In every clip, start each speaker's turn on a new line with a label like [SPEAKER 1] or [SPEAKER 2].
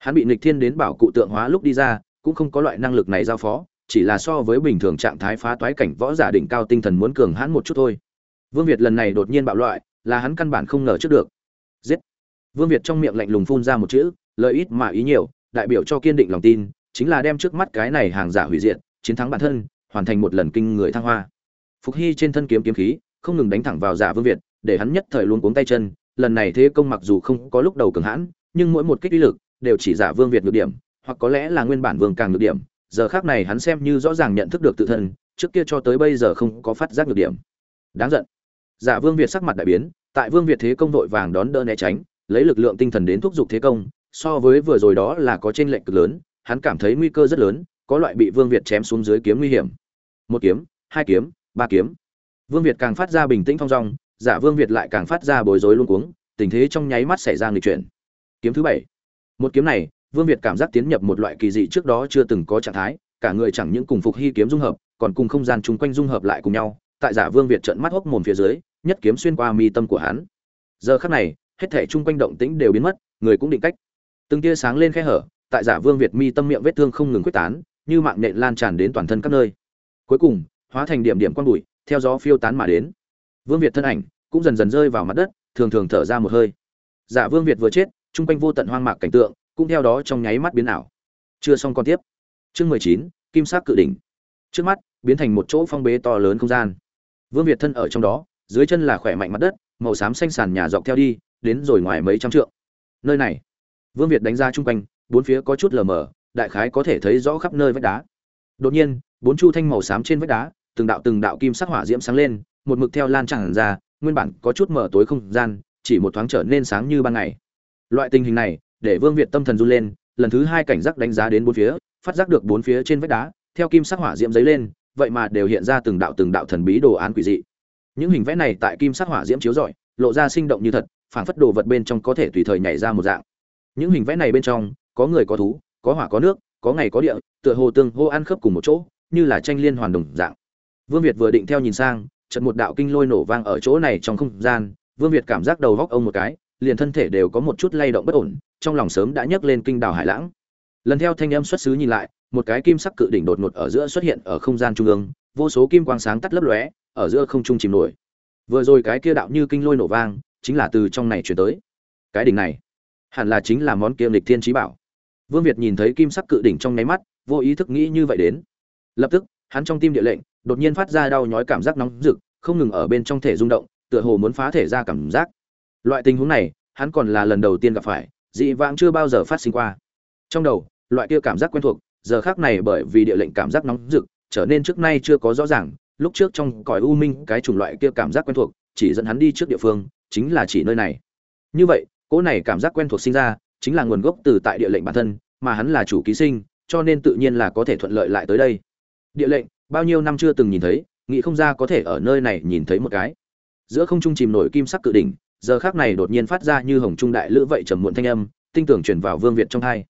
[SPEAKER 1] hắn bị nịch thiên đến bảo cụ tượng hóa lúc đi ra, cũng không có loại năng lực này giao phó, chỉ là so với bình thường trạng thái phá toái cảnh võ giả đỉnh cao tinh thần muốn cường hãn một chút thôi. Vương việt lần này đột nhiên bạo loại, là hắn căn bản không ngờ trước được. Giết! Vương việt trong miệng lạnh lùng phun ra một chữ lợi ít mà ý nhiều, đại biểu cho kiên định lòng tin, chính là đem trước mắt cái này hàng giả hủy diệt, chiến thắng bản thân, hoàn thành một lần kinh người thăng hoa. Phục hy trên thân kiếm kiếm khí, không ngừng đánh thẳng vào giả vương việt, để hắn nhất thời luôn cuống tay chân, lần này thế công mặc dù không có lúc đầu cường hãn, nhưng mỗi một kích uy lực đều chỉ giả vương việt nhược điểm, hoặc có lẽ là nguyên bản vương càng nhược điểm. Giờ khác này hắn xem như rõ ràng nhận thức được tự thân, trước kia cho tới bây giờ không có phát giác nhược điểm. Đáng giận. Giả vương việt sắc mặt đại biến, tại vương việt thế công vội vàng đón đỡ né tránh, lấy lực lượng tinh thần đến thúc giục thế công, so với vừa rồi đó là có trên lệnh cực lớn, hắn cảm thấy nguy cơ rất lớn, có loại bị vương việt chém xuống dưới kiếm nguy hiểm. Một kiếm, hai kiếm, ba kiếm. Vương việt càng phát ra bình tĩnh thong dong, giả vương việt lại càng phát ra bối rối luôn cuống, tình thế trong nháy mắt xảy ra nghịch chuyển. Kiếm thứ bảy một kiếm này, vương việt cảm giác tiến nhập một loại kỳ dị trước đó chưa từng có trạng thái, cả người chẳng những cùng phục hy kiếm dung hợp, còn cùng không gian chung quanh dung hợp lại cùng nhau, tại giả vương việt trợn mắt hốc mồm phía dưới, nhất kiếm xuyên qua mi tâm của hắn. Giờ khắc này, hết thể chung quanh động tĩnh đều biến mất, người cũng định cách. Từng tia sáng lên khe hở, tại giả vương việt mi tâm miệng vết thương không ngừng quyết tán, như mạng nện lan tràn đến toàn thân các nơi. Cuối cùng, hóa thành điểm điểm quang bụi, theo gió phiêu tán mà đến. Vương việt thân ảnh cũng dần dần rơi vào mặt đất, thường thường thở ra một hơi. Giả vương việt vừa chết chung quanh vô tận hoang mạc cảnh tượng, cũng theo đó trong nháy mắt biến ảo. Chưa xong còn tiếp. Chương mười chín, kim sắc cự đỉnh. Trước mắt, biến thành một chỗ phong bế to lớn không gian. Vương việt thân ở trong đó, dưới chân là khỏe mạnh mặt đất, màu xám xanh sàn nhà dọc theo đi, đến rồi ngoài mấy trăm trượng. Nơi này, vương việt đánh ra chung quanh, bốn phía có chút lờ mờ, đại khái có thể thấy rõ khắp nơi vách đá. Đột nhiên, bốn chu thanh màu xám trên vách đá, từng đạo từng đạo kim sắc hỏa diễm sáng lên, một mực theo lan tràn ra, nguyên bản có chút mở tối không gian, chỉ một thoáng trở nên sáng như ban ngày loại tình hình này, để vương việt tâm thần run lên, lần thứ hai cảnh giác đánh giá đến bốn phía, phát giác được bốn phía trên vách đá, theo kim sắc hỏa diễm dấy lên, vậy mà đều hiện ra từng đạo từng đạo thần bí đồ án quỷ dị. Những hình vẽ này tại kim sắc hỏa diễm chiếu rọi, lộ ra sinh động như thật, phảng phất đồ vật bên trong có thể tùy thời nhảy ra một dạng. Những hình vẽ này bên trong, có người có thú, có hỏa có nước, có ngày có địa, tựa hồ tương hô ăn khớp cùng một chỗ, như là tranh liên hoàn đồng dạng. Vương việt vừa định theo nhìn sang, chợt một đạo kinh lôi nổ vang ở chỗ này trong không gian, vương việt cảm giác đầu góc ông một cái liền thân thể đều có một chút lay động bất ổn, trong lòng sớm đã nhấc lên kinh đảo hải lãng. Lần theo thanh âm xuất xứ nhìn lại, một cái kim sắc cự đỉnh đột ngột ở giữa xuất hiện ở không gian trung ương, vô số kim quang sáng tắt lấp lóe, ở giữa không trung chìm nổi. Vừa rồi cái kia đạo như kinh lôi nổ vang, chính là từ trong này chuyển tới. Cái đỉnh này, hẳn là chính là món kia lịch thiên trí bảo. Vương việt nhìn thấy kim sắc cự đỉnh trong nháy mắt, vô ý thức nghĩ như vậy đến. Lập tức, hắn trong tim địa lệnh, đột nhiên phát ra đau nhói cảm giác nóng rực, không ngừng ở bên trong thể rung động, tựa hồ muốn phá thể ra cảm giác loại tình huống này, hắn còn là lần đầu tiên gặp phải, dị vãng chưa bao giờ phát sinh qua. Trong đầu, loại kia cảm giác quen thuộc, giờ khác này bởi vì địa lệnh cảm giác nóng rực, trở nên trước nay chưa có rõ ràng, lúc trước trong cõi u minh cái chủng loại kia cảm giác quen thuộc, chỉ dẫn hắn đi trước địa phương, chính là chỉ nơi này. Như vậy, cỗ này cảm giác quen thuộc sinh ra, chính là nguồn gốc từ tại địa lệnh bản thân, mà hắn là chủ ký sinh, cho nên tự nhiên là có thể thuận lợi lại tới đây. Địa lệnh, bao nhiêu năm chưa từng nhìn thấy, nghĩ không ra có thể ở nơi này nhìn thấy một cái. Giữa không trung chìm nổi kim sắc cự đỉnh giờ khác này đột nhiên phát ra như hồng trung đại lữ vậy trầm muộn thanh âm, tinh tưởng truyền vào vương việt trong hai.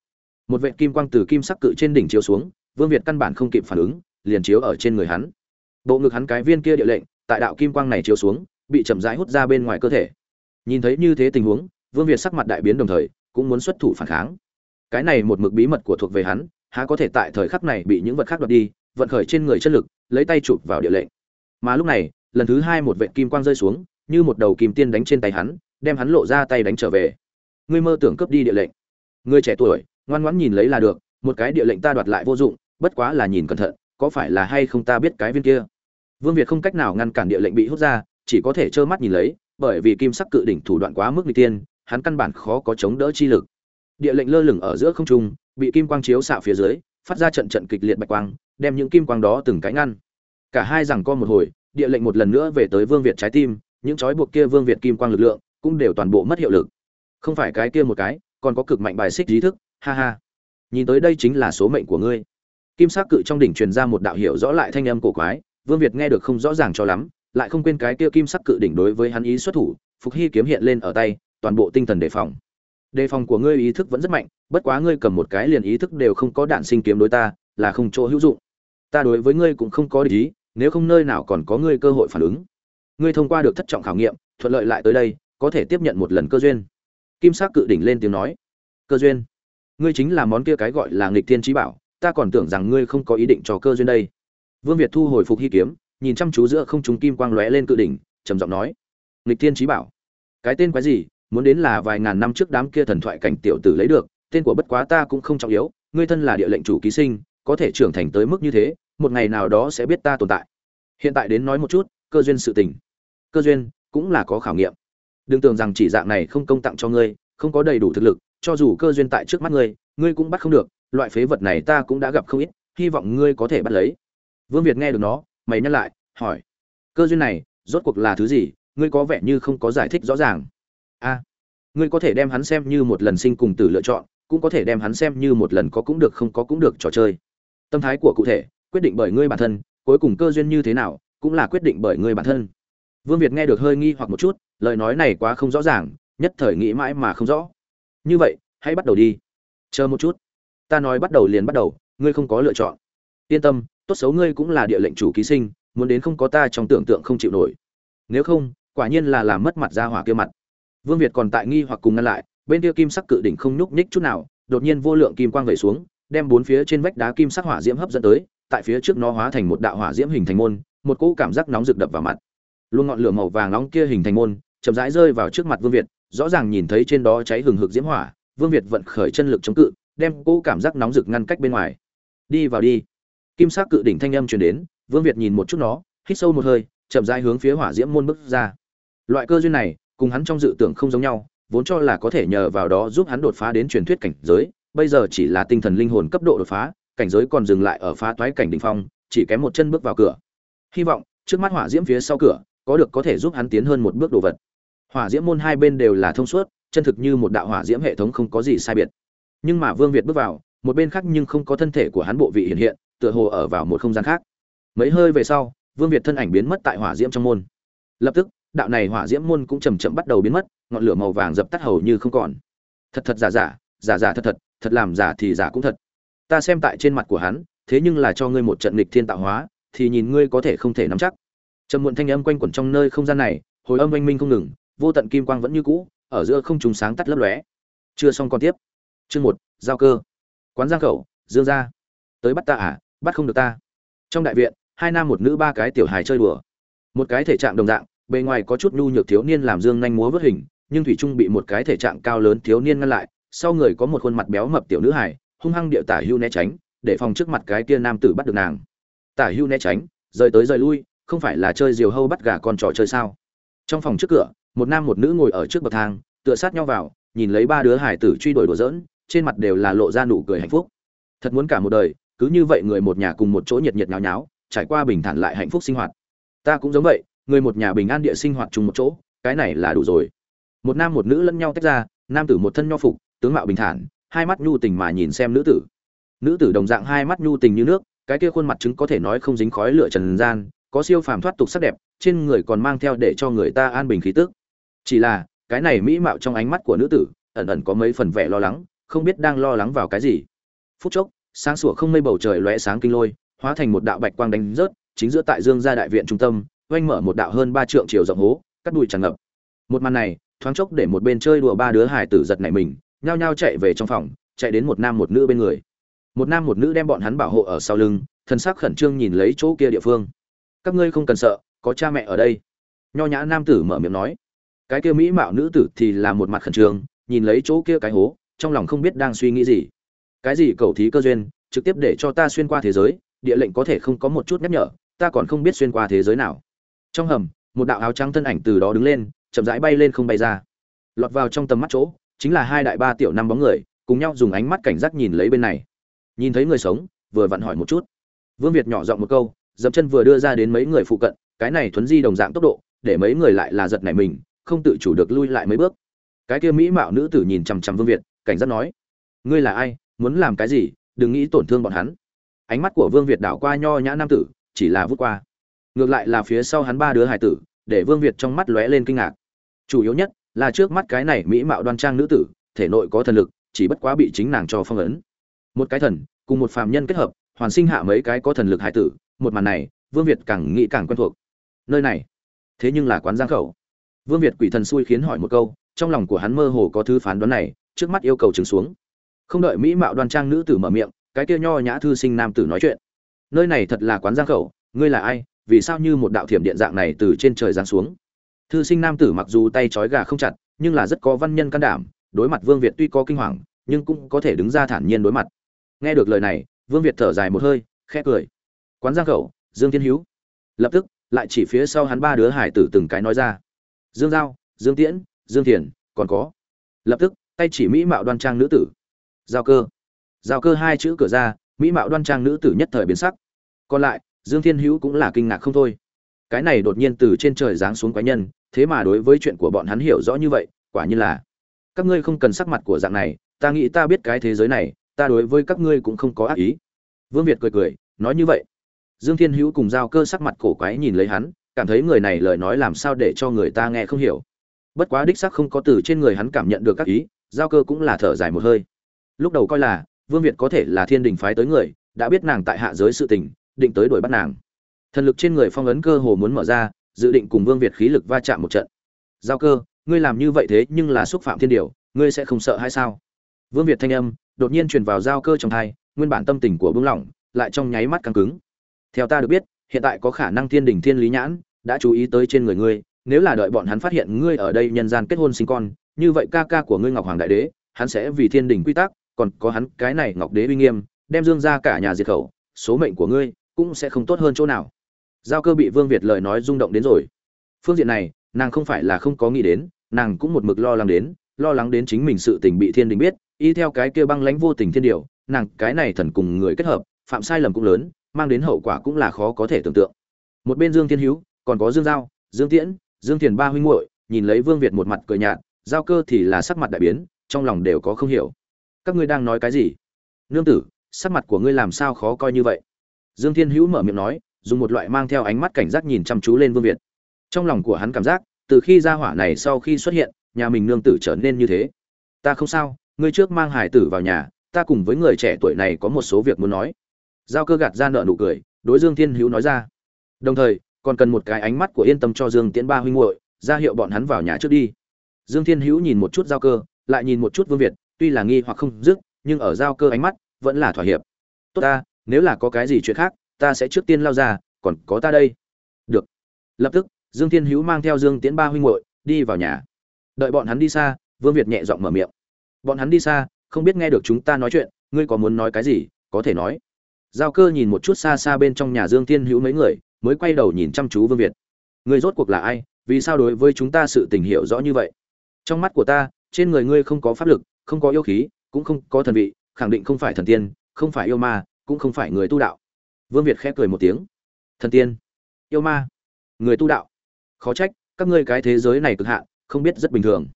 [SPEAKER 1] Một vệ kim quang từ kim sắc cự trên đỉnh chiếu xuống, vương việt căn bản không kịp phản ứng, liền chiếu ở trên người hắn. Bộ ngực hắn cái viên kia địa lệnh, tại đạo kim quang này chiếu xuống, bị chậm rãi hút ra bên ngoài cơ thể. Nhìn thấy như thế tình huống, vương việt sắc mặt đại biến đồng thời, cũng muốn xuất thủ phản kháng. Cái này một mực bí mật của thuộc về hắn, há có thể tại thời khắc này bị những vật khác đoạt đi, vận khởi trên người chất lực, lấy tay chụp vào địa lệnh. Mà lúc này, lần thứ hai một vệ kim quang rơi xuống như một đầu kim tiên đánh trên tay hắn, đem hắn lộ ra tay đánh trở về. Ngươi mơ tưởng cướp đi địa lệnh. Ngươi trẻ tuổi, ngoan ngoãn nhìn lấy là được, một cái địa lệnh ta đoạt lại vô dụng, bất quá là nhìn cẩn thận, có phải là hay không ta biết cái viên kia? Vương việt không cách nào ngăn cản địa lệnh bị hút ra, chỉ có thể trơ mắt nhìn lấy, bởi vì kim sắc cự đỉnh thủ đoạn quá mức n tiên, hắn căn bản khó có chống đỡ chi lực. Địa lệnh lơ lửng ở giữa không trung, bị kim quang chiếu xạ phía dưới, phát ra trận trận kịch liệt bạch quang, đem những kim quang đó từng cái ngăn. Cả hai rằng co một hồi, địa lệnh một lần nữa về tới vương việt trái tim những trói buộc kia vương việt kim quang lực lượng cũng đều toàn bộ mất hiệu lực. Không phải cái kia một cái, còn có cực mạnh bài xích trí thức, ha ha. Nhìn tới đây chính là số mệnh của ngươi. Kim sắc cự trong đỉnh truyền ra một đạo hiệu rõ lại thanh âm cổ quái, vương việt nghe được không rõ ràng cho lắm, lại không quên cái kia kim sắc cự đỉnh đối với hắn ý xuất thủ, phục hy kiếm hiện lên ở tay, toàn bộ tinh thần đề phòng. Đề phòng của ngươi ý thức vẫn rất mạnh, bất quá ngươi cầm một cái liền ý thức đều không có đạn sinh kiếm đối ta, là không chỗ hữu dụng. Ta đối với ngươi cũng không có ý, nếu không nơi nào còn có ngươi cơ hội phản ứng ngươi thông qua được thất trọng khảo nghiệm, thuận lợi lại tới đây, có thể tiếp nhận một lần cơ duyên. Kim sắc cự đỉnh lên tiếng nói. Cơ duyên? Ngươi chính là món kia cái gọi là nghịch thiên trí bảo, ta còn tưởng rằng ngươi không có ý định cho cơ duyên đây. Vương việt thu hồi phục hy kiếm, nhìn chăm chú giữa không chúng kim quang lóe lên cự đỉnh, trầm giọng nói. Nghịch thiên trí bảo? Cái tên quái gì, muốn đến là vài ngàn năm trước đám kia thần thoại cảnh tiểu tử lấy được, tên của bất quá ta cũng không trọng yếu, ngươi thân là địa lệnh chủ ký sinh, có thể trưởng thành tới mức như thế, một ngày nào đó sẽ biết ta tồn tại. Hiện tại đến nói một chút, cơ duyên sự tình cơ duyên cũng là có khảo nghiệm. Đừng tưởng rằng chỉ dạng này không công tặng cho ngươi, không có đầy đủ thực lực, cho dù cơ duyên tại trước mắt ngươi ngươi cũng bắt không được, loại phế vật này ta cũng đã gặp không ít, hy vọng ngươi có thể bắt lấy. Vương việt nghe được nó, mày nhắc lại, hỏi, cơ duyên này, rốt cuộc là thứ gì, ngươi có vẻ như không có giải thích rõ ràng. A, ngươi có thể đem hắn xem như một lần sinh cùng tử lựa chọn, cũng có thể đem hắn xem như một lần có cũng được không có cũng được trò chơi. Tâm thái của cụ thể, quyết định bởi ngươi bản thân, cuối cùng cơ duyên như thế nào, cũng là quyết định bởi ngươi bản thân vương việt nghe được hơi nghi hoặc một chút, lời nói này quá không rõ ràng, nhất thời nghĩ mãi mà không rõ. Như vậy, hãy bắt đầu đi. Chờ một chút. Ta nói bắt đầu liền bắt đầu, ngươi không có lựa chọn. Yên tâm, tốt xấu ngươi cũng là địa lệnh chủ ký sinh, muốn đến không có ta trong tưởng tượng không chịu nổi. Nếu không, quả nhiên là làm mất mặt ra hỏa kia mặt. Vương việt còn tại nghi hoặc cùng ngăn lại, bên kia kim sắc cự đỉnh không nhúc nhích chút nào, đột nhiên vô lượng kim quang vẩy xuống, đem bốn phía trên vách đá kim sắc hỏa diễm hấp dẫn tới, tại phía trước nó hóa thành một đạo hỏa diễm hình thành môn, một cỗ cảm giác nóng rực đập vào mặt luôn ngọn lửa màu vàng nóng kia hình thành môn, chậm rãi rơi vào trước mặt vương việt, rõ ràng nhìn thấy trên đó cháy hừng hực diễm hỏa, vương việt vận khởi chân lực chống cự, đem cỗ cảm giác nóng rực ngăn cách bên ngoài. Đi vào đi. Kim sắc cự đỉnh thanh âm truyền đến, vương việt nhìn một chút nó, hít sâu một hơi, chậm rãi hướng phía hỏa diễm môn bước ra. Loại cơ duyên này, cùng hắn trong dự tưởng không giống nhau, vốn cho là có thể nhờ vào đó giúp hắn đột phá đến truyền thuyết cảnh giới, bây giờ chỉ là tinh thần linh hồn cấp độ đột phá, cảnh giới còn dừng lại ở phá toái cảnh đỉnh phong, chỉ kém một chân bước vào cửa. Hy vọng, trước mắt hỏa diễm phía sau cửa có được có thể giúp hắn tiến hơn một bước đồ vật. Hỏa diễm môn hai bên đều là thông suốt, chân thực như một đạo hỏa diễm hệ thống không có gì sai biệt. Nhưng mà vương việt bước vào, một bên khác nhưng không có thân thể của hắn bộ vị hiện hiện, tựa hồ ở vào một không gian khác. Mấy hơi về sau, vương việt thân ảnh biến mất tại hỏa diễm trong môn. Lập tức, đạo này hỏa diễm môn cũng chầm chậm bắt đầu biến mất, ngọn lửa màu vàng dập tắt hầu như không còn. Thật thật giả giả giả giả thật thật thật làm giả thì giả cũng thật. Ta xem tại trên mặt của hắn, thế nhưng là cho ngươi một trận nghịch thiên tạo hóa, thì nhìn ngươi có thể không thể nắm chắc trầm muộn thanh âm quanh quẩn trong nơi không gian này, hồi âm oanh minh không ngừng, vô tận kim quang vẫn như cũ, ở giữa không trùng sáng tắt lấp lóe. Chưa xong còn tiếp. Chương một, giao cơ. Quán giang khẩu, dương gia. Tới bắt ta à bắt không được ta. Trong đại viện, hai nam một nữ ba cái tiểu hài chơi đùa. Một cái thể trạng đồng dạng, bề ngoài có chút nhu nhược thiếu niên làm dương nhanh múa vớt hình, nhưng thủy trung bị một cái thể trạng cao lớn thiếu niên ngăn lại, sau người có một khuôn mặt béo mập tiểu nữ hài, hung hăng địa tả hưu né tránh, để phòng trước mặt cái kia nam tử bắt được nàng. Tả hưu né tránh, rời tới rời lui không phải là chơi diều hâu bắt gà con trò chơi sao? Trong phòng trước cửa, một nam một nữ ngồi ở trước bậc thang, tựa sát nhau vào, nhìn lấy ba đứa hải tử truy đuổi đùa giỡn, trên mặt đều là lộ ra nụ cười hạnh phúc. Thật muốn cả một đời, cứ như vậy người một nhà cùng một chỗ nhiệt nhiệt nháo nháo, trải qua bình thản lại hạnh phúc sinh hoạt. Ta cũng giống vậy, người một nhà bình an địa sinh hoạt chung một chỗ, cái này là đủ rồi. Một nam một nữ lẫn nhau tách ra, nam tử một thân nho phục, tướng mạo bình thản, hai mắt nhu tình mà nhìn xem nữ tử. Nữ tử đồng dạng hai mắt nhu tình như nước, cái kia khuôn mặt chứng có thể nói không dính khói lửa trần gian có siêu phàm thoát tục sắc đẹp, trên người còn mang theo để cho người ta an bình khí tức. Chỉ là, cái này mỹ mạo trong ánh mắt của nữ tử, ẩn ẩn có mấy phần vẻ lo lắng, không biết đang lo lắng vào cái gì. Phút chốc, sáng sủa không mây bầu trời lóe sáng kinh lôi, hóa thành một đạo bạch quang đánh rớt, chính giữa tại dương gia đại viện trung tâm, oanh mở một đạo hơn ba trượng chiều rộng hố, cắt đùi tràn ngập. Một màn này, thoáng chốc để một bên chơi đùa ba đứa hải tử giật nảy mình, nhao nhao chạy về trong phòng, chạy đến một nam một nữ bên người. Một nam một nữ đem bọn hắn bảo hộ ở sau lưng thân sắc khẩn trương nhìn lấy chỗ kia địa phương các ngươi không cần sợ, có cha mẹ ở đây. Nho nhã nam tử mở miệng nói. Cái kia mỹ mạo nữ tử thì là một mặt khẩn trương, nhìn lấy chỗ kia cái hố, trong lòng không biết đang suy nghĩ gì. Cái gì cầu thí cơ duyên, trực tiếp để cho ta xuyên qua thế giới, địa lệnh có thể không có một chút nhắc nhở, ta còn không biết xuyên qua thế giới nào. Trong hầm, một đạo áo trắng thân ảnh từ đó đứng lên, chậm rãi bay lên không bay ra. Lọt vào trong tầm mắt chỗ, chính là hai đại ba tiểu năm bóng người, cùng nhau dùng ánh mắt cảnh giác nhìn lấy bên này. Nhìn thấy người sống, vừa vặn hỏi một chút. Vương việt nhỏ giọng một câu dậm chân vừa đưa ra đến mấy người phụ cận, cái này thuấn di đồng dạng tốc độ, để mấy người lại là giật nảy mình, không tự chủ được lui lại mấy bước. Cái kia mỹ mạo nữ tử nhìn chằm chằm vương việt, cảnh giác nói, ngươi là ai? Muốn làm cái gì? Đừng nghĩ tổn thương bọn hắn. Ánh mắt của vương việt đảo qua nho nhã nam tử, chỉ là vút qua. Ngược lại là phía sau hắn ba đứa hải tử, để vương việt trong mắt lóe lên kinh ngạc. Chủ yếu nhất là trước mắt cái này mỹ mạo đoan trang nữ tử, thể nội có thần lực, chỉ bất quá bị chính nàng cho phong ấn. Một cái thần, cùng một phàm nhân kết hợp, hoàn sinh hạ mấy cái có thần lực hải tử một màn này, vương việt càng nghĩ càng quen thuộc. Nơi này? Thế nhưng là quán giang khẩu. Vương việt quỷ thần xui khiến hỏi một câu, trong lòng của hắn mơ hồ có thứ phán đoán này, trước mắt yêu cầu trừng xuống. Không đợi mỹ mạo đoan trang nữ tử mở miệng, cái kia nho nhã thư sinh nam tử nói chuyện. Nơi này thật là quán giang khẩu, ngươi là ai, vì sao như một đạo thiểm điện dạng này từ trên trời giáng xuống? Thư sinh nam tử mặc dù tay trói gà không chặt, nhưng là rất có văn nhân can đảm, đối mặt vương việt tuy có kinh hoàng, nhưng cũng có thể đứng ra thản nhiên đối mặt. Nghe được lời này, vương việt thở dài một hơi, khẽ cười quán giang khẩu, dương thiên hữu lập tức, lại chỉ phía sau hắn ba đứa hải tử từng cái nói ra. Dương giao, dương tiễn, dương thiền, còn có. Lập tức, tay chỉ mỹ mạo đoan trang nữ tử. Giao cơ. Giao cơ hai chữ cửa ra, mỹ mạo đoan trang nữ tử nhất thời biến sắc. Còn lại, dương thiên hữu cũng là kinh ngạc không thôi. Cái này đột nhiên từ trên trời giáng xuống quái nhân, thế mà đối với chuyện của bọn hắn hiểu rõ như vậy, quả như là, các ngươi không cần sắc mặt của dạng này, ta nghĩ ta biết cái thế giới này, ta đối với các ngươi cũng không có ác ý. Vương việt cười cười, nói như vậy dương thiên hữu cùng giao cơ sắc mặt cổ quái nhìn lấy hắn cảm thấy người này lời nói làm sao để cho người ta nghe không hiểu. Bất quá đích xác không có từ trên người hắn cảm nhận được các ý giao cơ cũng là thở dài một hơi. Lúc đầu coi là vương việt có thể là thiên đình phái tới người đã biết nàng tại hạ giới sự tình định tới đuổi bắt nàng. Thần lực trên người phong ấn cơ hồ muốn mở ra dự định cùng vương việt khí lực va chạm một trận. Giao cơ ngươi làm như vậy thế nhưng là xúc phạm thiên điều ngươi sẽ không sợ hay sao? Vương việt thanh âm đột nhiên truyền vào giao cơ trong tai, nguyên bản tâm tình của bướng lỏng lại trong nháy mắt căng cứng theo ta được biết, hiện tại có khả năng thiên đình thiên lý nhãn đã chú ý tới trên người ngươi, nếu là đợi bọn hắn phát hiện ngươi ở đây nhân gian kết hôn sinh con, như vậy ca ca của ngươi ngọc hoàng đại đế, hắn sẽ vì thiên đình quy tắc, còn có hắn cái này ngọc đế uy nghiêm, đem dương ra cả nhà diệt khẩu, số mệnh của ngươi cũng sẽ không tốt hơn chỗ nào. Giao cơ bị vương việt lời nói rung động đến rồi. Phương diện này, nàng không phải là không có nghĩ đến, nàng cũng một mực lo lắng đến, lo lắng đến chính mình sự tình bị thiên đình biết, y theo cái kia băng lãnh vô tình thiên điều, nàng cái này thần cùng người kết hợp, phạm sai lầm cũng lớn mang đến hậu quả cũng là khó có thể tưởng tượng. Một bên dương thiên hữu, còn có dương giao, dương tiễn, dương thiền ba huynh muội, nhìn lấy vương việt một mặt cười nhạt, giao cơ thì là sắc mặt đại biến, trong lòng đều có không hiểu. Các ngươi đang nói cái gì? Nương tử, sắc mặt của ngươi làm sao khó coi như vậy? Dương thiên hữu mở miệng nói, dùng một loại mang theo ánh mắt cảnh giác nhìn chăm chú lên vương việt. Trong lòng của hắn cảm giác, từ khi gia hỏa này sau khi xuất hiện, nhà mình nương tử trở nên như thế. Ta không sao, ngươi trước mang hải tử vào nhà, ta cùng với người trẻ tuổi này có một số việc muốn nói giao cơ gạt ra nợ nụ cười, đối dương thiên hữu nói ra. Đồng thời, còn cần một cái ánh mắt của yên tâm cho dương tiễn ba huynh muội, ra hiệu bọn hắn vào nhà trước đi. Dương thiên hữu nhìn một chút giao cơ, lại nhìn một chút vương việt, tuy là nghi hoặc không dứt, nhưng ở giao cơ ánh mắt, vẫn là thỏa hiệp. Tốt ta, nếu là có cái gì chuyện khác, ta sẽ trước tiên lao ra, còn có ta đây. Được. Lập tức, dương thiên hữu mang theo dương tiễn ba huynh muội đi vào nhà. Đợi bọn hắn đi xa, vương việt nhẹ giọng mở miệng. Bọn hắn đi xa, không biết nghe được chúng ta nói chuyện, ngươi có muốn nói cái gì, có thể nói giao cơ nhìn một chút xa xa bên trong nhà dương thiên hữu mấy người, mới quay đầu nhìn chăm chú vương việt. Người rốt cuộc là ai? Vì sao đối với chúng ta sự tình hiểu rõ như vậy? Trong mắt của ta, trên người ngươi không có pháp lực, không có yêu khí, cũng không có thần vị, khẳng định không phải thần tiên, không phải yêu ma, cũng không phải người tu đạo. Vương việt khẽ cười một tiếng. Thần tiên? Yêu ma? Người tu đạo? Khó trách, các ngươi cái thế giới này cực hạn, không biết rất bình thường.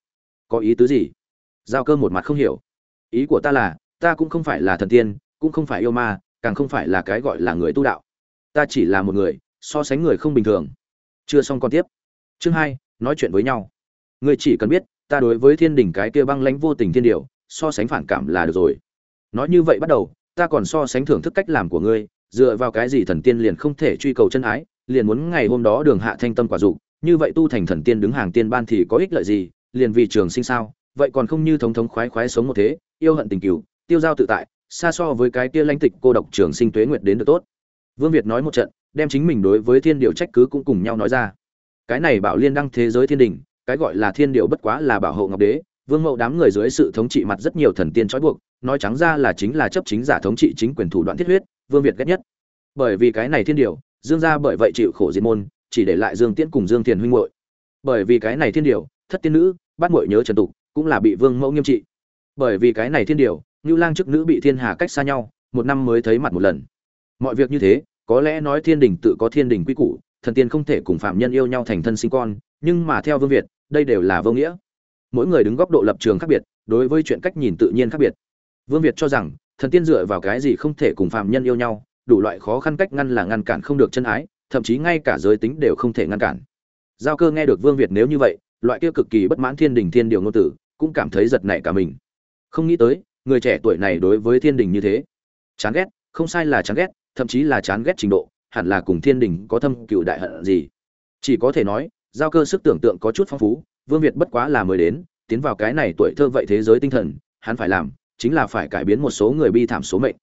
[SPEAKER 1] Có ý tứ gì? Giao cơ một mặt không hiểu. Ý của ta là, ta cũng không phải là thần tiên, cũng không phải yêu ma càng không phải là cái gọi là người tu đạo. Ta chỉ là một người, so sánh người không bình thường. Chưa xong con tiếp. Chương hai, nói chuyện với nhau. Ngươi chỉ cần biết, ta đối với thiên đình cái kia băng lãnh vô tình thiên điều, so sánh phản cảm là được rồi. Nói như vậy bắt đầu, ta còn so sánh thưởng thức cách làm của ngươi, dựa vào cái gì thần tiên liền không thể truy cầu chân ái, liền muốn ngày hôm đó đường hạ thanh tâm quả dục, như vậy tu thành thần tiên đứng hàng tiên ban thì có ích lợi gì, liền vì trường sinh sao, vậy còn không như thống thống khoái khoái sống một thế, yêu hận tình cửu tiêu giao tự tại xa so với cái kia lãnh tịch cô độc trường sinh tuế nguyệt đến được tốt. Vương việt nói một trận, đem chính mình đối với thiên điệu trách cứ cũng cùng nhau nói ra. Cái này bảo liên đăng thế giới thiên đình, cái gọi là thiên điệu bất quá là bảo hộ ngọc đế, vương mậu đám người dưới sự thống trị mặt rất nhiều thần tiên trói buộc, nói trắng ra là chính là chấp chính giả thống trị chính quyền thủ đoạn thiết huyết, vương việt ghét nhất. Bởi vì cái này thiên điệu dương gia bởi vậy chịu khổ diệt môn, chỉ để lại dương tiễn cùng dương thiền huynh muội. Bởi vì cái này thiên điệu thất tiên nữ bắt muội nhớ trần tục, cũng là bị vương mẫu nghiêm trị. Bởi vì cái này thiên điệu Nưu lang chức nữ bị thiên hà cách xa nhau, một năm mới thấy mặt một lần. Mọi việc như thế, có lẽ nói thiên đình tự có thiên đình quy củ, thần tiên không thể cùng phạm nhân yêu nhau thành thân sinh con, nhưng mà theo vương việt, đây đều là vô nghĩa. Mỗi người đứng góc độ lập trường khác biệt, đối với chuyện cách nhìn tự nhiên khác biệt. Vương việt cho rằng, thần tiên dựa vào cái gì không thể cùng phạm nhân yêu nhau, đủ loại khó khăn cách ngăn là ngăn cản không được chân ái, thậm chí ngay cả giới tính đều không thể ngăn cản. Giao cơ nghe được vương việt nếu như vậy, loại kia cực kỳ bất mãn thiên đình thiên điều ngôn tử, cũng cảm thấy giật nảy cả mình. Không nghĩ tới người trẻ tuổi này đối với thiên đình như thế. Chán ghét, không sai là chán ghét, thậm chí là chán ghét trình độ, hẳn là cùng thiên đình có thâm cựu đại hận gì. Chỉ có thể nói, giao cơ sức tưởng tượng có chút phong phú, vương việt bất quá là mới đến, tiến vào cái này tuổi thơ vậy thế giới tinh thần, hắn phải làm chính là phải cải biến một số người bi thảm số mệnh.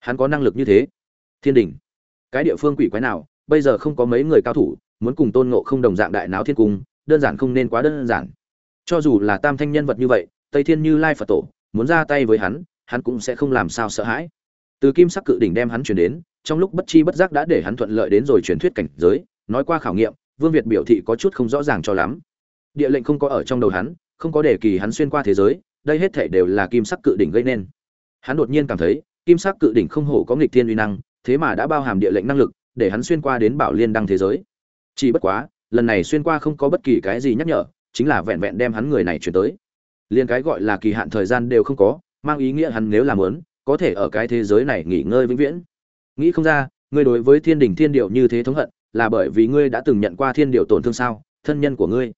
[SPEAKER 1] Hắn có năng lực như thế. Thiên đình, cái địa phương quỷ quái nào, bây giờ không có mấy người cao thủ, muốn cùng tôn ngộ không đồng dạng đại náo thiên cung, đơn giản không nên quá đơn giản. Cho dù là tam thanh nhân vật như vậy, tây thiên như lai phật tổ muốn ra tay với hắn hắn cũng sẽ không làm sao sợ hãi. Từ kim sắc cự đỉnh đem hắn chuyển đến, trong lúc bất chi bất giác đã để hắn thuận lợi đến rồi truyền thuyết cảnh giới, nói qua khảo nghiệm, vương việt biểu thị có chút không rõ ràng cho lắm. Địa lệnh không có ở trong đầu hắn, không có đề kỳ hắn xuyên qua thế giới, đây hết thể đều là kim sắc cự đỉnh gây nên. Hắn đột nhiên cảm thấy, kim sắc cự đỉnh không hổ có nghịch thiên uy năng, thế mà đã bao hàm địa lệnh năng lực, để hắn xuyên qua đến bảo liên đăng thế giới. Chỉ bất quá, lần này xuyên qua không có bất kỳ cái gì nhắc nhở, chính là vẹn vẹn đem hắn người này chuyển tới liền cái gọi là kỳ hạn thời gian đều không có, mang ý nghĩa hắn nếu làm lớn, có thể ở cái thế giới này nghỉ ngơi vĩnh viễn. Nghĩ không ra, ngươi đối với thiên đình thiên điệu như thế thống hận, là bởi vì ngươi đã từng nhận qua thiên điệu tổn thương sao, thân nhân của ngươi.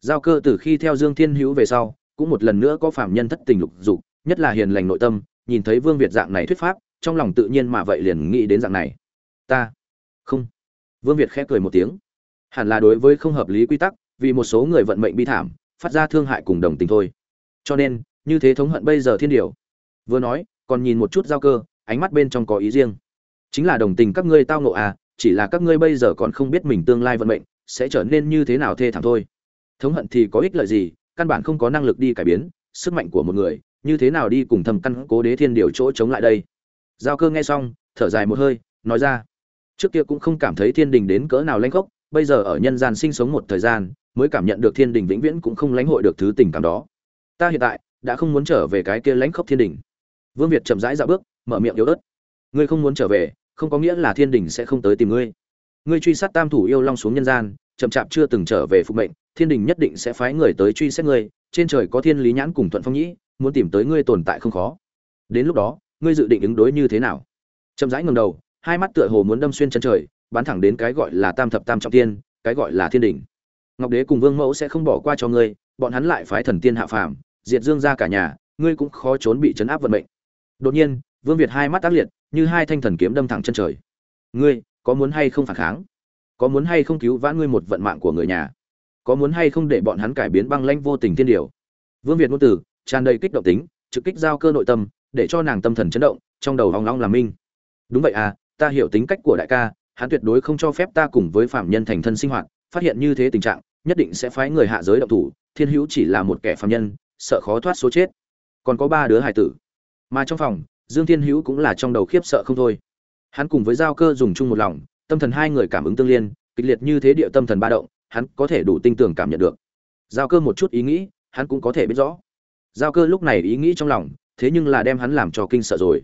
[SPEAKER 1] Giao cơ từ khi theo dương thiên hữu về sau, cũng một lần nữa có phạm nhân thất tình lục dục, nhất là hiền lành nội tâm, nhìn thấy vương việt dạng này thuyết pháp, trong lòng tự nhiên mà vậy liền nghĩ đến dạng này. Ta, không. Vương việt khẽ cười một tiếng. Hẳn là đối với không hợp lý quy tắc, vì một số người vận mệnh bi thảm, phát ra thương hại cùng đồng tình thôi cho nên, như thế thống hận bây giờ thiên điều. Vừa nói, còn nhìn một chút giao cơ, ánh mắt bên trong có ý riêng. Chính là đồng tình các ngươi tao ngộ à chỉ là các ngươi bây giờ còn không biết mình tương lai vận mệnh, sẽ trở nên như thế nào thê thảm thôi. Thống hận thì có ích lợi gì, căn bản không có năng lực đi cải biến, sức mạnh của một người, như thế nào đi cùng thầm căn cố đế thiên điều chỗ chống lại đây. Giao cơ nghe xong, thở dài một hơi, nói ra. Trước kia cũng không cảm thấy thiên đình đến cỡ nào lãnh khốc, bây giờ ở nhân gian sinh sống một thời gian, mới cảm nhận được thiên đình vĩnh viễn cũng không lãnh hội được thứ tình cảm đó ta hiện tại đã không muốn trở về cái kia lãnh khốc thiên đình. Vương việt chậm rãi dạo bước, mở miệng yếu ớt. Ngươi không muốn trở về, không có nghĩa là thiên đình sẽ không tới tìm ngươi. Ngươi truy sát tam thủ yêu long xuống nhân gian, chậm chạp chưa từng trở về phục mệnh, thiên đình nhất định sẽ phái người tới truy xét ngươi, trên trời có thiên lý nhãn cùng thuận phong nhĩ, muốn tìm tới ngươi tồn tại không khó. Đến lúc đó, ngươi dự định ứng đối như thế nào? Chậm rãi ngầm đầu, hai mắt tựa hồ muốn đâm xuyên chân trời, bắn thẳng đến cái gọi là tam thập tam trọng tiên cái gọi là thiên đình. Ngọc đế cùng vương mẫu sẽ không bỏ qua cho ngươi, bọn hắn lại phái thần tiên hạ phàm diệt dương ra cả nhà, ngươi cũng khó trốn bị chấn áp vận mệnh. Đột nhiên, vương việt hai mắt tác liệt, như hai thanh thần kiếm đâm thẳng chân trời. Ngươi, có muốn hay không phản kháng? Có muốn hay không cứu vãn ngươi một vận mạng của người nhà? Có muốn hay không để bọn hắn cải biến băng lãnh vô tình thiên điều? Vương việt ngôn từ, tràn đầy kích động tính, trực kích giao cơ nội tâm, để cho nàng tâm thần chấn động, trong đầu hoang long làm minh. Đúng vậy à ta hiểu tính cách của đại ca, hắn tuyệt đối không cho phép ta cùng với phạm nhân thành thân sinh hoạt, phát hiện như thế tình trạng, nhất định sẽ phái người hạ giới động thủ, thiên hữu chỉ là một kẻ phạm nhân sợ khó thoát số chết. Còn có ba đứa hải tử. Mà trong phòng, dương thiên hữu cũng là trong đầu khiếp sợ không thôi. Hắn cùng với giao cơ dùng chung một lòng, tâm thần hai người cảm ứng tương liên, kịch liệt như thế địa tâm thần ba động, hắn có thể đủ tinh tường cảm nhận được. Giao cơ một chút ý nghĩ, hắn cũng có thể biết rõ. Giao cơ lúc này ý nghĩ trong lòng, thế nhưng là đem hắn làm cho kinh sợ rồi.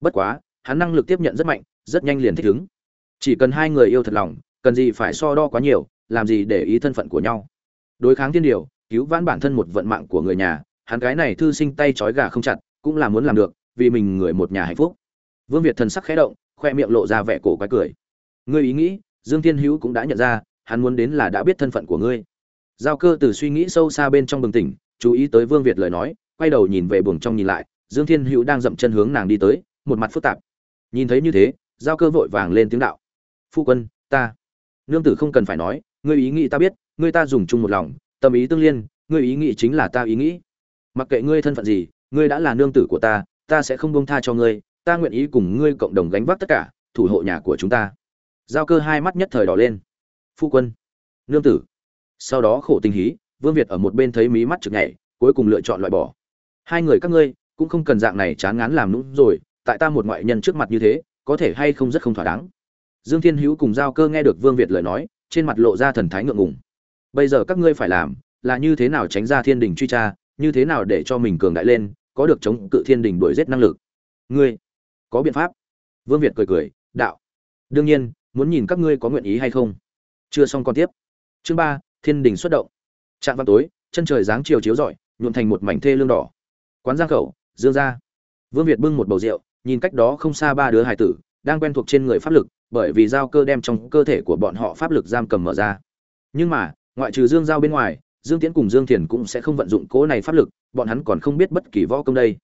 [SPEAKER 1] Bất quá, hắn năng lực tiếp nhận rất mạnh, rất nhanh liền thích ứng. Chỉ cần hai người yêu thật lòng, cần gì phải so đo quá nhiều, làm gì để ý thân phận của nhau. Đối kháng thiên điều cứu vãn bản thân một vận mạng của người nhà, hắn cái này thư sinh tay trói gà không chặt, cũng là muốn làm được, vì mình người một nhà hạnh phúc. Vương việt thần sắc khẽ động, khoe miệng lộ ra vẻ cổ quái cười. Ngươi ý nghĩ, dương thiên hữu cũng đã nhận ra, hắn muốn đến là đã biết thân phận của ngươi. Giao cơ từ suy nghĩ sâu xa bên trong bừng tỉnh, chú ý tới vương việt lời nói, quay đầu nhìn về buồng trong nhìn lại, dương thiên hữu đang dậm chân hướng nàng đi tới, một mặt phức tạp. Nhìn thấy như thế, giao cơ vội vàng lên tiếng đạo. Phu quân, ta. Nương tử không cần phải nói, ngươi ý nghĩ ta biết, ngươi ta dùng chung một lòng tâm ý tương liên, ngươi ý nghĩ chính là ta ý nghĩ. Mặc kệ ngươi thân phận gì, ngươi đã là nương tử của ta ta sẽ không bông tha cho ngươi, ta nguyện ý cùng ngươi cộng đồng gánh vác tất cả, thủ hộ nhà của chúng ta. Giao cơ hai mắt nhất thời đỏ lên. Phu quân, nương tử. Sau đó khổ tình hí, vương việt ở một bên thấy mí mắt trực nhảy, cuối cùng lựa chọn loại bỏ. Hai người các ngươi, cũng không cần dạng này chán ngán làm nũng rồi, tại ta một ngoại nhân trước mặt như thế, có thể hay không rất không thỏa đáng. Dương thiên hữu cùng giao cơ nghe được vương việt lời nói, trên mặt lộ ra thần thái ngượng ngùng bây giờ các ngươi phải làm là như thế nào tránh ra thiên đình truy tra, như thế nào để cho mình cường đại lên, có được chống cự thiên đình đuổi giết năng lực. Ngươi, có biện pháp. Vương việt cười cười, đạo. Đương nhiên, muốn nhìn các ngươi có nguyện ý hay không. Chưa xong còn tiếp. Chương ba, thiên đình xuất động. Trạm văn tối, chân trời dáng chiều chiếu rọi, nhuộm thành một mảnh thê lương đỏ. Quán giang khẩu, dương ra vương việt bưng một bầu rượu, nhìn cách đó không xa ba đứa hải tử, đang quen thuộc trên người pháp lực, bởi vì giao cơ đem trong cơ thể của bọn họ pháp lực giam cầm mở ra. Nhưng mà ngoại trừ dương giao bên ngoài, dương tiễn cùng dương thiền cũng sẽ không vận dụng cố này pháp lực, bọn hắn còn không biết bất kỳ võ công đây.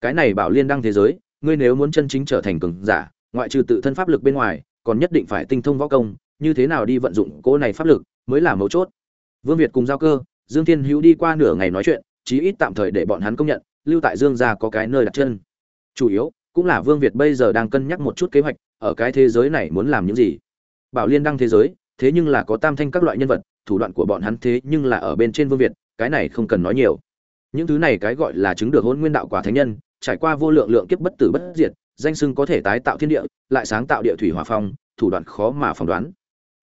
[SPEAKER 1] Cái này bảo liên đăng thế giới, ngươi nếu muốn chân chính trở thành cường giả, ngoại trừ tự thân pháp lực bên ngoài, còn nhất định phải tinh thông võ công, như thế nào đi vận dụng cố này pháp lực mới là mấu chốt. Vương việt cùng giao cơ, dương thiên hữu đi qua nửa ngày nói chuyện, chí ít tạm thời để bọn hắn công nhận, lưu tại dương gia có cái nơi đặt chân. Chủ yếu, cũng là vương việt bây giờ đang cân nhắc một chút kế hoạch, ở cái thế giới này muốn làm những gì. Bảo liên đăng thế giới, thế nhưng là có tam thanh các loại nhân vật thủ đoạn của bọn hắn thế nhưng là ở bên trên vương việt, cái này không cần nói nhiều. Những thứ này cái gọi là chứng được hôn nguyên đạo quả thánh nhân, trải qua vô lượng lượng kiếp bất tử bất diệt, danh sưng có thể tái tạo thiên địa, lại sáng tạo địa thủy hỏa phong, thủ đoạn khó mà phỏng đoán.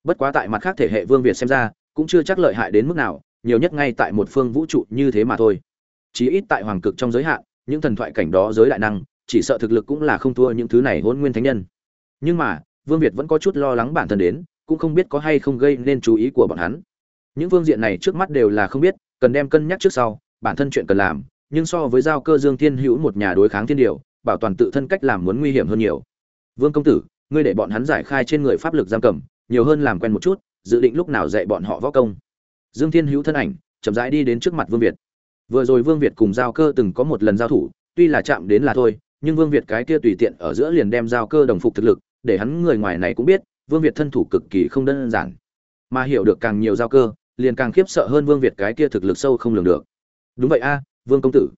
[SPEAKER 1] Bất quá tại mặt khác thể hệ vương việt xem ra, cũng chưa chắc lợi hại đến mức nào, nhiều nhất ngay tại một phương vũ trụ như thế mà thôi. Chí ít tại hoàng cực trong giới hạn, những thần thoại cảnh đó giới đại năng, chỉ sợ thực lực cũng là không thua những thứ này hôn nguyên thánh nhân. Nhưng mà, vương việt vẫn có chút lo lắng bản thân đến, cũng không biết có hay không gây nên chú ý của bọn hắn những phương diện này trước mắt đều là không biết, cần đem cân nhắc trước sau, bản thân chuyện cần làm, nhưng so với giao cơ dương thiên hữu một nhà đối kháng thiên điều, bảo toàn tự thân cách làm muốn nguy hiểm hơn nhiều. Vương công tử, ngươi để bọn hắn giải khai trên người pháp lực giam cầm, nhiều hơn làm quen một chút, dự định lúc nào dạy bọn họ võ công. Dương thiên hữu thân ảnh, chậm rãi đi đến trước mặt vương việt. Vừa rồi vương việt cùng giao cơ từng có một lần giao thủ, tuy là chạm đến là thôi, nhưng vương việt cái kia tùy tiện ở giữa liền đem giao cơ đồng phục thực lực, để hắn người ngoài này cũng biết, vương việt thân thủ cực kỳ không đơn giản. Mà hiểu được càng nhiều giao cơ liền càng khiếp sợ hơn vương việt cái kia thực lực sâu không lường được. Đúng vậy a, vương công tử.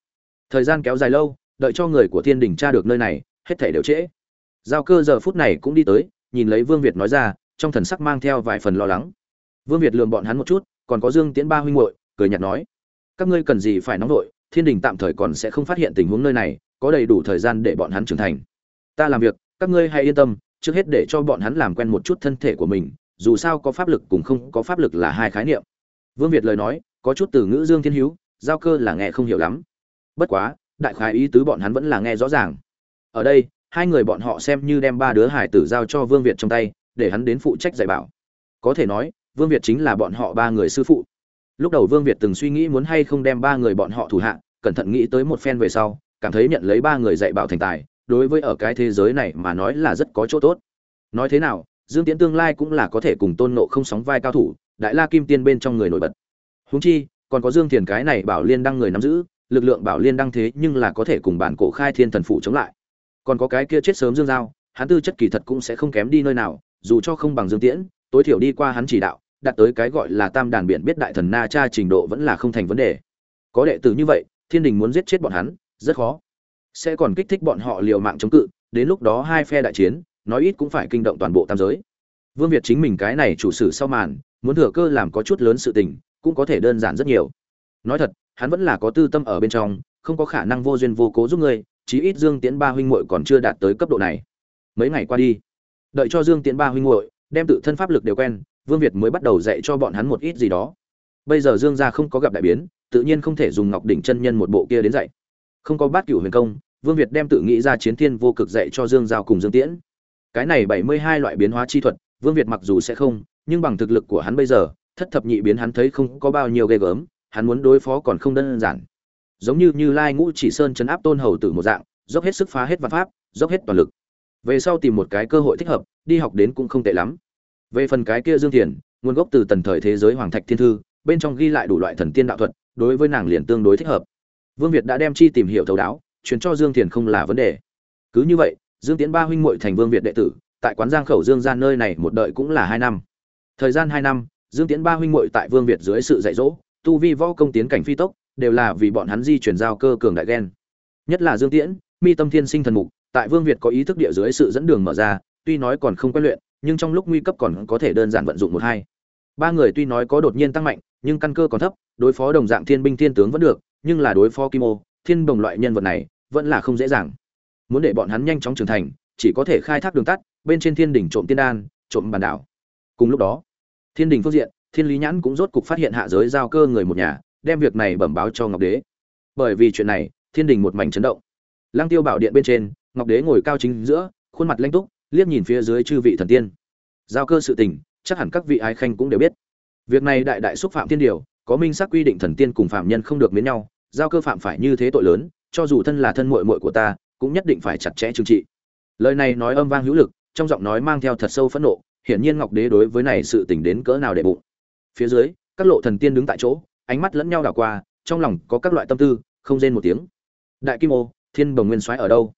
[SPEAKER 1] Thời gian kéo dài lâu, đợi cho người của thiên đình tra được nơi này, hết thể đều trễ. Giao cơ giờ phút này cũng đi tới, nhìn lấy vương việt nói ra, trong thần sắc mang theo vài phần lo lắng. Vương việt lườm bọn hắn một chút, còn có dương tiễn ba huynh muội, cười nhạt nói, các ngươi cần gì phải nóng vội, thiên đình tạm thời còn sẽ không phát hiện tình huống nơi này, có đầy đủ thời gian để bọn hắn trưởng thành. Ta làm việc, các ngươi hãy yên tâm, trước hết để cho bọn hắn làm quen một chút thân thể của mình dù sao có pháp lực cùng không có pháp lực là hai khái niệm. Vương việt lời nói, có chút từ ngữ dương thiên hữu giao cơ là nghe không hiểu lắm. Bất quá, đại khái ý tứ bọn hắn vẫn là nghe rõ ràng. Ở đây, hai người bọn họ xem như đem ba đứa hải tử giao cho vương việt trong tay, để hắn đến phụ trách dạy bảo. Có thể nói, vương việt chính là bọn họ ba người sư phụ. Lúc đầu vương việt từng suy nghĩ muốn hay không đem ba người bọn họ thủ hạ, cẩn thận nghĩ tới một phen về sau, cảm thấy nhận lấy ba người dạy bảo thành tài, đối với ở cái thế giới này mà nói là rất có chỗ tốt. Nói thế nào dương tiễn tương lai cũng là có thể cùng tôn nộ không sóng vai cao thủ, đại la kim tiên bên trong người nổi bật. Húng chi, còn có dương thiền cái này bảo liên đăng người nắm giữ, lực lượng bảo liên đăng thế nhưng là có thể cùng bản cổ khai thiên thần phủ chống lại. Còn có cái kia chết sớm dương giao, hắn tư chất kỳ thật cũng sẽ không kém đi nơi nào, dù cho không bằng dương tiễn, tối thiểu đi qua hắn chỉ đạo, đạt tới cái gọi là tam đàn biển biết đại thần na cha trình độ vẫn là không thành vấn đề. Có đệ tử như vậy, thiên đình muốn giết chết bọn hắn, rất khó. Sẽ còn kích thích bọn họ liều mạng chống cự, đến lúc đó hai phe đại chiến nói ít cũng phải kinh động toàn bộ tam giới. Vương việt chính mình cái này chủ sử sau màn, muốn thừa cơ làm có chút lớn sự tình, cũng có thể đơn giản rất nhiều. Nói thật, hắn vẫn là có tư tâm ở bên trong, không có khả năng vô duyên vô cố giúp ngươi chí ít dương tiễn ba huynh muội còn chưa đạt tới cấp độ này. Mấy ngày qua đi, đợi cho dương tiễn ba huynh muội đem tự thân pháp lực đều quen, vương việt mới bắt đầu dạy cho bọn hắn một ít gì đó. Bây giờ dương gia không có gặp đại biến, tự nhiên không thể dùng ngọc đỉnh chân nhân một bộ kia đến dạy. Không có bát cửu huyền công, vương việt đem tự nghĩ ra chiến thiên vô cực dạy cho dương giao cùng dương tiễn cái này bảy mươi hai loại biến hóa chi thuật, vương việt mặc dù sẽ không, nhưng bằng thực lực của hắn bây giờ, thất thập nhị biến hắn thấy không có bao nhiêu ghê gớm, hắn muốn đối phó còn không đơn giản. Giống như như lai ngũ chỉ sơn chấn áp tôn hầu tử một dạng, dốc hết sức phá hết văn pháp, dốc hết toàn lực. Về sau tìm một cái cơ hội thích hợp, đi học đến cũng không tệ lắm. Về phần cái kia dương thiền, nguồn gốc từ tần thời thế giới hoàng thạch thiên thư, bên trong ghi lại đủ loại thần tiên đạo thuật, đối với nàng liền tương đối thích hợp. Vương việt đã đem chi tìm hiểu thấu đáo truyền cho dương thiền không là vấn đề. Cứ như vậy dương Tiễn ba huynh muội thành vương việt đệ tử, tại quán giang khẩu dương Gia nơi này một đợi cũng là hai năm. Thời gian hai năm, dương Tiễn ba huynh muội tại vương việt dưới sự dạy dỗ, tu vi võ công tiến cảnh phi tốc, đều là vì bọn hắn di chuyển giao cơ cường đại gen. nhất là dương tiễn, mi tâm thiên sinh thần mục, tại vương việt có ý thức địa dưới sự dẫn đường mở ra, tuy nói còn không quen luyện, nhưng trong lúc nguy cấp còn có thể đơn giản vận dụng một hai. Ba người tuy nói có đột nhiên tăng mạnh, nhưng căn cơ còn thấp, đối phó đồng dạng thiên binh thiên tướng vẫn được, nhưng là đối phó kim ô, thiên đồng loại nhân vật này, vẫn là không dễ dàng muốn để bọn hắn nhanh chóng trưởng thành, chỉ có thể khai thác đường tắt, bên trên thiên đỉnh trộm tiên đan, trộm bàn đảo. Cùng lúc đó, thiên đình phương diện, thiên lý nhãn cũng rốt cục phát hiện hạ giới giao cơ người một nhà, đem việc này bẩm báo cho ngọc đế. Bởi vì chuyện này, thiên đình một mảnh chấn động. Lăng tiêu bảo điện bên trên, ngọc đế ngồi cao chính giữa, khuôn mặt lanh túc, liếc nhìn phía dưới chư vị thần tiên. Giao cơ sự tình, chắc hẳn các vị ái khanh cũng đều biết. Việc này đại đại xúc phạm thiên điều, có minh xác quy định thần tiên cùng phạm nhân không được miến nhau, giao cơ phạm phải như thế tội lớn, cho dù thân là thân muội muội của ta cũng nhất định phải chặt chẽ trừng trị. Lời này nói âm vang hữu lực, trong giọng nói mang theo thật sâu phẫn nộ, hiển nhiên ngọc đế đối với này sự tình đến cỡ nào để bụng. Phía dưới, các lộ thần tiên đứng tại chỗ, ánh mắt lẫn nhau đảo qua, trong lòng có các loại tâm tư, không rên một tiếng. Đại kim ô, thiên bồng nguyên soái ở đâu?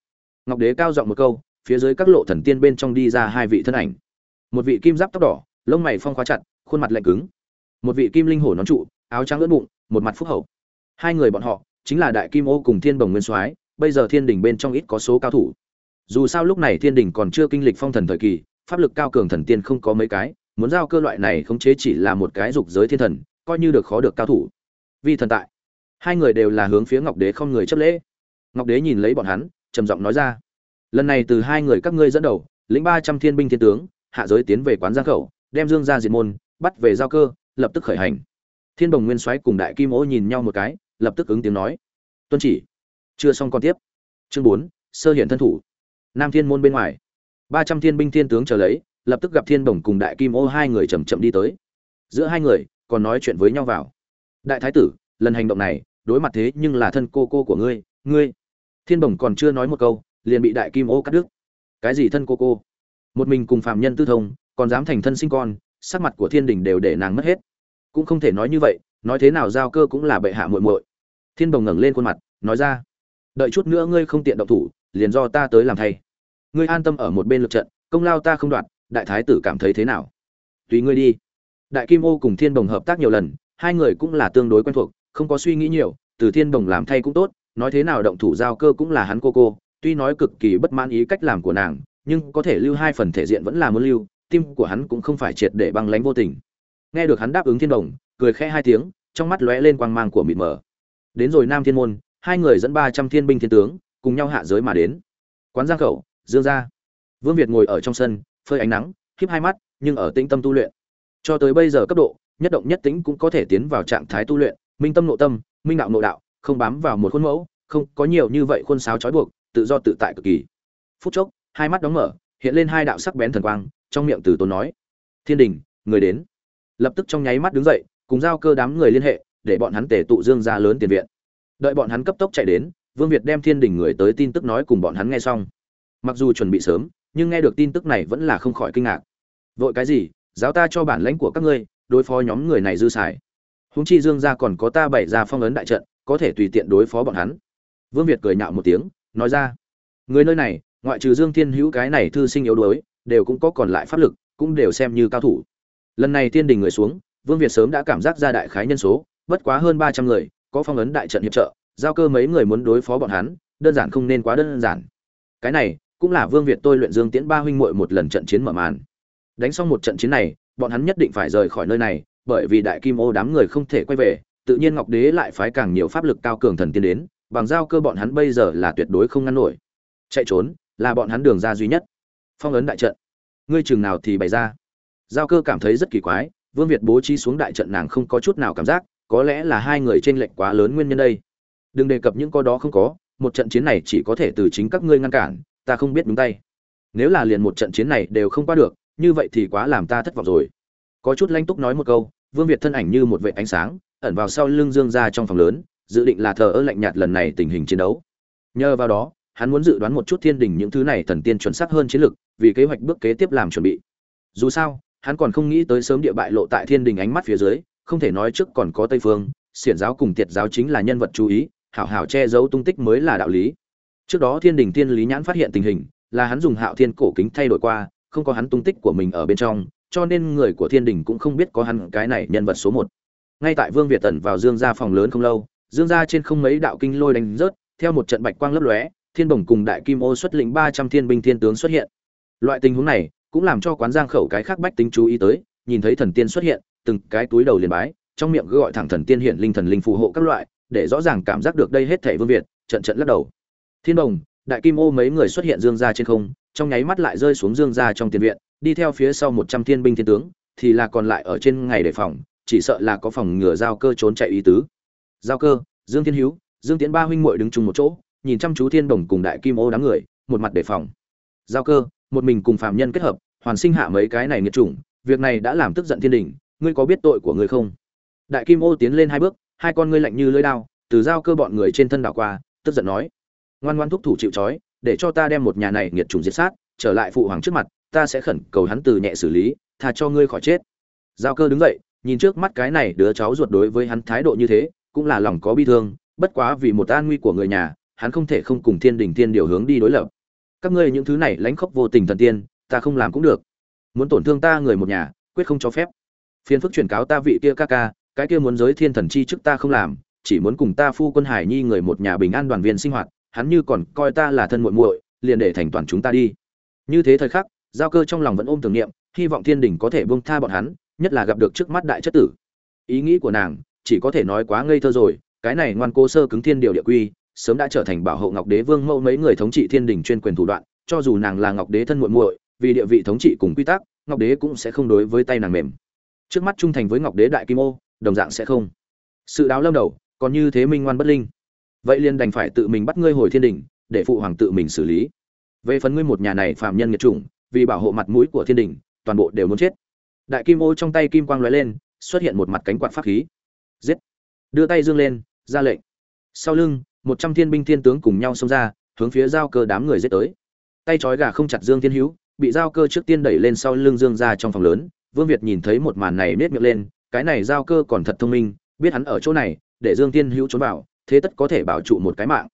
[SPEAKER 1] Ngọc đế cao giọng một câu, phía dưới các lộ thần tiên bên trong đi ra hai vị thân ảnh. Một vị kim giáp tóc đỏ, lông mày phong khóa chặt, khuôn mặt lạnh cứng. Một vị kim linh hổ nón trụ, áo trắng ướt bụng, một mặt phúc hậu. Hai người bọn họ, chính là đại kim ô cùng thiên bồng nguyên soái bây giờ thiên đình bên trong ít có số cao thủ. Dù sao lúc này thiên đình còn chưa kinh lịch phong thần thời kỳ, pháp lực cao cường thần tiên không có mấy cái, muốn giao cơ loại này khống chế chỉ là một cái dục giới thiên thần, coi như được khó được cao thủ. Vì thần tại. Hai người đều là hướng phía ngọc đế không người chấp lễ. Ngọc đế nhìn lấy bọn hắn, trầm giọng nói ra. Lần này từ hai người các ngươi dẫn đầu, lĩnh ba trăm thiên binh thiên tướng, hạ giới tiến về quán giang khẩu, đem dương ra diệt môn, bắt về giao cơ, lập tức khởi hành. Thiên bồng nguyên soái cùng đại kim ô nhìn nhau một cái, lập tức ứng tiếng nói. Tuân chỉ chưa xong còn tiếp. Chương bốn, sơ hiện thân thủ. Nam thiên môn bên ngoài. Ba trăm thiên binh thiên tướng chờ lấy, lập tức gặp thiên bồng cùng đại kim ô hai người chầm chậm đi tới. Giữa hai người, còn nói chuyện với nhau vào. Đại thái tử, lần hành động này, đối mặt thế nhưng là thân cô cô của ngươi ngươi. Thiên bồng còn chưa nói một câu, liền bị đại kim ô cắt đứt. Cái gì thân cô cô? Một mình cùng phạm nhân tư thông, còn dám thành thân sinh con, sắc mặt của thiên đình đều để nàng mất hết. Cũng không thể nói như vậy, nói thế nào giao cơ cũng là bệ hạ muội muội. Thiên bồng ngẩng lên khuôn mặt, nói ra đợi chút nữa ngươi không tiện động thủ, liền do ta tới làm thay. Ngươi an tâm ở một bên lực trận, công lao ta không đoạt đại thái tử cảm thấy thế nào? Tùy ngươi đi. Đại kim ô cùng thiên đồng hợp tác nhiều lần, hai người cũng là tương đối quen thuộc, không có suy nghĩ nhiều, từ thiên đồng làm thay cũng tốt, nói thế nào động thủ giao cơ cũng là hắn cô cô, tuy nói cực kỳ bất mãn ý cách làm của nàng, nhưng có thể lưu hai phần thể diện vẫn là muốn lưu, tim của hắn cũng không phải triệt để băng lánh vô tình. Nghe được hắn đáp ứng thiên đồng cười khẽ hai tiếng, trong mắt lóe lên quang mang của mịt mờ. Đến rồi nam thiên môn hai người dẫn ba trăm thiên binh thiên tướng, cùng nhau hạ giới mà đến. Quán giang khẩu, dương gia. Vương việt ngồi ở trong sân, phơi ánh nắng khiếp hai mắt, nhưng ở tĩnh tâm tu luyện. Cho tới bây giờ cấp độ, nhất động nhất tĩnh cũng có thể tiến vào trạng thái tu luyện. Minh tâm nội tâm, minh đạo nội đạo, không bám vào một khuôn mẫu, không có nhiều như vậy khuôn sáo trói buộc, tự do tự tại cực kỳ. Phút chốc, hai mắt đóng mở, hiện lên hai đạo sắc bén thần quang, trong miệng từ tốn nói, thiên đình, người đến. Lập tức trong nháy mắt đứng dậy, cùng giao cơ đám người liên hệ, để bọn hắn tề tụ dương ra lớn tiền viện đợi bọn hắn cấp tốc chạy đến, vương việt đem thiên đình người tới tin tức nói cùng bọn hắn nghe xong. Mặc dù chuẩn bị sớm, nhưng nghe được tin tức này vẫn là không khỏi kinh ngạc. Vội cái gì? Giáo ta cho bản lãnh của các ngươi, đối phó nhóm người này dư xài. Húng chi dương ra còn có ta bày ra phong ấn đại trận, có thể tùy tiện đối phó bọn hắn. Vương việt cười nhạo một tiếng, nói ra. Người nơi này, ngoại trừ dương thiên hữu cái này thư sinh yếu đuối, đều cũng có còn lại pháp lực, cũng đều xem như cao thủ. Lần này thiên đình người xuống, vương việt sớm đã cảm giác ra đại khái nhân số, bất quá hơn ba trăm người có phong ấn đại trận hiệp trợ, giao cơ mấy người muốn đối phó bọn hắn, đơn giản không nên quá đơn giản. Cái này, cũng là vương việt tôi luyện dương tiễn ba huynh muội một lần trận chiến mở màn. Đánh xong một trận chiến này, bọn hắn nhất định phải rời khỏi nơi này, bởi vì đại kim ô đám người không thể quay về, tự nhiên ngọc đế lại phái càng nhiều pháp lực cao cường thần tiên đến, bằng giao cơ bọn hắn bây giờ là tuyệt đối không ngăn nổi. Chạy trốn, là bọn hắn đường ra duy nhất. Phong ấn đại trận. Ngươi chừng nào thì bày ra. Giao cơ cảm thấy rất kỳ quái, vương việt bố trí xuống đại trận nàng không có chút nào cảm giác có lẽ là hai người trên lệnh quá lớn nguyên nhân đây. Đừng đề cập những có đó không có, một trận chiến này chỉ có thể từ chính các ngươi ngăn cản, ta không biết đúng tay. Nếu là liền một trận chiến này đều không qua được, như vậy thì quá làm ta thất vọng rồi. Có chút lanh túc nói một câu, vương việt thân ảnh như một vệ ánh sáng, ẩn vào sau lưng dương ra trong phòng lớn, dự định là thờ ơ lạnh nhạt lần này tình hình chiến đấu. Nhờ vào đó, hắn muốn dự đoán một chút thiên đình những thứ này thần tiên chuẩn xác hơn chiến lược, vì kế hoạch bước kế tiếp làm chuẩn bị. Dù sao, hắn còn không nghĩ tới sớm địa bại lộ tại thiên đình ánh mắt phía dưới không thể nói trước còn có tây phương, xiển giáo cùng tiệt giáo chính là nhân vật chú ý, hảo hảo che giấu tung tích mới là đạo lý. Trước đó thiên đình Thiên lý nhãn phát hiện tình hình, là hắn dùng hạo thiên cổ kính thay đổi qua, không có hắn tung tích của mình ở bên trong, cho nên người của thiên đình cũng không biết có hắn cái này nhân vật số một. Ngay tại vương việt tần vào dương gia phòng lớn không lâu, dương gia trên không mấy đạo kinh lôi đánh rớt, theo một trận bạch quang lấp lóe, thiên bổng cùng đại kim ô xuất lĩnh ba trăm thiên binh thiên tướng xuất hiện. Loại tình huống này cũng làm cho quán giang khẩu cái khác bách tính chú ý tới nhìn thấy thần tiên xuất hiện từng cái túi đầu liền bái trong miệng gọi thẳng thần tiên hiện linh thần linh phù hộ các loại để rõ ràng cảm giác được đây hết thảy vương việt trận trận lắc đầu. Thiên đồng, đại kim ô mấy người xuất hiện dương gia trên không trong nháy mắt lại rơi xuống dương gia trong tiền viện đi theo phía sau một trăm thiên binh thiên tướng thì là còn lại ở trên ngày đề phòng chỉ sợ là có phòng ngừa giao cơ trốn chạy ý tứ. Giao cơ dương thiên hữu dương tiến ba huynh muội đứng chung một chỗ nhìn chăm chú thiên đồng cùng đại kim ô đám người một mặt đề phòng. Giao cơ một mình cùng phạm nhân kết hợp hoàn sinh hạ mấy cái này nghiệt chủng việc này đã làm tức giận thiên đình, ngươi có biết tội của ngươi không? Đại kim ô tiến lên hai bước, hai con ngươi lạnh như lưỡi đao, từ giao cơ bọn người trên thân đảo qua, tức giận nói, ngoan ngoan thúc thủ chịu trói, để cho ta đem một nhà này nghiệt chủng diệt sát, trở lại phụ hoàng trước mặt, ta sẽ khẩn cầu hắn từ nhẹ xử lý, tha cho ngươi khỏi chết. Giao cơ đứng dậy, nhìn trước mắt cái này đứa cháu ruột đối với hắn thái độ như thế, cũng là lòng có bi thương, bất quá vì một an nguy của người nhà, hắn không thể không cùng thiên đình thiên điều hướng đi đối lập. Các ngươi những thứ này lánh khóc vô tình thần tiên, ta không làm cũng được muốn tổn thương ta người một nhà, quyết không cho phép. Phiền phức truyền cáo ta vị kia ca ca, cái kia muốn giới thiên thần chi trước ta không làm, chỉ muốn cùng ta phu quân hải nhi người một nhà bình an đoàn viên sinh hoạt, hắn như còn coi ta là thân muội muội, liền để thành toàn chúng ta đi. Như thế thời khắc, giao cơ trong lòng vẫn ôm tưởng niệm, hy vọng thiên đình có thể buông tha bọn hắn, nhất là gặp được trước mắt đại chất tử. Ý nghĩ của nàng, chỉ có thể nói quá ngây thơ rồi, cái này ngoan cố sơ cứng thiên điều địa quy, sớm đã trở thành bảo hộ ngọc đế vương mẫu mấy người thống trị thiên đình chuyên quyền thủ đoạn, cho dù nàng là ngọc đế thân muội muội vì địa vị thống trị cùng quy tắc, ngọc đế cũng sẽ không đối với tay nàng mềm. Trước mắt trung thành với ngọc đế đại kim ô, đồng dạng sẽ không. Sự đáo lâm đầu, còn như thế minh ngoan bất linh. Vậy liền đành phải tự mình bắt ngươi hồi thiên đình để phụ hoàng tự mình xử lý. Về phần ngươi một nhà này phạm nhân nghiệt chủng, vì bảo hộ mặt mũi của thiên đình toàn bộ đều muốn chết. Đại kim ô trong tay kim quang lóe lên, xuất hiện một mặt cánh quạt pháp khí. Giết! Đưa tay dương lên, ra lệnh. Sau lưng, một trăm thiên binh thiên tướng cùng nhau xông ra, hướng phía giao cơ đám người giết tới. Tay trói gà không chặt dương thiên hữu bị giao cơ trước tiên đẩy lên sau lưng dương ra trong phòng lớn, vương việt nhìn thấy một màn này nết miệng lên, cái này giao cơ còn thật thông minh, biết hắn ở chỗ này, để dương thiên hữu trốn vào, thế tất có thể bảo trụ một cái mạng.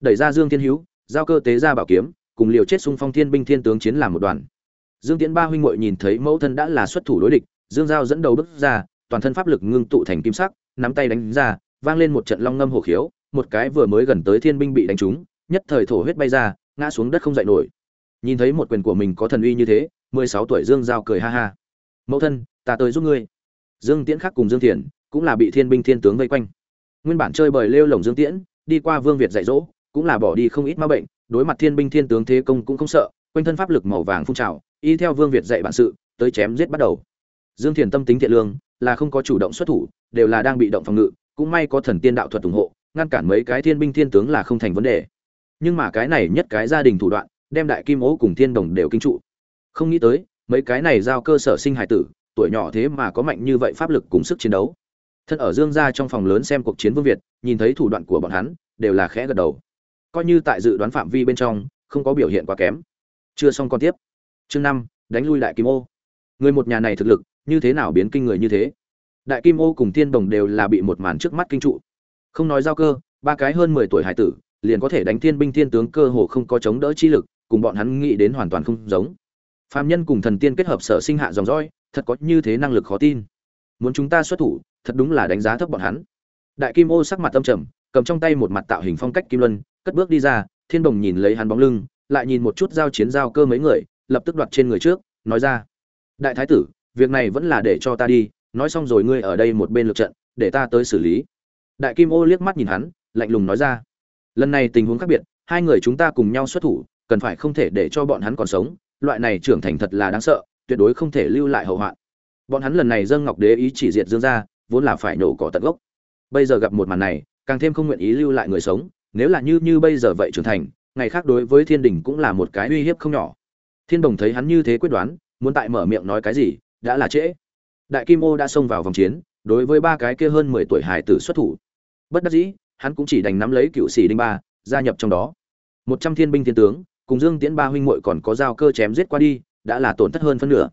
[SPEAKER 1] Đẩy ra dương thiên hữu, giao cơ tế ra bảo kiếm, cùng liều chết xung phong thiên binh thiên tướng chiến làm một đoàn. Dương tiễn ba huynh muội nhìn thấy mẫu thân đã là xuất thủ đối địch, dương giao dẫn đầu bước ra, toàn thân pháp lực ngưng tụ thành kim sắc, nắm tay đánh ra, vang lên một trận long ngâm hổ khiếu, một cái vừa mới gần tới thiên binh bị đánh trúng, nhất thời thổ huyết bay ra, ngã xuống đất không dậy nổi nhìn thấy một quyền của mình có thần uy như thế, mười sáu tuổi dương giao cười ha ha. Mẫu thân, ta tới giúp ngươi. Dương tiễn khắc cùng dương thiền cũng là bị thiên binh thiên tướng vây quanh. Nguyên bản chơi bời lêu lồng dương tiễn, đi qua vương việt dạy dỗ, cũng là bỏ đi không ít ma bệnh, đối mặt thiên binh thiên tướng thế công cũng không sợ, quanh thân pháp lực màu vàng phun trào, y theo vương việt dạy bản sự, tới chém giết bắt đầu. Dương thiền tâm tính thiện lương, là không có chủ động xuất thủ, đều là đang bị động phòng ngự, cũng may có thần tiên đạo thuật ủng hộ, ngăn cản mấy cái thiên binh thiên tướng là không thành vấn đề. Nhưng mà cái này nhất cái gia đình thủ đoạn đem đại kim ố cùng thiên đồng đều kinh trụ. Không nghĩ tới, mấy cái này giao cơ sở sinh hải tử, tuổi nhỏ thế mà có mạnh như vậy pháp lực cùng sức chiến đấu. Thân ở dương gia trong phòng lớn xem cuộc chiến vương việt, nhìn thấy thủ đoạn của bọn hắn, đều là khẽ gật đầu. Coi như tại dự đoán phạm vi bên trong, không có biểu hiện quá kém. Chưa xong còn tiếp. Chương năm, đánh lui đại kim ô. Người một nhà này thực lực, như thế nào biến kinh người như thế? Đại kim ô cùng thiên đồng đều là bị một màn trước mắt kinh trụ. Không nói giao cơ, ba cái hơn mười tuổi hải tử, liền có thể đánh thiên binh thiên tướng cơ hồ không có chống đỡ chi lực cùng bọn hắn nghĩ đến hoàn toàn không giống. Phạm nhân cùng thần tiên kết hợp sở sinh hạ dòng dõi, thật có như thế năng lực khó tin. Muốn chúng ta xuất thủ, thật đúng là đánh giá thấp bọn hắn. Đại kim ô sắc mặt tâm trầm, cầm trong tay một mặt tạo hình phong cách kim luân, cất bước đi ra, thiên đồng nhìn lấy hắn bóng lưng, lại nhìn một chút giao chiến giao cơ mấy người, lập tức đoạt trên người trước, nói ra. Đại thái tử, việc này vẫn là để cho ta đi, nói xong rồi ngươi ở đây một bên lượt trận, để ta tới xử lý. Đại kim ô liếc mắt nhìn hắn, lạnh lùng nói ra. Lần này tình huống khác biệt, hai người chúng ta cùng nhau xuất thủ cần phải không thể để cho bọn hắn còn sống, loại này trưởng thành thật là đáng sợ, tuyệt đối không thể lưu lại hậu hoạn. Bọn hắn lần này dâng ngọc đế ý chỉ diệt dương ra vốn là phải nổ cỏ tận gốc. Bây giờ gặp một màn này, càng thêm không nguyện ý lưu lại người sống, nếu là như như bây giờ vậy trưởng thành, ngày khác đối với thiên đình cũng là một cái uy hiếp không nhỏ. Thiên đồng thấy hắn như thế quyết đoán, muốn tại mở miệng nói cái gì, đã là trễ. Đại kim ô đã xông vào vòng chiến, đối với ba cái kia hơn mười tuổi hải tử xuất thủ. Bất đắc dĩ, hắn cũng chỉ đành nắm lấy cựu sĩ đinh ba, gia nhập trong đó. Một trăm thiên binh thiên tướng cùng dương tiễn ba huynh muội còn có giao cơ chém giết qua đi, đã là tổn thất hơn phân nửa.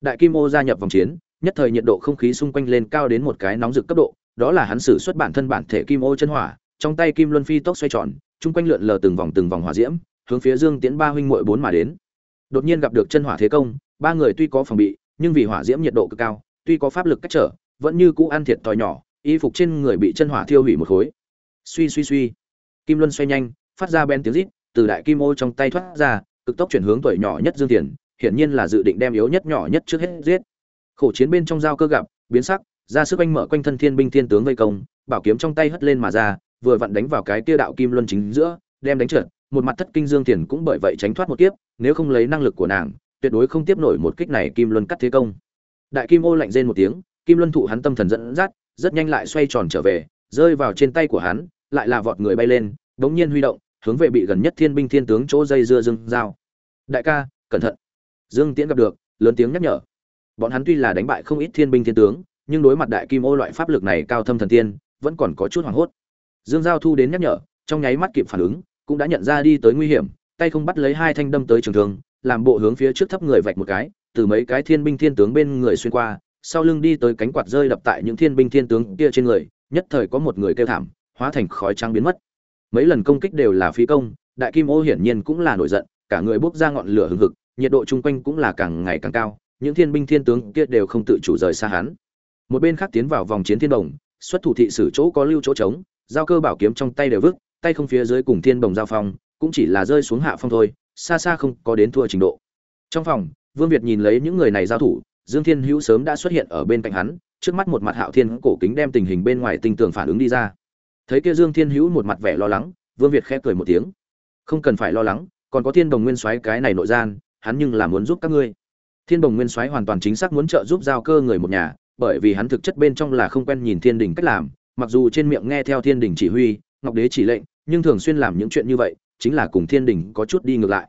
[SPEAKER 1] Đại kim ô gia nhập vòng chiến, nhất thời nhiệt độ không khí xung quanh lên cao đến một cái nóng rực cấp độ, đó là hắn sử xuất bản thân bản thể kim ô chân hỏa, trong tay kim luân phi tốc xoay tròn, chung quanh lượn lờ từng vòng từng vòng hỏa diễm, hướng phía dương tiễn ba huynh muội bốn mà đến. Đột nhiên gặp được chân hỏa thế công, ba người tuy có phòng bị, nhưng vì hỏa diễm nhiệt độ cực cao, tuy có pháp lực cách trở, vẫn như cũ ăn thiệt tỏi nhỏ, y phục trên người bị chân hỏa thiêu hủy một khối. Suy suy suy. Kim luân xoay nhanh, phát ra bén tiếng rít từ đại kim ô trong tay thoát ra, cực tốc chuyển hướng tuổi nhỏ nhất dương tiền hiển nhiên là dự định đem yếu nhất nhỏ nhất trước hết giết. Khổ chiến bên trong giao cơ gặp, biến sắc, ra sức anh mở quanh thân thiên binh thiên tướng vây công, bảo kiếm trong tay hất lên mà ra, vừa vặn đánh vào cái kia đạo kim luân chính giữa, đem đánh trượt, một mặt thất kinh dương tiền cũng bởi vậy tránh thoát một kiếp, nếu không lấy năng lực của nàng, tuyệt đối không tiếp nổi một kích này kim luân cắt thế công. Đại kim ô lạnh rên một tiếng, kim luân thụ hắn tâm thần dẫn dắt, rất nhanh lại xoay tròn trở về, rơi vào trên tay của hắn, lại là vọt người bay lên đống nhiên huy động hướng về bị gần nhất thiên binh thiên tướng chỗ dây dưa dương dao đại ca, cẩn thận. Dương tiễn gặp được, lớn tiếng nhắc nhở. Bọn hắn tuy là đánh bại không ít thiên binh thiên tướng, nhưng đối mặt đại kim ô loại pháp lực này cao thâm thần tiên, vẫn còn có chút hoảng hốt. Dương giao thu đến nhắc nhở, trong nháy mắt kịp phản ứng, cũng đã nhận ra đi tới nguy hiểm, tay không bắt lấy hai thanh đâm tới trường thường làm bộ hướng phía trước thấp người vạch một cái, từ mấy cái thiên binh thiên tướng bên người xuyên qua, sau lưng đi tới cánh quạt rơi đập tại những thiên binh thiên tướng kia trên người, nhất thời có một người kêu thảm, hóa thành khói trắng biến mất mấy lần công kích đều là phí công, đại kim ô hiển nhiên cũng là nổi giận, cả người bốc ra ngọn lửa hừng hực, nhiệt độ chung quanh cũng là càng ngày càng cao, những thiên binh thiên tướng kia đều không tự chủ rời xa hắn. Một bên khác tiến vào vòng chiến thiên đồng xuất thủ thị sử chỗ có lưu chỗ trống, giao cơ bảo kiếm trong tay đều vứt, tay không phía dưới cùng thiên đồng giao phong, cũng chỉ là rơi xuống hạ phong thôi, xa xa không có đến thua trình độ. Trong phòng, vương việt nhìn lấy những người này giao thủ, dương thiên hữu sớm đã xuất hiện ở bên cạnh hắn, trước mắt một mặt hạo thiên cổ kính đem tình hình bên ngoài tinh tường phản ứng đi ra thấy kia dương thiên hữu một mặt vẻ lo lắng, vương việt khẽ cười một tiếng. Không cần phải lo lắng, còn có thiên đồng nguyên soái cái này nội gian, hắn nhưng là muốn giúp các ngươi. Thiên đồng nguyên soái hoàn toàn chính xác muốn trợ giúp giao cơ người một nhà, bởi vì hắn thực chất bên trong là không quen nhìn thiên đình cách làm, mặc dù trên miệng nghe theo thiên đình chỉ huy, ngọc đế chỉ lệnh, nhưng thường xuyên làm những chuyện như vậy, chính là cùng thiên đình có chút đi ngược lại.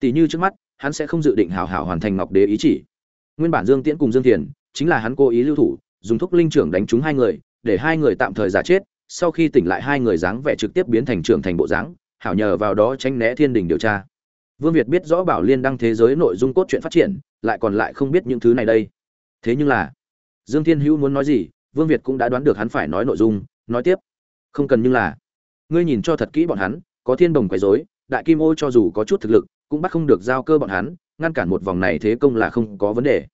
[SPEAKER 1] Tỷ như trước mắt, hắn sẽ không dự định hào hảo hoàn thành ngọc đế ý chỉ. Nguyên bản dương tiễn cùng dương thiền, chính là hắn cố ý lưu thủ, dùng thúc linh trưởng đánh trúng hai người, để hai người tạm thời giả chết sau khi tỉnh lại hai người dáng vẻ trực tiếp biến thành trưởng thành bộ dáng, hảo nhờ vào đó tránh né thiên đình điều tra. Vương việt biết rõ bảo liên đăng thế giới nội dung cốt truyện phát triển, lại còn lại không biết những thứ này đây. Thế nhưng là, dương thiên hữu muốn nói gì, vương việt cũng đã đoán được hắn phải nói nội dung, nói tiếp. Không cần nhưng là, ngươi nhìn cho thật kỹ bọn hắn, có thiên đồng quấy rối, đại kim ô cho dù có chút thực lực, cũng bắt không được giao cơ bọn hắn, ngăn cản một vòng này thế công là không có vấn đề.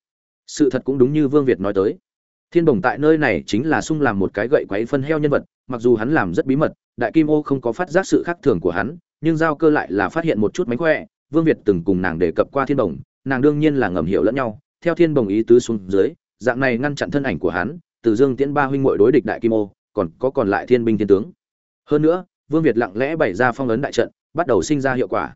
[SPEAKER 1] Sự thật cũng đúng như vương việt nói tới thiên đồng tại nơi này chính là sung làm một cái gậy quấy phân heo nhân vật, mặc dù hắn làm rất bí mật, đại kim ô không có phát giác sự khác thường của hắn, nhưng giao cơ lại là phát hiện một chút mánh khỏe, vương việt từng cùng nàng đề cập qua thiên đồng nàng đương nhiên là ngầm hiểu lẫn nhau, theo thiên đồng ý tứ xuống dưới, dạng này ngăn chặn thân ảnh của hắn, từ dương tiễn ba huynh muội đối địch đại kim ô, còn có còn lại thiên binh thiên tướng. Hơn nữa, vương việt lặng lẽ bày ra phong ấn đại trận, bắt đầu sinh ra hiệu quả.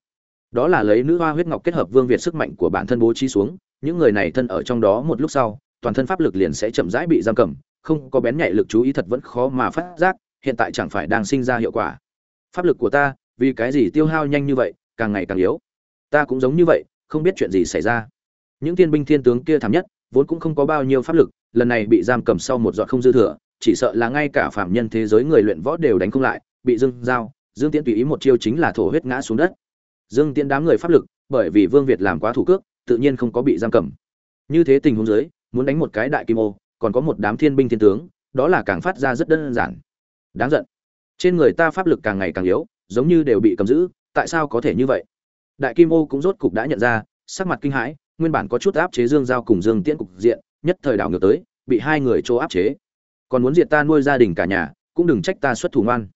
[SPEAKER 1] Đó là lấy nữ hoa huyết ngọc kết hợp vương việt sức mạnh của bản thân bố trí xuống, những người này thân ở trong đó một lúc sau toàn thân pháp lực liền sẽ chậm rãi bị giam cầm, không có bén nhạy lực chú ý thật vẫn khó mà phát giác, hiện tại chẳng phải đang sinh ra hiệu quả. Pháp lực của ta, vì cái gì tiêu hao nhanh như vậy, càng ngày càng yếu? Ta cũng giống như vậy, không biết chuyện gì xảy ra. Những thiên binh thiên tướng kia thảm nhất, vốn cũng không có bao nhiêu pháp lực, lần này bị giam cầm sau một giọt không dư thừa, chỉ sợ là ngay cả phạm nhân thế giới người luyện võ đều đánh không lại, bị dương giao, dương tiễn tùy ý một chiêu chính là thổ huyết ngã xuống đất. Dương tiễn đám người pháp lực, bởi vì vương việt làm quá thủ cước, tự nhiên không có bị giam cầm. Như thế tình huống dưới muốn đánh một cái đại kim ô, còn có một đám thiên binh thiên tướng, đó là càng phát ra rất đơn giản. Đáng giận. Trên người ta pháp lực càng ngày càng yếu, giống như đều bị cầm giữ, tại sao có thể như vậy? Đại kim ô cũng rốt cục đã nhận ra, sắc mặt kinh hãi, nguyên bản có chút áp chế dương giao cùng dương tiễn cục diện, nhất thời đảo ngược tới, bị hai người chỗ áp chế. Còn muốn diệt ta nuôi gia đình cả nhà, cũng đừng trách ta xuất thủ ngoan.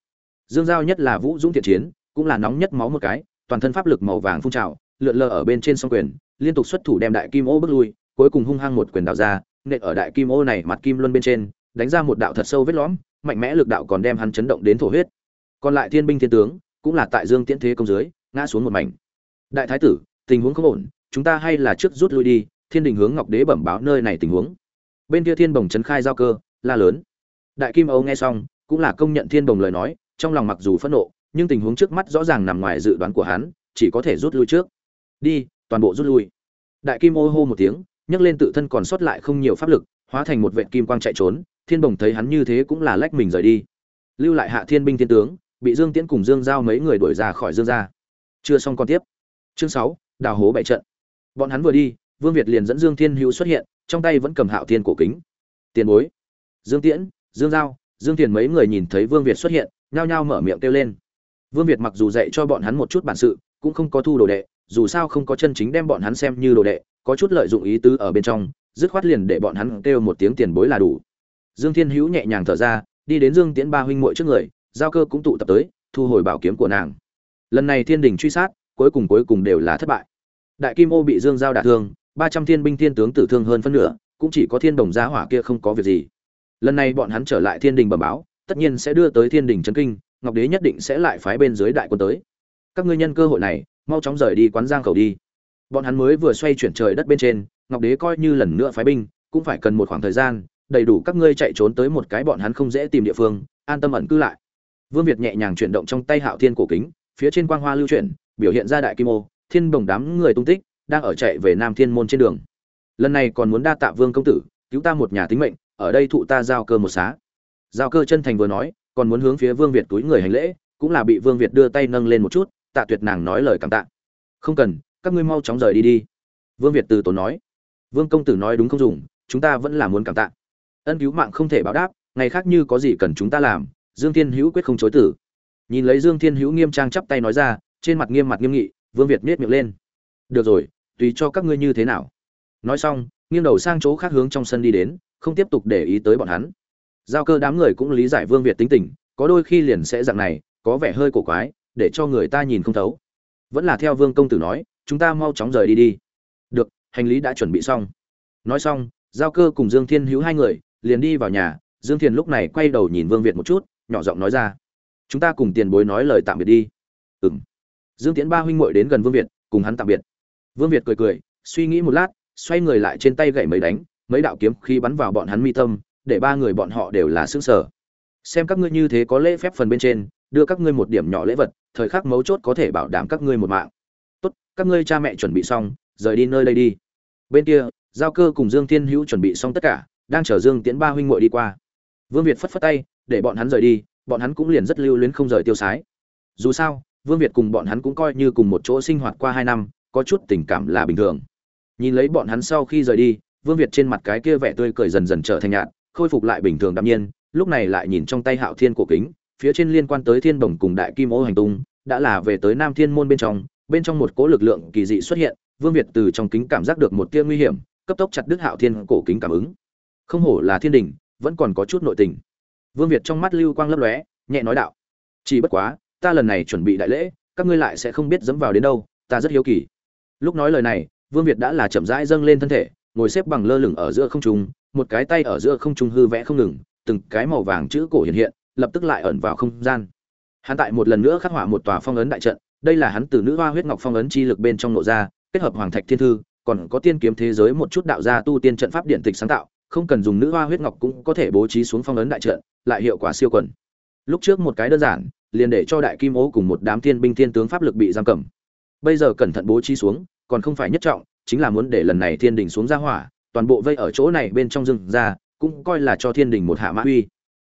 [SPEAKER 1] Dương giao nhất là vũ dũng thiện chiến, cũng là nóng nhất máu một cái, toàn thân pháp lực màu vàng phun trào, lượn lờ ở bên trên song quyền, liên tục xuất thủ đem đại kim ô bước lui cuối cùng hung hăng một quyền đạo ra, nện ở đại kim ô này mặt kim luân bên trên, đánh ra một đạo thật sâu vết lõm, mạnh mẽ lực đạo còn đem hắn chấn động đến thổ huyết. Còn lại thiên binh thiên tướng, cũng là tại dương tiễn thế công dưới, ngã xuống một mảnh. Đại thái tử, tình huống không ổn, chúng ta hay là trước rút lui đi, thiên đình hướng ngọc đế bẩm báo nơi này tình huống. Bên kia thiên bồng trấn khai giao cơ, la lớn. Đại kim âu nghe xong, cũng là công nhận thiên bồng lời nói, trong lòng mặc dù phẫn nộ, nhưng tình huống trước mắt rõ ràng nằm ngoài dự đoán của hắn, chỉ có thể rút lui trước. Đi, toàn bộ rút lui. Đại kim ô hô một tiếng nhấc lên tự thân còn sót lại không nhiều pháp lực, hóa thành một vệ kim quang chạy trốn, thiên bồng thấy hắn như thế cũng là lách mình rời đi. Lưu lại hạ thiên binh thiên tướng, bị dương tiễn cùng dương giao mấy người đuổi ra khỏi dương gia. Chưa xong còn tiếp. Chương sáu, đào hố bại trận. Bọn hắn vừa đi, vương việt liền dẫn dương thiên hữu xuất hiện, trong tay vẫn cầm hạo thiên cổ kính. Tiền bối. Dương tiễn, dương giao, dương tiền mấy người nhìn thấy vương việt xuất hiện, nhao nhao mở miệng kêu lên. Vương việt mặc dù dạy cho bọn hắn một chút bản sự, cũng không có thu đồ đệ, dù sao không có chân chính đem bọn hắn xem như đồ đệ có chút lợi dụng ý tứ ở bên trong, dứt khoát liền để bọn hắn kêu một tiếng tiền bối là đủ. Dương thiên hữu nhẹ nhàng thở ra, đi đến dương tiễn ba huynh muội trước người, giao cơ cũng tụ tập tới, thu hồi bảo kiếm của nàng. Lần này thiên đình truy sát, cuối cùng cuối cùng đều là thất bại. Đại kim ô bị dương giao đả thương, ba trăm thiên binh thiên tướng tử thương hơn phân nửa, cũng chỉ có thiên đồng giá hỏa kia không có việc gì. Lần này bọn hắn trở lại thiên đình bẩm báo, tất nhiên sẽ đưa tới thiên đình trấn kinh, ngọc đế nhất định sẽ lại phái bên dưới đại quân tới. Các ngươi nhân cơ hội này, mau chóng rời đi quán giang cầu đi bọn hắn mới vừa xoay chuyển trời đất bên trên, ngọc đế coi như lần nữa phái binh, cũng phải cần một khoảng thời gian, đầy đủ các ngươi chạy trốn tới một cái bọn hắn không dễ tìm địa phương, an tâm ẩn cư lại. Vương việt nhẹ nhàng chuyển động trong tay hạo thiên cổ kính, phía trên quang hoa lưu chuyển, biểu hiện ra đại kim ô, thiên bồng đám người tung tích, đang ở chạy về nam thiên môn trên đường. Lần này còn muốn đa tạ vương công tử, cứu ta một nhà tính mệnh, ở đây thụ ta giao cơ một xá. Giao cơ chân thành vừa nói, còn muốn hướng phía vương việt túi người hành lễ, cũng là bị vương việt đưa tay nâng lên một chút, tạ tuyệt nàng nói lời cảm tạ. Không cần các ngươi mau chóng rời đi đi. Vương việt từ tốn nói. Vương công tử nói đúng không dùng, chúng ta vẫn là muốn cảm tạ. Ân cứu mạng không thể báo đáp, ngày khác như có gì cần chúng ta làm, dương thiên hữu quyết không chối tử nhìn lấy dương thiên hữu nghiêm trang chắp tay nói ra, trên mặt nghiêm mặt nghiêm nghị, vương việt miết miệng lên. Được rồi, tùy cho các ngươi như thế nào. Nói xong, nghiêng đầu sang chỗ khác hướng trong sân đi đến, không tiếp tục để ý tới bọn hắn. Giao cơ đám người cũng lý giải vương việt tính tình, có đôi khi liền sẽ dạng này, có vẻ hơi cổ quái, để cho người ta nhìn không thấu. Vẫn là theo vương công tử nói chúng ta mau chóng rời đi đi. Được, hành lý đã chuẩn bị xong. Nói xong, giao cơ cùng dương thiên hữu hai người liền đi vào nhà. Dương thiên lúc này quay đầu nhìn vương việt một chút, nhỏ giọng nói ra, chúng ta cùng tiền bối nói lời tạm biệt đi. Ừ m dương tiến ba huynh m đến gần vương việt, cùng hắn tạm biệt. Vương việt cười cười, suy nghĩ một lát, xoay người lại trên tay gậy mấy đánh, mấy đạo kiếm khi bắn vào bọn hắn mi tâm, để ba người bọn họ đều là xương sở xem các ngươi như thế có lễ phép phần bên trên, đưa các ngươi một điểm nhỏ lễ vật, thời khắc mấu chốt có thể bảo đảm các ngươi một mạng các ngươi cha mẹ chuẩn bị xong, rời đi nơi đây đi. Bên kia, giao cơ cùng dương thiên hữu chuẩn bị xong tất cả, đang chở dương tiễn ba huynh muội đi qua. Vương việt phất phất tay, để bọn hắn rời đi, bọn hắn cũng liền rất lưu luyến không rời tiêu sái. Dù sao, vương việt cùng bọn hắn cũng coi như cùng một chỗ sinh hoạt qua hai năm, có chút tình cảm là bình thường. Nhìn lấy bọn hắn sau khi rời đi, vương việt trên mặt cái kia vẻ tươi cười dần dần trở thành nhạt, khôi phục lại bình thường đạm nhiên, lúc này lại nhìn trong tay hạo thiên cổ kính, phía trên liên quan tới thiên bồng cùng đại kim ô hành tung, đã là về tới nam thiên môn bên trong bên trong một cỗ lực lượng kỳ dị xuất hiện, vương việt từ trong kính cảm giác được một tia nguy hiểm, cấp tốc chặt đứt hạo thiên cổ kính cảm ứng. Không hổ là thiên đình, vẫn còn có chút nội tình. Vương việt trong mắt lưu quang lấp lóe, nhẹ nói đạo. Chỉ bất quá, ta lần này chuẩn bị đại lễ, các ngươi lại sẽ không biết dẫm vào đến đâu, ta rất hiếu kỳ. Lúc nói lời này, vương việt đã là chậm rãi dâng lên thân thể, ngồi xếp bằng lơ lửng ở giữa không trung, một cái tay ở giữa không trung hư vẽ không ngừng, từng cái màu vàng chữ cổ hiện hiện, lập tức lại ẩn vào không gian. Hắn tại một lần nữa khắc họa một tòa phong ấn đại trận đây là hắn từ nữ hoa huyết ngọc phong ấn chi lực bên trong nội ra, kết hợp hoàng thạch thiên thư, còn có tiên kiếm thế giới một chút đạo gia tu tiên trận pháp điện tịch sáng tạo, không cần dùng nữ hoa huyết ngọc cũng có thể bố trí xuống phong ấn đại trận, lại hiệu quả siêu quần. Lúc trước một cái đơn giản, liền để cho đại kim ố cùng một đám thiên binh thiên tướng pháp lực bị giam cầm. Bây giờ cẩn thận bố trí xuống, còn không phải nhất trọng, chính là muốn để lần này thiên đình xuống ra hỏa, toàn bộ vây ở chỗ này bên trong rừng ra, cũng coi là cho thiên đình một hạ mã uy.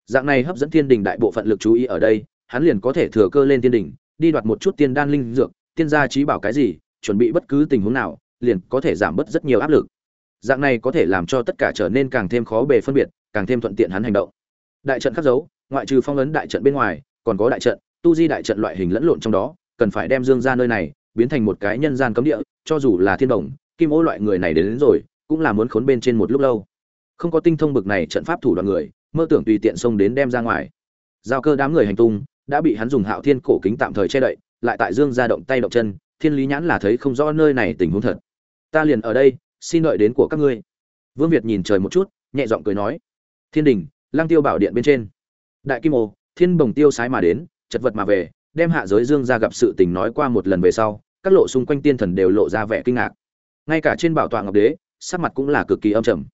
[SPEAKER 1] Dạng này hấp dẫn thiên đình đại bộ phận lực chú ý ở đây, hắn liền có thể thừa cơ lên thiên đình đi đoạt một chút tiên đan linh dược tiên gia trí bảo cái gì chuẩn bị bất cứ tình huống nào liền có thể giảm bớt rất nhiều áp lực. Dạng này có thể làm cho tất cả trở nên càng thêm khó bề phân biệt càng thêm thuận tiện hắn hành động. Đại trận khắc dấu ngoại trừ phong ấn đại trận bên ngoài còn có đại trận tu di đại trận loại hình lẫn lộn trong đó cần phải đem dương gia nơi này biến thành một cái nhân gian cấm địa cho dù là thiên đồng kim ô loại người này đến, đến rồi cũng là muốn khốn bên trên một lúc lâu. Không có tinh thông bực này trận pháp thủ đoạn người mơ tưởng tùy tiện xông đến đem ra ngoài. Giao cơ đám người hành tung đã bị hắn dùng hạo thiên cổ kính tạm thời che đậy, lại tại dương ra động tay động chân, thiên lý nhãn là thấy không rõ nơi này tình huống thật. Ta liền ở đây, xin đợi đến của các ngươi. Vương việt nhìn trời một chút, nhẹ giọng cười nói. Thiên đình lang tiêu bảo điện bên trên. Đại kim ô, thiên bồng tiêu sái mà đến, chật vật mà về, đem hạ giới dương ra gặp sự tình nói qua một lần về sau, các lộ xung quanh tiên thần đều lộ ra vẻ kinh ngạc. Ngay cả trên bảo tọa ngọc đế, sắc mặt cũng là cực kỳ âm trầm.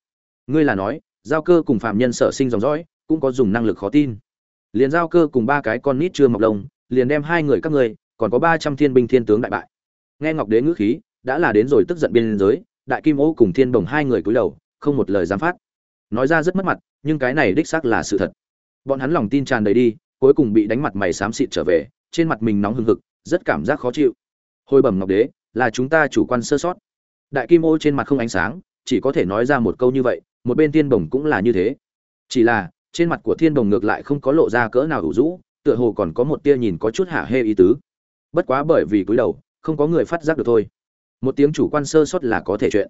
[SPEAKER 1] Ngươi là nói, giao cơ cùng phạm nhân sở sinh dòng dõi, cũng có dùng năng lực khó tin liền giao cơ cùng ba cái con nít chưa mọc lông, liền đem hai người các ngươi, còn có ba trăm thiên binh thiên tướng đại bại. Nghe ngọc đế ngữ khí, đã là đến rồi tức giận biên giới, đại kim ô cùng thiên bồng hai người cúi đầu, không một lời dám phát. Nói ra rất mất mặt, nhưng cái này đích xác là sự thật. Bọn hắn lòng tin tràn đầy đi, cuối cùng bị đánh mặt mày xám xịt trở về, trên mặt mình nóng hừng hực, rất cảm giác khó chịu. Hồi bẩm ngọc đế, là chúng ta chủ quan sơ sót. Đại kim ô trên mặt không ánh sáng, chỉ có thể nói ra một câu như vậy, một bên thiên bồng cũng là như thế. Chỉ là trên mặt của thiên đồng ngược lại không có lộ ra cỡ nào đủ rũ, tựa hồ còn có một tia nhìn có chút hạ hê ý tứ. Bất quá bởi vì cúi đầu, không có người phát giác được thôi. Một tiếng chủ quan sơ sót là có thể chuyện.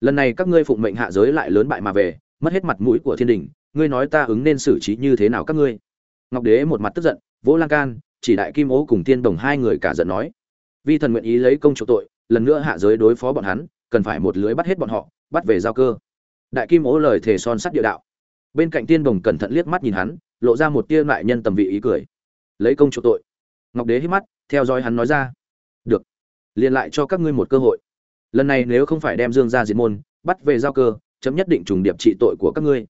[SPEAKER 1] Lần này các ngươi phụng mệnh hạ giới lại lớn bại mà về, mất hết mặt mũi của thiên đình, ngươi nói ta ứng nên xử trí như thế nào các ngươi? Ngọc đế một mặt tức giận, vỗ lan can, chỉ đại kim ố cùng thiên đồng hai người cả giận nói. Vi thần nguyện ý lấy công chủ tội, lần nữa hạ giới đối phó bọn hắn, cần phải một lưới bắt hết bọn họ, bắt về giao cơ. Đại kim ố lời thề son sắt địa đạo bên cạnh tiên đồng cẩn thận liếc mắt nhìn hắn, lộ ra một tia lại nhân tầm vị ý cười. Lấy công chủ tội. Ngọc đế hít mắt, theo dõi hắn nói ra. Được. Liền lại cho các ngươi một cơ hội. Lần này nếu không phải đem dương ra diệt môn, bắt về giao cơ, chấm nhất định trùng điệp trị tội của các ngươi.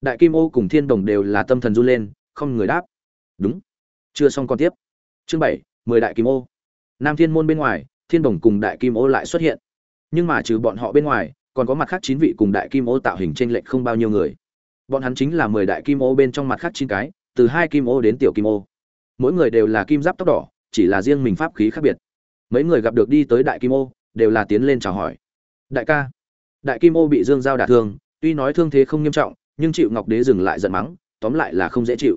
[SPEAKER 1] Đại kim ô cùng thiên đồng đều là tâm thần run lên, không người đáp. Đúng. Chưa xong còn tiếp. Chương bảy, mười đại kim ô. Nam thiên môn bên ngoài, thiên đồng cùng đại kim ô lại xuất hiện. Nhưng mà trừ bọn họ bên ngoài, còn có mặt khác chín vị cùng đại kim ô tạo hình trên lệch không bao nhiêu người bọn hắn chính là mười đại kim ô bên trong mặt khác chín cái, từ hai kim ô đến tiểu kim ô. Mỗi người đều là kim giáp tóc đỏ, chỉ là riêng mình pháp khí khác biệt. Mấy người gặp được đi tới đại kim ô, đều là tiến lên chào hỏi. Đại ca. Đại kim ô bị dương giao đả thương, tuy nói thương thế không nghiêm trọng, nhưng chịu ngọc đế dừng lại giận mắng, tóm lại là không dễ chịu.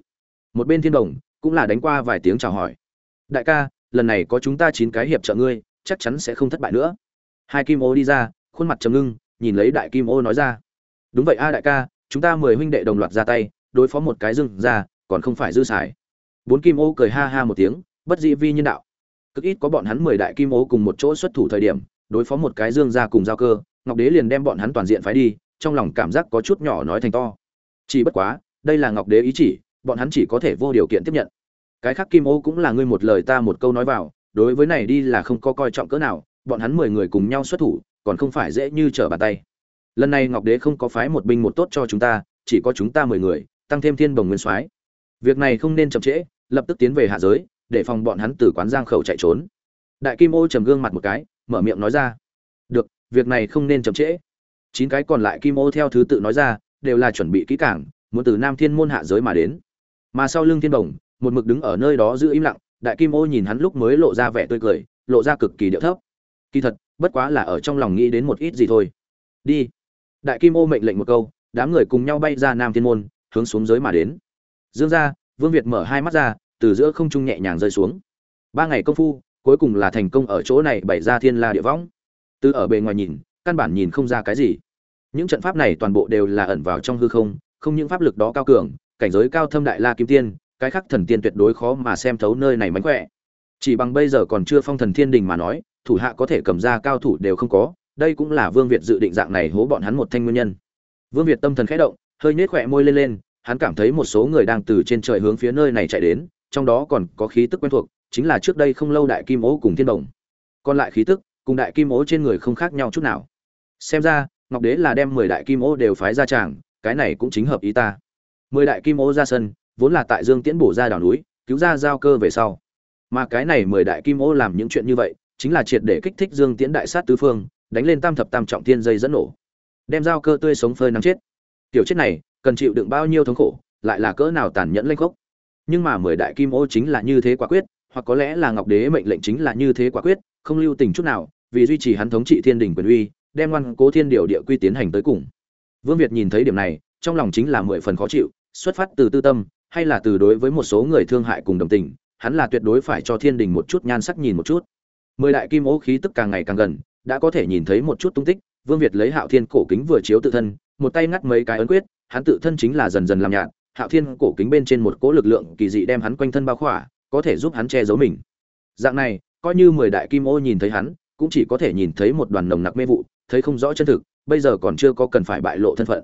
[SPEAKER 1] Một bên thiên đồng cũng là đánh qua vài tiếng chào hỏi. Đại ca, lần này có chúng ta chín cái hiệp trợ ngươi, chắc chắn sẽ không thất bại nữa. Hai kim ô đi ra, khuôn mặt trầm ngưng, nhìn lấy đại kim ô nói ra. Đúng vậy a đại ca chúng ta mười huynh đệ đồng loạt ra tay, đối phó một cái dưng ra còn không phải dư xài. Bốn kim ô cười ha ha một tiếng, bất dị vi nhân đạo. Cực ít có bọn hắn mười đại kim ô cùng một chỗ xuất thủ thời điểm, đối phó một cái dương ra cùng giao cơ, ngọc đế liền đem bọn hắn toàn diện phái đi, trong lòng cảm giác có chút nhỏ nói thành to. Chỉ bất quá, đây là ngọc đế ý chỉ, bọn hắn chỉ có thể vô điều kiện tiếp nhận. Cái khác kim ô cũng là ngươi một lời ta một câu nói vào, đối với này đi là không có coi trọng cỡ nào, bọn hắn mười người cùng nhau xuất thủ, còn không phải dễ như trở bàn tay lần này ngọc đế không có phái một binh một tốt cho chúng ta, chỉ có chúng ta mười người, tăng thêm thiên bồng nguyên soái. Việc này không nên chậm trễ, lập tức tiến về hạ giới, để phòng bọn hắn từ quán giang khẩu chạy trốn. Đại kim ô trầm gương mặt một cái, mở miệng nói ra. Được, việc này không nên chậm trễ. Chín cái còn lại kim ô theo thứ tự nói ra, đều là chuẩn bị kỹ cảng muốn từ nam thiên môn hạ giới mà đến. Mà sau lưng thiên bồng, một mực đứng ở nơi đó giữ im lặng, đại kim ô nhìn hắn lúc mới lộ ra vẻ tươi cười, lộ ra cực kỳ điệu thấp. Kỳ thật, bất quá là ở trong lòng nghĩ đến một ít gì thôi. Đi đại kim ô mệnh lệnh một câu, đám người cùng nhau bay ra nam thiên môn, hướng xuống giới mà đến. Dương ra vương việt mở hai mắt ra, từ giữa không trung nhẹ nhàng rơi xuống. Ba ngày công phu, cuối cùng là thành công ở chỗ này bày ra thiên la địa võng. Từ ở bề ngoài nhìn, căn bản nhìn không ra cái gì. Những trận pháp này toàn bộ đều là ẩn vào trong hư không không những pháp lực đó cao cường, cảnh giới cao thâm đại la kim tiên, cái khác thần tiên tuyệt đối khó mà xem thấu nơi này mánh khỏe. Chỉ bằng bây giờ còn chưa phong thần thiên đình mà nói, thủ hạ có thể cầm ra cao thủ đều không có đây cũng là vương việt dự định dạng này hố bọn hắn một thanh nguyên nhân. Vương việt tâm thần khẽ động, hơi nhếch khóe môi lên lên, hắn cảm thấy một số người đang từ trên trời hướng phía nơi này chạy đến, trong đó còn có khí tức quen thuộc, chính là trước đây không lâu đại kim ố cùng thiên đồng. Còn lại khí tức, cùng đại kim ố trên người không khác nhau chút nào. Xem ra, ngọc đế là đem mười đại kim ố đều phái ra tràng, cái này cũng chính hợp ý ta. Mười đại kim ố ra sân, vốn là tại dương tiễn bổ ra đảo núi, cứu ra giao cơ về sau. Mà cái này mười đại kim ố làm những chuyện như vậy, chính là triệt để kích thích dương tiễn đại sát tứ phương đánh lên tam thập tam trọng thiên dây dẫn nổ. Đem dao cơ tươi sống phơi nắng chết. Tiểu chết này, cần chịu đựng bao nhiêu thống khổ, lại là cỡ nào tàn nhẫn lanh khốc. Nhưng mà mười đại kim ô chính là như thế quả quyết, hoặc có lẽ là ngọc đế mệnh lệnh chính là như thế quả quyết, không lưu tình chút nào, vì duy trì hắn thống trị thiên đình quyền uy, đem ngoan cố thiên điều địa quy tiến hành tới cùng. Vương việt nhìn thấy điểm này, trong lòng chính là mười phần khó chịu, xuất phát từ tư tâm, hay là từ đối với một số người thương hại cùng đồng tình, hắn là tuyệt đối phải cho thiên đình một chút nhan sắc nhìn một chút. Mười đại kim ô khí tức càng ngày càng gần đã có thể nhìn thấy một chút tung tích, vương việt lấy hạo thiên cổ kính vừa chiếu tự thân, một tay ngắt mấy cái ấn quyết, hắn tự thân chính là dần dần làm nhạt, hạo thiên cổ kính bên trên một cỗ lực lượng kỳ dị đem hắn quanh thân bao khỏa, có thể giúp hắn che giấu mình. Dạng này, coi như mười đại kim ô nhìn thấy hắn, cũng chỉ có thể nhìn thấy một đoàn nồng nặc mê vụ, thấy không rõ chân thực, bây giờ còn chưa có cần phải bại lộ thân phận.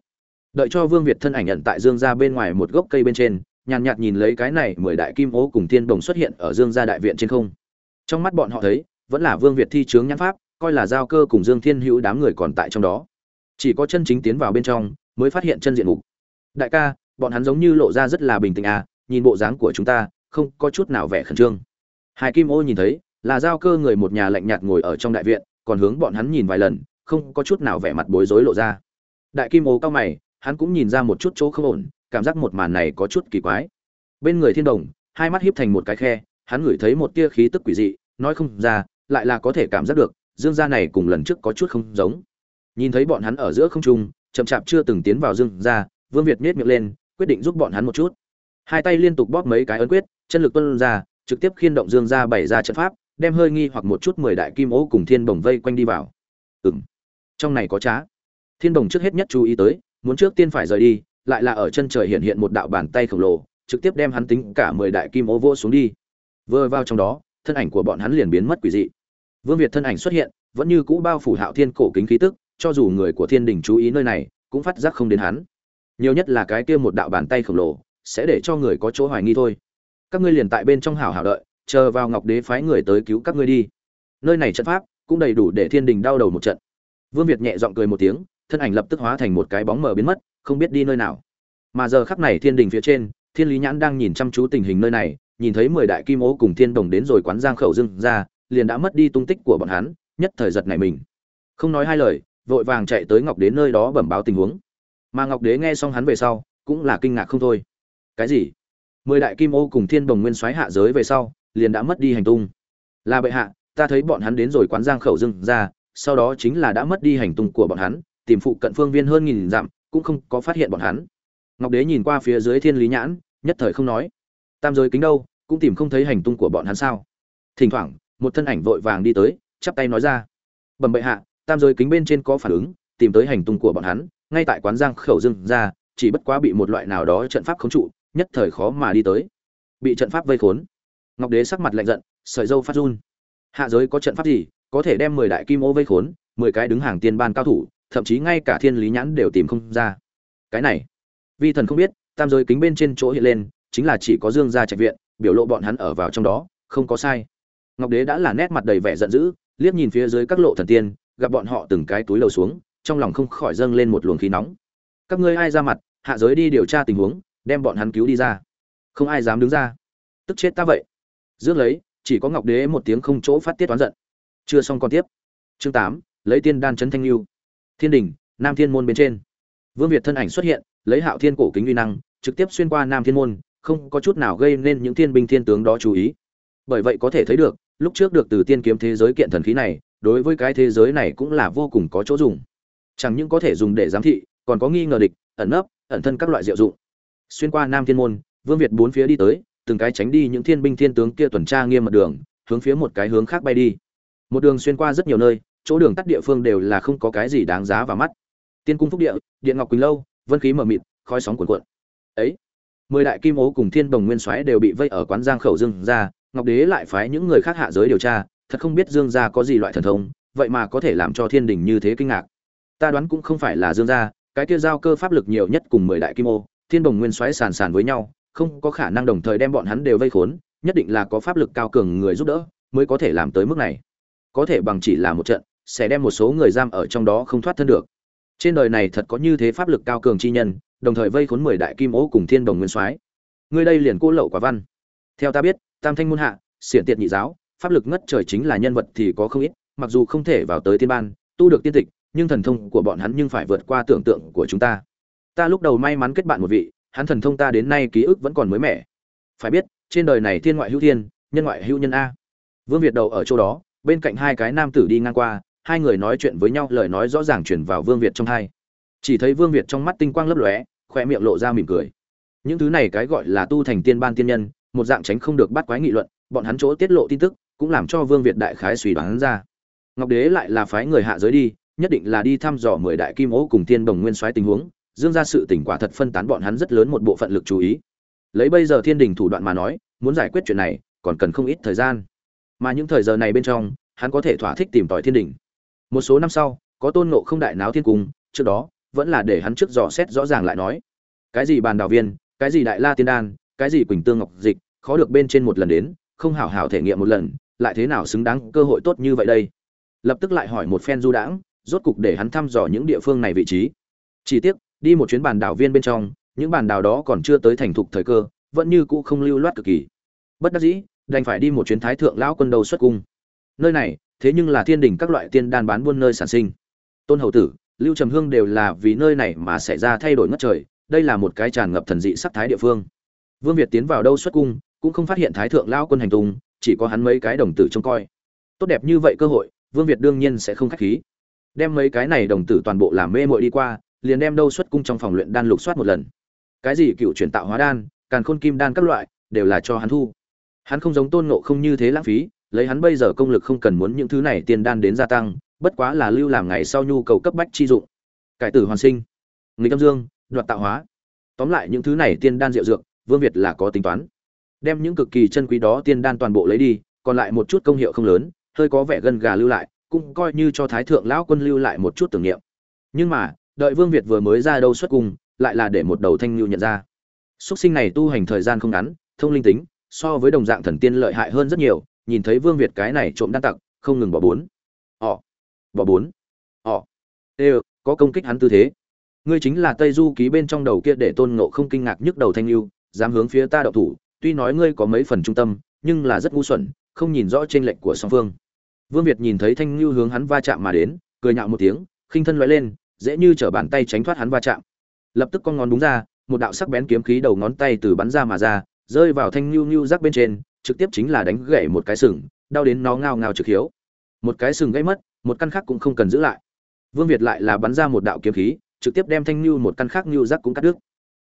[SPEAKER 1] Đợi cho vương việt thân ảnh nhận tại dương ra bên ngoài một gốc cây bên trên, nhàn nhạt nhìn lấy cái này mười đại kim ô cùng thiên đồng xuất hiện ở dương gia đại viện trên không. Trong mắt bọn họ thấy, vẫn là vương việt thi chướng nhãn pháp coi là giao cơ cùng dương thiên hữu đám người còn tại trong đó. Chỉ có chân chính tiến vào bên trong, mới phát hiện chân diện mục. Đại ca, bọn hắn giống như lộ ra rất là bình tĩnh à nhìn bộ dáng của chúng ta, không có chút nào vẻ khẩn trương. Hai kim ô nhìn thấy, là giao cơ người một nhà lạnh nhạt ngồi ở trong đại viện, còn hướng bọn hắn nhìn vài lần, không có chút nào vẻ mặt bối rối lộ ra. Đại kim ô cao mày, hắn cũng nhìn ra một chút chỗ không ổn, cảm giác một màn này có chút kỳ quái. Bên người thiên đồng, hai mắt híp thành một cái khe, hắn ngửi thấy một tia khí tức quỷ dị, nói không ra, lại là có thể cảm giác được dương gia này cùng lần trước có chút không giống. Nhìn thấy bọn hắn ở giữa không trung, chậm chạp chưa từng tiến vào dương gia, vương việt nhếch miệng lên, quyết định giúp bọn hắn một chút. Hai tay liên tục bóp mấy cái ấn quyết, chân lực tuôn ra, trực tiếp khiên động dương gia bày ra trận pháp, đem hơi nghi hoặc một chút mười đại kim ố cùng thiên bồng vây quanh đi vào. Ừm. Trong này có trá. Thiên Bồng trước hết nhất chú ý tới, muốn trước tiên phải rời đi, lại là ở chân trời hiện hiện một đạo bàn tay khổng lồ, trực tiếp đem hắn tính cả mười đại kim ô vô xuống đi. Vừa vào trong đó, thân ảnh của bọn hắn liền biến mất quỷ dị vương việt thân ảnh xuất hiện, vẫn như cũ bao phủ hạo thiên cổ kính khí tức, cho dù người của thiên đình chú ý nơi này, cũng phát giác không đến hắn. Nhiều nhất là cái kia một đạo bàn tay khổng lồ, sẽ để cho người có chỗ hoài nghi thôi. Các ngươi liền tại bên trong hảo hảo đợi, chờ vào ngọc đế phái người tới cứu các ngươi đi. Nơi này trận pháp, cũng đầy đủ để thiên đình đau đầu một trận. Vương việt nhẹ giọng cười một tiếng, thân ảnh lập tức hóa thành một cái bóng mờ biến mất, không biết đi nơi nào. Mà giờ khắc này thiên đình phía trên, thiên lý nhãn đang nhìn chăm chú tình hình nơi này, nhìn thấy mười đại kim ố cùng thiên đồng đến rồi quán giang khẩu dưng ra liền đã mất đi tung tích của bọn hắn, nhất thời giật này mình. Không nói hai lời, vội vàng chạy tới ngọc đế nơi đó bẩm báo tình huống. Mà ngọc đế nghe xong hắn về sau, cũng là kinh ngạc không thôi. Cái gì? Mười đại kim ô cùng thiên đồng nguyên soái hạ giới về sau, liền đã mất đi hành tung. Là bệ hạ, ta thấy bọn hắn đến rồi quán giang khẩu dưng ra, sau đó chính là đã mất đi hành tung của bọn hắn, tìm phụ cận phương viên hơn nghìn dặm, cũng không có phát hiện bọn hắn. Ngọc đế nhìn qua phía dưới thiên lý nhãn, nhất thời không nói. Tam giới kính đâu, cũng tìm không thấy hành tung của bọn hắn sao? Thỉnh thoảng một thân ảnh vội vàng đi tới, chắp tay nói ra. Bẩm bệ hạ, tam giới kính bên trên có phản ứng, tìm tới hành tung của bọn hắn, ngay tại quán giang khẩu dưng ra, chỉ bất quá bị một loại nào đó trận pháp khống trụ, nhất thời khó mà đi tới. Bị trận pháp vây khốn. Ngọc đế sắc mặt lạnh giận, sợi dâu phát run. Hạ giới có trận pháp gì, có thể đem mười đại kim ô vây khốn, mười cái đứng hàng tiên ban cao thủ, thậm chí ngay cả thiên lý nhãn đều tìm không ra. Cái này, vi thần không biết, tam giới kính bên trên chỗ hiện lên, chính là chỉ có dương gia trạch viện, biểu lộ bọn hắn ở vào trong đó, không có sai ngọc đế đã là nét mặt đầy vẻ giận dữ, liếc nhìn phía dưới các lộ thần tiên, gặp bọn họ từng cái túi lầu xuống, trong lòng không khỏi dâng lên một luồng khí nóng. Các ngươi ai ra mặt, hạ giới đi điều tra tình huống, đem bọn hắn cứu đi ra. Không ai dám đứng ra. Tức chết ta vậy. Dước lấy, chỉ có ngọc đế một tiếng không chỗ phát tiết oán giận. Chưa xong còn tiếp. Chương tám, lấy tiên đan chấn thanh lưu. Thiên đình nam thiên môn bên trên. Vương việt thân ảnh xuất hiện, lấy hạo thiên cổ kính uy năng, trực tiếp xuyên qua nam thiên môn, không có chút nào gây nên những thiên binh thiên tướng đó chú ý. Bởi vậy có thể thấy được lúc trước được từ tiên kiếm thế giới kiện thần khí này, đối với cái thế giới này cũng là vô cùng có chỗ dùng. Chẳng những có thể dùng để giám thị, còn có nghi ngờ địch, ẩn nấp, ẩn thân các loại diệu dụng. Xuyên qua nam thiên môn, vương việt bốn phía đi tới, từng cái tránh đi những thiên binh thiên tướng kia tuần tra nghiêm mật đường, hướng phía một cái hướng khác bay đi. Một đường xuyên qua rất nhiều nơi, chỗ đường tắt địa phương đều là không có cái gì đáng giá vào mắt. Tiên cung phúc địa, điện ngọc quỳnh lâu, vân khí mờ mịt, khói sóng cuồn cuộn. Ấy, mười đại kim ố cùng thiên đồng nguyên soái đều bị vây ở quán giang khẩu dương ra ngọc đế lại phái những người khác hạ giới điều tra, thật không biết dương gia có gì loại thần thông, vậy mà có thể làm cho thiên đình như thế kinh ngạc. Ta đoán cũng không phải là dương gia, cái kia giao cơ pháp lực nhiều nhất cùng mười đại kim ô, thiên đồng nguyên xoáy sàn sàn với nhau, không có khả năng đồng thời đem bọn hắn đều vây khốn, nhất định là có pháp lực cao cường người giúp đỡ, mới có thể làm tới mức này. Có thể bằng chỉ là một trận, sẽ đem một số người giam ở trong đó không thoát thân được. Trên đời này thật có như thế pháp lực cao cường chi nhân, đồng thời vây khốn mười đại kim ô cùng thiên đồng nguyên soái người đây liền cô lậu quả văn theo ta biết, tam thanh môn hạ, xiển tiệt nhị giáo, pháp lực ngất trời chính là nhân vật thì có không ít, mặc dù không thể vào tới tiên ban, tu được tiên tịch, nhưng thần thông của bọn hắn nhưng phải vượt qua tưởng tượng của chúng ta. Ta lúc đầu may mắn kết bạn một vị, hắn thần thông ta đến nay ký ức vẫn còn mới mẻ. Phải biết, trên đời này thiên ngoại hữu thiên, nhân ngoại hữu nhân a. Vương việt đầu ở chỗ đó, bên cạnh hai cái nam tử đi ngang qua, hai người nói chuyện với nhau, lời nói rõ ràng chuyển vào vương việt trong hai. Chỉ thấy vương việt trong mắt tinh quang lấp lóe khoe miệng lộ ra mỉm cười. Những thứ này cái gọi là tu thành tiên ban tiên nhân một dạng tránh không được bắt quái nghị luận, bọn hắn chỗ tiết lộ tin tức, cũng làm cho vương việt đại khái suy đoán ra. Ngọc đế lại là phái người hạ giới đi, nhất định là đi thăm dò mười đại kim ố cùng tiên đồng nguyên soái tình huống, dương ra sự tình quả thật phân tán bọn hắn rất lớn một bộ phận lực chú ý. Lấy bây giờ thiên đình thủ đoạn mà nói, muốn giải quyết chuyện này, còn cần không ít thời gian. Mà những thời giờ này bên trong, hắn có thể thỏa thích tìm tòi thiên đình. Một số năm sau, có tôn ngộ không đại náo thiên cung, trước đó, vẫn là để hắn trước dò xét rõ ràng lại nói. Cái gì bàn đào viên, cái gì đại la tiên đan cái gì quỳnh tương ngọc dịch, khó được bên trên một lần đến, không hảo hảo thể nghiệm một lần, lại thế nào xứng đáng cơ hội tốt như vậy đây? Lập tức lại hỏi một phen du đãng, rốt cục để hắn thăm dò những địa phương này vị trí. Chỉ tiếc, đi một chuyến bàn đảo viên bên trong, những bàn đảo đó còn chưa tới thành thục thời cơ, vẫn như cũ không lưu loát cực kỳ. Bất đắc dĩ, đành phải đi một chuyến thái thượng lão quân đầu xuất cung. Nơi này, thế nhưng là thiên đình các loại tiên đan bán buôn nơi sản sinh. Tôn hầu tử, lưu trầm hương đều là vì nơi này mà xảy ra thay đổi ngất trời, đây là một cái tràn ngập thần dị sắc thái địa phương vương việt tiến vào đâu xuất cung, cũng không phát hiện thái thượng lão quân hành tung, chỉ có hắn mấy cái đồng tử trông coi. Tốt đẹp như vậy cơ hội, vương việt đương nhiên sẽ không khách khí. Đem mấy cái này đồng tử toàn bộ làm mê mội đi qua, liền đem đâu xuất cung trong phòng luyện đan lục soát một lần. Cái gì cựu chuyển tạo hóa đan, càn khôn kim đan các loại, đều là cho hắn thu. Hắn không giống tôn ngộ không như thế lãng phí, lấy hắn bây giờ công lực không cần muốn những thứ này tiền đan đến gia tăng, bất quá là lưu làm ngày sau nhu cầu cấp bách chi dụng. Cải tử hoàn sinh, nghịch âm dương, đoạt tạo hóa. Tóm lại những thứ này tiên đan diệu dược vương việt là có tính toán. Đem những cực kỳ chân quý đó tiên đan toàn bộ lấy đi, còn lại một chút công hiệu không lớn, hơi có vẻ gân gà lưu lại, cũng coi như cho thái thượng lão quân lưu lại một chút tưởng niệm. Nhưng mà, đợi vương việt vừa mới ra đâu xuất cung, lại là để một đầu thanh lưu nhận ra. Xuất sinh này tu hành thời gian không ngắn, thông linh tính, so với đồng dạng thần tiên lợi hại hơn rất nhiều, nhìn thấy vương việt cái này trộm đan tặc, không ngừng bỏ bốn. Họ bỏ bốn. Họ ê, có công kích hắn tư thế. Ngươi chính là tây du ký bên trong đầu kia để tôn ngộ không kinh ngạc nhức đầu thanh lưu dám hướng phía ta đậu thủ, tuy nói ngươi có mấy phần trung tâm, nhưng là rất ngu xuẩn, không nhìn rõ trên lệnh của song phương. Vương việt nhìn thấy thanh lưu hướng hắn va chạm mà đến, cười nhạo một tiếng, khinh thân loại lên, dễ như trở bàn tay tránh thoát hắn va chạm. Lập tức con ngón đúng ra, một đạo sắc bén kiếm khí đầu ngón tay từ bắn ra mà ra, rơi vào thanh lưu lưu rắc bên trên, trực tiếp chính là đánh gãy một cái sừng, đau đến nó ngao ngao trực hiếu. Một cái sừng gãy mất, một căn khác cũng không cần giữ lại. Vương việt lại là bắn ra một đạo kiếm khí, trực tiếp đem thanh lưu một căn khác lưu rắc cũng cắt đứt.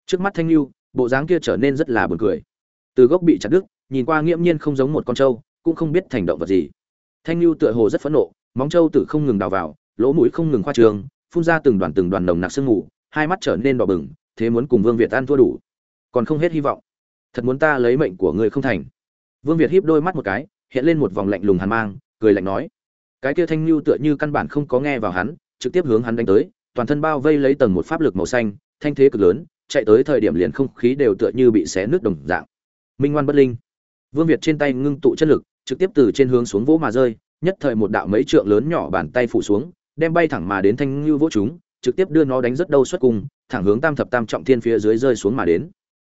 [SPEAKER 1] Trước mắt thanh lưu bộ dáng kia trở nên rất là buồn cười. Từ gốc bị chặt đứt, nhìn qua nghiễm nhiên không giống một con trâu, cũng không biết thành động vật gì. Thanh lưu tựa hồ rất phẫn nộ, móng trâu tự không ngừng đào vào, lỗ mũi không ngừng khoa trường, phun ra từng đoàn từng đoàn nồng nặc sương mù, hai mắt trở nên đỏ bừng, thế muốn cùng vương việt an thua đủ. Còn không hết hy vọng. Thật muốn ta lấy mệnh của ngươi không thành. Vương việt híp đôi mắt một cái, hiện lên một vòng lạnh lùng hàn mang, cười lạnh nói. Cái kia thanh lưu tựa như căn bản không có nghe vào hắn, trực tiếp hướng hắn đánh tới, toàn thân bao vây lấy tầng một pháp lực màu xanh, thanh thế cực lớn chạy tới thời điểm liền không khí đều tựa như bị xé nước đồng dạng. Minh ngoan bất linh. Vương việt trên tay ngưng tụ chất lực, trực tiếp từ trên hướng xuống vỗ mà rơi, nhất thời một đạo mấy trượng lớn nhỏ bàn tay phủ xuống, đem bay thẳng mà đến thanh lưu vỗ chúng, trực tiếp đưa nó đánh rất đâu xuất cung, thẳng hướng tam thập tam trọng thiên phía dưới rơi xuống mà đến.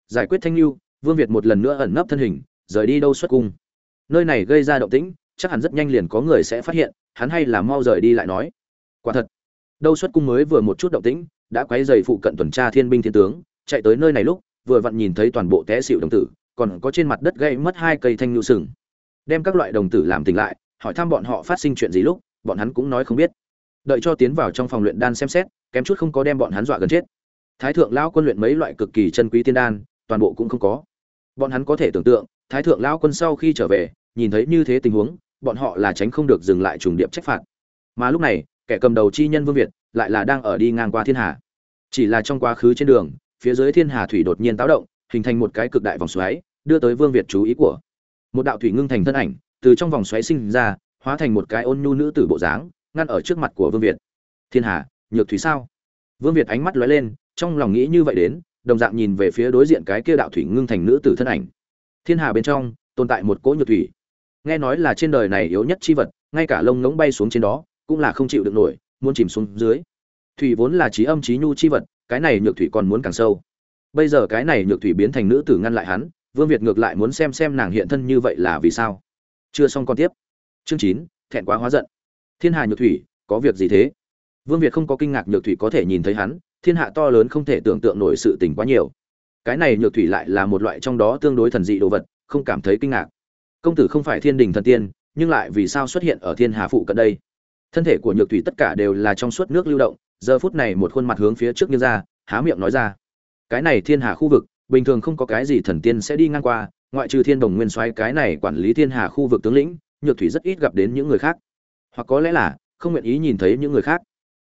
[SPEAKER 1] Giải quyết thanh lưu vương việt một lần nữa ẩn nấp thân hình, rời đi đâu xuất cung. Nơi này gây ra động tĩnh, chắc hẳn rất nhanh liền có người sẽ phát hiện, hắn hay là mau rời đi lại nói. Quả thật, đâu xuất cung mới vừa một chút động tĩnh đã quấy rầy phụ cận tuần tra thiên binh thiên tướng, chạy tới nơi này lúc, vừa vặn nhìn thấy toàn bộ té xỉu đồng tử, còn có trên mặt đất gãy mất hai cây thanh nhu sừng. Đem các loại đồng tử làm tỉnh lại, hỏi thăm bọn họ phát sinh chuyện gì lúc, bọn hắn cũng nói không biết. Đợi cho tiến vào trong phòng luyện đan xem xét, kém chút không có đem bọn hắn dọa gần chết. Thái thượng lão quân luyện mấy loại cực kỳ chân quý tiên đan, toàn bộ cũng không có. Bọn hắn có thể tưởng tượng, thái thượng lão quân sau khi trở về, nhìn thấy như thế tình huống, bọn họ là tránh không được dừng lại trùng điệp trách phạt. Mà lúc này, kẻ cầm đầu chi nhân vương việt lại là đang ở đi ngang qua thiên hà. Chỉ là trong quá khứ trên đường, phía dưới thiên hà thủy đột nhiên táo động, hình thành một cái cực đại vòng xoáy, đưa tới vương việt chú ý của. Một đạo thủy ngưng thành thân ảnh, từ trong vòng xoáy sinh ra, hóa thành một cái ôn nhu nữ tử bộ dáng, ngăn ở trước mặt của vương việt. Thiên hà, nhược thủy sao? Vương việt ánh mắt lóe lên, trong lòng nghĩ như vậy đến, đồng dạng nhìn về phía đối diện cái kia đạo thủy ngưng thành nữ tử thân ảnh. Thiên hà bên trong, tồn tại một cỗ nhược thủy. Nghe nói là trên đời này yếu nhất chi vật, ngay cả lông ngỗng bay xuống trên đó, cũng là không chịu được nổi muốn chìm xuống dưới. Thủy vốn là trí âm trí nhu chi vật, cái này nhược thủy còn muốn càng sâu. Bây giờ cái này nhược thủy biến thành nữ tử ngăn lại hắn, vương việt ngược lại muốn xem xem nàng hiện thân như vậy là vì sao. Chưa xong con tiếp. Chương chín, thẹn quá hóa giận. Thiên hà nhược thủy, có việc gì thế? Vương việt không có kinh ngạc nhược thủy có thể nhìn thấy hắn, thiên hạ to lớn không thể tưởng tượng nổi sự tình quá nhiều. Cái này nhược thủy lại là một loại trong đó tương đối thần dị đồ vật, không cảm thấy kinh ngạc. Công tử không phải thiên đình thần tiên, nhưng lại vì sao xuất hiện ở thiên hà phụ cận đây? Thân thể của nhược thủy tất cả đều là trong suốt nước lưu động, giờ phút này một khuôn mặt hướng phía trước như ra, há miệng nói ra. Cái này thiên hà khu vực, bình thường không có cái gì thần tiên sẽ đi ngang qua, ngoại trừ thiên đồng nguyên soái cái này quản lý thiên hà khu vực tướng lĩnh, nhược thủy rất ít gặp đến những người khác. Hoặc có lẽ là, không nguyện ý nhìn thấy những người khác.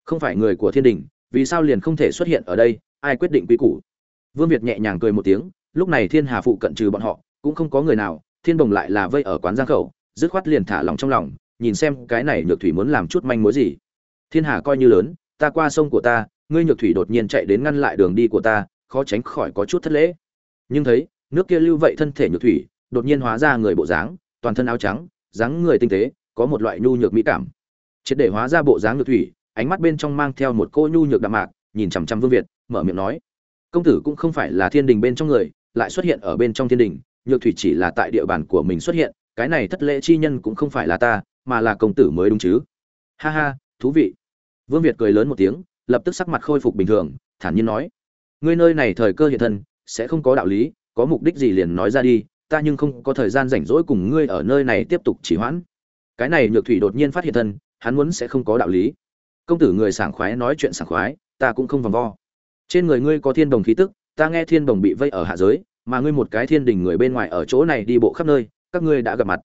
[SPEAKER 1] Không phải người của thiên đình, vì sao liền không thể xuất hiện ở đây, ai quyết định quy củ? Vương việt nhẹ nhàng cười một tiếng, lúc này thiên hà phụ cận trừ bọn họ, cũng không có người nào, thiên đồng lại là vây ở quán giang khẩu, dứt khoát liền thả lòng trong lòng nhìn xem cái này nhược thủy muốn làm chút manh mối gì. Thiên hà coi như lớn, ta qua sông của ta, ngươi nhược thủy đột nhiên chạy đến ngăn lại đường đi của ta, khó tránh khỏi có chút thất lễ. Nhưng thấy, nước kia lưu vậy thân thể nhược thủy, đột nhiên hóa ra người bộ dáng, toàn thân áo trắng, dáng người tinh tế, có một loại nhu nhược mỹ cảm. Triệt để hóa ra bộ dáng nhược thủy, ánh mắt bên trong mang theo một cô nhu nhược đạm mạc, nhìn chằm chằm vương việt, mở miệng nói, công tử cũng không phải là thiên đình bên trong người, lại xuất hiện ở bên trong thiên đình, nhược thủy chỉ là tại địa bàn của mình xuất hiện, cái này thất lễ chi nhân cũng không phải là ta mà là công tử mới đúng chứ. Ha ha, thú vị. Vương việt cười lớn một tiếng, lập tức sắc mặt khôi phục bình thường, thản nhiên nói. Ngươi nơi này thời cơ hiện thân, sẽ không có đạo lý, có mục đích gì liền nói ra đi, ta nhưng không có thời gian rảnh rỗi cùng ngươi ở nơi này tiếp tục chỉ hoãn. Cái này nhược thủy đột nhiên phát hiện thân, hắn muốn sẽ không có đạo lý. Công tử người sảng khoái nói chuyện sảng khoái, ta cũng không vòng vo. Trên người ngươi có thiên đồng khí tức, ta nghe thiên đồng bị vây ở hạ giới, mà ngươi một cái thiên đình người bên ngoài ở chỗ này đi bộ khắp nơi, các ngươi đã gặp mặt.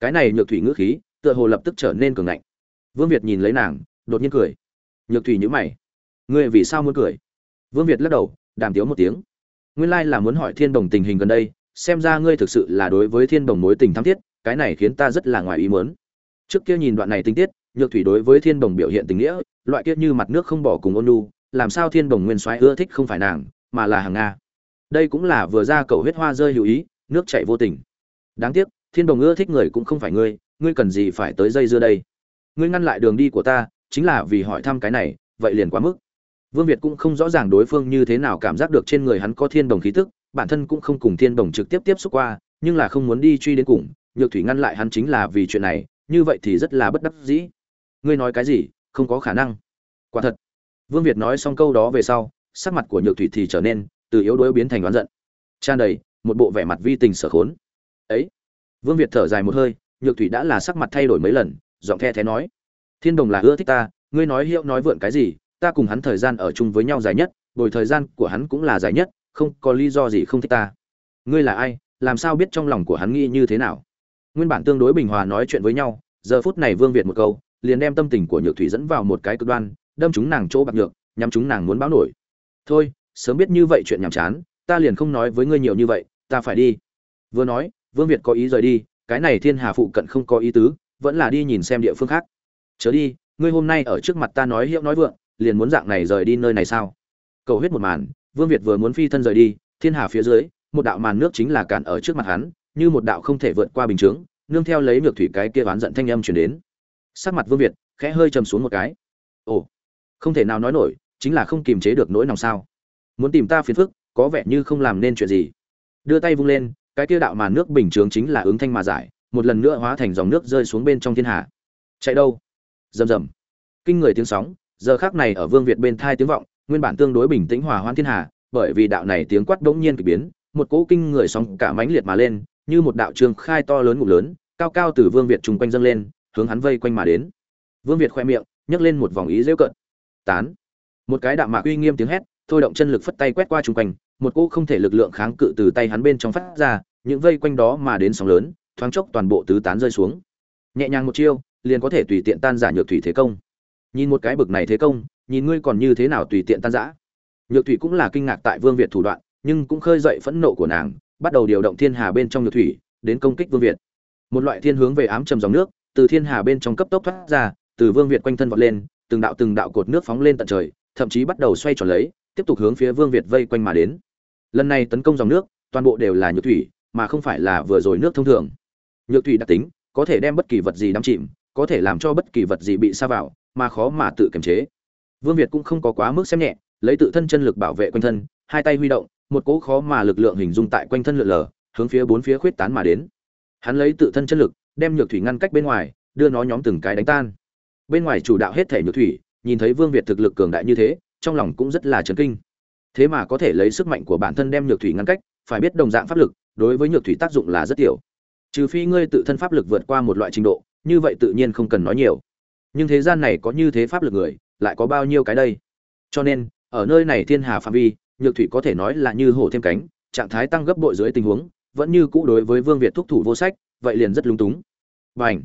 [SPEAKER 1] Cái này nhược thủy ngữ khí tựa hồ lập tức trở nên cường ngạnh. Vương việt nhìn lấy nàng đột nhiên cười. Nhược thủy nhữ mày. Ngươi vì sao muốn cười? Vương việt lắc đầu đàm tiếu một tiếng. Nguyên lai là muốn hỏi thiên đồng tình hình gần đây xem ra ngươi thực sự là đối với thiên đồng mối tình thắm thiết cái này khiến ta rất là ngoài ý muốn. Trước kia nhìn đoạn này tinh tiết nhược thủy đối với thiên đồng biểu hiện tình nghĩa loại kiết như mặt nước không bỏ cùng ôn nhu, làm sao thiên đồng nguyên soái ưa thích không phải nàng mà là hàng nga. Đây cũng là vừa ra cầu huyết hoa rơi hữu ý nước chảy vô tình. Đáng tiếc thiên đồng ưa thích người cũng không phải ngươi ngươi cần gì phải tới dây dưa đây? Ngươi ngăn lại đường đi của ta, chính là vì hỏi thăm cái này, vậy liền quá mức. Vương việt cũng không rõ ràng đối phương như thế nào cảm giác được trên người hắn có thiên đồng khí tức, bản thân cũng không cùng thiên đồng trực tiếp tiếp xúc qua, nhưng là không muốn đi truy đến cùng, nhược thủy ngăn lại hắn chính là vì chuyện này, như vậy thì rất là bất đắc dĩ. Ngươi nói cái gì, không có khả năng. Quả thật. Vương việt nói xong câu đó về sau, sắc mặt của nhược thủy thì trở nên từ yếu đuối biến thành oán giận. Tràn đầy một bộ vẻ mặt vi tình sở khốn. Ấy. Vương việt thở dài một hơi nhược thủy đã là sắc mặt thay đổi mấy lần, giọng the thé nói, thiên đồng là ưa thích ta, ngươi nói hiệu nói vượn cái gì, ta cùng hắn thời gian ở chung với nhau dài nhất, bồi thời gian của hắn cũng là dài nhất, không có lý do gì không thích ta. Ngươi là ai, làm sao biết trong lòng của hắn nghĩ như thế nào? Nguyên bản tương đối bình hòa nói chuyện với nhau, giờ phút này vương việt một câu, liền đem tâm tình của nhược thủy dẫn vào một cái cực đoan, đâm chúng nàng chỗ bạc nhược, nhắm chúng nàng muốn báo nổi. Thôi, sớm biết như vậy chuyện nhàm chán, ta liền không nói với ngươi nhiều như vậy, ta phải đi. Vừa nói, vương việt có ý rời đi cái này thiên hà phụ cận không có ý tứ, vẫn là đi nhìn xem địa phương khác. Chớ đi, ngươi hôm nay ở trước mặt ta nói hiệu nói vượng, liền muốn dạng này rời đi nơi này sao? Cầu huyết một màn, vương việt vừa muốn phi thân rời đi, thiên hà phía dưới, một đạo màn nước chính là cản ở trước mặt hắn, như một đạo không thể vượt qua bình chướng, nương theo lấy ngược thủy cái kia oán giận thanh âm chuyển đến. Sắc mặt vương việt khẽ hơi chầm xuống một cái. Ồ, không thể nào nói nổi, chính là không kiềm chế được nỗi lòng sao. Muốn tìm ta phiền phức, có vẻ như không làm nên chuyện gì. Đưa tay vung lên cái tiêu đạo màn nước bình chướng chính là ứng thanh mà giải, một lần nữa hóa thành dòng nước rơi xuống bên trong thiên hạ chạy đâu? Rầm rầm. Kinh người tiếng sóng, giờ khác này ở vương việt bên thai tiếng vọng, nguyên bản tương đối bình tĩnh hòa hoan thiên hạ bởi vì đạo này tiếng quát bỗng nhiên kỳ biến, một cỗ kinh người sóng cả mãnh liệt mà lên, như một đạo trường khai to lớn ngục lớn, cao cao từ vương việt chung quanh dâng lên, hướng hắn vây quanh mà đến. Vương việt khoe miệng, nhấc lên một vòng ý rêu cận tán. Một cái đạo mạc uy nghiêm tiếng hét, thôi động chân lực phất tay quét qua chung quanh, một cỗ không thể lực lượng kháng cự từ tay hắn bên trong phát ra những vây quanh đó mà đến sóng lớn, thoáng chốc toàn bộ tứ tán rơi xuống. Nhẹ nhàng một chiêu, liền có thể tùy tiện tan giả nhược thủy thế công. Nhìn một cái bực này thế công, nhìn ngươi còn như thế nào tùy tiện tan giã. Nhược thủy cũng là kinh ngạc tại vương việt thủ đoạn, nhưng cũng khơi dậy phẫn nộ của nàng, bắt đầu điều động thiên hà bên trong nhược thủy, đến công kích vương việt. Một loại thiên hướng về ám trầm dòng nước, từ thiên hà bên trong cấp tốc thoát ra, từ vương việt quanh thân vọt lên, từng đạo từng đạo cột nước phóng lên tận trời, thậm chí bắt đầu xoay tròn lấy, tiếp tục hướng phía vương việt vây quanh mà đến. Lần này tấn công dòng nước, toàn bộ đều là nhược thủy mà không phải là vừa rồi nước thông thường. Nhược thủy đặc tính, có thể đem bất kỳ vật gì đắm chìm, có thể làm cho bất kỳ vật gì bị sa vào, mà khó mà tự kiềm chế. Vương việt cũng không có quá mức xem nhẹ, lấy tự thân chân lực bảo vệ quanh thân, hai tay huy động, một cỗ khó mà lực lượng hình dung tại quanh thân lượn lờ, hướng phía bốn phía khuyết tán mà đến. Hắn lấy tự thân chân lực, đem nhược thủy ngăn cách bên ngoài, đưa nó nhóm từng cái đánh tan. Bên ngoài chủ đạo hết thể nhược thủy, nhìn thấy vương việt thực lực cường đại như thế, trong lòng cũng rất là chấn kinh. Thế mà có thể lấy sức mạnh của bản thân đem nhược thủy ngăn cách, phải biết đồng dạng pháp lực đối với nhược thủy tác dụng là rất tiểu. Trừ phi ngươi tự thân pháp lực vượt qua một loại trình độ, như vậy tự nhiên không cần nói nhiều. Nhưng thế gian này có như thế pháp lực người, lại có bao nhiêu cái đây? Cho nên, ở nơi này thiên hà phạm vi, nhược thủy có thể nói là như hổ thêm cánh, trạng thái tăng gấp bội dưới tình huống, vẫn như cũ đối với vương việt thúc thủ vô sách, vậy liền rất lung túng. Và ảnh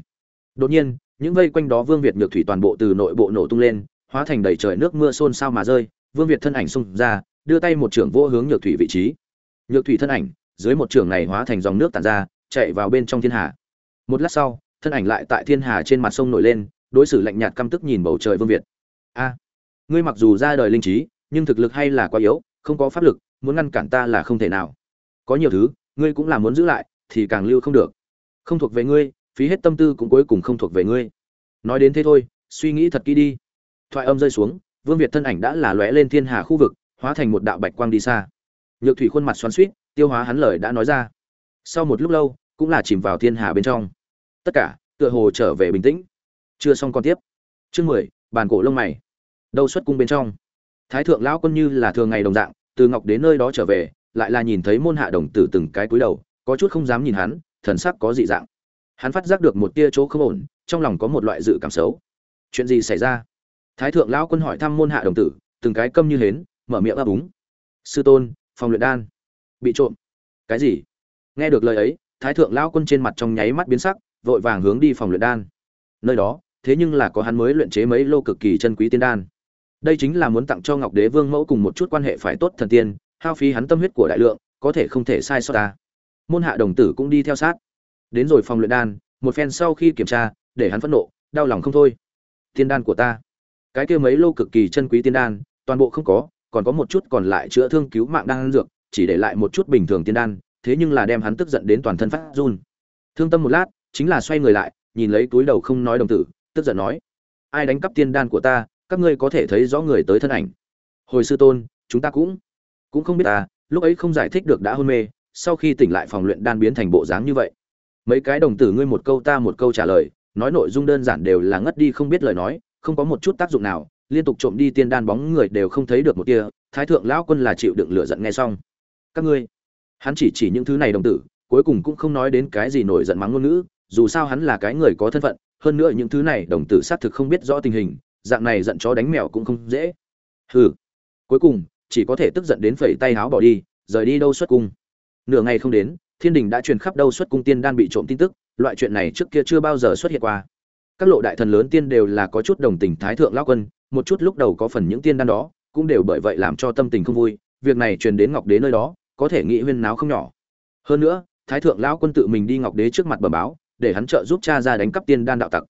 [SPEAKER 1] đột nhiên, những vây quanh đó vương việt nhược thủy toàn bộ từ nội bộ nổ tung lên, hóa thành đầy trời nước mưa xôn xao mà rơi, vương việt thân ảnh xung ra, đưa tay một trưởng vô hướng nhược thủy vị trí. Nhược thủy thân ảnh dưới một trường này hóa thành dòng nước tản ra, chạy vào bên trong thiên hà. Một lát sau, thân ảnh lại tại thiên hà trên mặt sông nổi lên, đối xử lạnh nhạt căm tức nhìn bầu trời vương việt. A, ngươi mặc dù ra đời linh trí, nhưng thực lực hay là quá yếu, không có pháp lực, muốn ngăn cản ta là không thể nào. Có nhiều thứ, ngươi cũng là muốn giữ lại, thì càng lưu không được. Không thuộc về ngươi, phí hết tâm tư cũng cuối cùng không thuộc về ngươi. Nói đến thế thôi, suy nghĩ thật kỹ đi. Thoại âm rơi xuống, vương việt thân ảnh đã là lóe lên thiên hà khu vực, hóa thành một đạo bạch quang đi xa nhược thủy khuôn mặt xoắn suýt, tiêu hóa hắn lời đã nói ra. Sau một lúc lâu, cũng là chìm vào thiên hà bên trong. Tất cả, tựa hồ trở về bình tĩnh. Chưa xong còn tiếp. Chương mười, bàn cổ lông mày. Đâu xuất cung bên trong? Thái thượng lão quân như là thường ngày đồng dạng, từ ngọc đến nơi đó trở về, lại là nhìn thấy môn hạ đồng tử từng cái cúi đầu, có chút không dám nhìn hắn, thần sắc có dị dạng. Hắn phát giác được một tia chỗ không ổn, trong lòng có một loại dự cảm xấu. Chuyện gì xảy ra? Thái thượng lão quân hỏi thăm môn hạ đồng tử, từng cái câm như hến, mở miệng ấp úng sư tôn phòng luyện đan. Bị trộm. Cái gì? Nghe được lời ấy, thái thượng lão quân trên mặt trong nháy mắt biến sắc, vội vàng hướng đi phòng luyện đan. Nơi đó, thế nhưng là có hắn mới luyện chế mấy lô cực kỳ chân quý tiên đan. Đây chính là muốn tặng cho ngọc đế vương mẫu cùng một chút quan hệ phải tốt thần tiên, hao phí hắn tâm huyết của đại lượng, có thể không thể sai sót ta. Môn hạ đồng tử cũng đi theo sát. Đến rồi phòng luyện đan, một phen sau khi kiểm tra, để hắn phẫn nộ, đau lòng không thôi. Tiên đan của ta. Cái kia mấy lô cực kỳ chân quý tiên đan, toàn bộ không có còn có một chút còn lại chữa thương cứu mạng đan dược, chỉ để lại một chút bình thường tiên đan, thế nhưng là đem hắn tức giận đến toàn thân phát run. Thương tâm một lát, chính là xoay người lại, nhìn lấy túi đầu không nói đồng tử, tức giận nói, ai đánh cắp tiên đan của ta, các ngươi có thể thấy rõ người tới thân ảnh. Hồi sư tôn, chúng ta cũng cũng không biết ta lúc ấy không giải thích được đã hôn mê, sau khi tỉnh lại phòng luyện đan biến thành bộ dáng như vậy. Mấy cái đồng tử ngươi một câu ta một câu trả lời, nói nội dung đơn giản đều là ngất đi không biết lời nói, không có một chút tác dụng nào liên tục trộm đi tiên đan bóng người đều không thấy được một tia, thái thượng lão quân là chịu đựng lửa giận nghe xong. Các ngươi, hắn chỉ chỉ những thứ này đồng tử, cuối cùng cũng không nói đến cái gì nổi giận mắng ngôn ngữ, dù sao hắn là cái người có thân phận, hơn nữa những thứ này đồng tử xác thực không biết rõ tình hình, dạng này giận chó đánh mèo cũng không dễ. Hừ, cuối cùng, chỉ có thể tức giận đến phẩy tay háo bỏ đi, rời đi đâu xuất cung. Nửa ngày không đến, thiên đình đã truyền khắp đâu xuất cung tiên đan bị trộm tin tức, loại chuyện này trước kia chưa bao giờ xuất hiện qua. Các lộ đại thần lớn tiên đều là có chút đồng tình thái thượng lão quân một chút lúc đầu có phần những tiên đan đó, cũng đều bởi vậy làm cho tâm tình không vui, việc này truyền đến ngọc đế nơi đó, có thể nghĩ huyên náo không nhỏ. Hơn nữa, thái thượng lão quân tự mình đi ngọc đế trước mặt bẩm báo, để hắn trợ giúp cha ra đánh cắp tiên đan đạo tặc.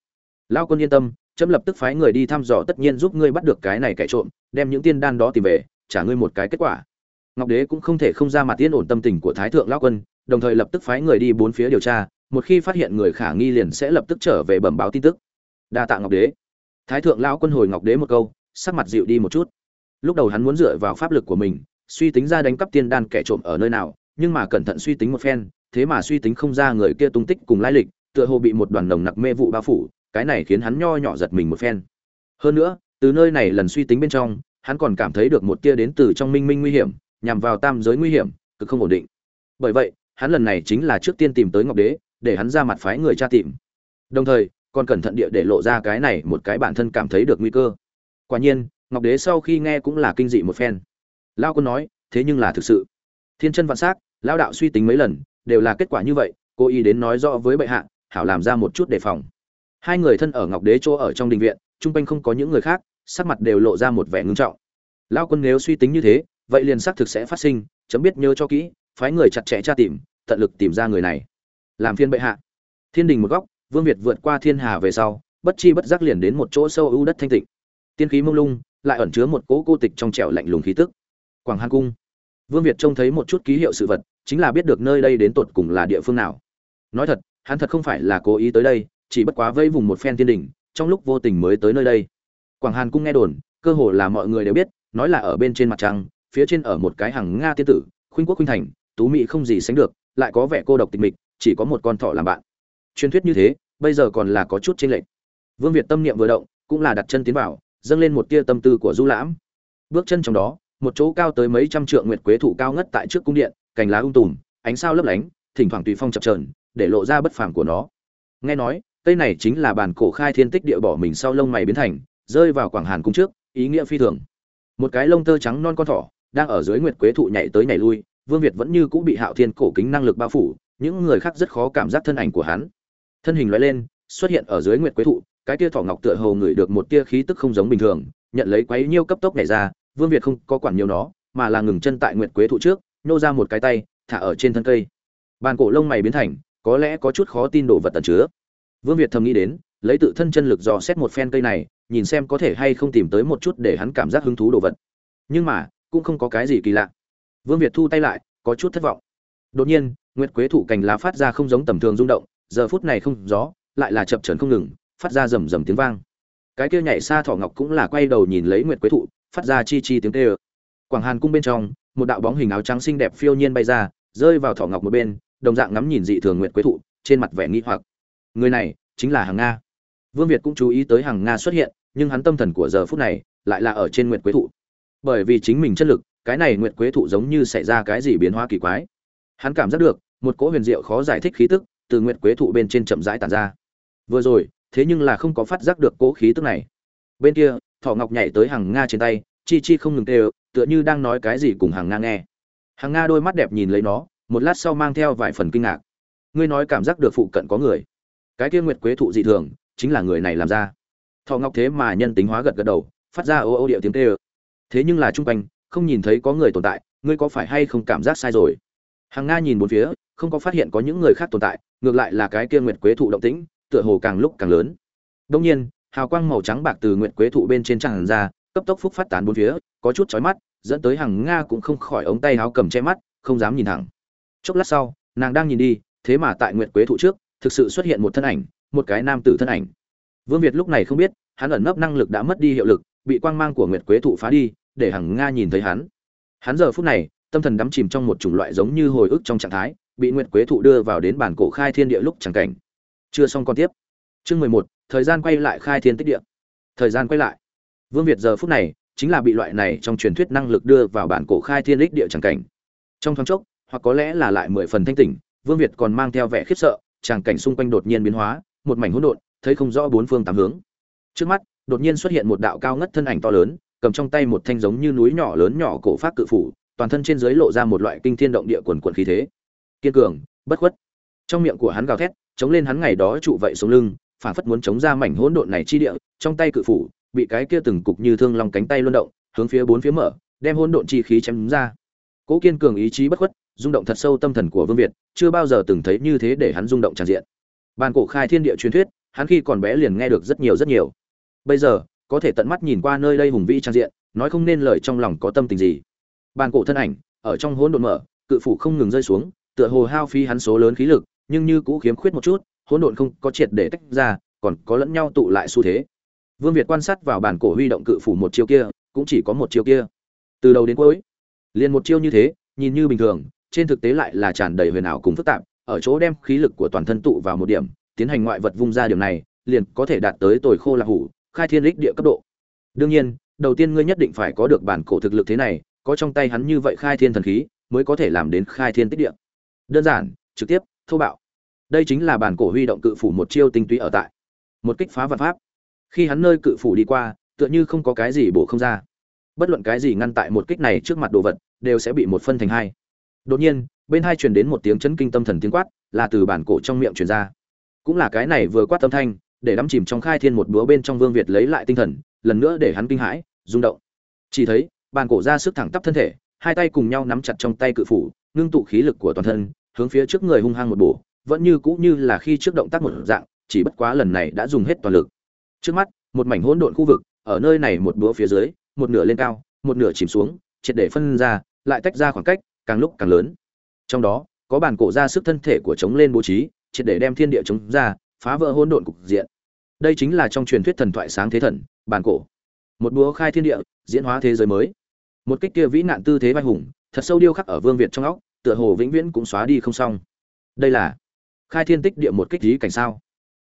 [SPEAKER 1] Lão quân yên tâm, chấm lập tức phái người đi thăm dò tất nhiên giúp ngươi bắt được cái này kẻ trộm, đem những tiên đan đó tìm về, trả ngươi một cái kết quả. Ngọc đế cũng không thể không ra mặt tiên ổn tâm tình của thái thượng lão quân, đồng thời lập tức phái người đi bốn phía điều tra, một khi phát hiện người khả nghi liền sẽ lập tức trở về bẩm báo tin tức. Đa tạ ngọc đế thái thượng lão quân hồi ngọc đế một câu, sắc mặt dịu đi một chút. Lúc đầu hắn muốn dựa vào pháp lực của mình, suy tính ra đánh cắp tiên đan kẻ trộm ở nơi nào, nhưng mà cẩn thận suy tính một phen, thế mà suy tính không ra người kia tung tích cùng lai lịch, tựa hồ bị một đoàn nồng nặc mê vụ bao phủ, cái này khiến hắn nho nhỏ giật mình một phen. Hơn nữa, từ nơi này lần suy tính bên trong, hắn còn cảm thấy được một tia đến từ trong minh minh nguy hiểm, nhằm vào tam giới nguy hiểm, cực không ổn định. Bởi vậy, hắn lần này chính là trước tiên tìm tới ngọc đế, để hắn ra mặt phái người tra tìm. Đồng thời còn cẩn thận địa để lộ ra cái này một cái bản thân cảm thấy được nguy cơ. Quả nhiên, ngọc đế sau khi nghe cũng là kinh dị một phen. Lao quân nói, thế nhưng là thực sự. Thiên chân vạn s á c lao đạo suy tính mấy lần, đều là kết quả như vậy cô ý đến nói rõ với bệ hạ, hảo làm ra một chút đề phòng. Hai người thân ở ngọc đế chỗ ở trong đình viện, chung quanh không có những người khác, sắc mặt đều lộ ra một vẻ ngưng trọng. Lao quân nếu suy tính như thế, vậy liền xác thực sẽ phát sinh, chấm biết nhớ cho kỹ, phái người chặt chẽ tra tìm, tận lực tìm ra người này. Làm phiên bệ hạ. Thiên đình một góc vương việt vượt qua thiên hà về sau bất chi bất giác liền đến một chỗ sâu ưu đất thanh tịnh. Tiên khí mông lung lại ẩn chứa một cỗ cô tịch trong trẻo lạnh lùng khí tức. Quảng hàn cung. Vương việt trông thấy một chút ký hiệu sự vật chính là biết được nơi đây đến tột cùng là địa phương nào. Nói thật hắn thật không phải là cố ý tới đây chỉ bất quá vây vùng một phen thiên đỉnh, trong lúc vô tình mới tới nơi đây. Quảng hàn cung nghe đồn cơ hồ là mọi người đều biết nói là ở bên trên mặt trăng phía trên ở một cái hàng nga tiên tử khuynh quốc khuynh thành tú mỹ không gì sánh được lại có vẻ cô độc tịch mịch chỉ có một con thỏ làm bạn. Truyền thuyết như thế bây giờ còn là có chút chênh lệch. Vương việt tâm niệm vừa động cũng là đặt chân tiến vào dâng lên một tia tâm tư của du lãm. Bước chân trong đó một chỗ cao tới mấy trăm trượng nguyệt quế thụ cao ngất tại trước cung điện cành lá um tùm ánh sao lấp lánh thỉnh thoảng tùy phong chập chờn, để lộ ra bất phàm của nó. Nghe nói cây này chính là bản cổ khai thiên tích địa bỏ mình sau lông mày biến thành rơi vào quảng hàn cung trước ý nghĩa phi thường. Một cái lông tơ trắng non con thỏ đang ở dưới nguyệt quế thụ nhảy tới nhảy lui vương việt vẫn như cũ bị hạo thiên cổ kính năng lực bao phủ những người khác rất khó cảm giác thân ảnh của hắn thân hình loại lên, xuất hiện ở dưới nguyệt quế thụ, cái tia thỏ ngọc tựa hồ ngửi được một tia khí tức không giống bình thường, nhận lấy quấy nhiêu cấp tốc nhảy ra, vương việt không có quản nhiều nó, mà là ngừng chân tại nguyệt quế thụ trước, nô ra một cái tay, thả ở trên thân cây. Bàn cổ lông mày biến thành, có lẽ có chút khó tin đồ vật tần chứa. Vương việt thầm nghĩ đến, lấy tự thân chân lực dò xét một phen cây này, nhìn xem có thể hay không tìm tới một chút để hắn cảm giác hứng thú đồ vật. Nhưng mà, cũng không có cái gì kỳ lạ. Vương việt thu tay lại, có chút thất vọng. Đột nhiên, nguyệt quế thụ cành lá phát ra không giống tầm thường rung động giờ phút này không gió, lại là chập trấn không ngừng, phát ra rầm rầm tiếng vang. Cái kia nhảy xa thỏ ngọc cũng là quay đầu nhìn lấy nguyệt quế thụ, phát ra chi chi tiếng tê ơ quảng hàn cung bên trong, một đạo bóng hình áo trắng xinh đẹp phiêu nhiên bay ra, rơi vào thỏ ngọc một bên, đồng dạng ngắm nhìn dị thường nguyệt quế thụ, trên mặt vẻ nghi hoặc. Người này chính là hàng nga. Vương việt cũng chú ý tới hàng nga xuất hiện, nhưng hắn tâm thần của giờ phút này lại là ở trên nguyệt quế thụ. Bởi vì chính mình chất lực, cái này nguyệt quế thụ giống như xảy ra cái gì biến hóa kỳ quái. Hắn cảm giác được, một cỗ huyền diệu khó giải thích khí tức từ nguyệt quế thụ bên trên chậm rãi tàn ra. Vừa rồi, thế nhưng là không có phát giác được cố khí tức này. Bên kia, thọ ngọc nhảy tới hàng nga trên tay, chi chi không ngừng tê tựa như đang nói cái gì cùng hàng nga nghe. Hàng nga đôi mắt đẹp nhìn lấy nó, một lát sau mang theo vài phần kinh ngạc. Ngươi nói cảm giác được phụ cận có người. Cái kia nguyệt quế thụ dị thường, chính là người này làm ra. Thọ ngọc thế mà nhân tính hóa gật gật đầu, phát ra ô ô điệu tiếng tê thế nhưng là chung quanh, không nhìn thấy có người tồn tại, ngươi có phải hay không cảm giác sai rồi? Hàng nga nhìn bốn phía, không có phát hiện có những người khác tồn tại ngược lại là cái kia nguyệt quế thụ động tĩnh, tựa hồ càng lúc càng lớn. Đông nhiên, hào quang màu trắng bạc từ nguyệt quế thụ bên trên tràn ra, cấp tốc phúc phát tán bốn phía, có chút chói mắt, dẫn tới hàng nga cũng không khỏi ống tay áo cầm che mắt, không dám nhìn thẳng. Chốc lát sau, nàng đang nhìn đi, thế mà tại nguyệt quế thụ trước, thực sự xuất hiện một thân ảnh, một cái nam tử thân ảnh. Vương việt lúc này không biết, hắn ẩn nấp năng lực đã mất đi hiệu lực, bị quang mang của nguyệt quế thụ phá đi, để hằng nga nhìn thấy hắn. Hắn giờ phút này, tâm thần đắm chìm trong một chủng loại giống như hồi ức trong trạng thái bị nguyệt quế thụ đưa vào đến bản cổ khai thiên địa lúc chẳng cảnh. Chưa xong con tiếp. Chương mười một, thời gian quay lại khai thiên tích địa. Thời gian quay lại. Vương việt giờ phút này chính là bị loại này trong truyền thuyết năng lực đưa vào bản cổ khai thiên đích địa chẳng cảnh. Trong thoáng chốc, hoặc có lẽ là lại mười phần thanh tỉnh, vương việt còn mang theo vẻ khiếp sợ tràng cảnh xung quanh đột nhiên biến hóa, một mảnh hỗn độn, thấy không rõ bốn phương tám hướng. Trước mắt, đột nhiên xuất hiện một đạo cao ngất thân ảnh to lớn, cầm trong tay một thanh giống như núi nhỏ lớn nhỏ cổ phát cự phủ, toàn thân trên dưới lộ ra một loại kinh thiên động địa quần quần khí thế kiên cường, bất khuất. Trong miệng của hắn gào thét, chống lên hắn ngày đó trụ vậy xuống lưng phản phất muốn chống ra mảnh hỗn độn này chi địa, trong tay cự phủ, bị cái kia từng cục như thương lòng cánh tay luân động, hướng phía bốn phía mở, đem hỗn độn chi khí chém ra. Cố kiên cường ý chí bất khuất, rung động thật sâu tâm thần của vương việt, chưa bao giờ từng thấy như thế để hắn rung động tràn diện. Bàn cổ khai thiên địa truyền thuyết, hắn khi còn bé liền nghe được rất nhiều rất nhiều. Bây giờ, có thể tận mắt nhìn qua nơi đây hùng vĩ trang diện, nói không nên lời trong lòng có tâm tình gì. Bàn cổ thân ảnh, ở trong hỗn độn mở, cự phủ không ngừng rơi xuống tựa hồ hao phí hắn số lớn khí lực, nhưng như cũ khiếm khuyết một chút, hỗn độn không có triệt để tách ra, còn có lẫn nhau tụ lại xu thế. Vương việt quan sát vào bản cổ huy động cự phủ một chiêu kia, cũng chỉ có một chiêu kia. Từ đầu đến cuối, liền một chiêu như thế, nhìn như bình thường, trên thực tế lại là tràn đầy huyền ảo cùng phức tạp, ở chỗ đem khí lực của toàn thân tụ vào một điểm, tiến hành ngoại vật vung ra điểm này, liền có thể đạt tới tồi khô là hủ, khai thiên lịch địa cấp độ. Đương nhiên, đầu tiên ngươi nhất định phải có được bản cổ thực lực thế này, có trong tay hắn như vậy khai thiên thần khí, mới có thể làm đến khai thiên tích địa đơn giản, trực tiếp, thô bạo. Đây chính là bản cổ huy động cự phủ một chiêu tinh túy ở tại. Một kích phá vật pháp. Khi hắn nơi cự phủ đi qua, tựa như không có cái gì bổ không ra. Bất luận cái gì ngăn tại một kích này trước mặt đồ vật, đều sẽ bị một phân thành hai. Đột nhiên, bên hai truyền đến một tiếng chấn kinh tâm thần tiếng quát, là từ bản cổ trong miệng truyền ra. Cũng là cái này vừa quát tâm thanh, để đắm chìm trong khai thiên một búa bên trong vương việt lấy lại tinh thần, lần nữa để hắn kinh hãi, rung động. Chỉ thấy bàn cổ ra sức thẳng tắp thân thể, hai tay cùng nhau nắm chặt trong tay cự phủ ngưng tụ khí lực của toàn thân, hướng phía trước người hung hăng một bổ, vẫn như cũ như là khi trước động tác một dạng, chỉ bất quá lần này đã dùng hết toàn lực. Trước mắt, một mảnh hỗn độn khu vực, ở nơi này một búa phía dưới, một nửa lên cao, một nửa chìm xuống, triệt để phân ra, lại tách ra khoảng cách, càng lúc càng lớn. Trong đó, có bản cổ ra sức thân thể của chống lên bố trí, triệt để đem thiên địa chống ra, phá vỡ hỗn độn cục diện. Đây chính là trong truyền thuyết thần thoại sáng thế thần, bản cổ. Một búa khai thiên địa, diễn hóa thế giới mới. Một kích kia vĩ nạn tư thế vai hùng thật sâu điêu khắc ở vương việt trong óc, tựa hồ vĩnh viễn cũng xóa đi không xong. Đây là khai thiên tích địa một kích trí cảnh sao?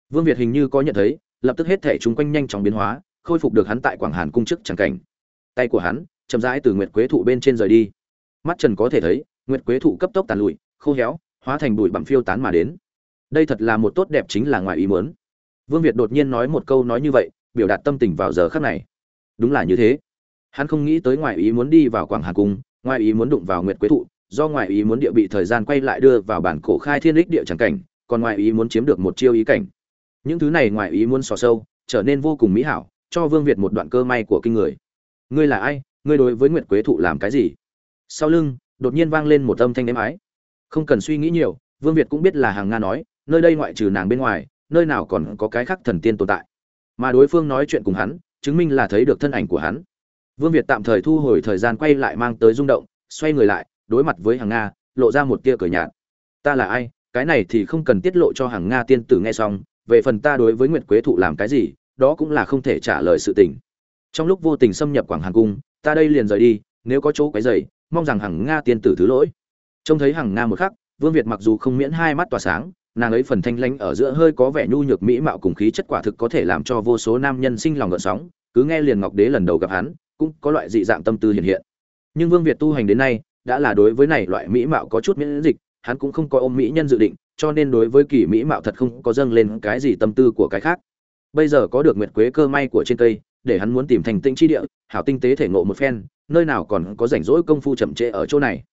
[SPEAKER 1] Vương việt hình như có nhận thấy, lập tức hết thể chúng quanh nhanh chóng biến hóa, khôi phục được hắn tại quảng hàn cung chức chẳng cảnh. Tay của hắn chậm rãi từ nguyệt quế thụ bên trên rời đi. Mắt trần có thể thấy, nguyệt quế thụ cấp tốc tàn lụi, khô héo, hóa thành bụi bặm phiêu tán mà đến. Đây thật là một tốt đẹp chính là ngoài ý muốn. Vương việt đột nhiên nói một câu nói như vậy, biểu đạt tâm tình vào giờ khắc này. Đúng là như thế. Hắn không nghĩ tới ngoài ý muốn đi vào quảng hà cung ngoài ý muốn đụng vào nguyệt quế thụ, do ngoài ý muốn địa bị thời gian quay lại đưa vào bản cổ khai thiên lích địa tràng cảnh, còn ngoài ý muốn chiếm được một chiêu ý cảnh. Những thứ này ngoài ý muốn xò sâu, trở nên vô cùng mỹ hảo, cho vương việt một đoạn cơ may của kinh người. Ngươi là ai? Ngươi đối với nguyệt quế thụ làm cái gì? Sau lưng, đột nhiên vang lên một âm thanh êm ái. Không cần suy nghĩ nhiều, vương việt cũng biết là hàng nga nói, nơi đây ngoại trừ nàng bên ngoài, nơi nào còn có cái khác thần tiên tồn tại. Mà đối phương nói chuyện cùng hắn, chứng minh là thấy được thân ảnh của hắn vương việt tạm thời thu hồi thời gian quay lại mang tới rung động xoay người lại đối mặt với hàng nga lộ ra một tia cười nhạt. Ta là ai? Cái này thì không cần tiết lộ cho hàng nga tiên tử nghe xong về phần ta đối với nguyệt quế thụ làm cái gì đó cũng là không thể trả lời sự tình. Trong lúc vô tình xâm nhập quảng hàn cung ta đây liền rời đi nếu có chỗ quấy rầy, mong rằng hàng nga tiên tử thứ lỗi. Trông thấy hàng nga một khắc vương việt mặc dù không miễn hai mắt tỏa sáng nàng ấy phần thanh lãnh ở giữa hơi có vẻ nhu nhược mỹ mạo cùng khí chất quả thực có thể làm cho vô số nam nhân sinh lòng gợn sóng cứ nghe liền ngọc đế lần đầu gặp hắn cũng có loại dị dạng tâm tư hiện hiện. Nhưng vương việt tu hành đến nay, đã là đối với này loại mỹ mạo có chút miễn dịch, hắn cũng không có ôm mỹ nhân dự định, cho nên đối với kỳ mỹ mạo thật không có dâng lên cái gì tâm tư của cái khác. Bây giờ có được nguyệt quế cơ may của trên cây, để hắn muốn tìm thành tinh chi địa, hảo tinh tế thể ngộ một phen, nơi nào còn có rảnh rỗi công phu chậm trễ ở chỗ này.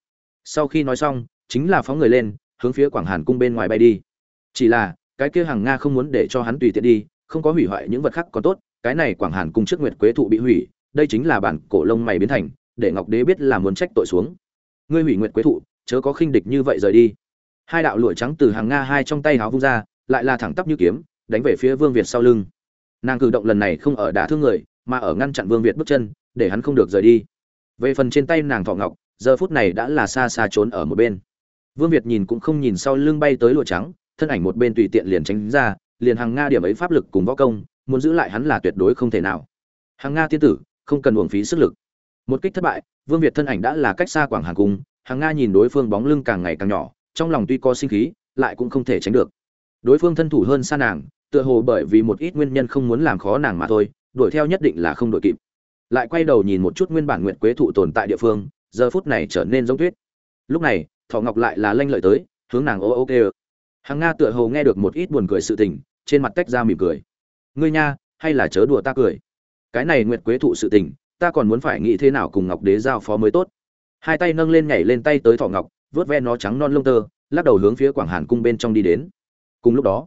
[SPEAKER 1] Sau khi nói xong, chính là phóng người lên, hướng phía quảng hàn cung bên ngoài bay đi. Chỉ là, cái kia hàng nga không muốn để cho hắn tùy tiện đi, không có hủy hoại những vật khác còn tốt, cái này quảng hàn cung trước nguyệt quế thụ bị hủy đây chính là bản cổ lông mày biến thành, để ngọc đế biết là muốn trách tội xuống. Ngươi hủy nguyệt quế thụ, chớ có khinh địch như vậy rời đi. Hai đạo lụa trắng từ hàng nga hai trong tay háo vung ra, lại là thẳng tắp như kiếm, đánh về phía vương việt sau lưng. Nàng cử động lần này không ở đả thương người, mà ở ngăn chặn vương việt bước chân, để hắn không được rời đi. Về phần trên tay nàng thọ ngọc, giờ phút này đã là xa xa trốn ở một bên. Vương việt nhìn cũng không nhìn sau lưng bay tới lụa trắng, thân ảnh một bên tùy tiện liền tránh ra, liền hàng nga điểm ấy pháp lực cùng võ công, muốn giữ lại hắn là tuyệt đối không thể nào. Hàng nga tiên tử không cần uổng phí sức lực. Một kích thất bại, vương việt thân ảnh đã là cách xa quảng hàng cung, hàng nga nhìn đối phương bóng lưng càng ngày càng nhỏ, trong lòng tuy có sinh khí, lại cũng không thể tránh được. Đối phương thân thủ hơn xa nàng, tựa hồ bởi vì một ít nguyên nhân không muốn làm khó nàng mà thôi, đuổi theo nhất định là không đuổi kịp. Lại quay đầu nhìn một chút nguyên bản nguyện quế thụ tồn tại địa phương, giờ phút này trở nên giống tuyết. Lúc này, thọ ngọc lại là lanh lợi tới, hướng nàng ô ô kê hàng nga tựa hồ nghe được một ít buồn cười sự tình, trên mặt tách ra mỉm cười. Ngươi nha, hay là chớ đùa ta cười cái này nguyệt quế thụ sự tình, ta còn muốn phải nghĩ thế nào cùng ngọc đế giao phó mới tốt. Hai tay nâng lên nhảy lên tay tới thọ ngọc, vớt ve nó trắng non lông tơ, lắc đầu hướng phía quảng hàn cung bên trong đi đến. Cùng lúc đó,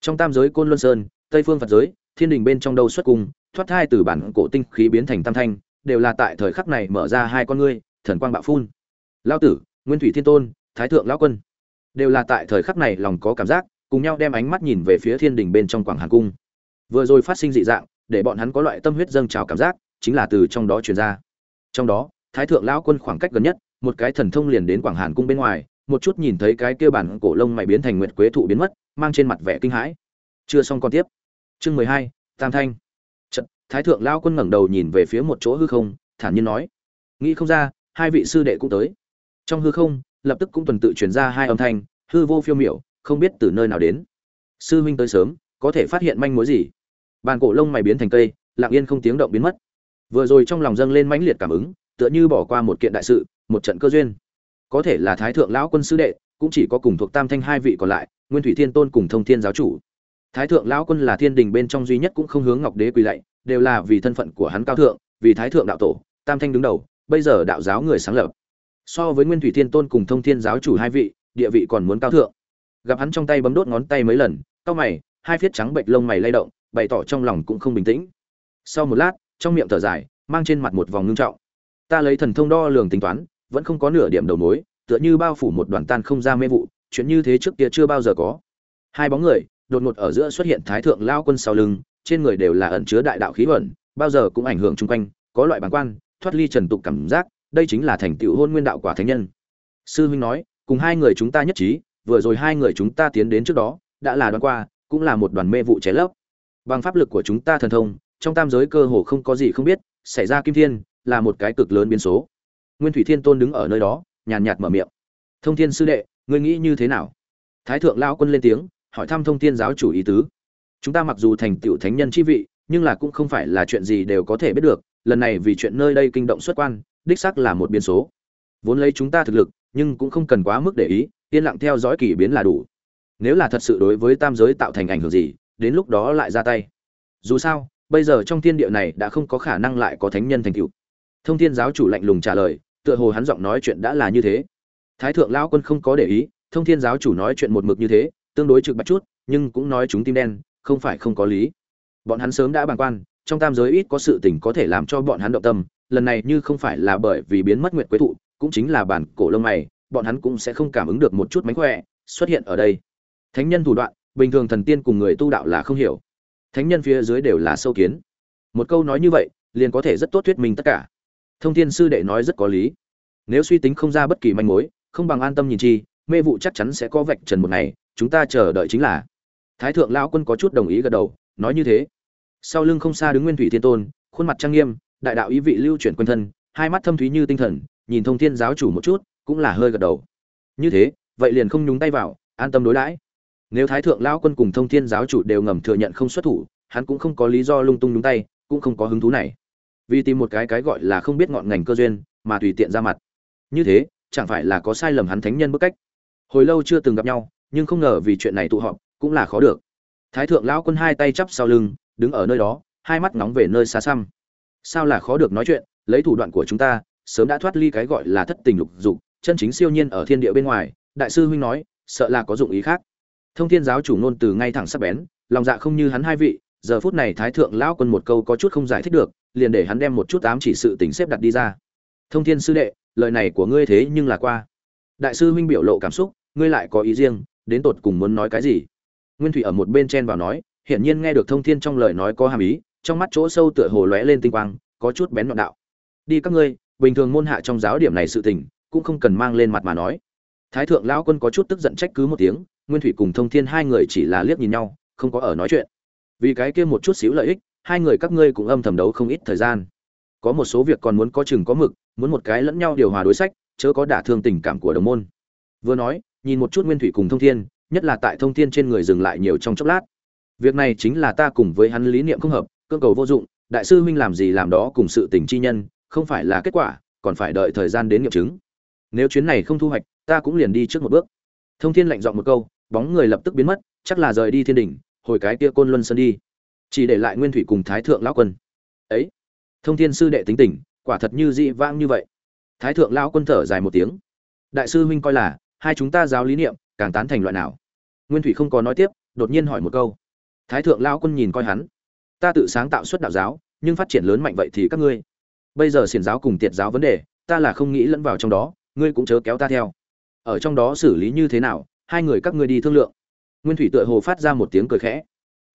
[SPEAKER 1] trong tam giới côn luân sơn, tây phương phật giới, thiên đình bên trong đâu xuất cung, thoát thai từ bản cổ tinh khí biến thành tam thanh, đều là tại thời khắc này mở ra hai con ngươi, thần quang bạo phun. Lao tử, nguyên thủy thiên tôn, thái thượng lão quân. Đều là tại thời khắc này lòng có cảm giác, cùng nhau đem ánh mắt nhìn về phía thiên đình bên trong quảng hàn cung. Vừa rồi phát sinh dị dạng để bọn hắn có loại tâm huyết dâng trào cảm giác chính là từ trong đó truyền ra. Trong đó thái thượng lão quân khoảng cách gần nhất một cái thần thông liền đến quảng hàn cung bên ngoài một chút nhìn thấy cái kia bản cổ lông mày biến thành nguyệt quế thụ biến mất mang trên mặt vẻ kinh hãi. Chưa xong còn tiếp. Chương mười hai tam thanh. Chật, thái thượng lão quân ngẩng đầu nhìn về phía một chỗ hư không thản nhiên nói nghĩ không ra hai vị sư đệ cũng tới. Trong hư không lập tức cũng tuần tự truyền ra hai âm thanh hư vô phiêu miểu không biết từ nơi nào đến. Sư huynh tới sớm có thể phát hiện manh mối gì? Bàn cổ lông mày biến thành cây, lặng yên không tiếng động biến mất. Vừa rồi trong lòng dâng lên mãnh liệt cảm ứng, tựa như bỏ qua một kiện đại sự, một trận cơ duyên. Có thể là thái thượng lão quân sư đệ, cũng chỉ có cùng thuộc tam thanh hai vị còn lại, nguyên thủy thiên tôn cùng thông thiên giáo chủ. Thái thượng lão quân là thiên đình bên trong duy nhất cũng không hướng ngọc đế quỳ lạy, đều là vì thân phận của hắn cao thượng, vì thái thượng đạo tổ, tam thanh đứng đầu, bây giờ đạo giáo người sáng lập. So với nguyên thủy thiên tôn cùng thông thiên giáo chủ hai vị, địa vị còn muốn cao thượng. Gặp hắn trong tay bấm đốt ngón tay mấy lần, cau mày, hai phiết trắng bệnh lông mày lay động bày tỏ trong lòng cũng không bình tĩnh. Sau một lát, trong miệng thở dài, mang trên mặt một vòng ngưng trọng. Ta lấy thần thông đo lường tính toán, vẫn không có nửa điểm đầu mối, tựa như bao phủ một đoàn tan không ra mê vụ, chuyện như thế trước kia chưa bao giờ có. Hai bóng người, đột ngột ở giữa xuất hiện thái thượng lao quân sau lưng, trên người đều là ẩn chứa đại đạo khí ẩn bao giờ cũng ảnh hưởng chung quanh, có loại bản quan, thoát ly trần tục cảm giác, đây chính là thành tựu hôn nguyên đạo quả thánh nhân. Sư huynh nói, cùng hai người chúng ta nhất trí, vừa rồi hai người chúng ta tiến đến trước đó, đã là đoàn qua, cũng là một đoàn mê vụ cháy lấp bằng pháp lực của chúng ta thần thông, trong tam giới cơ hồ không có gì không biết, xảy ra kim thiên là một cái cực lớn biến số. Nguyên thủy thiên tôn đứng ở nơi đó, nhàn nhạt mở miệng. Thông thiên sư đệ, ngươi nghĩ như thế nào? Thái thượng lao quân lên tiếng, hỏi thăm thông thiên giáo chủ ý tứ. Chúng ta mặc dù thành tựu thánh nhân chi vị, nhưng là cũng không phải là chuyện gì đều có thể biết được, lần này vì chuyện nơi đây kinh động xuất quan, đích xác là một biến số. Vốn lấy chúng ta thực lực, nhưng cũng không cần quá mức để ý, yên lặng theo dõi kỳ biến là đủ. Nếu là thật sự đối với tam giới tạo thành ảnh hưởng gì đến lúc đó lại ra tay. Dù sao, bây giờ trong thiên địa này đã không có khả năng lại có thánh nhân thành cựu thông thiên giáo chủ lạnh lùng trả lời, tựa hồ hắn giọng nói chuyện đã là như thế. Thái thượng lão quân không có để ý, thông thiên giáo chủ nói chuyện một mực như thế, tương đối trực bạch chút, nhưng cũng nói chúng tim đen, không phải không có lý. Bọn hắn sớm đã bàng quan, trong tam giới ít có sự tình có thể làm cho bọn hắn động tâm, lần này như không phải là bởi vì biến mất nguyệt quế thụ, cũng chính là bản cổ lông mày, bọn hắn cũng sẽ không cảm ứng được một chút mánh khỏe, xuất hiện ở đây. Thánh nhân thủ đoạn bình thường thần tiên cùng người tu đạo là không hiểu. Thánh nhân phía dưới đều là sâu kiến. Một câu nói như vậy, liền có thể rất tốt thuyết minh tất cả. Thông thiên sư đệ nói rất có lý. Nếu suy tính không ra bất kỳ manh mối, không bằng an tâm nhìn chi, mê vụ chắc chắn sẽ có vạch trần một ngày, chúng ta chờ đợi chính là. Thái thượng lão quân có chút đồng ý gật đầu, nói như thế. Sau lưng không xa đứng nguyên thủy thiên tôn, khuôn mặt trang nghiêm, đại đạo ý vị lưu chuyển quanh thân, hai mắt thâm thúy như tinh thần, nhìn thông thiên giáo chủ một chút, cũng là hơi gật đầu. Như thế, vậy liền không nhúng tay vào, an tâm đối đãi nếu thái thượng lão quân cùng thông thiên giáo chủ đều ngầm thừa nhận không xuất thủ, hắn cũng không có lý do lung tung nhúng tay, cũng không có hứng thú này. Vì tìm một cái cái gọi là không biết ngọn ngành cơ duyên, mà tùy tiện ra mặt. Như thế, chẳng phải là có sai lầm hắn thánh nhân bức cách. Hồi lâu chưa từng gặp nhau, nhưng không ngờ vì chuyện này tụ họp, cũng là khó được. Thái thượng lão quân hai tay chắp sau lưng, đứng ở nơi đó, hai mắt nóng về nơi xa xăm. Sao là khó được nói chuyện, lấy thủ đoạn của chúng ta, sớm đã thoát ly cái gọi là thất tình lục dục, chân chính siêu nhiên ở thiên địa bên ngoài, đại sư huynh nói, sợ là có dụng ý khác thông thiên giáo chủ ngôn từ ngay thẳng sắc bén, lòng dạ không như hắn hai vị, giờ phút này thái thượng lão quân một câu có chút không giải thích được, liền để hắn đem một chút ám chỉ sự tình xếp đặt đi ra. Thông thiên sư đệ, lời này của ngươi thế nhưng là qua. Đại sư huynh biểu lộ cảm xúc, ngươi lại có ý riêng, đến tột cùng muốn nói cái gì? Nguyên thủy ở một bên chen vào nói, hiển nhiên nghe được thông thiên trong lời nói có hàm ý, trong mắt chỗ sâu tựa hồ lóe lên tinh quang, có chút bén nhọn đạo. Đi các ngươi, bình thường môn hạ trong giáo điểm này sự tình, cũng không cần mang lên mặt mà nói. Thái thượng lão quân có chút tức giận trách cứ một tiếng nguyên thủy cùng thông thiên hai người chỉ là liếc nhìn nhau, không có ở nói chuyện. Vì cái kia một chút xíu lợi ích, hai người các ngươi cũng âm thầm đấu không ít thời gian. Có một số việc còn muốn có chừng có mực, muốn một cái lẫn nhau điều hòa đối sách, chớ có đả thương tình cảm của đồng môn. Vừa nói, nhìn một chút nguyên thủy cùng thông thiên, nhất là tại thông thiên trên người dừng lại nhiều trong chốc lát. Việc này chính là ta cùng với hắn lý niệm không hợp cơ cầu vô dụng, đại sư huynh làm gì làm đó cùng sự tình chi nhân, không phải là kết quả, còn phải đợi thời gian đến nghiệm chứng. Nếu chuyến này không thu hoạch, ta cũng liền đi trước một bước. Thông thiên lạnh dọn một câu bóng người lập tức biến mất, chắc là rời đi thiên đỉnh, hồi cái kia côn luân sơn đi. Chỉ để lại nguyên thủy cùng thái thượng lão quân. Ấy, thông thiên sư đệ tính tình, quả thật như dị vãng như vậy. Thái thượng lão quân thở dài một tiếng. Đại sư huynh coi là, hai chúng ta giáo lý niệm, càng tán thành loại nào? Nguyên thủy không có nói tiếp, đột nhiên hỏi một câu. Thái thượng lão quân nhìn coi hắn. Ta tự sáng tạo xuất đạo giáo, nhưng phát triển lớn mạnh vậy thì các ngươi. Bây giờ xiển giáo cùng tiệt giáo vấn đề, ta là không nghĩ lẫn vào trong đó, ngươi cũng chớ kéo ta theo. Ở trong đó xử lý như thế nào hai người các ngươi đi thương lượng. Nguyên thủy tựa hồ phát ra một tiếng cười khẽ.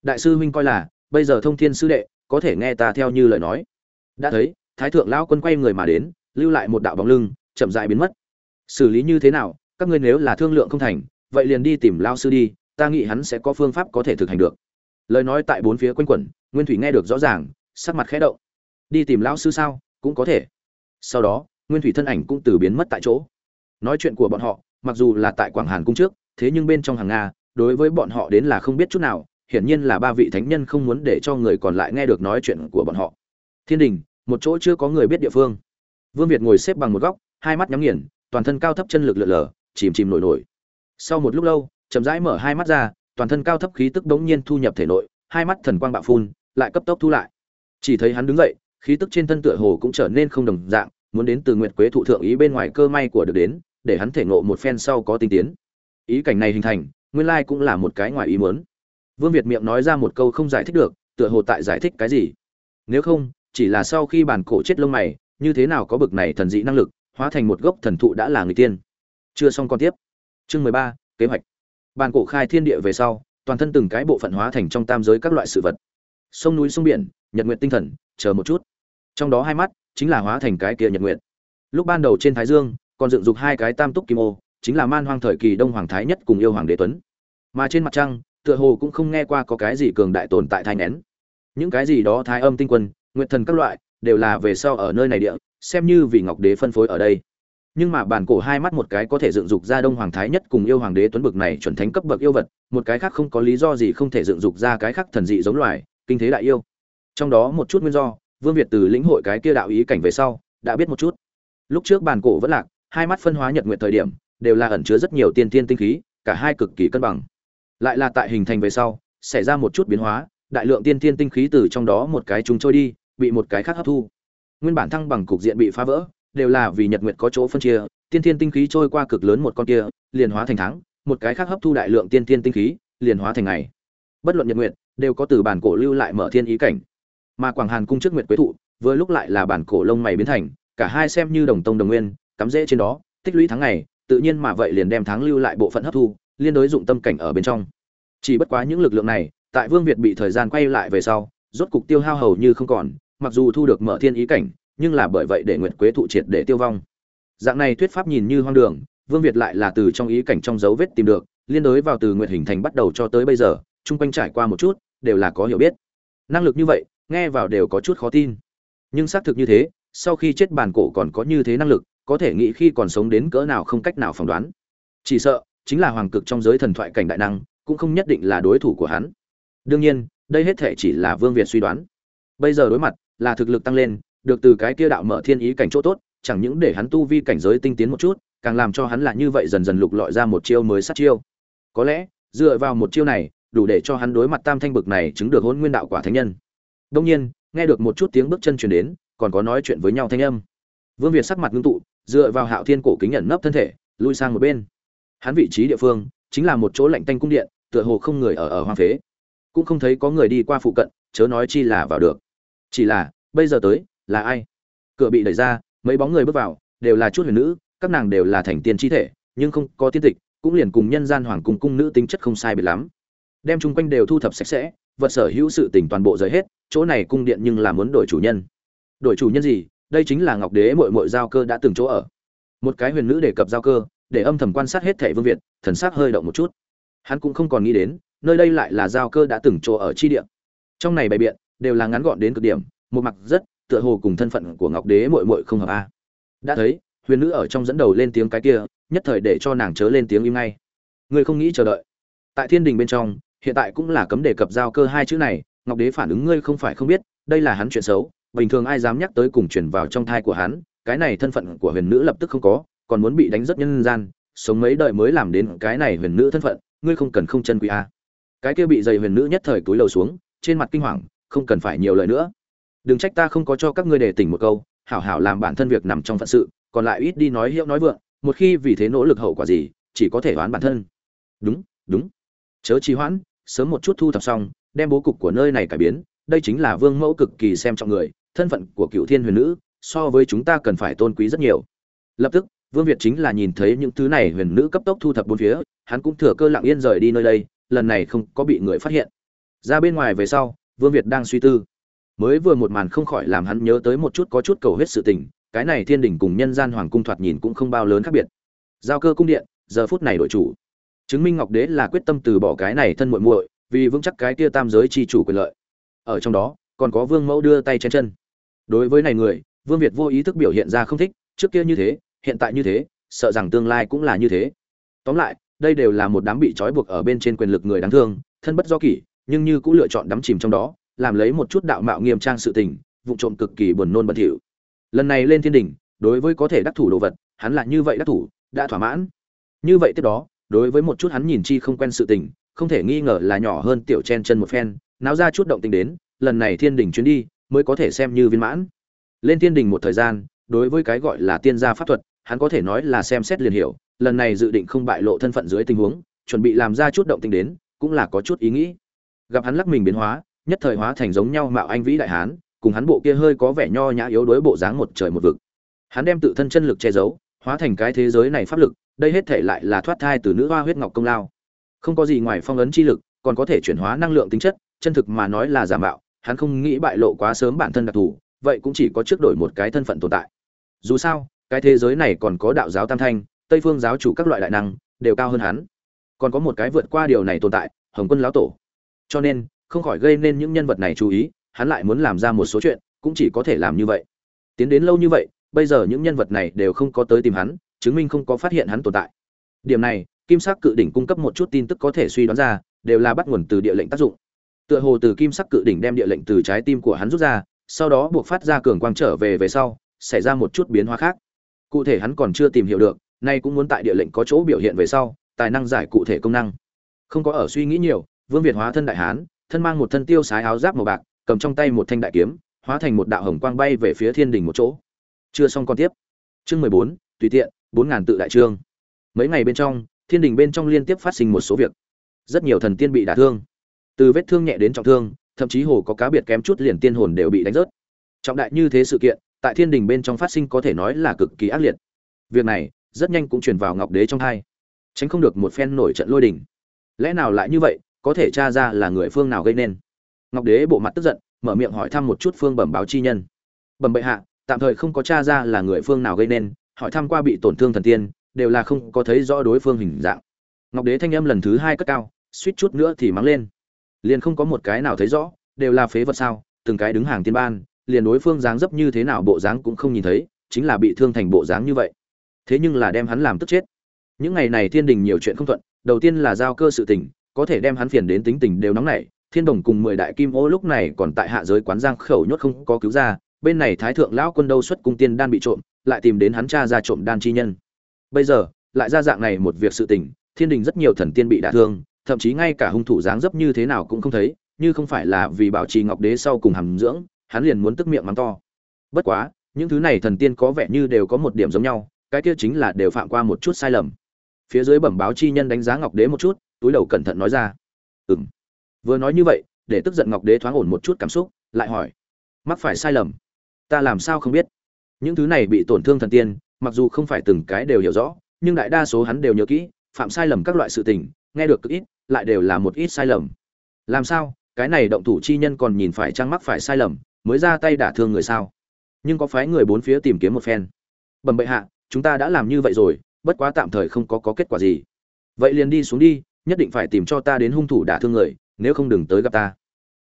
[SPEAKER 1] Đại sư huynh coi là, bây giờ thông thiên sư đệ, có thể nghe ta theo như lời nói. Đã thấy, thái thượng lão quân quay người mà đến, lưu lại một đạo bóng lưng, chậm dại biến mất. Xử lý như thế nào, các ngươi nếu là thương lượng không thành, vậy liền đi tìm lao sư đi, ta nghĩ hắn sẽ có phương pháp có thể thực hành được. Lời nói tại bốn phía quanh quẩn, nguyên thủy nghe được rõ ràng, sắc mặt khẽ động. Đi tìm lão sư sao, cũng có thể. Sau đó, nguyên thủy thân ảnh cũng từ biến mất tại chỗ. Nói chuyện của bọn họ, mặc dù là tại quảng hàn cung trước thế nhưng bên trong hàng nga, đối với bọn họ đến là không biết chút nào, hiển nhiên là ba vị thánh nhân không muốn để cho người còn lại nghe được nói chuyện của bọn họ. Thiên đình, một chỗ chưa có người biết địa phương. Vương việt ngồi xếp bằng một góc, hai mắt nhắm nghiền, toàn thân cao thấp chân lực lượn lờ, chìm chìm nổi nổi. Sau một lúc lâu, chậm rãi mở hai mắt ra, toàn thân cao thấp khí tức đống nhiên thu nhập thể nội, hai mắt thần quang bạo phun, lại cấp tốc thu lại. Chỉ thấy hắn đứng dậy, khí tức trên thân tựa hồ cũng trở nên không đồng dạng, muốn đến từ nguyệt quế thụ thượng ý bên ngoài cơ may của được đến, để hắn thể ngộ một phen sau có tinh tiến ý cảnh này hình thành, nguyên lai cũng là một cái ngoài ý muốn. Vương việt miệng nói ra một câu không giải thích được, tựa hồ tại giải thích cái gì. Nếu không, chỉ là sau khi bản cổ chết lông mày, như thế nào có bực này thần dị năng lực, hóa thành một gốc thần thụ đã là người tiên. Chưa xong con tiếp. Chương mười ba, kế hoạch. Bản cổ khai thiên địa về sau, toàn thân từng cái bộ phận hóa thành trong tam giới các loại sự vật. Sông núi sông biển, nhật nguyện tinh thần, chờ một chút. Trong đó hai mắt chính là hóa thành cái kia nhật nguyện lúc ban đầu trên thái dương, còn dựng dục hai cái tam túc kim ô chính là man hoang thời kỳ đông hoàng thái nhất cùng yêu hoàng đế tuấn. Mà trên mặt trăng, tựa hồ cũng không nghe qua có cái gì cường đại tồn tại thai nén những cái gì đó thái âm tinh quân nguyện thần các loại, đều là về sau ở nơi này địa, xem như vì ngọc đế phân phối ở đây. Nhưng mà bản cổ hai mắt một cái có thể dựng dục ra đông hoàng thái nhất cùng yêu hoàng đế tuấn bực này chuẩn thánh cấp bậc yêu vật, một cái khác không có lý do gì không thể dựng dục ra cái khác thần dị giống loài, kinh thế đại yêu. Trong đó một chút nguyên do, vương việt từ lĩnh hội cái kia đạo ý cảnh về sau, đã biết một chút. Lúc trước bản cổ vẫn lạc, hai mắt phân hóa nhật nguyện thời điểm đều là ẩn chứa rất nhiều tiên tiên tinh khí, cả hai cực kỳ cân bằng. Lại là tại hình thành về sau, xảy ra một chút biến hóa, đại lượng tiên tiên tinh khí từ trong đó một cái chúng trôi đi, bị một cái khác hấp thu. Nguyên bản thăng bằng cục diện bị phá vỡ, đều là vì nhật nguyệt có chỗ phân chia, tiên tiên tinh khí trôi qua cực lớn một con kia, liền hóa thành tháng một cái khác hấp thu đại lượng tiên tiên tinh khí, liền hóa thành ngày. Bất luận nhật nguyệt, đều có từ bản cổ lưu lại mở thiên ý cảnh. Mà quảng hàn cung trước nguyệt quế thụ, vừa lúc lại là bản cổ lông mày biến thành, cả hai xem như đồng tông đồng nguyên, cắm rễ trên đó, tích lũy tháng ngày tự nhiên mà vậy liền đem tháng lưu lại bộ phận hấp thu, liên đối dụng tâm cảnh ở bên trong. Chỉ bất quá những lực lượng này, tại vương việt bị thời gian quay lại về sau, rốt cục tiêu hao hầu như không còn, mặc dù thu được mở thiên ý cảnh, nhưng là bởi vậy để nguyệt quế thụ triệt để tiêu vong. Dạng này thuyết pháp nhìn như hoang đường, vương việt lại là từ trong ý cảnh trong dấu vết tìm được, liên đối vào từ nguyệt hình thành bắt đầu cho tới bây giờ, chung quanh trải qua một chút, đều là có hiểu biết. Năng lực như vậy, nghe vào đều có chút khó tin. Nhưng xác thực như thế, sau khi chết bản cổ còn có như thế năng lực có thể nghĩ khi còn sống đến cỡ nào không cách nào phỏng đoán. Chỉ sợ, chính là hoàng cực trong giới thần thoại cảnh đại năng, cũng không nhất định là đối thủ của hắn. Đương nhiên, đây hết thể chỉ là vương việt suy đoán. Bây giờ đối mặt, là thực lực tăng lên, được từ cái kia đạo mở thiên ý cảnh chỗ tốt, chẳng những để hắn tu vi cảnh giới tinh tiến một chút, càng làm cho hắn là như vậy dần dần lục lọi ra một chiêu mới sát chiêu. Có lẽ, dựa vào một chiêu này, đủ để cho hắn đối mặt tam thanh bực này chứng được hôn nguyên đạo quả thánh nhân. Đông nhiên, nghe được một chút tiếng bước chân truyền đến, còn có nói chuyện với nhau thanh âm. Vương việt sắc mặt ngưng tụ dựa vào hạo thiên cổ kính nhận nấp thân thể, lui sang một bên. Hắn vị trí địa phương chính là một chỗ lạnh tanh cung điện, tựa hồ không người ở ở hoang phế. Cũng không thấy có người đi qua phụ cận, chớ nói chi là vào được. Chỉ là, bây giờ tới, là ai? Cửa bị đẩy ra, mấy bóng người bước vào, đều là chút huyền nữ, các nàng đều là thành tiên chi thể, nhưng không có tiên tịch, cũng liền cùng nhân gian hoàng cung cung nữ tính chất không sai biệt lắm. Đem chung quanh đều thu thập sạch sẽ, vật sở hữu sự tình toàn bộ giới hết, chỗ này cung điện nhưng là muốn đổi chủ nhân. Đổi chủ nhân gì? Đây chính là ngọc đế mội mội giao cơ đã từng chỗ ở. Một cái huyền nữ đề cập giao cơ, để âm thầm quan sát hết thẻ vương việt, thần sắc hơi động một chút. Hắn cũng không còn nghĩ đến, nơi đây lại là giao cơ đã từng chỗ ở chi địa. Trong này bày biện, đều là ngắn gọn đến cực điểm, một mặt rất, tựa hồ cùng thân phận của ngọc đế mội mội không hợp a. À. Đã thấy, huyền nữ ở trong dẫn đầu lên tiếng cái kia, nhất thời để cho nàng chớ lên tiếng im ngay. Người không nghĩ chờ đợi. Tại thiên đình bên trong, hiện tại cũng là cấm đề cập giao cơ hai chữ này, ngọc đế phản ứng ngươi không phải không biết, đây là hắn chuyện xấu bình thường ai dám nhắc tới cùng truyền vào trong thai của hắn, cái này thân phận của huyền nữ lập tức không có, còn muốn bị đánh rất nhân gian, sống mấy đời mới làm đến cái này huyền nữ thân phận, ngươi không cần không chân quý a cái kia bị dày huyền nữ nhất thời túi lầu xuống, trên mặt kinh hoàng, không cần phải nhiều lời nữa. Đừng trách ta không có cho các ngươi để tỉnh một câu, hảo hảo làm bản thân việc nằm trong phận sự, còn lại ít đi nói hiệu nói vượng, một khi vì thế nỗ lực hậu quả gì, chỉ có thể đoán bản thân. Đúng đúng. Chớ trì hoãn, sớm một chút thu thập xong, đem bố cục của nơi này cải biến đây chính là vương mẫu cực kỳ xem trọng người thân phận của cựu thiên huyền nữ so với chúng ta cần phải tôn quý rất nhiều lập tức Vương Việt chính là nhìn thấy những thứ này huyền nữ cấp tốc thu thập bốn phía, hắn cũng thừa cơ lặng yên rời đi nơi đây, lần này không có bị người phát hiện. Ra bên ngoài về sau, Vương Việt đang suy tư. Mới vừa một màn không khỏi làm hắn nhớ tới một chút có chút cầu hết sự tình, cái này thiên đình cùng nhân gian hoàng cung thoạt nhìn cũng không bao lớn khác biệt. Giao cơ cung điện, giờ phút này đổi chủ. Chứng minh Ngọc Đế là quyết tâm từ bỏ cái này thân muội muội, vì vững chắc cái kia tam giới chi chủ quyền lợi. Ở trong đó, còn có Vương Mẫu đưa tay trên chân. Đối với này người, Vương Việt vô ý thức biểu hiện ra không thích, trước kia như thế, hiện tại như thế, sợ rằng tương lai cũng là như thế. Tóm lại, đây đều là một đám bị trói buộc ở bên trên quyền lực người đáng thương, thân bất do kỷ, nhưng như cũng lựa chọn đắm chìm trong đó, làm lấy một chút đạo mạo nghiêm trang sự tình, vụ trộm cực kỳ buồn nôn bẩn thỉu. Lần này lên thiên đỉnh, đối với có thể đắc thủ đồ vật, hắn là như vậy đắc thủ, đã thỏa mãn. Như vậy tiếp đó, đối với một chút hắn nhìn chi không quen sự tình, không thể nghi ngờ là nhỏ hơn tiểu chen chân một phen, náo ra chút động tình đến, lần này thiên đình chuyến đi, mới có thể xem như viên mãn. Lên thiên đình một thời gian, đối với cái gọi là tiên gia pháp thuật, hắn có thể nói là xem xét liền hiểu, lần này dự định không bại lộ thân phận dưới tình huống, chuẩn bị làm ra chút động tình đến, cũng là có chút ý nghĩ. Gặp hắn lắc mình biến hóa, nhất thời hóa thành giống nhau mạo anh vĩ đại hán, cùng hắn bộ kia hơi có vẻ nho nhã yếu đuối bộ dáng một trời một vực. Hắn đem tự thân chân lực che giấu, hóa thành cái thế giới này pháp lực, đây hết thể lại là thoát thai từ nữ hoa huyết ngọc công lao. Không có gì ngoài phong ấn chi lực, còn có thể chuyển hóa năng lượng tính chất, chân thực mà nói là giả mạo, hắn không nghĩ bại lộ quá sớm bản thân đặc thù, vậy cũng chỉ có trước đổi một cái thân phận tồn tại. Dù sao, cái thế giới này còn có đạo giáo tam thanh, Tây phương giáo chủ các loại đại năng, đều cao hơn hắn. Còn có một cái vượt qua điều này tồn tại, Hồng Quân lão tổ. Cho nên, không khỏi gây nên những nhân vật này chú ý, hắn lại muốn làm ra một số chuyện, cũng chỉ có thể làm như vậy. Tiến đến lâu như vậy, bây giờ những nhân vật này đều không có tới tìm hắn, chứng minh không có phát hiện hắn tồn tại. Điểm này, Kim Sắc Cự đỉnh cung cấp một chút tin tức có thể suy đoán ra, đều là bắt nguồn từ địa lệnh tác dụng. Tựa hồ từ Kim Sắc Cự đỉnh đem địa lệnh từ trái tim của hắn rút ra, sau đó buộc phát ra cường quang trở về về sau, xảy ra một chút biến hóa khác. Cụ thể hắn còn chưa tìm hiểu được, nay cũng muốn tại địa lệnh có chỗ biểu hiện về sau, tài năng giải cụ thể công năng. Không có ở suy nghĩ nhiều, Vương Việt hóa thân đại hán, thân mang một thân tiêu sái áo giáp màu bạc, cầm trong tay một thanh đại kiếm, hóa thành một đạo hồng quang bay về phía thiên đình một chỗ. Chưa xong con tiếp. Chương mười bốn tùy tiện, bốn ngàn tự đại trương. Mấy ngày bên trong, thiên đình bên trong liên tiếp phát sinh một số việc. Rất nhiều thần tiên bị đả thương. Từ vết thương nhẹ đến trọng thương, thậm chí hồ có cá biệt kém chút liền tiên hồn đều bị đánh rớt. Trọng đại như thế sự kiện, tại thiên đình bên trong phát sinh có thể nói là cực kỳ ác liệt. Việc này, rất nhanh cũng truyền vào Ngọc Đế trong hai. Tránh không được một phen nổi trận lôi đình. Lẽ nào lại như vậy, có thể tra ra là người phương nào gây nên ngọc đế bộ mặt tức giận mở miệng hỏi thăm một chút phương bẩm báo chi nhân bẩm bệ hạ tạm thời không có tra ra là người phương nào gây nên hỏi thăm qua bị tổn thương thần tiên đều là không có thấy rõ đối phương hình dạng ngọc đế thanh âm lần thứ hai cất cao suýt chút nữa thì mắng lên liền không có một cái nào thấy rõ, đều là phế vật sao, từng cái đứng hàng tiên ban, liền đối phương dáng dấp như thế nào bộ dáng cũng không nhìn thấy, chính là bị thương thành bộ dáng như vậy. Thế nhưng là đem hắn làm tức chết. Những ngày này thiên đình nhiều chuyện không thuận, đầu tiên là giao cơ sự tình, có thể đem hắn phiền đến tính tình đều nóng nảy, thiên đồng cùng mười đại kim ô lúc này còn tại hạ giới quán giang khẩu nhốt không có cứu ra, bên này thái thượng lão quân đâu xuất cung tiên đan bị trộm, lại tìm đến hắn cha ra trộm đan chi nhân. Bây giờ, lại ra dạng này một việc sự tình, thiên đình rất nhiều thần tiên bị đả thương thậm chí ngay cả hung thủ dáng dấp như thế nào cũng không thấy, như không phải là vì bảo trì ngọc đế sau cùng hàm dưỡng, hắn liền muốn tức miệng mắng to. Bất quá, những thứ này thần tiên có vẻ như đều có một điểm giống nhau, cái kia chính là đều phạm qua một chút sai lầm. Phía dưới bẩm báo chi nhân đánh giá ngọc đế một chút, túi đầu cẩn thận nói ra. Ừm. Vừa nói như vậy, để tức giận ngọc đế thoáng ổn một chút cảm xúc, lại hỏi, mắc phải sai lầm? Ta làm sao không biết? Những thứ này bị tổn thương thần tiên, mặc dù không phải từng cái đều hiểu rõ, nhưng đại đa số hắn đều nhớ kỹ, phạm sai lầm các loại sự tình nghe được cực ít lại đều là một ít sai lầm. Làm sao? Cái này động thủ chi nhân còn nhìn phải trang mắc phải sai lầm mới ra tay đả thương người sao? Nhưng có phái người bốn phía tìm kiếm một phen. Bẩm bệ hạ chúng ta đã làm như vậy rồi bất quá tạm thời không có, có kết quả gì. Vậy liền đi xuống đi nhất định phải tìm cho ta đến hung thủ đả thương người nếu không đừng tới gặp ta.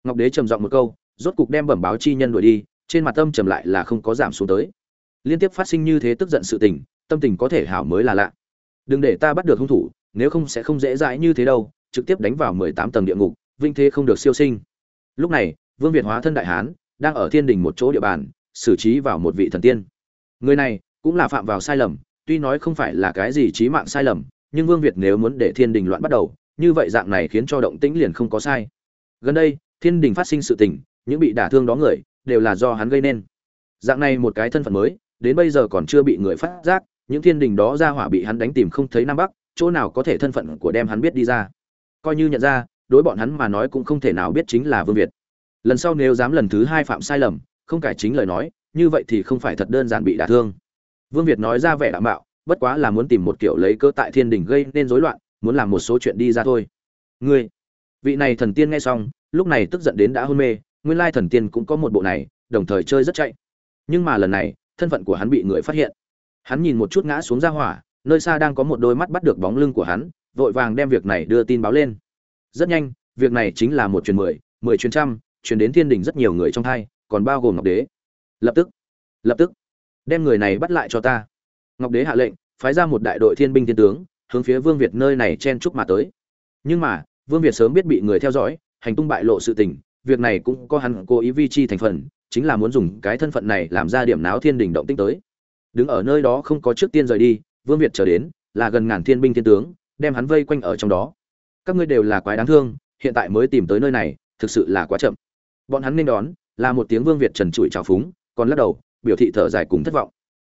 [SPEAKER 1] Ngọc đế trầm giọng một câu rốt cục đem bẩm báo chi nhân đuổi đi trên mặt tâm trầm lại là không có giảm xuống tới. Liên tiếp phát sinh như thế tức giận sự tình tâm tình có thể hảo mới là lạ. Đừng để ta bắt được hung thủ nếu không sẽ không dễ dãi như thế đâu trực tiếp đánh vào mười tám tầng địa ngục vinh thế không được siêu sinh lúc này vương việt hóa thân đại hán đang ở thiên đình một chỗ địa bàn xử trí vào một vị thần tiên người này cũng là phạm vào sai lầm tuy nói không phải là cái gì chí mạng sai lầm nhưng Vương Việt nếu muốn để Thiên Đình loạn bắt đầu, như vậy dạng này khiến cho động tĩnh liền không có sai. Gần đây, Thiên Đình phát sinh sự tình, những bị đả thương đó người đều là do hắn gây nên. Dạng này một cái thân phận mới, đến bây giờ còn chưa bị người phát giác, những Thiên Đình đó ra hỏa bị hắn đánh tìm không thấy nam bắc, chỗ nào có thể thân phận của đem hắn biết đi ra. Coi như nhận ra, đối bọn hắn mà nói cũng không thể nào biết chính là Vương Việt. Lần sau nếu dám lần thứ hai phạm sai lầm, không cải chính lời nói, như vậy thì không phải thật đơn giản bị đả thương. Vương Việt nói ra vẻ đảm bảo, bất quá là muốn tìm một kiểu lấy cơ tại thiên đình gây nên rối loạn muốn làm một số chuyện đi ra thôi ngươi vị này thần tiên nghe xong lúc này tức giận đến đã hôn mê nguyên lai thần tiên cũng có một bộ này đồng thời chơi rất chạy nhưng mà lần này thân phận của hắn bị người phát hiện hắn nhìn một chút ngã xuống ra hỏa nơi xa đang có một đôi mắt bắt được bóng lưng của hắn, vội vàng đem việc này đưa tin báo lên. Rất nhanh, việc này chính là một truyền mười mười truyền trăm truyền đến thiên đình rất nhiều người trong thai, còn bao gồm ngọc đế. Lập tức lập tức, đem người này bắt lại cho ta. Ngọc đế hạ lệnh, phái ra một đại đội thiên binh thiên tướng, hướng phía vương việt nơi này chen chúc mà tới. Nhưng mà, vương việt sớm biết bị người theo dõi, hành tung bại lộ sự tình, việc này cũng có hắn cố ý vi chi thành phần, chính là muốn dùng cái thân phận này làm ra điểm náo thiên đình động tĩnh tới. Đứng ở nơi đó không có trước tiên rời đi vương việt trở đến, là gần ngàn thiên binh thiên tướng, đem hắn vây quanh ở trong đó. Các ngươi đều là quái đáng thương, hiện tại mới tìm tới nơi này, thực sự là quá chậm. Bọn hắn nên đón, là một tiếng vương việt trần trụi trào phúng, còn lắc đầu, biểu thị thở dài cùng thất vọng.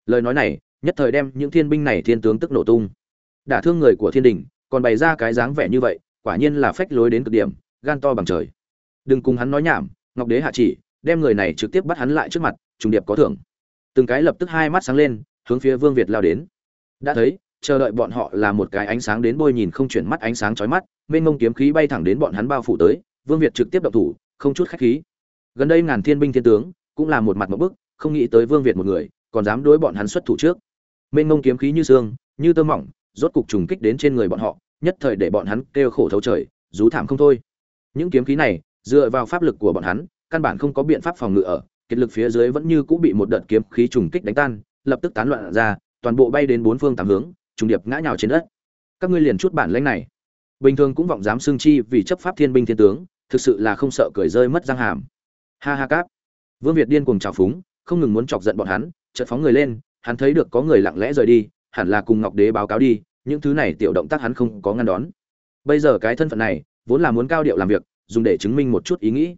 [SPEAKER 1] Lời nói này, nhất thời đem những thiên binh này thiên tướng tức nổ tung. Đả thương người của thiên đình, còn bày ra cái dáng vẻ như vậy, quả nhiên là phách lối đến cực điểm, gan to bằng trời. Đừng cùng hắn nói nhảm, ngọc đế hạ chỉ, đem người này trực tiếp bắt hắn lại trước mặt, trùng điệp có thưởng. Từng cái lập tức hai mắt sáng lên, hướng phía vương việt lao đến đã thấy, chờ đợi bọn họ là một cái ánh sáng đến bôi nhìn không chuyển mắt ánh sáng chói mắt, mênh mông kiếm khí bay thẳng đến bọn hắn bao phủ tới, vương việt trực tiếp động thủ, không chút khách khí. Gần đây ngàn thiên binh thiên tướng, cũng là một mặt một bức, không nghĩ tới vương việt một người, còn dám đối bọn hắn xuất thủ trước. Mênh mông kiếm khí như xương như tơ mỏng, rốt cục trùng kích đến trên người bọn họ, nhất thời để bọn hắn kêu khổ thấu trời, rú thảm không thôi. Những kiếm khí này, dựa vào pháp lực của bọn hắn, căn bản không có biện pháp phòng ngự ở kết lực phía dưới vẫn như cũng bị một đợt kiếm khí trùng kích đánh tan, lập tức tán loạn ra toàn bộ bay đến bốn phương tám hướng, trùng điệp ngã nhào trên đất. Các ngươi liền chút bản lãnh này. Bình thường cũng vọng dám xương chi vì chấp pháp thiên binh thiên tướng, thực sự là không sợ cười rơi mất răng hàm. Ha ha cáp. Vương việt điên cuồng trào phúng, không ngừng muốn chọc giận bọn hắn, chợt phóng người lên, hắn thấy được có người lặng lẽ rời đi, hẳn là cùng ngọc đế báo cáo đi, những thứ này tiểu động tác hắn không có ngăn đón. Bây giờ cái thân phận này, vốn là muốn cao điệu làm việc, dùng để chứng minh một chút ý nghĩ.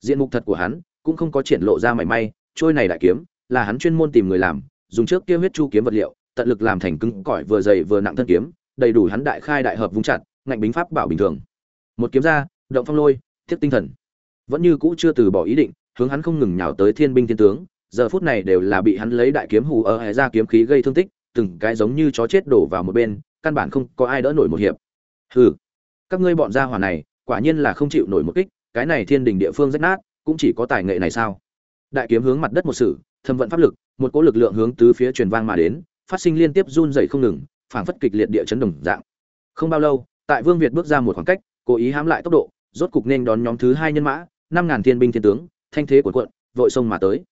[SPEAKER 1] Diện mục thật của hắn, cũng không có triển lộ ra mảy may, trôi này đại kiếm, là hắn chuyên môn tìm người làm dùng trước kia huyết chu kiếm vật liệu, tận lực làm thành cứng cỏi vừa dày vừa nặng thân kiếm, đầy đủ hắn đại khai đại hợp vung chặt, ngạnh bính pháp bảo bình thường. Một kiếm ra, động phong lôi, thiết tinh thần. Vẫn như cũ chưa từ bỏ ý định, hướng hắn không ngừng nhào tới thiên binh thiên tướng, giờ phút này đều là bị hắn lấy đại kiếm hù ở hệ ra kiếm khí gây thương tích, từng cái giống như chó chết đổ vào một bên, căn bản không có ai đỡ nổi một hiệp. Hừ, các ngươi bọn gia hỏa này, quả nhiên là không chịu nổi một kích, cái này thiên đình địa phương rất nát, cũng chỉ có tài nghệ này sao? Đại kiếm hướng mặt đất một sự, thâm vận pháp lực một cỗ lực lượng hướng tứ phía truyền vang mà đến, phát sinh liên tiếp run rẩy không ngừng, phảng phất kịch liệt địa chấn đồng dạng. Không bao lâu, tại vương việt bước ra một khoảng cách, cố ý hãm lại tốc độ, rốt cục nên đón nhóm thứ hai nhân mã, năm ngàn thiên binh thiên tướng, thanh thế của quận, vội sông mà tới.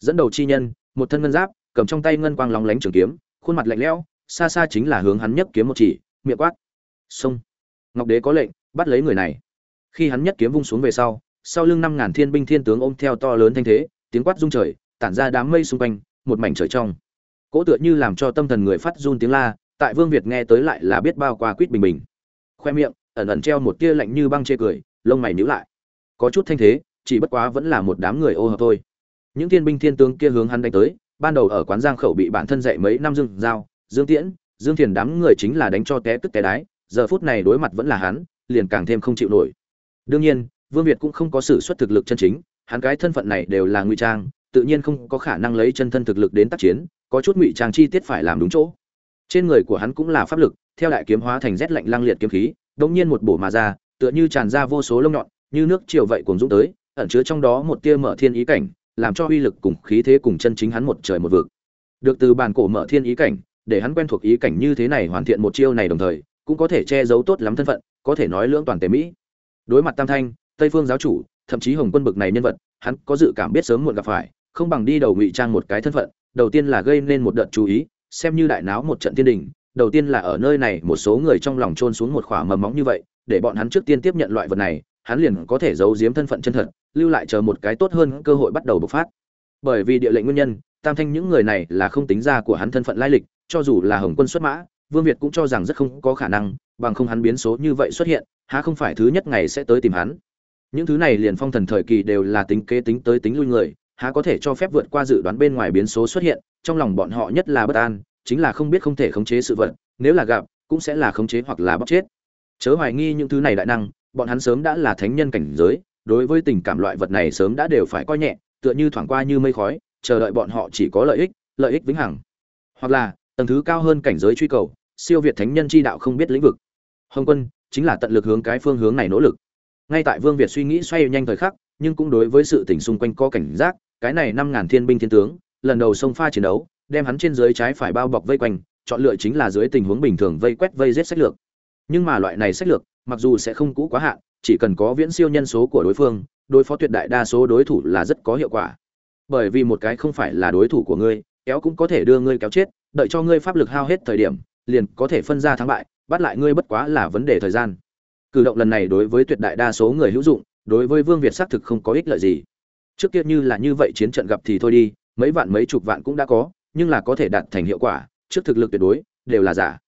[SPEAKER 1] Dẫn đầu chi nhân, một thân ngân giáp, cầm trong tay ngân quang lóng lánh trường kiếm, khuôn mặt lạnh lẽo, xa xa chính là hướng hắn nhất kiếm một chỉ, miệng quát. Xông. ngọc đế có lệnh, bắt lấy người này. Khi hắn nhất kiếm vung xuống về sau sau lưng năm ngàn thiên binh thiên tướng ôm theo to lớn thanh thế, tiếng quát rung trời, tản ra đám mây xung quanh một mảnh trời trong. Cỗ tựa như làm cho tâm thần người phát run tiếng la, tại vương việt nghe tới lại là biết bao qua quýt bình bình. Khoe miệng, ẩn ẩn treo một tia lạnh như băng chê cười, lông mày nhíu lại. Có chút thanh thế, chỉ bất quá vẫn là một đám người ô hợp thôi. Những thiên binh thiên tướng kia hướng hắn đánh tới, ban đầu ở quán giang khẩu bị bản thân dạy mấy năm dương giao, dương tiễn, dương thiền đám người chính là đánh cho té tức té đái, giờ phút này đối mặt vẫn là hắn, liền càng thêm không chịu nổi. Đương nhiên, vương việt cũng không có sự xuất thực lực chân chính, hắn cái thân phận này đều là ngụy trang tự nhiên không có khả năng lấy chân thân thực lực đến tác chiến, có chút ngụy trang chi tiết phải làm đúng chỗ. Trên người của hắn cũng là pháp lực, theo đại kiếm hóa thành rét lạnh lăng liệt kiếm khí, đột nhiên một bổ mà ra, tựa như tràn ra vô số lông nhọn, như nước triều vậy cuồng dũng tới, ẩn chứa trong đó một tia mở thiên ý cảnh, làm cho uy lực cùng khí thế cùng chân chính hắn một trời một vực. Được từ bản cổ mở thiên ý cảnh, để hắn quen thuộc ý cảnh như thế này hoàn thiện một chiêu này đồng thời, cũng có thể che giấu tốt lắm thân phận, có thể nói lưỡng toàn tề mỹ. Đối mặt tam thanh, tây phương giáo chủ, thậm chí hồng quân bực này nhân vật, hắn có dự cảm biết sớm muộn gặp phải không bằng đi đầu ngụy trang một cái thân phận, đầu tiên là gây nên một đợt chú ý, xem như đại náo một trận thiên đình, đầu tiên là ở nơi này một số người trong lòng trôn xuống một khỏa mầm móng như vậy, để bọn hắn trước tiên tiếp nhận loại vật này, hắn liền có thể giấu giếm thân phận chân thật, lưu lại chờ một cái tốt hơn cơ hội bắt đầu bộc phát. Bởi vì địa lệnh nguyên nhân, tam thanh những người này là không tính ra của hắn thân phận lai lịch, cho dù là hồng quân xuất mã, vương việt cũng cho rằng rất không có khả năng, bằng không hắn biến số như vậy xuất hiện, há không phải thứ nhất ngày sẽ tới tìm hắn. Những thứ này liền phong thần thời kỳ đều là tính kế tính tới tính lui người há có thể cho phép vượt qua dự đoán bên ngoài biến số xuất hiện, trong lòng bọn họ nhất là bất an, chính là không biết không thể khống chế sự vật, nếu là gặp, cũng sẽ là khống chế hoặc là bóc chết. Chớ hoài nghi những thứ này đại năng, bọn hắn sớm đã là thánh nhân cảnh giới, đối với tình cảm loại vật này sớm đã đều phải coi nhẹ, tựa như thoảng qua như mây khói, chờ đợi bọn họ chỉ có lợi ích lợi ích vĩnh hằng. Hoặc là, tầng thứ cao hơn cảnh giới truy cầu, siêu việt thánh nhân chi đạo không biết lĩnh vực. Hồng quân, chính là tận lực hướng cái phương hướng này nỗ lực. Ngay tại vương việt suy nghĩ xoay nhanh thời khắc, nhưng cũng đối với sự tình xung quanh có cảnh giác cái này năm ngàn thiên binh thiên tướng, lần đầu xông pha chiến đấu, đem hắn trên dưới trái phải bao bọc vây quanh, chọn lựa chính là dưới tình huống bình thường vây quét vây giết sách lược. Nhưng mà loại này sách lược, mặc dù sẽ không cũ quá hạn, chỉ cần có viễn siêu nhân số của đối phương, đối phó tuyệt đại đa số đối thủ là rất có hiệu quả. Bởi vì một cái không phải là đối thủ của ngươi, kéo cũng có thể đưa ngươi kéo chết, đợi cho ngươi pháp lực hao hết thời điểm, liền có thể phân ra thắng bại, bắt lại ngươi bất quá là vấn đề thời gian. Cử động lần này đối với tuyệt đại đa số người hữu dụng, đối với vương việt xác thực không có ích lợi gì trước kia như là như vậy chiến trận gặp thì thôi đi, mấy vạn mấy chục vạn cũng đã có, nhưng là có thể đạt thành hiệu quả, trước thực lực tuyệt đối, đều là giả.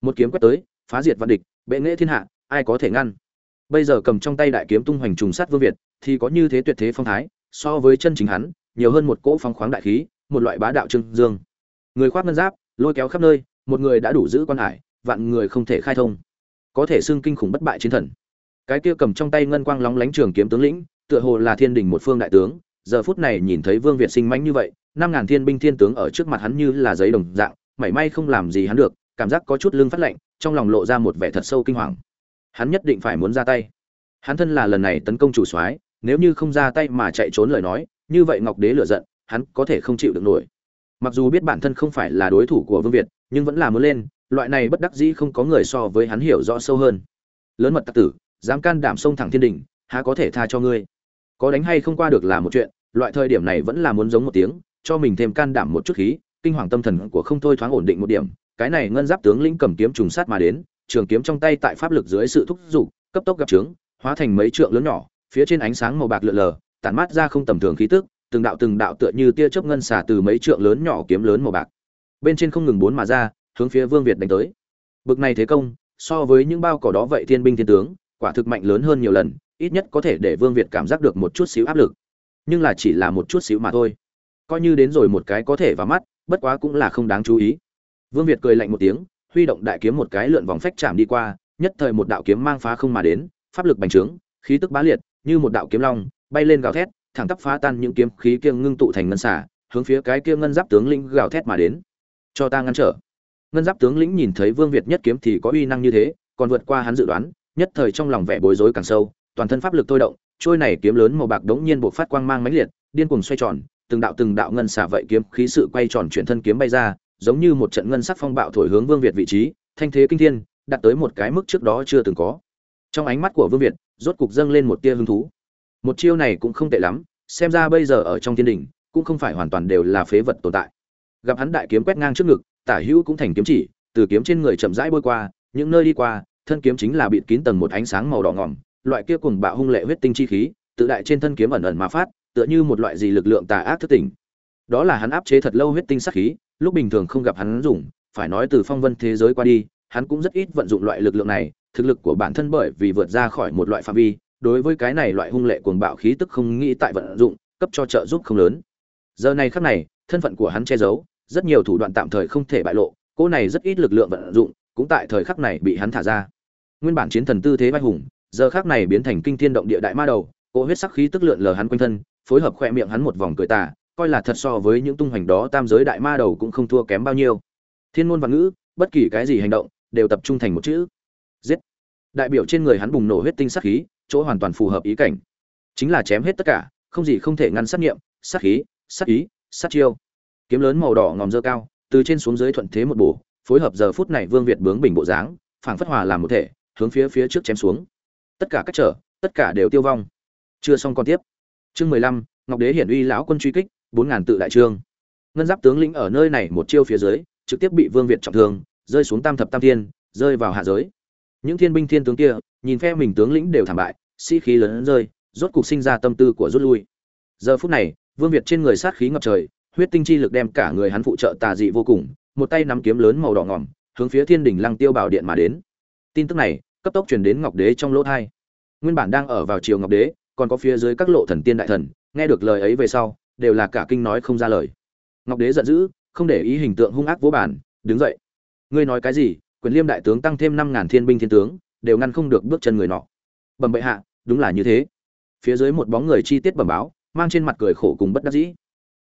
[SPEAKER 1] Một kiếm quét tới, phá diệt vạn địch, bệ nghệ thiên hạ, ai có thể ngăn? Bây giờ cầm trong tay đại kiếm tung hoành trùng sát vương việt, thì có như thế tuyệt thế phong thái, so với chân chính hắn, nhiều hơn một cỗ phong khoáng đại khí, một loại bá đạo trưng dương. Người khoác ngân giáp, lôi kéo khắp nơi, một người đã đủ giữ quan hải, vạn người không thể khai thông. Có thể xưng kinh khủng bất bại chiến thần. Cái kia cầm trong tay ngân quang lóng lánh trường kiếm tướng lĩnh tựa hồ là thiên đình một phương đại tướng, giờ phút này nhìn thấy vương việt sinh mãnh như vậy, năm ngàn thiên binh thiên tướng ở trước mặt hắn như là giấy đồng dạng, mảy may không làm gì hắn được, cảm giác có chút lưng phát lạnh, trong lòng lộ ra một vẻ thật sâu kinh hoàng. Hắn nhất định phải muốn ra tay. Hắn thân là lần này tấn công chủ soái, nếu như không ra tay mà chạy trốn lời nói, như vậy ngọc đế lựa giận, hắn có thể không chịu được nổi. Mặc dù biết bản thân không phải là đối thủ của vương việt, nhưng vẫn là muốn lên, loại này bất đắc dĩ không có người so với hắn hiểu rõ sâu hơn. Lớn mật tặc tử, dám can đảm xông thẳng thiên đình, há có thể tha cho ngươi? Có đánh hay không qua được là một chuyện, loại thời điểm này vẫn là muốn giống một tiếng, cho mình thêm can đảm một chút khí, kinh hoàng tâm thần của không thôi thoáng ổn định một điểm. Cái này ngân giáp tướng lĩnh cầm kiếm trùng sát mà đến, trường kiếm trong tay tại pháp lực dưới sự thúc giục, cấp tốc gặp trướng, hóa thành mấy trượng lớn nhỏ, phía trên ánh sáng màu bạc lượn lờ, tản mát ra không tầm thường khí tức, từng đạo từng đạo tựa như tia chớp ngân xả từ mấy trượng lớn nhỏ kiếm lớn màu bạc. Bên trên không ngừng bốn mà ra, hướng phía vương việt đánh tới. Bực này thế công, so với những bao cỏ đó vậy thiên binh thiên tướng, quả thực mạnh lớn hơn nhiều lần ít nhất có thể để vương việt cảm giác được một chút xíu áp lực. Nhưng là chỉ là một chút xíu mà thôi. Coi như đến rồi một cái có thể vào mắt, bất quá cũng là không đáng chú ý. Vương việt cười lạnh một tiếng, huy động đại kiếm một cái lượn vòng phách chạm đi qua, nhất thời một đạo kiếm mang phá không mà đến, pháp lực bành trướng, khí tức bá liệt, như một đạo kiếm long, bay lên gào thét, thẳng tắp phá tan những kiếm khí kia ngưng tụ thành ngân xả hướng phía cái kia ngân giáp tướng lĩnh gào thét mà đến. Cho ta ngăn trở. Ngân giáp tướng lĩnh nhìn thấy vương việt nhất kiếm thì có uy năng như thế, còn vượt qua hắn dự đoán, nhất thời trong lòng vẻ bối rối càng sâu toàn thân pháp lực thôi động trôi này kiếm lớn màu bạc đống nhiên bộc phát quang mang mãnh liệt điên cuồng xoay tròn từng đạo từng đạo ngân xả vậy kiếm khí sự quay tròn chuyển thân kiếm bay ra giống như một trận ngân sắc phong bạo thổi hướng vương việt vị trí thanh thế kinh thiên đạt tới một cái mức trước đó chưa từng có. Trong ánh mắt của vương việt rốt cục dâng lên một tia hứng thú. Một chiêu này cũng không tệ lắm xem ra bây giờ ở trong thiên đình cũng không phải hoàn toàn đều là phế vật tồn tại. Gặp hắn đại kiếm quét ngang trước ngực tả hữu cũng thành kiếm chỉ từ kiếm trên người chậm rãi bôi qua những nơi đi qua thân kiếm chính là bịt kín tầng một ánh sáng màu đỏ ngòm, loại kia cùng bạo hung lệ huyết tinh chi khí, tự đại trên thân kiếm ẩn ẩn mà phát, tựa như một loại gì lực lượng tà ác thức tỉnh. Đó là hắn áp chế thật lâu huyết tinh sát khí, lúc bình thường không gặp hắn dùng, phải nói từ phong vân thế giới qua đi, hắn cũng rất ít vận dụng loại lực lượng này, thực lực của bản thân bởi vì vượt ra khỏi một loại phạm vi, đối với cái này loại hung lệ cuồng bạo khí tức không nghĩ tại vận dụng, cấp cho trợ giúp không lớn. Giờ này khắc này, thân phận của hắn che giấu, rất nhiều thủ đoạn tạm thời không thể bại lộ cô này rất ít lực lượng vận dụng, cũng tại thời khắc này bị hắn thả ra. Nguyên bản chiến thần tư thế vai hùng giờ khắc này biến thành kinh thiên động địa đại ma đầu, cỗ huyết sắc khí tức lượn lờ hắn quanh thân, phối hợp khoe miệng hắn một vòng cười tà, coi là thật so với những tung hoành đó tam giới đại ma đầu cũng không thua kém bao nhiêu. Thiên ngôn văn ngữ, bất kỳ cái gì hành động, đều tập trung thành một chữ. Giết. Đại biểu trên người hắn bùng nổ huyết tinh sắc khí, chỗ hoàn toàn phù hợp ý cảnh. Chính là chém hết tất cả, không gì không thể ngăn sát nghiệm, sát khí, sát ý, sát chiêu. Kiếm lớn màu đỏ ngòm dơ cao, từ trên xuống dưới thuận thế một bổ, phối hợp giờ phút này vương việt bướng bình bộ dáng, phảng phất hòa làm một thể, hướng phía phía trước chém xuống tất cả các trở, tất cả đều tiêu vong. Chưa xong còn tiếp. Chương mười lăm, ngọc đế hiển uy lão quân truy kích, bốn ngàn tự đại trương. Ngân giáp tướng lĩnh ở nơi này một chiêu phía dưới, trực tiếp bị vương việt trọng thương, rơi xuống tam thập tam thiên, rơi vào hạ giới. Những thiên binh thiên tướng kia, nhìn phe mình tướng lĩnh đều thảm bại, sĩ khí lớn rơi, rốt cục sinh ra tâm tư của rút lui. Giờ phút này, vương việt trên người sát khí ngập trời, huyết tinh chi lực đem cả người hắn phụ trợ tà dị vô cùng, một tay nắm kiếm lớn màu đỏ ngỏm, hướng phía thiên đỉnh lăng tiêu bảo điện mà đến. Tin tức này cấp tốc truyền đến ngọc đế trong lỗ thai. Nguyên bản đang ở vào triều ngọc đế, còn có phía dưới các lộ thần tiên đại thần, nghe được lời ấy về sau, đều là cả kinh nói không ra lời. Ngọc đế giận dữ, không để ý hình tượng hung ác vô bản, đứng dậy. Ngươi nói cái gì? Quyền liêm đại tướng tăng thêm năm ngàn thiên binh thiên tướng, đều ngăn không được bước chân người nọ. Bẩm bệ hạ, đúng là như thế. Phía dưới một bóng người chi tiết bẩm báo, mang trên mặt cười khổ cùng bất đắc dĩ.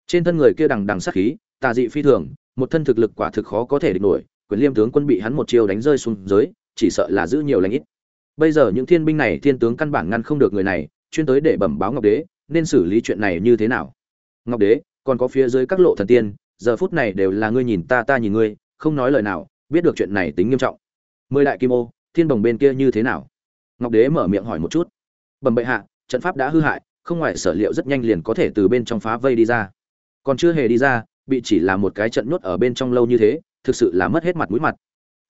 [SPEAKER 1] Trên thân người kia đằng đằng sát khí, tà dị phi thường, một thân thực lực quả thực khó có thể địch nổi. Quyền liêm tướng quân bị hắn một chiêu đánh rơi xuống dưới chỉ sợ là giữ nhiều lãnh ít. Bây giờ những thiên binh này, thiên tướng căn bản ngăn không được người này, chuyên tới để bẩm báo ngọc đế, nên xử lý chuyện này như thế nào? Ngọc đế, còn có phía dưới các lộ thần tiên, giờ phút này đều là ngươi nhìn ta ta nhìn ngươi, không nói lời nào, biết được chuyện này tính nghiêm trọng. Mười đại kim ô, thiên bồng bên kia như thế nào? Ngọc đế mở miệng hỏi một chút. Bẩm bệ hạ, trận pháp đã hư hại, không ngoại sở liệu rất nhanh liền có thể từ bên trong phá vây đi ra. Còn chưa hề đi ra, bị chỉ là một cái trận nhốt ở bên trong lâu như thế, thực sự là mất hết mặt mũi mặt.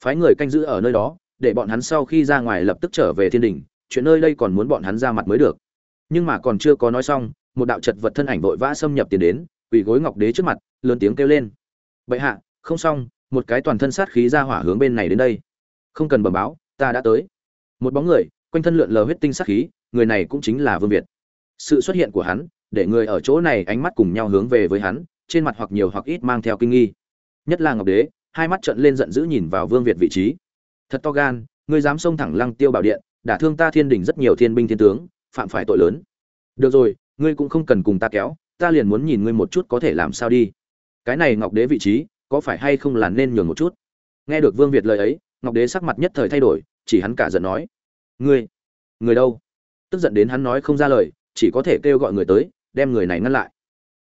[SPEAKER 1] Phái người canh giữ ở nơi đó để bọn hắn sau khi ra ngoài lập tức trở về thiên đình, chuyện nơi đây còn muốn bọn hắn ra mặt mới được. Nhưng mà còn chưa có nói xong, một đạo chật vật thân ảnh vội vã xâm nhập tiền đến, quỳ gối ngọc đế trước mặt, lớn tiếng kêu lên. Bệ hạ, không xong, một cái toàn thân sát khí ra hỏa hướng bên này đến đây. Không cần bẩm báo, ta đã tới. Một bóng người, quanh thân lượn lờ huyết tinh sát khí, người này cũng chính là vương việt. Sự xuất hiện của hắn, để người ở chỗ này ánh mắt cùng nhau hướng về với hắn, trên mặt hoặc nhiều hoặc ít mang theo kinh nghi. Nhất là ngọc đế, hai mắt trợn lên giận dữ nhìn vào vương việt vị trí thật to gan ngươi dám xông thẳng lăng tiêu bảo điện đả thương ta thiên đình rất nhiều thiên binh thiên tướng phạm phải tội lớn. Được rồi ngươi cũng không cần cùng ta kéo ta liền muốn nhìn ngươi một chút có thể làm sao đi. Cái này ngọc đế vị trí có phải hay không là nên nhường một chút? Nghe được vương việt lời ấy ngọc đế sắc mặt nhất thời thay đổi chỉ hắn cả giận nói. Ngươi người đâu? Tức giận đến hắn nói không ra lời chỉ có thể kêu gọi người tới đem người này ngăn lại.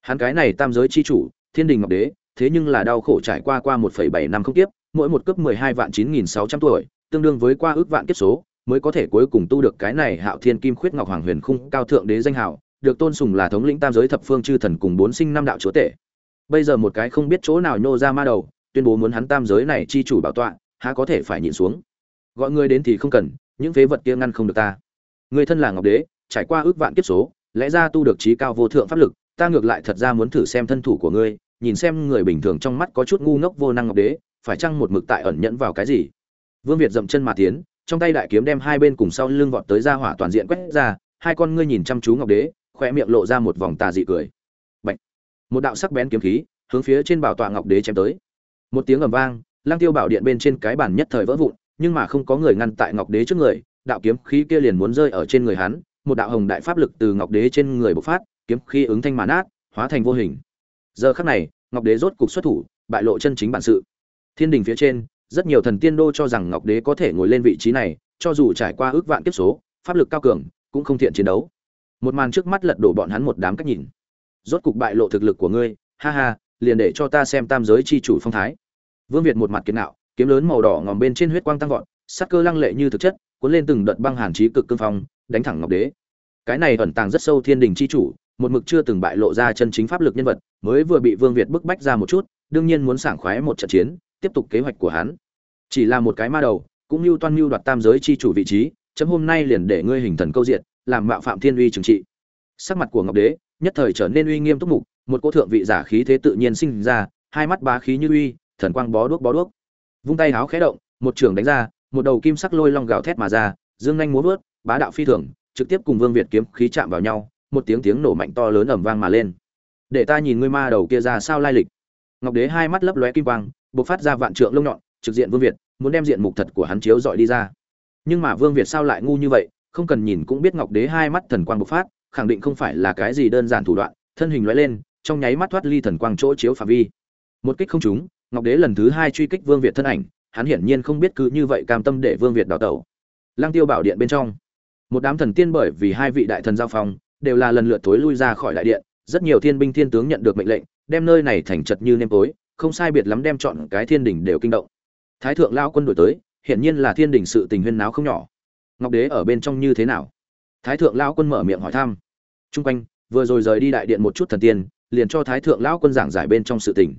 [SPEAKER 1] Hắn cái này tam giới chi chủ thiên đình ngọc đế thế nhưng là đau khổ trải qua qua 1,7 năm không tiếp mỗi một cấp 12 vạn 9600 tuổi tương đương với qua ước vạn kiếp số mới có thể cuối cùng tu được cái này hạo thiên kim khuyết ngọc hoàng huyền khung cao thượng đế danh hảo, được tôn sùng là thống lĩnh tam giới thập phương chư thần cùng bốn sinh năm đạo chúa tể. Bây giờ một cái không biết chỗ nào nhô ra ma đầu tuyên bố muốn hắn tam giới này chi chủ bảo tọa há có thể phải nhịn xuống. Gọi người đến thì không cần những phế vật kia ngăn không được ta. Người thân là ngọc đế trải qua ước vạn kiếp số lẽ ra tu được trí cao vô thượng pháp lực ta ngược lại thật ra muốn thử xem thân thủ của ngươi nhìn xem người bình thường trong mắt có chút ngu ngốc vô năng ngọc đế phải chăng một mực tại ẩn nhẫn vào cái gì? Vương việt dậm chân mà tiến, trong tay đại kiếm đem hai bên cùng sau lưng vọt tới ra hỏa toàn diện quét ra, hai con ngươi nhìn chăm chú ngọc đế khoe miệng lộ ra một vòng tà dị cười. Bạch. một đạo sắc bén kiếm khí, hướng phía trên bảo tọa ngọc đế chém tới. Một tiếng ầm vang lang tiêu bảo điện bên trên cái bàn nhất thời vỡ vụn, nhưng mà không có người ngăn tại ngọc đế trước người, đạo kiếm khí kia liền muốn rơi ở trên người hắn, một đạo hồng đại pháp lực từ ngọc đế trên người bộc phát, kiếm khí ứng thanh mà nát, hóa thành vô hình. Giờ khắc này, ngọc đế rốt cục xuất thủ, bại lộ chân chính bản sự thiên đình phía trên, rất nhiều thần tiên đô cho rằng ngọc đế có thể ngồi lên vị trí này, cho dù trải qua ước vạn kiếp số, pháp lực cao cường, cũng không thiện chiến đấu. Một màn trước mắt lật đổ bọn hắn một đám cách nhìn. Rốt cục bại lộ thực lực của ngươi, ha ha, liền để cho ta xem tam giới chi chủ phong thái. Vương việt một mặt kiến nạo kiếm lớn màu đỏ ngòm bên trên huyết quang tăng vọt, sắc cơ lăng lệ như thực chất, cuốn lên từng đợt băng hàn chí cực cương phong, đánh thẳng ngọc đế. Cái này ẩn tàng rất sâu thiên đình chi chủ, một mực chưa từng bại lộ ra chân chính pháp lực nhân vật, mới vừa bị vương việt bức bách ra một chút, đương nhiên muốn sảng khoái một trận chiến tiếp tục kế hoạch của hắn. Chỉ là một cái ma đầu, cũng như toan mưu đoạt tam giới chi chủ vị trí, chấm hôm nay liền để ngươi hình thần câu diện, làm mạo phạm thiên uy trừng trị. Sắc mặt của ngọc đế nhất thời trở nên uy nghiêm túc mục, một cỗ thượng vị giả khí thế tự nhiên sinh ra, hai mắt bá khí như uy, thần quang bó đuốc bó đuốc. Vung tay háo khẽ động, một trường đánh ra, một đầu kim sắc lôi long gào thét mà ra, dương nhanh múa vớt, bá đạo phi thường, trực tiếp cùng vương việt kiếm khí chạm vào nhau, một tiếng tiếng nổ mạnh to lớn ầm vang mà lên. Để ta nhìn ngươi ma đầu kia ra sao lai lịch. Ngọc đế hai mắt lấp lóe kim quang bộc phát ra vạn trượng lông nhọn, trực diện vương việt, muốn đem diện mục thật của hắn chiếu dọi đi ra. Nhưng mà vương việt sao lại ngu như vậy, không cần nhìn cũng biết ngọc đế hai mắt thần quang bộc phát, khẳng định không phải là cái gì đơn giản thủ đoạn, thân hình lóe lên, trong nháy mắt thoát ly thần quang chỗ chiếu phạm vi. Một kích không trúng, ngọc đế lần thứ hai truy kích vương việt thân ảnh, hắn hiển nhiên không biết cứ như vậy cam tâm để vương việt đào tẩu. Lang tiêu bảo điện bên trong, một đám thần tiên bởi vì hai vị đại thần giao phong, đều là lần lượt tối lui ra khỏi đại điện, rất nhiều thiên binh thiên tướng nhận được mệnh lệnh, đem nơi này thành chật như nêm tối không sai biệt lắm đem chọn cái thiên đình đều kinh động. Thái thượng lao quân đổi tới, hiển nhiên là thiên đình sự tình huyên náo không nhỏ. Ngọc đế ở bên trong như thế nào? Thái thượng lao quân mở miệng hỏi thăm. Trung quanh, vừa rồi rời đi đại điện một chút thần tiên, liền cho thái thượng lão quân giảng giải bên trong sự tình.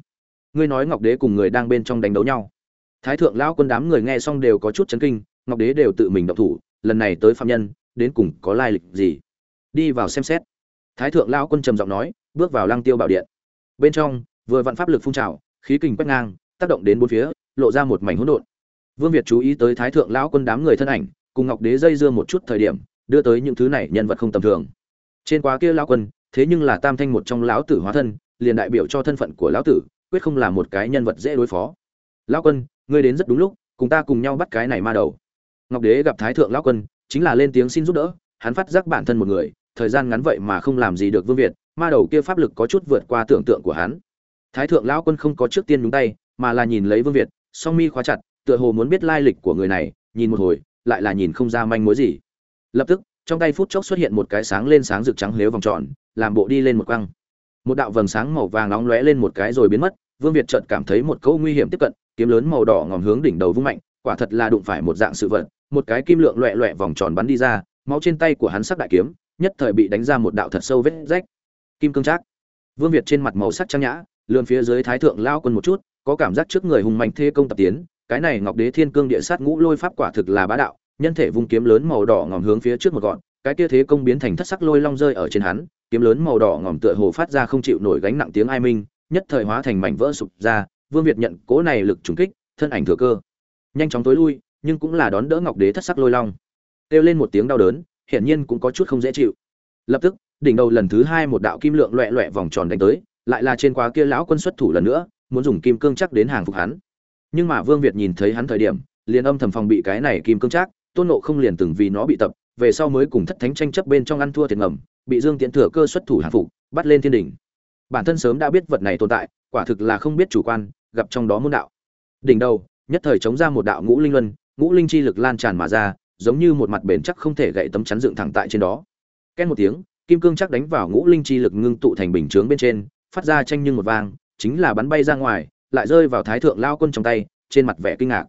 [SPEAKER 1] Ngươi nói ngọc đế cùng người đang bên trong đánh đấu nhau. Thái thượng lão quân đám người nghe xong đều có chút chấn kinh, ngọc đế đều tự mình động thủ, lần này tới phạm nhân, đến cùng có lai lịch gì? Đi vào xem xét. Thái thượng lão quân trầm giọng nói, bước vào lăng tiêu bảo điện. Bên trong, vừa vạn pháp lực phun trào khí kình quét ngang, tác động đến bốn phía, lộ ra một mảnh hỗn độn. Vương việt chú ý tới thái thượng lão quân đám người thân ảnh, cùng ngọc đế dây dưa một chút thời điểm, đưa tới những thứ này nhân vật không tầm thường. Trên quá kia lão quân, thế nhưng là tam thanh một trong lão tử hóa thân, liền đại biểu cho thân phận của lão tử, quyết không là một cái nhân vật dễ đối phó. Lão quân, ngươi đến rất đúng lúc, cùng ta cùng nhau bắt cái này ma đầu. Ngọc đế gặp thái thượng lão quân, chính là lên tiếng xin giúp đỡ, hắn phát giác bản thân một người, thời gian ngắn vậy mà không làm gì được vương việt, ma đầu kia pháp lực có chút vượt qua tưởng tượng của hắn thái thượng lão quân không có trước tiên nhúng tay, mà là nhìn lấy vương việt, song mi khóa chặt, tựa hồ muốn biết lai lịch của người này, nhìn một hồi, lại là nhìn không ra manh mối gì. Lập tức, trong tay phút chốc xuất hiện một cái sáng lên sáng rực trắng lếu vòng tròn, làm bộ đi lên một quăng một đạo vầng sáng màu vàng nóng lóe lên một cái rồi biến mất, vương việt chợt cảm thấy một câu nguy hiểm tiếp cận, kiếm lớn màu đỏ ngòm hướng đỉnh đầu vung mạnh, quả thật là đụng phải một dạng sự vật, một cái kim lượng loẹ loẹ vòng tròn bắn đi ra, máu trên tay của hắn sắc đại kiếm, nhất thời bị đánh ra một đạo thật sâu vết rách. Kim cương trác. Vương việt trên mặt màu sắc trang nhã lườn phía dưới thái thượng lao quân một chút, có cảm giác trước người hùng mạnh thê công tập tiến, cái này ngọc đế thiên cương địa sát ngũ lôi pháp quả thực là bá đạo, nhân thể vung kiếm lớn màu đỏ ngòm hướng phía trước một gọn, cái kia thế công biến thành thất sắc lôi long rơi ở trên hắn, kiếm lớn màu đỏ ngòm tựa hồ phát ra không chịu nổi gánh nặng tiếng ai minh, nhất thời hóa thành mảnh vỡ sụp ra, vương việt nhận cố này lực trùng kích, thân ảnh thừa cơ. Nhanh chóng tối lui, nhưng cũng là đón đỡ ngọc đế thất sắc lôi long. Kêu lên một tiếng đau đớn, hiển nhiên cũng có chút không dễ chịu. Lập tức, đỉnh đầu lần thứ hai một đạo kim lượng loẹ loẹ vòng tròn đánh tới lại là trên quá kia lão quân xuất thủ lần nữa, muốn dùng kim cương chắc đến hàng phục hắn. Nhưng mà vương việt nhìn thấy hắn thời điểm, liền âm thầm phòng bị cái này kim cương chắc, tôn nộ không liền từng vì nó bị tập, về sau mới cùng thất thánh tranh chấp bên trong ăn thua thiệt ngầm, bị dương tiễn thừa cơ xuất thủ hàng phục, bắt lên thiên đỉnh. Bản thân sớm đã biết vật này tồn tại, quả thực là không biết chủ quan, gặp trong đó môn đạo. Đỉnh đầu, nhất thời chống ra một đạo ngũ linh luân, ngũ linh chi lực lan tràn mà ra, giống như một mặt bền chắc không thể gậy tấm chắn dựng thẳng tại trên đó. Ken một tiếng, kim cương chắc đánh vào ngũ linh chi lực ngưng tụ thành bình chướng bên trên phát ra tranh nhưng một vang, chính là bắn bay ra ngoài, lại rơi vào thái thượng lao quân trong tay, trên mặt vẻ kinh ngạc.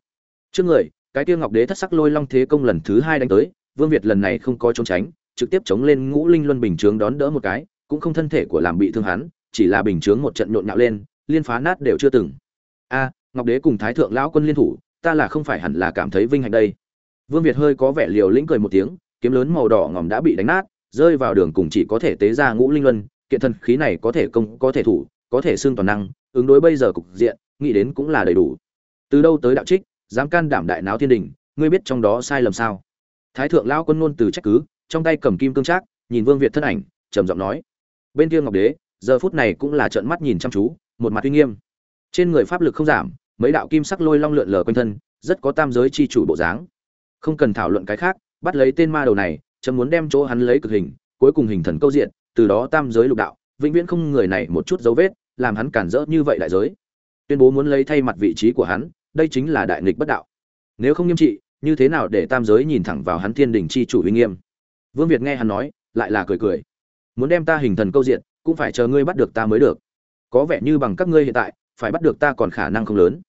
[SPEAKER 1] Trước người, cái kia ngọc đế thất sắc lôi long thế công lần thứ hai đánh tới, vương việt lần này không có trốn tránh, trực tiếp chống lên ngũ linh luân bình chướng đón đỡ một cái, cũng không thân thể của làm bị thương hắn, chỉ là bình chướng một trận nhộn nhạo lên, liên phá nát đều chưa từng. A, ngọc đế cùng thái thượng lão quân liên thủ, ta là không phải hẳn là cảm thấy vinh hạnh đây. Vương việt hơi có vẻ liều lĩnh cười một tiếng, kiếm lớn màu đỏ ngòm đã bị đánh nát, rơi vào đường cùng chỉ có thể tế ra ngũ linh luân kiện thần khí này có thể công, có thể thủ, có thể xương toàn năng, ứng đối bây giờ cục diện, nghĩ đến cũng là đầy đủ. Từ đâu tới đạo trích, dám can đảm đại náo thiên đình, ngươi biết trong đó sai lầm sao? Thái thượng lão quân ngôn từ trách cứ, trong tay cầm kim cương trác, nhìn vương việt thân ảnh, trầm giọng nói. Bên kia ngọc đế, giờ phút này cũng là trợn mắt nhìn chăm chú, một mặt uy nghiêm. Trên người pháp lực không giảm, mấy đạo kim sắc lôi long lượn lờ quanh thân, rất có tam giới chi chủ bộ dáng. Không cần thảo luận cái khác, bắt lấy tên ma đầu này, chấm muốn đem chỗ hắn lấy cực hình, cuối cùng hình thần câu diện từ đó tam giới lục đạo, vĩnh viễn không người này một chút dấu vết, làm hắn cản rỡ như vậy đại giới. Tuyên bố muốn lấy thay mặt vị trí của hắn, đây chính là đại nghịch bất đạo. Nếu không nghiêm trị, như thế nào để tam giới nhìn thẳng vào hắn thiên đình chi chủ uy nghiêm? Vương việt nghe hắn nói, lại là cười cười. Muốn đem ta hình thần câu diện cũng phải chờ ngươi bắt được ta mới được. Có vẻ như bằng các ngươi hiện tại, phải bắt được ta còn khả năng không lớn.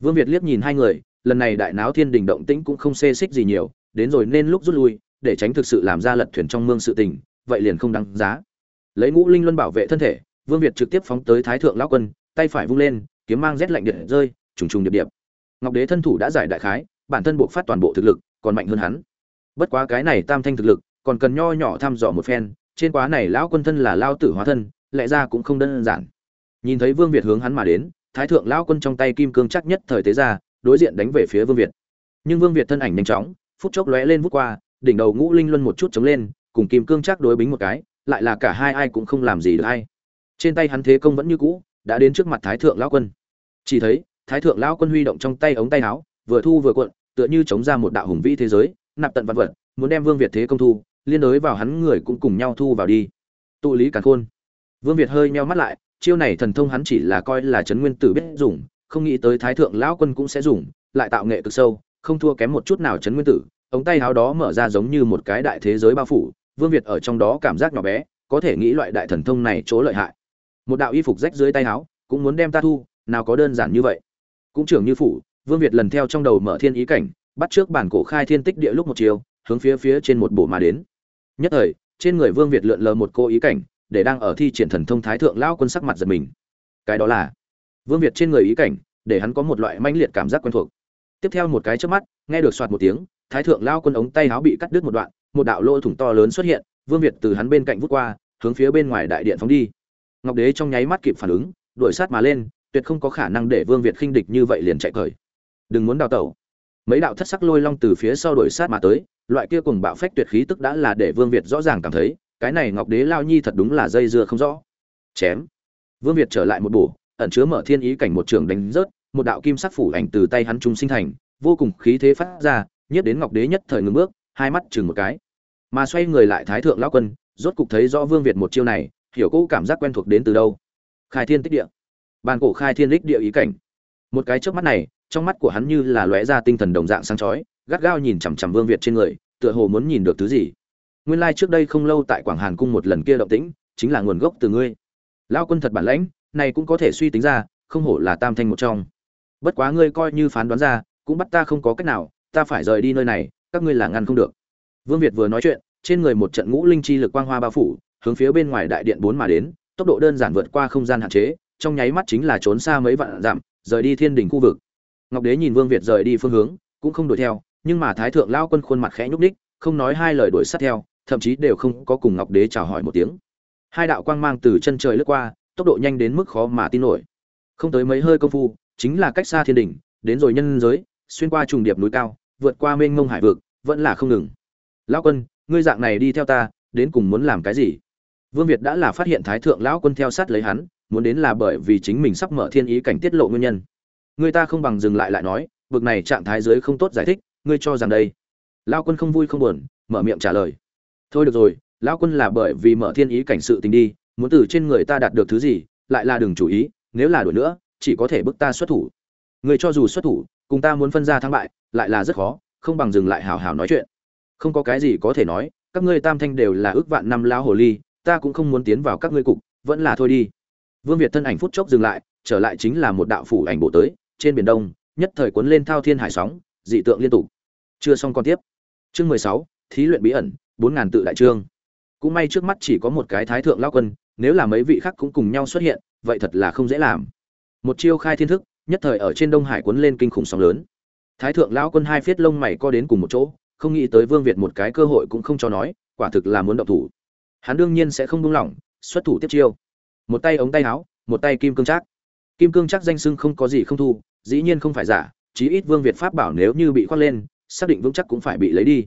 [SPEAKER 1] Vương việt liếc nhìn hai người, lần này đại náo thiên đình động tĩnh cũng không xê xích gì nhiều, đến rồi nên lúc rút lui, để tránh thực sự làm ra lật thuyền trong mương sự tình, vậy liền không đáng giá lấy ngũ linh luân bảo vệ thân thể, vương việt trực tiếp phóng tới thái thượng lão quân, tay phải vung lên, kiếm mang rét lạnh điện rơi, trùng trùng điệp điệp. Ngọc đế thân thủ đã giải đại khái, bản thân buộc phát toàn bộ thực lực, còn mạnh hơn hắn. Bất quá cái này tam thanh thực lực, còn cần nho nhỏ thăm dò một phen, trên quá này lão quân thân là lao tử hóa thân, lẽ ra cũng không đơn giản. Nhìn thấy vương việt hướng hắn mà đến, thái thượng lão quân trong tay kim cương chắc nhất thời tế ra, đối diện đánh về phía vương việt. Nhưng vương việt thân ảnh nhanh chóng, phút chốc lóe lên vút qua, đỉnh đầu ngũ linh luân một chút chống lên, cùng kim cương chắc đối bính một cái lại là cả hai ai cũng không làm gì được hay trên tay hắn thế công vẫn như cũ, đã đến trước mặt thái thượng lão quân. Chỉ thấy, thái thượng lão quân huy động trong tay ống tay áo, vừa thu vừa cuộn, tựa như chống ra một đạo hùng vĩ thế giới, nạp tận vật vật, muốn đem vương việt thế công thu, liên đối vào hắn người cũng cùng nhau thu vào đi. Tụ lý càn khôn. Vương việt hơi meo mắt lại, chiêu này thần thông hắn chỉ là coi là chấn nguyên tử biết dùng, không nghĩ tới thái thượng lão quân cũng sẽ dùng, lại tạo nghệ cực sâu, không thua kém một chút nào chấn nguyên tử, ống tay áo đó mở ra giống như một cái đại thế giới bao phủ vương việt ở trong đó cảm giác nhỏ bé, có thể nghĩ loại đại thần thông này chỗ lợi hại. Một đạo y phục rách dưới tay áo, cũng muốn đem ta thu, nào có đơn giản như vậy. Cũng trưởng như phủ, vương việt lần theo trong đầu mở thiên ý cảnh, bắt trước bản cổ khai thiên tích địa lúc một chiều, hướng phía phía trên một bổ mà đến. Nhất thời, trên người vương việt lượn lờ một cô ý cảnh, để đang ở thi triển thần thông thái thượng lão quân sắc mặt giật mình. Cái đó là, vương việt trên người ý cảnh, để hắn có một loại manh liệt cảm giác quen thuộc. Tiếp theo một cái trước mắt, nghe được soạt một tiếng, thái thượng lao quân ống tay áo bị cắt đứt một đoạn một đạo lỗ thủng to lớn xuất hiện, vương việt từ hắn bên cạnh vút qua, hướng phía bên ngoài đại điện phóng đi. Ngọc đế trong nháy mắt kịp phản ứng, đuổi sát mà lên, tuyệt không có khả năng để vương việt khinh địch như vậy liền chạy cởi. đừng muốn đào tẩu. Mấy đạo thất sắc lôi long từ phía sau đuổi sát mà tới, loại kia cùng bạo phách tuyệt khí tức đã là để vương việt rõ ràng cảm thấy, cái này ngọc đế lao nhi thật đúng là dây dưa không rõ. Chém. Vương việt trở lại một bổ, ẩn chứa mở thiên ý cảnh một trường đánh rớt, một đạo kim sắc phủ ảnh từ tay hắn trung sinh thành, vô cùng khí thế phát ra, nhiếp đến ngọc đế nhất thời ngừng bước, hai mắt chừng một cái mà xoay người lại thái thượng lão quân, rốt cục thấy rõ vương việt một chiêu này, hiểu cũ cảm giác quen thuộc đến từ đâu. Khai thiên tích địa. Bàn cổ khai thiên đích địa ý cảnh. Một cái trước mắt này, trong mắt của hắn như là lóe ra tinh thần đồng dạng sáng chói, gắt gao nhìn chằm chằm vương việt trên người, tựa hồ muốn nhìn được thứ gì. Nguyên lai trước đây không lâu tại quảng hàn cung một lần kia động tĩnh, chính là nguồn gốc từ ngươi. Lao quân thật bản lãnh, này cũng có thể suy tính ra, không hổ là tam thanh một trong. Bất quá ngươi coi như phán đoán ra, cũng bắt ta không có cách nào, ta phải rời đi nơi này, các ngươi là ngăn không được vương việt vừa nói chuyện trên người một trận ngũ linh chi lực quang hoa bao phủ hướng phía bên ngoài đại điện bốn mà đến tốc độ đơn giản vượt qua không gian hạn chế trong nháy mắt chính là trốn xa mấy vạn dặm rời đi thiên đỉnh khu vực. Ngọc đế nhìn vương việt rời đi phương hướng cũng không đuổi theo nhưng mà thái thượng lão quân khuôn mặt khẽ nhúc nhích, không nói hai lời đuổi sát theo thậm chí đều không có cùng ngọc đế chào hỏi một tiếng. Hai đạo quang mang từ chân trời lướt qua tốc độ nhanh đến mức khó mà tin nổi. Không tới mấy hơi công phu chính là cách xa thiên đỉnh đến rồi nhân giới xuyên qua trùng điệp núi cao vượt qua mênh mông hải vực vẫn là không ngừng lão quân, ngươi dạng này đi theo ta, đến cùng muốn làm cái gì? Vương việt đã là phát hiện thái thượng lão quân theo sát lấy hắn, muốn đến là bởi vì chính mình sắp mở thiên ý cảnh tiết lộ nguyên nhân. Người ta không bằng dừng lại lại nói vực này trạng thái dưới không tốt giải thích, ngươi cho rằng đây. Lão quân không vui không buồn, mở miệng trả lời. Thôi được rồi, lão quân là bởi vì mở thiên ý cảnh sự tình đi, muốn từ trên người ta đạt được thứ gì, lại là đừng chủ ý, nếu là đuổi nữa, chỉ có thể bức ta xuất thủ. Người cho dù xuất thủ, cùng ta muốn phân ra thắng bại, lại là rất khó, không bằng dừng lại hào hào nói chuyện không có cái gì có thể nói, các ngươi tam thanh đều là ước vạn năm lão hồ ly, ta cũng không muốn tiến vào các ngươi cục, vẫn là thôi đi. Vương việt thân ảnh phút chốc dừng lại, trở lại chính là một đạo phủ ảnh bộ tới, trên biển đông, nhất thời cuốn lên thao thiên hải sóng, dị tượng liên tục. Chưa xong còn tiếp. Chương mười sáu, thí luyện bí ẩn, bốn ngàn tự đại trương. Cũng may trước mắt chỉ có một cái thái thượng lao quân, nếu là mấy vị khác cũng cùng nhau xuất hiện, vậy thật là không dễ làm. Một chiêu khai thiên thức, nhất thời ở trên đông hải cuốn lên kinh khủng sóng lớn. Thái thượng lão quân hai phiết lông mày co đến cùng một chỗ không nghĩ tới vương việt một cái cơ hội cũng không cho nói, quả thực là muốn động thủ. Hắn đương nhiên sẽ không buông lỏng, xuất thủ tiếp chiêu. Một tay ống tay áo, một tay kim cương trác. Kim cương trác danh xưng không có gì không thu, dĩ nhiên không phải giả, chí ít vương việt pháp bảo nếu như bị khoác lên, xác định vững chắc cũng phải bị lấy đi.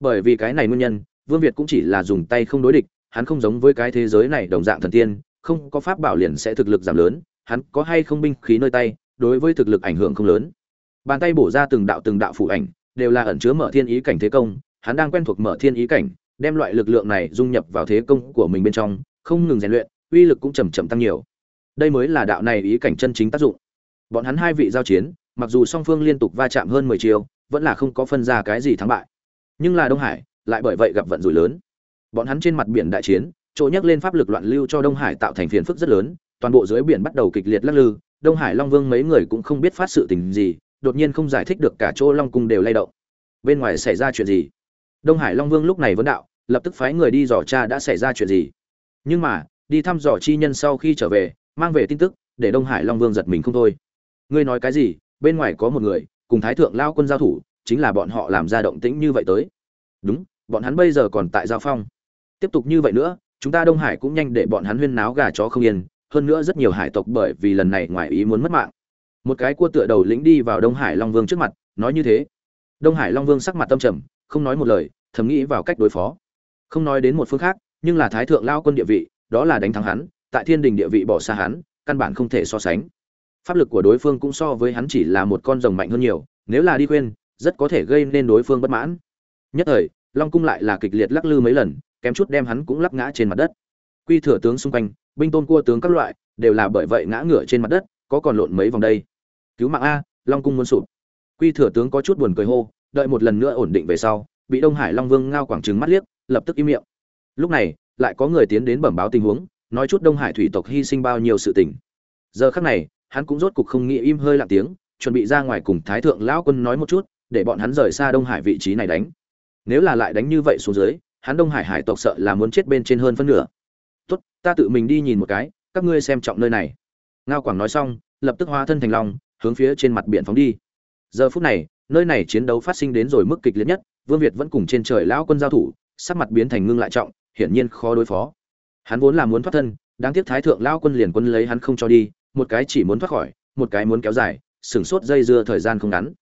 [SPEAKER 1] Bởi vì cái này nguyên nhân, vương việt cũng chỉ là dùng tay không đối địch, hắn không giống với cái thế giới này đồng dạng thần tiên, không có pháp bảo liền sẽ thực lực giảm lớn, hắn có hay không binh khí nơi tay, đối với thực lực ảnh hưởng không lớn. Bàn tay bổ ra từng đạo từng đạo phủ ảnh đều là ẩn chứa mở thiên ý cảnh thế công, hắn đang quen thuộc mở thiên ý cảnh, đem loại lực lượng này dung nhập vào thế công của mình bên trong, không ngừng rèn luyện, uy lực cũng chậm chậm tăng nhiều. Đây mới là đạo này ý cảnh chân chính tác dụng. Bọn hắn hai vị giao chiến, mặc dù song phương liên tục va chạm hơn mười chiều vẫn là không có phân ra cái gì thắng bại. Nhưng là đông hải lại bởi vậy gặp vận rủi lớn. Bọn hắn trên mặt biển đại chiến, chỗ nhắc lên pháp lực loạn lưu cho đông hải tạo thành phiền phức rất lớn, toàn bộ dưới biển bắt đầu kịch liệt lắc lư. Đông hải long vương mấy người cũng không biết phát sự tình gì đột nhiên không giải thích được cả chỗ long cung đều lay động. Bên ngoài xảy ra chuyện gì? Đông hải long vương lúc này vấn đạo, lập tức phái người đi dò cha đã xảy ra chuyện gì. Nhưng mà, đi thăm dò chi nhân sau khi trở về, mang về tin tức, để đông hải long vương giật mình không thôi. Ngươi nói cái gì? Bên ngoài có một người, cùng thái thượng lao quân giao thủ, chính là bọn họ làm ra động tĩnh như vậy tới. Đúng, bọn hắn bây giờ còn tại giao phong. Tiếp tục như vậy nữa, chúng ta đông hải cũng nhanh để bọn hắn huyên náo gà chó không yên. Hơn nữa rất nhiều hải tộc bởi vì lần này ngoài ý muốn mất mạng một cái cua tựa đầu lĩnh đi vào đông hải long vương trước mặt, nói như thế. Đông hải long vương sắc mặt tâm trầm, không nói một lời, thầm nghĩ vào cách đối phó. Không nói đến một phương khác, nhưng là thái thượng lao quân địa vị, đó là đánh thắng hắn, tại thiên đình địa vị bỏ xa hắn, căn bản không thể so sánh. Pháp lực của đối phương cũng so với hắn chỉ là một con rồng mạnh hơn nhiều, nếu là đi khuyên, rất có thể gây nên đối phương bất mãn. Nhất thời, long cung lại là kịch liệt lắc lư mấy lần, kém chút đem hắn cũng lắc ngã trên mặt đất. Quy thừa tướng xung quanh, binh tôn cua tướng các loại, đều là bởi vậy ngã ngửa trên mặt đất, có còn lộn mấy vòng đây cứu mạng a, long cung muốn sụp. Quy thừa tướng có chút buồn cười hô, đợi một lần nữa ổn định về sau, bị đông hải long vương ngao quảng trừng mắt liếc, lập tức im miệng. Lúc này, lại có người tiến đến bẩm báo tình huống, nói chút đông hải thủy tộc hy sinh bao nhiêu sự tình. Giờ khắc này, hắn cũng rốt cục không nghĩ im hơi lặng tiếng, chuẩn bị ra ngoài cùng thái thượng lão quân nói một chút, để bọn hắn rời xa đông hải vị trí này đánh. Nếu là lại đánh như vậy xuống dưới, hắn đông hải hải tộc sợ là muốn chết bên trên hơn phân nửa. Tốt, ta tự mình đi nhìn một cái, các ngươi xem trọng nơi này. Ngao quảng nói xong, lập tức hóa thân thành long hướng phía trên mặt biển phóng đi. Giờ phút này, nơi này chiến đấu phát sinh đến rồi mức kịch liệt nhất, vương việt vẫn cùng trên trời lão quân giao thủ, sắc mặt biến thành ngưng lại trọng, hiển nhiên khó đối phó. Hắn vốn là muốn thoát thân, đáng tiếc thái thượng lão quân liền quân lấy hắn không cho đi, một cái chỉ muốn thoát khỏi, một cái muốn kéo dài, sửng sốt dây dưa thời gian không ngắn.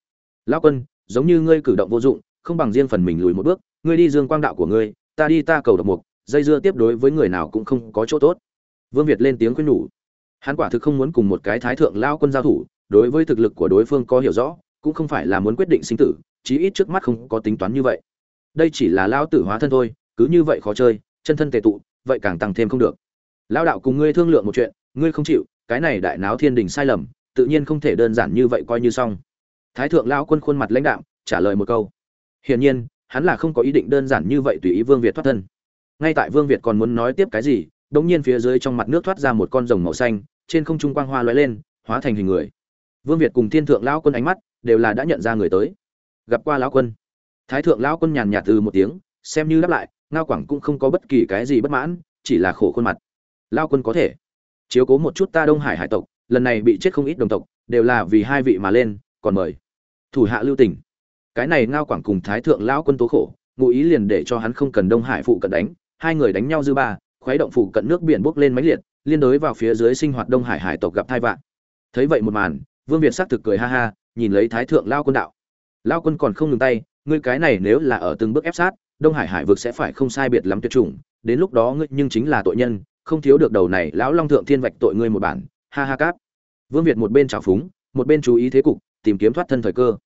[SPEAKER 1] Lão quân, giống như ngươi cử động vô dụng, không bằng riêng phần mình lùi một bước, ngươi đi dương quang đạo của ngươi, ta đi ta cầu độc mục, dây dưa tiếp đối với người nào cũng không có chỗ tốt. Vương việt lên tiếng khuyên nhủ. Hắn quả thực không muốn cùng một cái thái thượng lao quân giao thủ đối với thực lực của đối phương có hiểu rõ, cũng không phải là muốn quyết định sinh tử, chí ít trước mắt không có tính toán như vậy. Đây chỉ là lao tử hóa thân thôi, cứ như vậy khó chơi, chân thân tề tụ, vậy càng tăng thêm không được. Lao đạo cùng ngươi thương lượng một chuyện, ngươi không chịu, cái này đại náo thiên đình sai lầm, tự nhiên không thể đơn giản như vậy coi như xong. Thái thượng lão quân khuôn mặt lãnh đạm, trả lời một câu. Hiển nhiên, hắn là không có ý định đơn giản như vậy tùy ý vương việt thoát thân. Ngay tại vương việt còn muốn nói tiếp cái gì đống nhiên phía dưới trong mặt nước thoát ra một con rồng màu xanh, trên không trung quang hoa lóe lên, hóa thành hình người vương việt cùng thiên thượng lão quân ánh mắt đều là đã nhận ra người tới. Gặp qua lão quân, thái thượng lão quân nhàn nhạt từ một tiếng, xem như đáp lại, ngao quảng cũng không có bất kỳ cái gì bất mãn, chỉ là khổ khuôn mặt. Lao quân có thể chiếu cố một chút ta đông hải hải tộc, lần này bị chết không ít đồng tộc, đều là vì hai vị mà lên, còn mời thủ hạ lưu tỉnh cái này ngao quảng cùng thái thượng lão quân tố khổ, ngụ ý liền để cho hắn không cần đông hải phụ cận đánh, hai người đánh nhau dư ba, khuấy động phụ cận nước biển bốc lên máy liệt, liên đối vào phía dưới sinh hoạt đông hải hải tộc gặp thai vạn thấy vậy một màn vương việt xác thực cười ha ha, nhìn lấy thái thượng lao quân đạo. Lao quân còn không ngừng tay, ngươi cái này nếu là ở từng bước ép sát, đông hải hải vực sẽ phải không sai biệt lắm tuyệt chủng, đến lúc đó ngươi nhưng chính là tội nhân, không thiếu được đầu này lão long thượng thiên vạch tội ngươi một bản, ha ha cáp. Vương việt một bên trào phúng, một bên chú ý thế cục, tìm kiếm thoát thân thời cơ.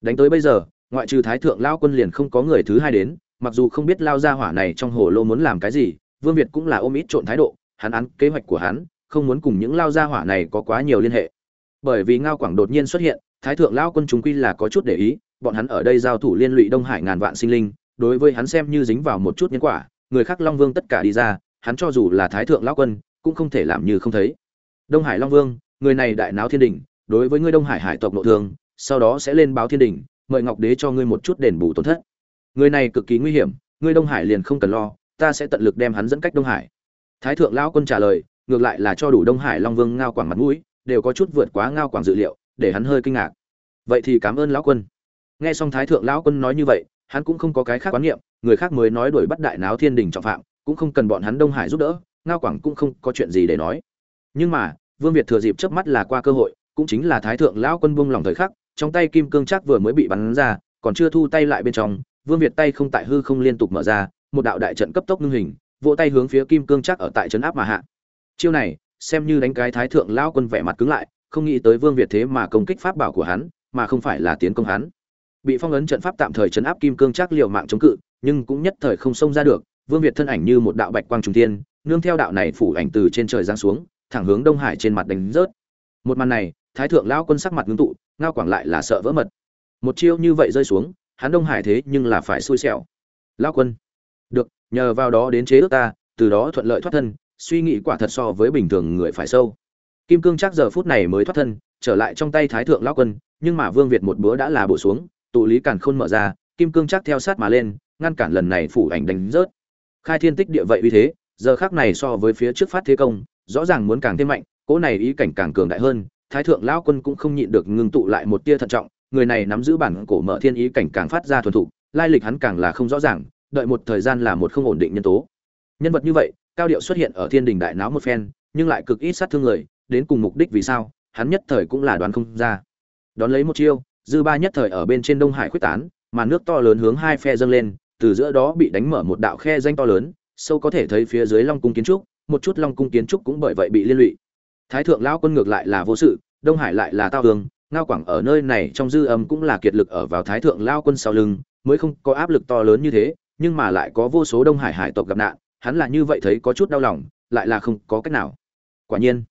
[SPEAKER 1] Đánh tới bây giờ, ngoại trừ thái thượng lao quân liền không có người thứ hai đến, mặc dù không biết lao ra hỏa này trong hồ lô muốn làm cái gì, vương việt cũng là ôm ít trộn thái độ, hắn án kế hoạch của hắn, không muốn cùng những lao gia hỏa này có quá nhiều liên hệ bởi vì ngao quảng đột nhiên xuất hiện, thái thượng lao quân chúng quy là có chút để ý, bọn hắn ở đây giao thủ liên lụy đông hải ngàn vạn sinh linh, đối với hắn xem như dính vào một chút nhân quả, người khác long vương tất cả đi ra, hắn cho dù là thái thượng lão quân, cũng không thể làm như không thấy. Đông hải long vương, người này đại náo thiên đình, đối với ngươi đông hải hải tộc nội thương, sau đó sẽ lên báo thiên đình, mời ngọc đế cho ngươi một chút đền bù tổn thất. Người này cực kỳ nguy hiểm, ngươi đông hải liền không cần lo, ta sẽ tận lực đem hắn dẫn cách đông hải. Thái thượng lão quân trả lời, ngược lại là cho đủ đông hải long vương ngao quảng mặt mũi đều có chút vượt quá ngao quảng dự liệu, để hắn hơi kinh ngạc. Vậy thì cảm ơn lão quân. Nghe xong thái thượng lão quân nói như vậy, hắn cũng không có cái khác quán niệm, người khác mới nói đuổi bắt đại náo thiên đình trọng phạm, cũng không cần bọn hắn đông hải giúp đỡ, ngao quảng cũng không có chuyện gì để nói. Nhưng mà, vương việt thừa dịp chớp mắt là qua cơ hội, cũng chính là thái thượng lão quân buông lòng thời khắc, trong tay kim cương chắc vừa mới bị bắn ra, còn chưa thu tay lại bên trong, vương việt tay không tại hư không liên tục mở ra, một đạo đại trận cấp tốc ngưng hình, vỗ tay hướng phía kim cương chắc ở tại trấn áp mà hạ. Chiêu này xem như đánh cái thái thượng lão quân vẻ mặt cứng lại, không nghĩ tới vương việt thế mà công kích pháp bảo của hắn, mà không phải là tiến công hắn. Bị phong ấn trận pháp tạm thời chấn áp kim cương chắc liều mạng chống cự, nhưng cũng nhất thời không xông ra được, vương việt thân ảnh như một đạo bạch quang trùng thiên, nương theo đạo này phủ ảnh từ trên trời giáng xuống, thẳng hướng đông hải trên mặt đánh rớt. Một màn này, thái thượng lão quân sắc mặt ngưng tụ, ngao quảng lại là sợ vỡ mật. Một chiêu như vậy rơi xuống, hắn đông hải thế nhưng là phải xui xẻo. Lão quân, được, nhờ vào đó đến chế ước ta, từ đó thuận lợi thoát thân suy nghĩ quả thật so với bình thường người phải sâu. Kim cương chắc giờ phút này mới thoát thân, trở lại trong tay thái thượng lão quân, nhưng mà vương việt một bữa đã là bổ xuống, tụ lý càn khôn mở ra, kim cương chắc theo sát mà lên, ngăn cản lần này phủ ảnh đánh rớt. Khai thiên tích địa vậy uy thế, giờ khác này so với phía trước phát thế công, rõ ràng muốn càng thêm mạnh, cỗ này ý cảnh càng cường đại hơn, thái thượng lão quân cũng không nhịn được ngưng tụ lại một tia thận trọng, người này nắm giữ bản cổ mở thiên ý cảnh càng phát ra thuần thục, lai lịch hắn càng là không rõ ràng, đợi một thời gian là một không ổn định nhân tố. Nhân vật như vậy cao điệu xuất hiện ở thiên đình đại náo một phen, nhưng lại cực ít sát thương người, đến cùng mục đích vì sao, hắn nhất thời cũng là đoán không ra. Đón lấy một chiêu, dư ba nhất thời ở bên trên đông hải quyết tán mà nước to lớn hướng hai phe dâng lên, từ giữa đó bị đánh mở một đạo khe danh to lớn, sâu có thể thấy phía dưới long cung kiến trúc, một chút long cung kiến trúc cũng bởi vậy bị liên lụy. Thái thượng lão quân ngược lại là vô sự, đông hải lại là tao hương, ngao quảng ở nơi này trong dư âm cũng là kiệt lực ở vào thái thượng lao quân sau lưng, mới không có áp lực to lớn như thế, nhưng mà lại có vô số đông hải hải tộc gặp nạn hắn là như vậy thấy có chút đau lòng, lại là không có cách nào. Quả nhiên,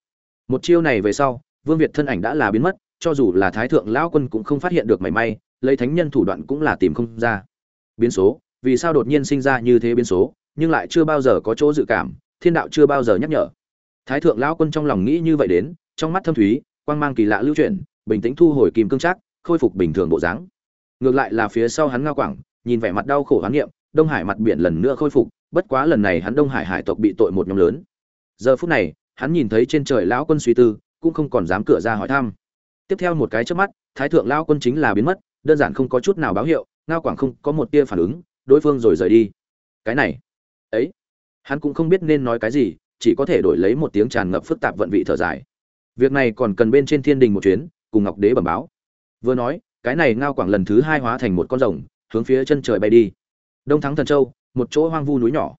[SPEAKER 1] một chiêu này về sau, vương việt thân ảnh đã là biến mất, cho dù là thái thượng lão quân cũng không phát hiện được mảy may, lấy thánh nhân thủ đoạn cũng là tìm không ra. Biến số, vì sao đột nhiên sinh ra như thế biến số, nhưng lại chưa bao giờ có chỗ dự cảm, thiên đạo chưa bao giờ nhắc nhở. Thái thượng lão quân trong lòng nghĩ như vậy đến, trong mắt thâm thúy, quang mang kỳ lạ lưu chuyển, bình tĩnh thu hồi kim cương chắc khôi phục bình thường bộ dáng. Ngược lại là phía sau hắn ngao quảng, nhìn vẻ mặt đau khổ hoán niệm, đông hải mặt biển lần nữa khôi phục bất quá lần này hắn đông hải hải tộc bị tội một nhóm lớn. Giờ phút này, hắn nhìn thấy trên trời lão quân suy tư, cũng không còn dám cửa ra hỏi thăm. Tiếp theo một cái trước mắt, thái thượng lão quân chính là biến mất, đơn giản không có chút nào báo hiệu, ngao quảng không có một tia phản ứng, đối phương rồi rời đi. Cái này, ấy, hắn cũng không biết nên nói cái gì, chỉ có thể đổi lấy một tiếng tràn ngập phức tạp vận vị thở dài. Việc này còn cần bên trên thiên đình một chuyến, cùng ngọc đế bẩm báo. Vừa nói, cái này ngao quảng lần thứ hai hóa thành một con rồng, hướng phía chân trời bay đi. Đông thắng thần châu một chỗ hoang vu núi nhỏ.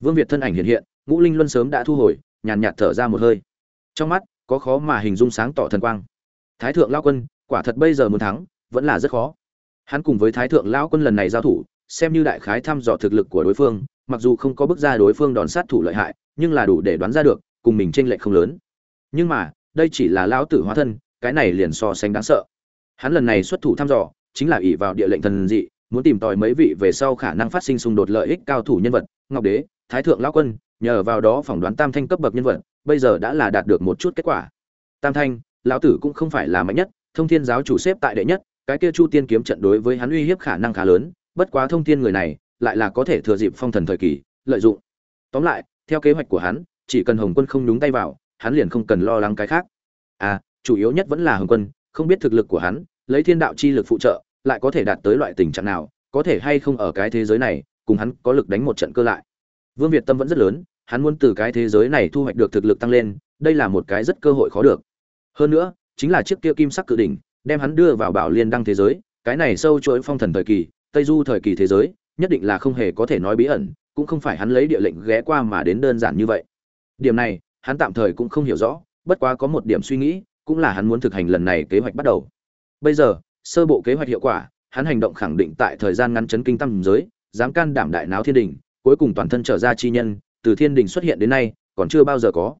[SPEAKER 1] Vương việt thân ảnh hiện hiện, ngũ linh luân sớm đã thu hồi, nhàn nhạt thở ra một hơi. Trong mắt, có khó mà hình dung sáng tỏ thần quang. Thái thượng lao quân, quả thật bây giờ muốn thắng, vẫn là rất khó. Hắn cùng với thái thượng lao quân lần này giao thủ, xem như đại khái thăm dò thực lực của đối phương, mặc dù không có bước ra đối phương đòn sát thủ lợi hại, nhưng là đủ để đoán ra được, cùng mình tranh lệch không lớn. Nhưng mà, đây chỉ là lão tử hóa thân, cái này liền so sánh đáng sợ. Hắn lần này xuất thủ thăm dò, chính là ỷ vào địa lệnh thần dị muốn tìm tòi mấy vị về sau khả năng phát sinh xung đột lợi ích cao thủ nhân vật, ngọc đế, thái thượng lão quân, nhờ vào đó phỏng đoán tam thanh cấp bậc nhân vật, bây giờ đã là đạt được một chút kết quả. Tam thanh, lão tử cũng không phải là mạnh nhất, thông thiên giáo chủ xếp tại đệ nhất, cái kia chu tiên kiếm trận đối với hắn uy hiếp khả năng khá lớn, bất quá thông thiên người này, lại là có thể thừa dịp phong thần thời kỳ, lợi dụng. Tóm lại, theo kế hoạch của hắn, chỉ cần hồng quân không nhúng tay vào, hắn liền không cần lo lắng cái khác. À chủ yếu nhất vẫn là hồng quân, không biết thực lực của hắn, lấy thiên đạo chi lực phụ trợ lại có thể đạt tới loại tình trạng nào, có thể hay không ở cái thế giới này, cùng hắn có lực đánh một trận cơ lại. Vương việt tâm vẫn rất lớn, hắn muốn từ cái thế giới này thu hoạch được thực lực tăng lên, đây là một cái rất cơ hội khó được. Hơn nữa, chính là chiếc kia kim sắc cự đỉnh, đem hắn đưa vào bảo liên đăng thế giới, cái này sâu chuỗi phong thần thời kỳ, tây du thời kỳ thế giới, nhất định là không hề có thể nói bí ẩn, cũng không phải hắn lấy địa lệnh ghé qua mà đến đơn giản như vậy. Điểm này, hắn tạm thời cũng không hiểu rõ, bất quá có một điểm suy nghĩ, cũng là hắn muốn thực hành lần này kế hoạch bắt đầu. Bây giờ sơ bộ kế hoạch hiệu quả, hắn hành động khẳng định tại thời gian ngắn chấn kinh tâm giới, dám can đảm đại náo thiên đình, cuối cùng toàn thân trở ra chi nhân, từ thiên đình xuất hiện đến nay, còn chưa bao giờ có.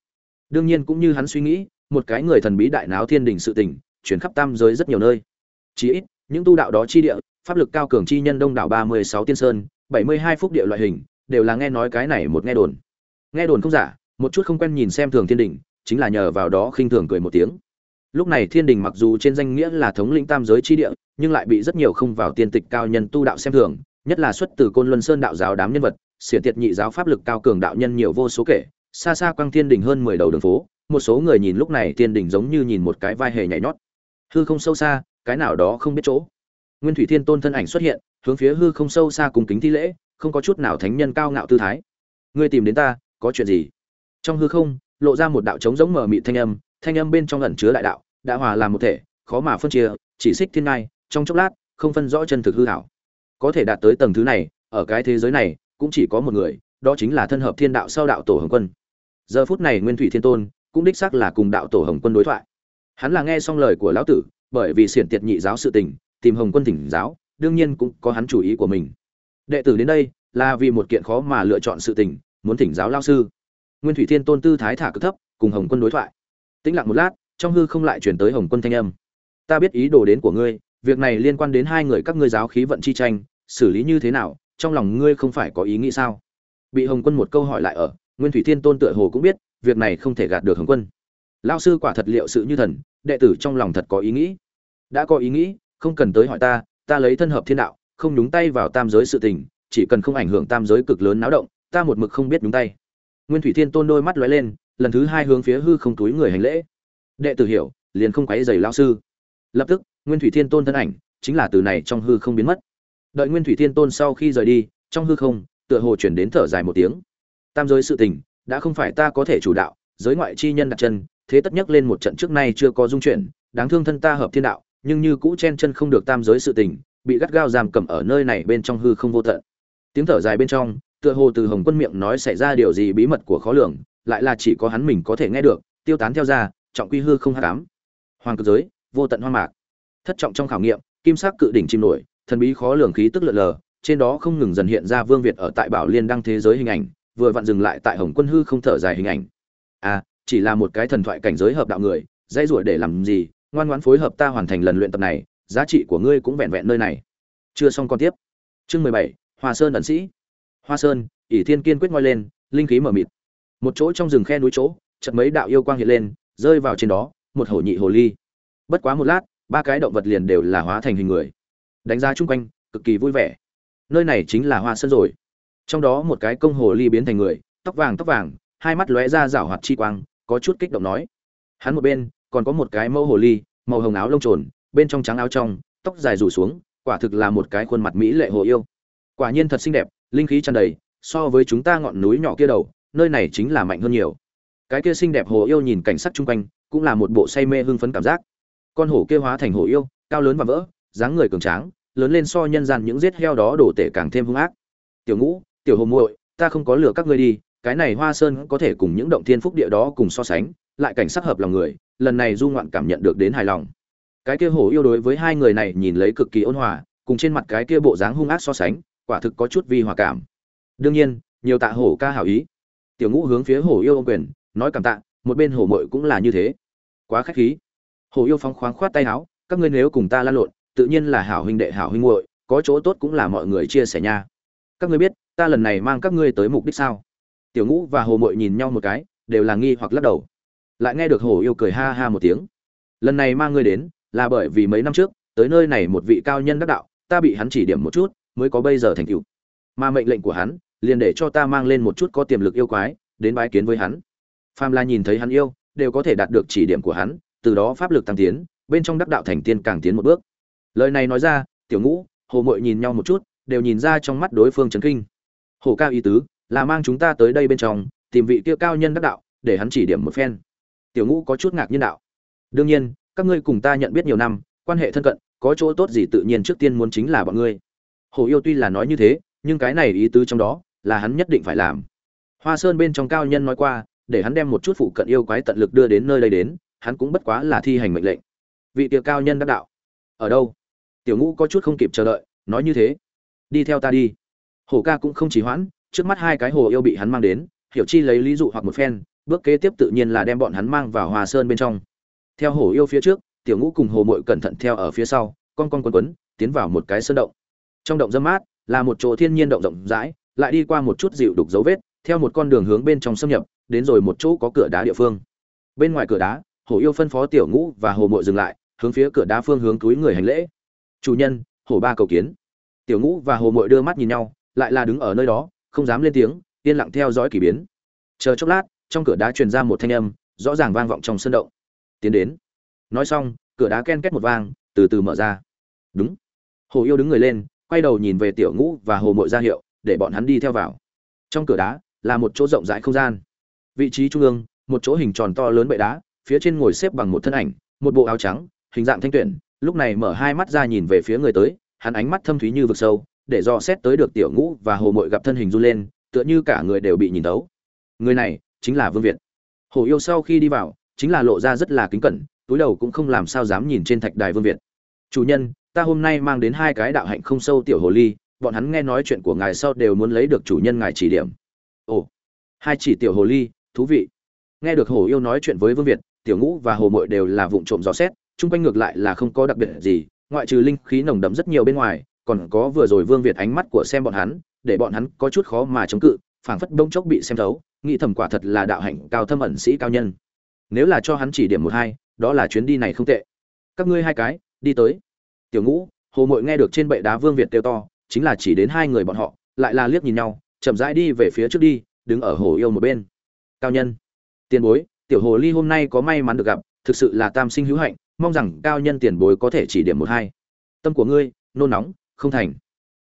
[SPEAKER 1] Đương nhiên cũng như hắn suy nghĩ, một cái người thần bí đại náo thiên đình sự tình, chuyển khắp tam giới rất nhiều nơi. Chí ít, những tu đạo đó chi địa, pháp lực cao cường chi nhân đông đảo ba mươi sáu tiên sơn, bảy mươi hai phúc địa loại hình, đều là nghe nói cái này một nghe đồn. Nghe đồn không giả, một chút không quen nhìn xem thường thiên đình, chính là nhờ vào đó khinh thường cười một tiếng lúc này thiên đình mặc dù trên danh nghĩa là thống lĩnh tam giới chi địa, nhưng lại bị rất nhiều không vào tiên tịch cao nhân tu đạo xem thường, nhất là xuất từ côn luân sơn đạo giáo đám nhân vật xiển tiệt nhị giáo pháp lực cao cường đạo nhân nhiều vô số kể, xa xa quang thiên đình hơn mười đầu đường phố, một số người nhìn lúc này thiên đình giống như nhìn một cái vai hề nhảy nhót. Hư không sâu xa, cái nào đó không biết chỗ. Nguyên thủy thiên tôn thân ảnh xuất hiện, hướng phía hư không sâu xa cùng kính thi lễ, không có chút nào thánh nhân cao ngạo tư thái. Ngươi tìm đến ta, có chuyện gì? Trong hư không, lộ ra một đạo trống giống mở mị thanh âm thanh âm bên trong ẩn chứa đại đạo, đã hòa làm một thể, khó mà phân chia, chỉ xích thiên ngai, trong chốc lát, không phân rõ chân thực hư hảo. Có thể đạt tới tầng thứ này, ở cái thế giới này, cũng chỉ có một người, đó chính là thân hợp thiên đạo sau đạo tổ hồng quân. Giờ phút này nguyên thủy thiên tôn, cũng đích xác là cùng đạo tổ hồng quân đối thoại. Hắn là nghe xong lời của lão tử, bởi vì xiển tiệt nhị giáo sự tình, tìm hồng quân thỉnh giáo, đương nhiên cũng có hắn chủ ý của mình. Đệ tử đến đây, là vì một kiện khó mà lựa chọn sự tình, muốn thỉnh giáo lão sư. Nguyên thủy thiên tôn tư thái thả cực thấp, cùng hồng quân đối thoại tĩnh lặng một lát, trong hư không lại chuyển tới hồng quân thanh âm. Ta biết ý đồ đến của ngươi, việc này liên quan đến hai người các ngươi giáo khí vận chi tranh, xử lý như thế nào, trong lòng ngươi không phải có ý nghĩ sao? Bị hồng quân một câu hỏi lại ở, nguyên thủy thiên tôn tựa hồ cũng biết, việc này không thể gạt được hồng quân. Lao sư quả thật liệu sự như thần, đệ tử trong lòng thật có ý nghĩ. Đã có ý nghĩ, không cần tới hỏi ta ta lấy thân hợp thiên đạo, không nhúng tay vào tam giới sự tình, chỉ cần không ảnh hưởng tam giới cực lớn náo động, ta một mực không biết nhúng tay. Nguyên thủy thiên tôn đôi mắt lóe lên lần thứ hai hướng phía hư không túi người hành lễ. Đệ tử hiểu, liền không quấy giày lao sư. Lập tức, nguyên thủy thiên tôn thân ảnh chính là từ này trong hư không biến mất. Đợi nguyên thủy thiên tôn sau khi rời đi, trong hư không, tựa hồ chuyển đến thở dài một tiếng. Tam giới sự tình, đã không phải ta có thể chủ đạo, giới ngoại chi nhân đặt chân, thế tất nhất lên một trận trước nay chưa có dung chuyển, đáng thương thân ta hợp thiên đạo, nhưng như cũ chen chân không được tam giới sự tình, bị gắt gao giam cầm ở nơi này bên trong hư không vô tận. Tiếng thở dài bên trong, tựa hồ từ hồng quân miệng nói xảy ra điều gì bí mật của khó lường lại là chỉ có hắn mình có thể nghe được, tiêu tán theo ra, trọng quy hư không hát cám. Hoàng cực giới, vô tận hoang mạc. Thất trọng trong khảo nghiệm, kim sắc cự đỉnh chim nổi, thần bí khó lường khí tức lượn lờ, trên đó không ngừng dần hiện ra vương việt ở tại bảo liên đăng thế giới hình ảnh, vừa vặn dừng lại tại hồng quân hư không thở dài hình ảnh. À chỉ là một cái thần thoại cảnh giới hợp đạo người, dãy ruổi để làm gì, ngoan ngoãn phối hợp ta hoàn thành lần luyện tập này, giá trị của ngươi cũng vẹn vẹn nơi này. Chưa xong con tiếp. Chương mười bảy, hoa sơn ẩn sĩ. Hoa sơn, ỷ thiên kiên quyết ngoi lên, linh khí mở mịt một chỗ trong rừng khe núi chỗ chật mấy đạo yêu quang hiện lên, rơi vào trên đó, một hổ nhị hồ ly. Bất quá một lát, ba cái động vật liền đều là hóa thành hình người. Đánh giá chung quanh, cực kỳ vui vẻ. Nơi này chính là hoa sơn rồi. Trong đó một cái công hồ ly biến thành người, tóc vàng tóc vàng, hai mắt lóe ra rảo hoạt chi quang, có chút kích động nói. Hắn một bên, còn có một cái mẫu hồ ly, màu hồng áo lông trồn, bên trong trắng áo trong, tóc dài rủ xuống, quả thực là một cái khuôn mặt mỹ lệ hồ yêu. Quả nhiên thật xinh đẹp, linh khí tràn đầy, so với chúng ta ngọn núi nhỏ kia đầu nơi này chính là mạnh hơn nhiều. Cái kia xinh đẹp hồ yêu nhìn cảnh sắc chung quanh, cũng là một bộ say mê hưng phấn cảm giác. Con hổ kia hóa thành hổ yêu, cao lớn và vỡ, dáng người cường tráng, lớn lên so nhân gian những giết heo đó đổ tể càng thêm hung ác. Tiểu ngũ, tiểu hồ muội, ta không có lừa các ngươi đi, cái này hoa sơn có thể cùng những động thiên phúc địa đó cùng so sánh, lại cảnh sắc hợp lòng người, lần này du ngoạn cảm nhận được đến hài lòng. Cái kia hổ yêu đối với hai người này nhìn lấy cực kỳ ôn hòa, cùng trên mặt cái kia bộ dáng hung ác so sánh, quả thực có chút vi hòa cảm. Đương nhiên, nhiều tạ hổ ca hảo ý tiểu ngũ hướng phía hổ yêu ông quyền, nói cảm tạ, một bên hổ mội cũng là như thế. Quá khách khí. Hổ yêu phóng khoáng khoát tay áo, các ngươi nếu cùng ta lan lộn, tự nhiên là hảo huynh đệ, hảo huynh muội, có chỗ tốt cũng là mọi người chia sẻ nha. Các ngươi biết, ta lần này mang các ngươi tới mục đích sao? Tiểu ngũ và hồ Mội nhìn nhau một cái, đều là nghi hoặc lắc đầu. Lại nghe được hồ yêu cười ha ha một tiếng. Lần này mang ngươi đến, là bởi vì mấy năm trước, tới nơi này một vị cao nhân đắc đạo, ta bị hắn chỉ điểm một chút, mới có bây giờ thành tựu. Mà mệnh lệnh của hắn liền để cho ta mang lên một chút có tiềm lực yêu quái, đến bái kiến với hắn. Phàm la nhìn thấy hắn yêu, đều có thể đạt được chỉ điểm của hắn, từ đó pháp lực tăng tiến, bên trong đắc đạo thành tiên càng tiến một bước. Lời này nói ra, tiểu ngũ, hồ mội nhìn nhau một chút, đều nhìn ra trong mắt đối phương chấn kinh. Hồ cao ý tứ, là mang chúng ta tới đây bên trong, tìm vị kia cao nhân đắc đạo, để hắn chỉ điểm một phen. Tiểu ngũ có chút ngạc nhiên đạo. Đương nhiên, các ngươi cùng ta nhận biết nhiều năm, quan hệ thân cận, có chỗ tốt gì tự nhiên trước tiên muốn chính là bọn ngươi. Hồ yêu tuy là nói như thế, nhưng cái này ý tứ trong đó là hắn nhất định phải làm. Hoa sơn bên trong cao nhân nói qua, để hắn đem một chút phụ cận yêu quái tận lực đưa đến nơi đây đến, hắn cũng bất quá là thi hành mệnh lệnh. Vị tiệc cao nhân đắc đạo. Ở đâu? Tiểu ngũ có chút không kịp chờ đợi, nói như thế. Đi theo ta đi. Hồ ca cũng không chỉ hoãn, trước mắt hai cái hồ yêu bị hắn mang đến, hiểu chi lấy lý dụ hoặc một phen, bước kế tiếp tự nhiên là đem bọn hắn mang vào hòa sơn bên trong. Theo hồ yêu phía trước, tiểu ngũ cùng hồ mội cẩn thận theo ở phía sau, con con quấn quấn, tiến vào một cái sơn động. Trong động dâm mát, là một chỗ thiên nhiên động rộng rãi lại đi qua một chút dịu đục dấu vết, theo một con đường hướng bên trong xâm nhập, đến rồi một chỗ có cửa đá địa phương. Bên ngoài cửa đá hồ yêu phân phó tiểu ngũ và hồ mội dừng lại, hướng phía cửa đá phương hướng túi người hành lễ. Chủ nhân hồ ba cầu kiến. Tiểu ngũ và hồ mội đưa mắt nhìn nhau, lại là đứng ở nơi đó, không dám lên tiếng, yên lặng theo dõi k ỳ biến. Chờ chốc lát, trong cửa đá truyền ra một thanh âm, rõ ràng vang vọng trong sân động. Tiến đến. Nói xong, cửa đá ken két một vang, từ từ mở ra. Đúng. Hồ yêu đứng người lên, quay đầu nhìn về tiểu ngũ và hồ mội ra hiệu để bọn hắn đi theo vào. Trong cửa đá là một chỗ rộng rãi không gian. Vị trí trung ương, một chỗ hình tròn to lớn bệ đá, phía trên ngồi xếp bằng một thân ảnh, một bộ áo trắng, hình dạng thanh tuyển. Lúc này mở hai mắt ra nhìn về phía người tới, hắn ánh mắt thâm thúy như vực sâu, để dò xét tới được tiểu ngũ và hồ mội gặp thân hình run lên, tựa như cả người đều bị nhìn tấu người này chính là vương việt. Hồ yêu sau khi đi vào, chính là lộ ra rất là kính cẩn, túi đầu cũng không làm sao dám nhìn trên thạch đài vương việt. Chủ nhân, ta hôm nay mang đến hai cái đạo hạnh không sâu tiểu hồ ly bọn hắn nghe nói chuyện của ngài sau đều muốn lấy được chủ nhân ngài chỉ điểm. Ồ, hai chỉ tiểu hồ ly, thú vị. Nghe được hồ yêu nói chuyện với vương việt, tiểu ngũ và hồ mội đều là vụng trộm dò xét, chung quanh ngược lại là không có đặc biệt gì, ngoại trừ linh khí nồng đậm rất nhiều bên ngoài, còn có vừa rồi vương việt ánh mắt của xem bọn hắn, để bọn hắn có chút khó mà chống cự, phảng phất bông chốc bị xem thấu, nghĩ thầm quả thật là đạo hạnh cao thâm ẩn sĩ cao nhân. Nếu là cho hắn chỉ điểm một hai, đó là chuyến đi này không tệ. Các ngươi hai cái, đi tới. Tiểu ngũ, hồ mội nghe được trên bệ đá vương việt kêu to chính là chỉ đến hai người bọn họ, lại là liếc nhìn nhau, chậm rãi đi về phía trước đi, đứng ở hồ yêu một bên. Cao nhân, tiền bối, tiểu hồ ly hôm nay có may mắn được gặp, thực sự là tam sinh hữu hạnh, mong rằng cao nhân tiền bối có thể chỉ điểm một hai. Tâm của ngươi, nôn nóng, không thành.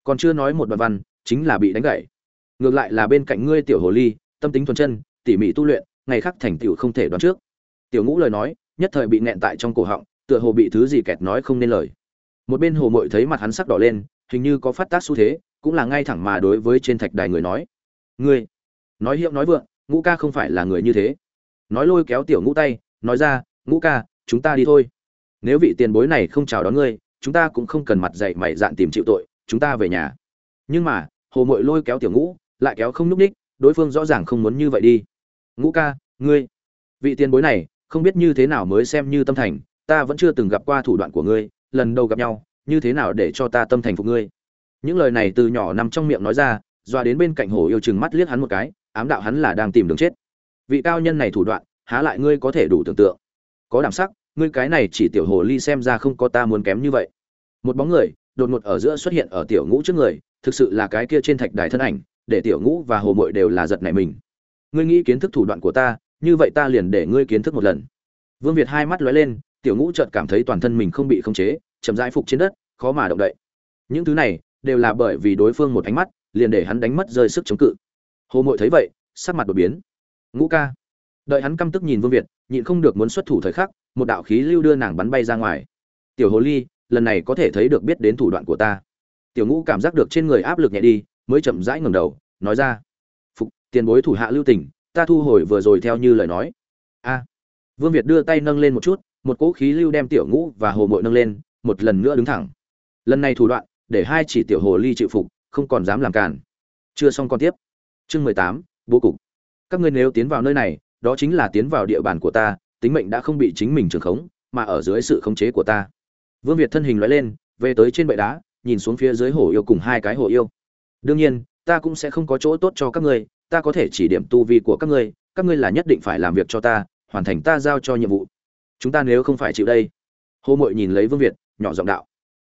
[SPEAKER 1] Còn chưa nói một đoạn văn, chính là bị đánh gãy. Ngược lại là bên cạnh ngươi tiểu hồ ly, tâm tính thuần chân, tỉ mỉ tu luyện, ngày khác thành tựu không thể đoán trước. Tiểu ngũ lời nói, nhất thời bị nẹn tại trong cổ họng, tựa hồ bị thứ gì kẹt nói không nên lời. Một bên hồ mội thấy mặt hắn sắc đỏ lên hình như có phát tác xu thế, cũng là ngay thẳng mà đối với trên thạch đài người nói. Ngươi, nói hiệu nói vượng, ngũ ca không phải là người như thế. Nói lôi kéo tiểu ngũ tay, nói ra, ngũ ca, chúng ta đi thôi. Nếu vị tiền bối này không chào đón ngươi, chúng ta cũng không cần mặt dạy mày dạn tìm chịu tội, chúng ta về nhà. Nhưng mà, hồ mội lôi kéo tiểu ngũ, lại kéo không nhúc ních, đối phương rõ ràng không muốn như vậy đi. Ngũ ca, ngươi, vị tiền bối này, không biết như thế nào mới xem như tâm thành, ta vẫn chưa từng gặp qua thủ đoạn của ngươi, lần đầu gặp nhau như thế nào để cho ta tâm thành phục ngươi? Những lời này từ nhỏ nằm trong miệng nói ra doa đến bên cạnh hồ yêu chừng mắt liếc hắn một cái, ám đạo hắn là đang tìm đường chết. Vị cao nhân này thủ đoạn, há lại ngươi có thể đủ tưởng tượng. Có đảm sắc, ngươi cái này chỉ tiểu hồ ly xem ra không có ta muốn kém như vậy. Một bóng người, đột ngột ở giữa xuất hiện ở tiểu ngũ trước người, thực sự là cái kia trên thạch đài thân ảnh, để tiểu ngũ và hồ mội đều là giật nảy mình. Ngươi nghĩ kiến thức thủ đoạn của ta, như vậy ta liền để ngươi kiến thức một lần. Vương việt hai mắt lóe lên, tiểu ngũ chợt cảm thấy toàn thân mình không bị khống chế chậm rãi phục trên đất, khó mà động đậy. Những thứ này đều là bởi vì đối phương một ánh mắt, liền để hắn đánh mất rơi sức chống cự. Hồ mội thấy vậy, sắc mặt đổi biến. Ngũ ca. Đợi hắn căm tức nhìn vương việt, nhịn không được muốn xuất thủ thời khắc, một đạo khí lưu đưa nàng bắn bay ra ngoài. Tiểu hồ ly, lần này có thể thấy được biết đến thủ đoạn của ta. Tiểu ngũ cảm giác được trên người áp lực nhẹ đi, mới chậm rãi ngẩng đầu, nói ra. Phục, tiền bối thủ hạ lưu tình, ta thu hồi vừa rồi theo như lời nói. A. Vương việt đưa tay nâng lên một chút, một cỗ khí lưu đem tiểu ngũ và hồ mội nâng lên một lần nữa đứng thẳng. Lần này thủ đoạn, để hai chỉ tiểu hồ ly chịu phục, không còn dám làm cản chưa xong còn tiếp. Chương mười tám, bố cục. Các ngươi nếu tiến vào nơi này, đó chính là tiến vào địa bàn của ta, tính mệnh đã không bị chính mình trường khống, mà ở dưới sự khống chế của ta. Vương việt thân hình loại lên, về tới trên bệ đá, nhìn xuống phía dưới hồ yêu cùng hai cái hồ yêu. Đương nhiên, ta cũng sẽ không có chỗ tốt cho các ngươi, ta có thể chỉ điểm tu vi của các ngươi các ngươi là nhất định phải làm việc cho ta, hoàn thành ta giao cho nhiệm vụ. Chúng ta nếu không phải chịu đây. Hồ mội nhìn lấy vương việt nhỏ giọng đạo.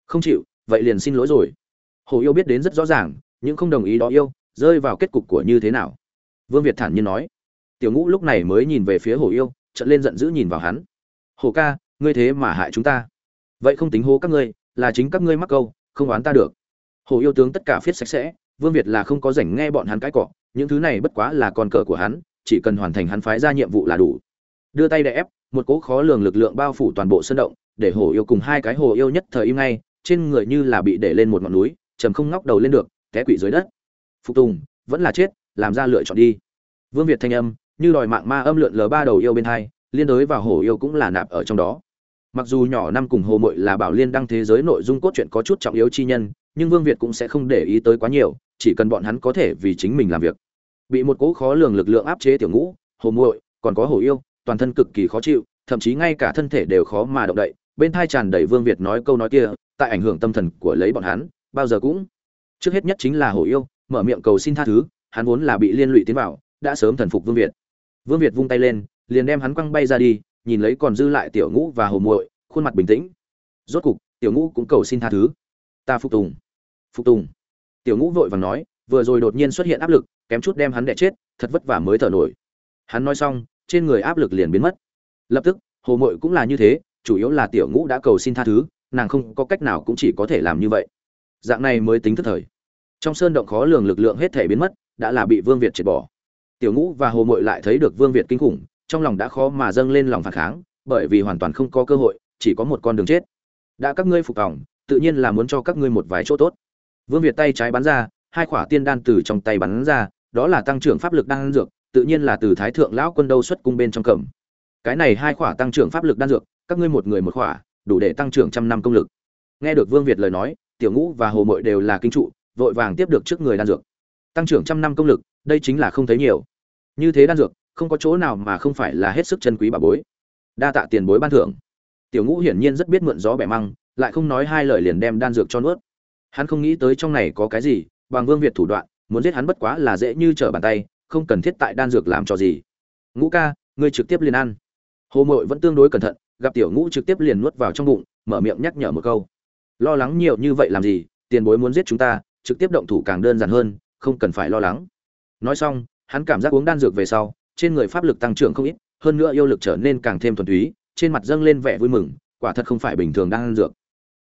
[SPEAKER 1] Không chịu, vậy liền xin lỗi rồi. Hồ yêu biết đến rất rõ ràng, nhưng không đồng ý đó yêu, rơi vào kết cục của như thế nào. Vương việt thản nhiên nói. Tiểu ngũ lúc này mới nhìn về phía hồ yêu trận lên giận dữ nhìn vào hắn. Hồ ca, ngươi thế mà hại chúng ta. Vậy không tính hô các ngươi, là chính các ngươi mắc câu, không oán ta được. Hồ yêu tướng tất cả phiết sạch sẽ, vương việt là không có rảnh nghe bọn hắn cãi cọ, những thứ này bất quá là con cờ của hắn, chỉ cần hoàn thành hắn phái ra nhiệm vụ là đủ. Đưa tay đè ép, một cỗ khó lường lực lượng bao phủ toàn bộ sân động để hồ yêu cùng hai cái hồ yêu nhất thời im ngay, trên người như là bị để lên một ngọn núi, trầm không ngóc đầu lên được, té quỵ dưới đất. Phục tùng, vẫn là chết, làm ra lựa chọn đi. Vương việt thanh âm, như đòi mạng ma âm lượn lờ ba đầu yêu bên hai, liên đối vào hồ yêu cũng là nạp ở trong đó. Mặc dù nhỏ năm cùng hồ mội là bảo liên đăng thế giới nội dung cốt truyện có chút trọng yếu chi nhân, nhưng vương việt cũng sẽ không để ý tới quá nhiều, chỉ cần bọn hắn có thể vì chính mình làm việc. Bị một cỗ khó lường lực lượng áp chế tiểu ngũ, hồ muội, còn có hồ yêu, toàn thân cực kỳ khó chịu, thậm chí ngay cả thân thể đều khó mà động đậy bên thai tràn đầy vương việt nói câu nói kia, tại ảnh hưởng tâm thần của lấy bọn hắn, bao giờ cũng. Trước hết nhất chính là hổ yêu, mở miệng cầu xin tha thứ, hắn vốn là bị liên lụy tiến vào, đã sớm thần phục vương việt. Vương việt vung tay lên, liền đem hắn quăng bay ra đi, nhìn lấy còn dư lại tiểu ngũ và hồ muội, khuôn mặt bình tĩnh. Rốt cục, tiểu ngũ cũng cầu xin tha thứ. Ta phục tùng. Phục tùng. Tiểu ngũ vội vàng nói, vừa rồi đột nhiên xuất hiện áp lực, kém chút đem hắn đẻ chết, thật vất vả mới thở nổi. Hắn nói xong, trên người áp lực liền biến mất. Lập tức, hồ muội cũng là như thế chủ yếu là tiểu ngũ đã cầu xin tha thứ, nàng không có cách nào cũng chỉ có thể làm như vậy. Dạng này mới tính thức thời. Trong sơn động khó lường lực lượng hết thể biến mất, đã là bị vương việt triệt bỏ. Tiểu ngũ và hồ mội lại thấy được vương việt kinh khủng, trong lòng đã khó mà dâng lên lòng phản kháng, bởi vì hoàn toàn không có cơ hội, chỉ có một con đường chết. Đã các ngươi phục vòng tự nhiên là muốn cho các ngươi một vài chỗ tốt. Vương việt tay trái bắn ra, hai khỏa tiên đan từ trong tay bắn ra, đó là tăng trưởng pháp lực đan dược, tự nhiên là từ thái thượng lão quân đâu xuất cung bên trong cầm. Cái này hai khỏa tăng trưởng pháp lực đan dược các ngươi một người một khỏa, đủ để tăng trưởng trăm năm công lực. Nghe được vương việt lời nói, tiểu ngũ và hồ mội đều là kinh trụ, vội vàng tiếp được trước người đan dược. Tăng trưởng trăm năm công lực, đây chính là không thấy nhiều. Như thế đan dược, không có chỗ nào mà không phải là hết sức chân quý bà bối. Đa tạ tiền bối ban thưởng. Tiểu ngũ hiển nhiên rất biết mượn gió bẻ măng, lại không nói hai lời liền đem đan dược cho nuốt. Hắn không nghĩ tới trong này có cái gì, bằng vương việt thủ đoạn, muốn giết hắn bất quá là dễ như trở bàn tay, không cần thiết tại đan dược làm cho gì. Ngũ ca, ngươi trực tiếp liền ăn. Hồ mội vẫn tương đối cẩn thận gặp tiểu ngũ trực tiếp liền nuốt vào trong bụng, mở miệng nhắc nhở một câu. Lo lắng nhiều như vậy làm gì, tiền bối muốn giết chúng ta, trực tiếp động thủ càng đơn giản hơn, không cần phải lo lắng. Nói xong, hắn cảm giác uống đan dược về sau, trên người pháp lực tăng trưởng không ít, hơn nữa yêu lực trở nên càng thêm thuần túy, trên mặt dâng lên vẻ vui mừng, quả thật không phải bình thường đang ăn dược.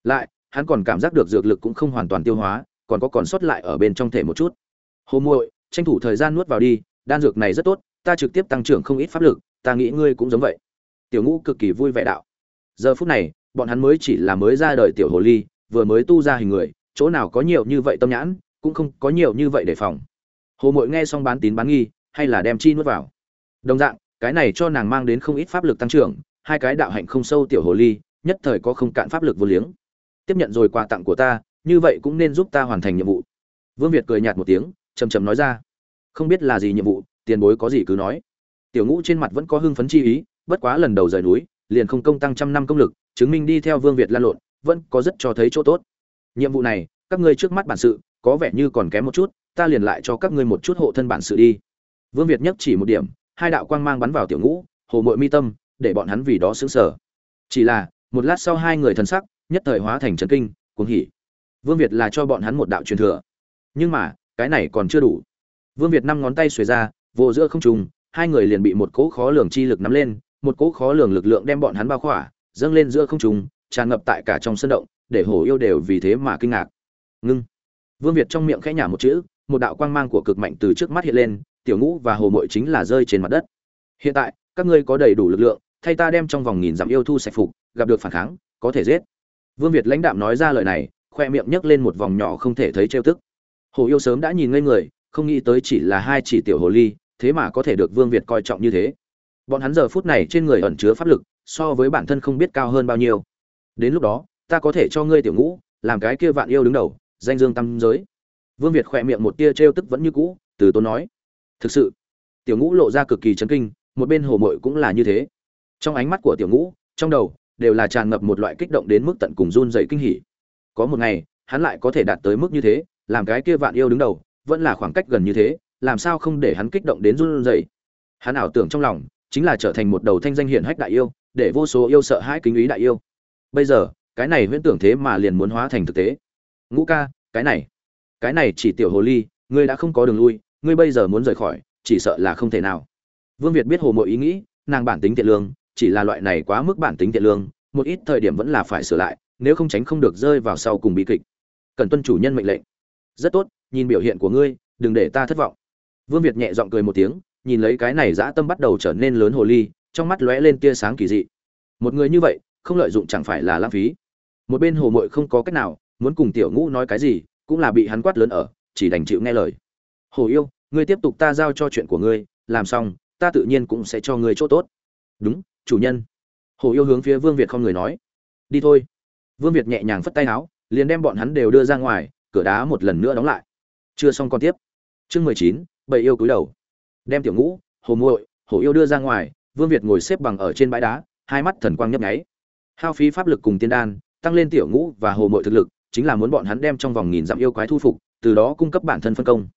[SPEAKER 1] Lại, hắn còn cảm giác được dược lực cũng không hoàn toàn tiêu hóa, còn có còn sót lại ở bên trong thể một chút. Hồ muội, tranh thủ thời gian nuốt vào đi, đan dược này rất tốt, ta trực tiếp tăng trưởng không ít pháp lực, ta nghĩ ngươi cũng giống vậy tiểu ngũ cực kỳ vui vẻ đạo. Giờ phút này, bọn hắn mới chỉ là mới ra đời tiểu hồ ly, vừa mới tu ra hình người, chỗ nào có nhiều như vậy tâm nhãn, cũng không có nhiều như vậy đề phòng. Hồ mội nghe xong bán tín bán nghi, hay là đem chi nuốt vào. Đồng dạng, cái này cho nàng mang đến không ít pháp lực tăng trưởng, hai cái đạo hạnh không sâu tiểu hồ ly, nhất thời có không cạn pháp lực vô liếng. Tiếp nhận rồi quà tặng của ta, như vậy cũng nên giúp ta hoàn thành nhiệm vụ. Vương việt cười nhạt một tiếng chầm chầm nói ra. Không biết là gì nhiệm vụ, tiền bối có gì cứ nói. Tiểu ngũ trên mặt vẫn có hưng phấn chi ý bất quá lần đầu rời núi, liền không công tăng trăm năm công lực, chứng minh đi theo vương việt lan lộn, vẫn có rất cho thấy chỗ tốt. Nhiệm vụ này, các ngươi trước mắt bản sự, có vẻ như còn kém một chút, ta liền lại cho các ngươi một chút hộ thân bản sự đi. Vương việt nhấc chỉ một điểm, hai đạo quang mang bắn vào tiểu ngũ, hồ muội mi tâm, để bọn hắn vì đó sững sờ. chỉ là, một lát sau hai người thần sắc, nhất thời hóa thành chấn kinh, cuồng hỉ. Vương việt là cho bọn hắn một đạo truyền thừa. Nhưng mà, cái này còn chưa đủ. Vương việt năm ngón tay xuề ra, vô giữa không trùng, hai người liền bị một cỗ khó lường chi lực nắm lên một cỗ khó lường lực lượng đem bọn hắn bao khỏa, dâng lên giữa không trùng tràn ngập tại cả trong sân động, để hổ yêu đều vì thế mà kinh ngạc. Ngưng. Vương việt trong miệng khẽ nhả một chữ, một đạo quang mang của cực mạnh từ trước mắt hiện lên, tiểu ngũ và hồ mội chính là rơi trên mặt đất. Hiện tại, các ngươi có đầy đủ lực lượng, thay ta đem trong vòng nghìn dặm yêu thu sạch phục, gặp được phản kháng, có thể giết. Vương việt lãnh đạm nói ra lời này, khoe miệng nhấc lên một vòng nhỏ không thể thấy trêu tức. Hồ yêu sớm đã nhìn ngây người, không nghĩ tới chỉ là hai chỉ tiểu hồ ly, thế mà có thể được vương việt coi trọng như thế bọn hắn giờ phút này trên người ẩn chứa pháp lực, so với bản thân không biết cao hơn bao nhiêu. Đến lúc đó, ta có thể cho ngươi tiểu ngũ, làm cái kia vạn yêu đứng đầu, danh dương tam giới. Vương việt khỏe miệng một tia trêu tức vẫn như cũ, từ tốn nói. Thực sự, tiểu ngũ lộ ra cực kỳ chấn kinh, một bên hồ mội cũng là như thế. Trong ánh mắt của tiểu ngũ, trong đầu, đều là tràn ngập một loại kích động đến mức tận cùng run dày kinh hỉ. Có một ngày, hắn lại có thể đạt tới mức như thế, làm cái kia vạn yêu đứng đầu, vẫn là khoảng cách gần như thế, làm sao không để hắn kích động đến run rẩy. Hắn ảo tưởng trong lòng chính là trở thành một đầu thanh danh hiển hách đại yêu, để vô số yêu sợ hãi kính ý đại yêu. Bây giờ, cái này huyễn tưởng thế mà liền muốn hóa thành thực tế. Ngũ ca, cái này cái này chỉ tiểu hồ ly, ngươi đã không có đường lui, ngươi bây giờ muốn rời khỏi, chỉ sợ là không thể nào. Vương việt biết hồ mọi ý nghĩ, nàng bản tính thiện lương, chỉ là loại này quá mức bản tính thiện lương, một ít thời điểm vẫn là phải sửa lại, nếu không tránh không được rơi vào sau cùng bi kịch. Cần tuân chủ nhân mệnh lệnh. Rất tốt, nhìn biểu hiện của ngươi, đừng để ta thất vọng. Vương việt nhẹ giọng cười một tiếng nhìn lấy cái này dã tâm bắt đầu trở nên lớn hồ ly, trong mắt lóe lên tia sáng kỳ dị. Một người như vậy, không lợi dụng chẳng phải là lãng phí. Một bên hồ mội không có cách nào, muốn cùng tiểu ngũ nói cái gì, cũng là bị hắn quát lớn ở, chỉ đành chịu nghe lời. Hồ yêu, ngươi tiếp tục ta giao cho chuyện của ngươi, làm xong, ta tự nhiên cũng sẽ cho ngươi chỗ tốt. Đúng, chủ nhân. Hồ yêu hướng phía vương việt không người nói. Đi thôi. Vương việt nhẹ nhàng phất tay áo, liền đem bọn hắn đều đưa ra ngoài, cửa đá một lần nữa đóng lại. Chưa xong còn tiếp. Chương mười chín bầy yêu cúi đầu đem tiểu ngũ, hồ muội, hồ yêu đưa ra ngoài, vương việt ngồi xếp bằng ở trên bãi đá, hai mắt thần quang nhấp nháy. Hao phí pháp lực cùng tiên đan, tăng lên tiểu ngũ và hồ muội thực lực, chính là muốn bọn hắn đem trong vòng nghìn dặm yêu quái thu phục, từ đó cung cấp bản thân phân công.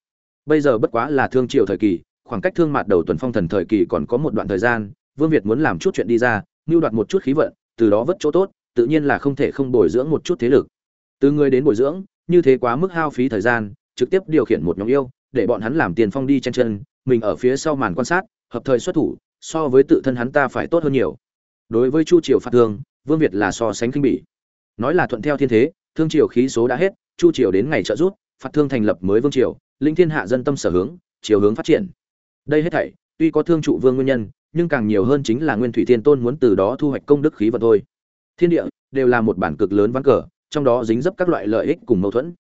[SPEAKER 1] Bây giờ bất quá là thương triều thời kỳ, khoảng cách thương mạt đầu tuần phong thần thời kỳ còn có một đoạn thời gian, vương việt muốn làm chút chuyện đi ra, mưu đoạt một chút khí vận, từ đó vất chỗ tốt, tự nhiên là không thể không bồi dưỡng một chút thế lực. Từ người đến bồi dưỡng, như thế quá mức hao phí thời gian, trực tiếp điều khiển một nhóm yêu, để bọn hắn làm tiền phong đi chen chân mình ở phía sau màn quan sát, hợp thời xuất thủ, so với tự thân hắn ta phải tốt hơn nhiều. Đối với chu triều phạt thương vương việt là so sánh kinh bỉ. Nói là thuận theo thiên thế, thương triều khí số đã hết, chu triều đến ngày trợ rút phạt thương thành lập mới vương triều, linh thiên hạ dân tâm sở hướng, chiều hướng phát triển. Đây hết thảy, tuy có thương trụ vương nguyên nhân, nhưng càng nhiều hơn chính là nguyên thủy thiên tôn muốn từ đó thu hoạch công đức khí vật thôi. Thiên địa, đều là một bản cực lớn ván cờ, trong đó dính dấp các loại lợi ích cùng mâu thuẫn.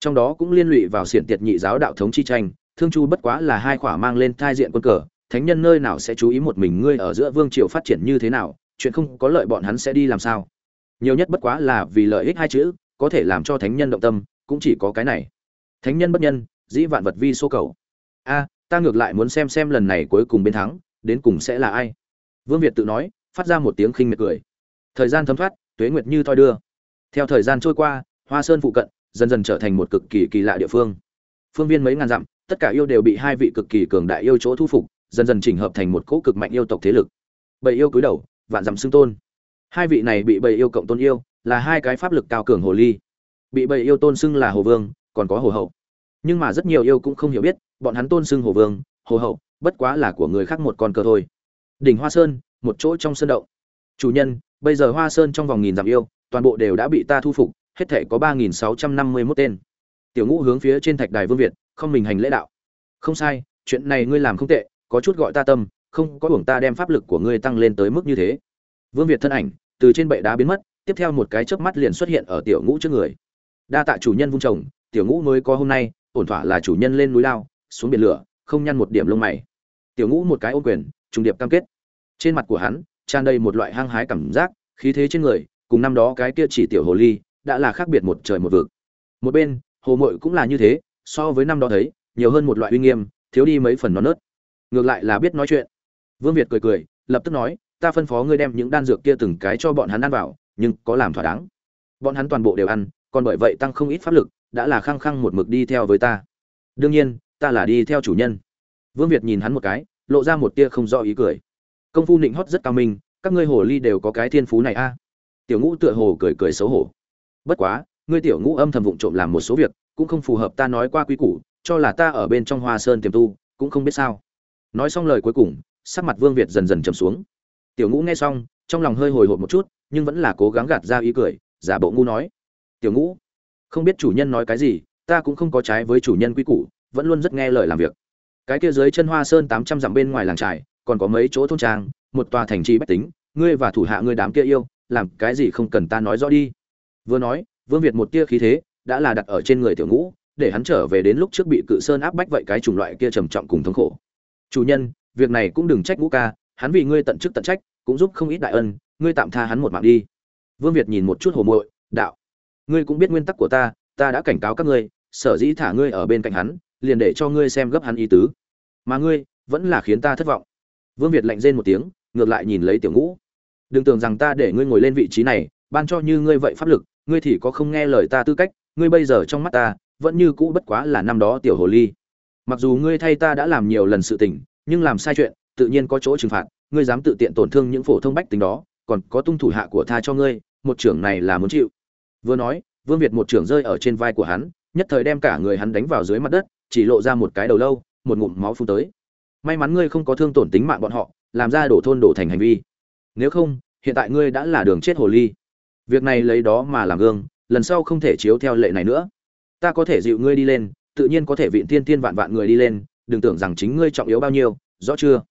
[SPEAKER 1] Trong đó cũng liên lụy vào xiển tiệt nhị giáo đạo thống chi tranh thương chu bất quá là hai khỏa mang lên thai diện quân cờ, thánh nhân nơi nào sẽ chú ý một mình ngươi ở giữa vương triều phát triển như thế nào, chuyện không có lợi bọn hắn sẽ đi làm sao. Nhiều nhất bất quá là vì lợi ích hai chữ, có thể làm cho thánh nhân động tâm, cũng chỉ có cái này. Thánh nhân bất nhân, dĩ vạn vật vi số cầu. A, ta ngược lại muốn xem xem lần này cuối cùng bên thắng, đến cùng sẽ là ai. Vương việt tự nói, phát ra một tiếng khinh miệt cười. Thời gian thấm thoát, tuế nguyệt như thoi đưa. Theo thời gian trôi qua, hoa sơn phụ cận, dần dần trở thành một cực kỳ kỳ lạ địa phương. Phương viên mấy ngàn dặm tất cả yêu đều bị hai vị cực kỳ cường đại yêu chỗ thu phục, dần dần chỉnh hợp thành một cỗ cực mạnh yêu tộc thế lực. Bầy yêu cúi đầu, vạn dặm xưng tôn. Hai vị này bị bầy yêu cộng tôn yêu, là hai cái pháp lực cao cường hồ ly. Bị bầy yêu tôn xưng là hồ vương, còn có hồ hậu. Nhưng mà rất nhiều yêu cũng không hiểu biết, bọn hắn tôn xưng hồ vương, hồ hậu, bất quá là của người khác một con cờ thôi. Đỉnh hoa sơn, một chỗ trong sơn động. Chủ nhân, bây giờ hoa sơn trong vòng nghìn dặm yêu, toàn bộ đều đã bị ta thu phục, hết thể có ba nghìn sáu trăm năm mươi mốt tên. Tiểu ngũ hướng phía trên thạch đài vương việt không mình hành lễ đạo. Không sai, chuyện này ngươi làm không tệ, có chút gọi ta tâm, không có hưởng ta đem pháp lực của ngươi tăng lên tới mức như thế. Vương việt thân ảnh từ trên bệ đá biến mất, tiếp theo một cái chớp mắt liền xuất hiện ở tiểu ngũ trước người. Đa tạ chủ nhân vung trồng tiểu ngũ mới có hôm nay, ổn thỏa là chủ nhân lên núi lao, xuống biển lửa, không nhăn một điểm lông mày. Tiểu ngũ một cái ô quyền, trùng điệp cam kết. Trên mặt của hắn, tràn đầy một loại hăng hái cảm giác, khí thế trên người, cùng năm đó cái kia chỉ tiểu hồ ly, đã là khác biệt một trời một vực. Một bên, hồ mội cũng là như thế so với năm đó thấy, nhiều hơn một loại uy nghiêm, thiếu đi mấy phần nó nớt. Ngược lại là biết nói chuyện. Vương việt cười cười, lập tức nói, ta phân phó ngươi đem những đan dược kia từng cái cho bọn hắn ăn vào, nhưng có làm thỏa đáng. Bọn hắn toàn bộ đều ăn, còn bởi vậy tăng không ít pháp lực, đã là khăng khăng một mực đi theo với ta. Đương nhiên, ta là đi theo chủ nhân. Vương việt nhìn hắn một cái, lộ ra một tia không rõ ý cười. Công phu nịnh hót rất cao minh, các ngươi hồ ly đều có cái thiên phú này a. Tiểu ngũ tựa hồ cười cười xấu hổ. Bất quá, ngươi tiểu ngũ âm thầm vụng trộm làm một số việc cũng không phù hợp ta nói qua quy củ, cho là ta ở bên trong hoa sơn tiềm tu, cũng không biết sao. Nói xong lời cuối cùng, sắc mặt vương việt dần dần trầm xuống. Tiểu ngũ nghe xong, trong lòng hơi hồi hộp một chút, nhưng vẫn là cố gắng gạt ra ý cười, giả bộ ngu nói. Tiểu ngũ, không biết chủ nhân nói cái gì, ta cũng không có trái với chủ nhân quy củ, vẫn luôn rất nghe lời làm việc. Cái kia dưới chân hoa sơn tám trăm dặm bên ngoài làng trài còn có mấy chỗ thôn trang, một tòa thành trì bách tính, ngươi và thủ hạ ngươi đám kia yêu, làm cái gì không cần ta nói rõ đi. Vừa nói, vương việt một tia khí thế đã là đặt ở trên người tiểu ngũ, để hắn trở về đến lúc trước bị cự sơn áp bách vậy cái chủng loại kia trầm trọng cùng thống khổ. Chủ nhân, việc này cũng đừng trách ngũ ca, hắn vì ngươi tận chức tận trách, cũng giúp không ít đại ân, ngươi tạm tha hắn một mạng đi. Vương việt nhìn một chút hồ muội, đạo. Ngươi cũng biết nguyên tắc của ta ta đã cảnh cáo các ngươi, sở dĩ thả ngươi ở bên cạnh hắn, liền để cho ngươi xem gấp hắn ý tứ. Mà ngươi, vẫn là khiến ta thất vọng. Vương việt lạnh rên một tiếng, ngược lại nhìn lấy tiểu ngũ. Đừng tưởng rằng ta để ngươi ngồi lên vị trí này, ban cho như ngươi vậy pháp lực, ngươi thì có không nghe lời ta tư cách ngươi bây giờ trong mắt ta, vẫn như cũ bất quá là năm đó tiểu hồ ly. Mặc dù ngươi thay ta đã làm nhiều lần sự tình, nhưng làm sai chuyện, tự nhiên có chỗ trừng phạt, ngươi dám tự tiện tổn thương những phổ thông bách tính đó, còn có tung thủ hạ của tha cho ngươi, một trưởng này là muốn chịu. Vừa nói, vương việt một trưởng rơi ở trên vai của hắn, nhất thời đem cả người hắn đánh vào dưới mặt đất, chỉ lộ ra một cái đầu lâu, một ngụm máu phun tới. May mắn ngươi không có thương tổn tính mạng bọn họ, làm ra đổ thôn đổ thành hành vi. Nếu không, hiện tại ngươi đã là đường chết hồ ly. Việc này lấy đó mà làm gương lần sau không thể chiếu theo lệ này nữa. Ta có thể dịu ngươi đi lên, tự nhiên có thể vịn tiên tiên vạn vạn người đi lên, đừng tưởng rằng chính ngươi trọng yếu bao nhiêu, rõ chưa?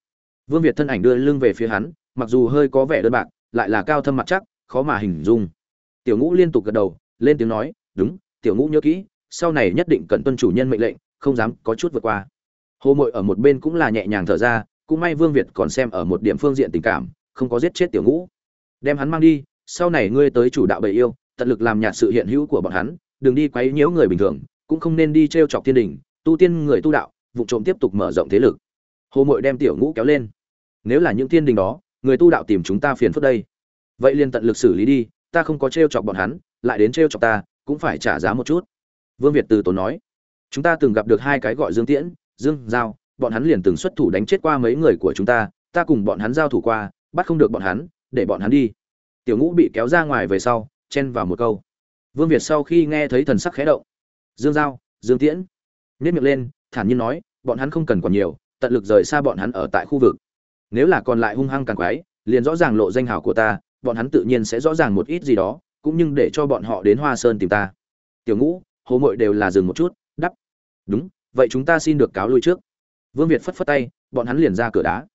[SPEAKER 1] Vương việt thân ảnh đưa lưng về phía hắn, mặc dù hơi có vẻ đơn bạc, lại là cao thâm mặt chắc, khó mà hình dung. Tiểu ngũ liên tục gật đầu, lên tiếng nói, đúng, tiểu ngũ nhớ kỹ, sau này nhất định cần tuân chủ nhân mệnh lệnh, không dám có chút vượt qua. Hồ mội ở một bên cũng là nhẹ nhàng thở ra, cũng may vương việt còn xem ở một điểm phương diện tình cảm, không có giết chết tiểu ngũ. Đem hắn mang đi, sau này ngươi tới chủ đạo bầy yêu tận lực làm nhạt sự hiện hữu của bọn hắn, đừng đi quấy nhiễu người bình thường, cũng không nên đi t r e o chọc thiên đình, tu tiên người tu đạo, vụ trộm tiếp tục mở rộng thế lực. Hồ mội đem tiểu ngũ kéo lên. Nếu là những thiên đình đó, người tu đạo tìm chúng ta phiền phức đây. Vậy liền tận lực xử lý đi, ta không có t r e o chọc bọn hắn, lại đến t r e o chọc ta, cũng phải trả giá một chút. Vương việt từ tốn nói. Chúng ta từng gặp được hai cái gọi dương tiễn, dương giao, bọn hắn liền từng xuất thủ đánh chết qua mấy người của chúng ta ta cùng bọn hắn giao thủ qua, bắt không được bọn hắn, để bọn hắn đi. Tiểu ngũ bị kéo ra ngoài về sau chen vào một câu. Vương việt sau khi nghe thấy thần sắc khẽ động, dương giao, dương tiễn. Nhét miệng lên, thản nhiên nói, bọn hắn không cần còn nhiều, tận lực rời xa bọn hắn ở tại khu vực. Nếu là còn lại hung hăng càng quái, liền rõ ràng lộ danh hào của ta, bọn hắn tự nhiên sẽ rõ ràng một ít gì đó, cũng nhưng để cho bọn họ đến hoa sơn tìm ta. Tiểu ngũ, hồ mội đều là dừng một chút, đắp. Đúng, vậy chúng ta xin được cáo lui trước. Vương việt phất phất tay, bọn hắn liền ra cửa đá.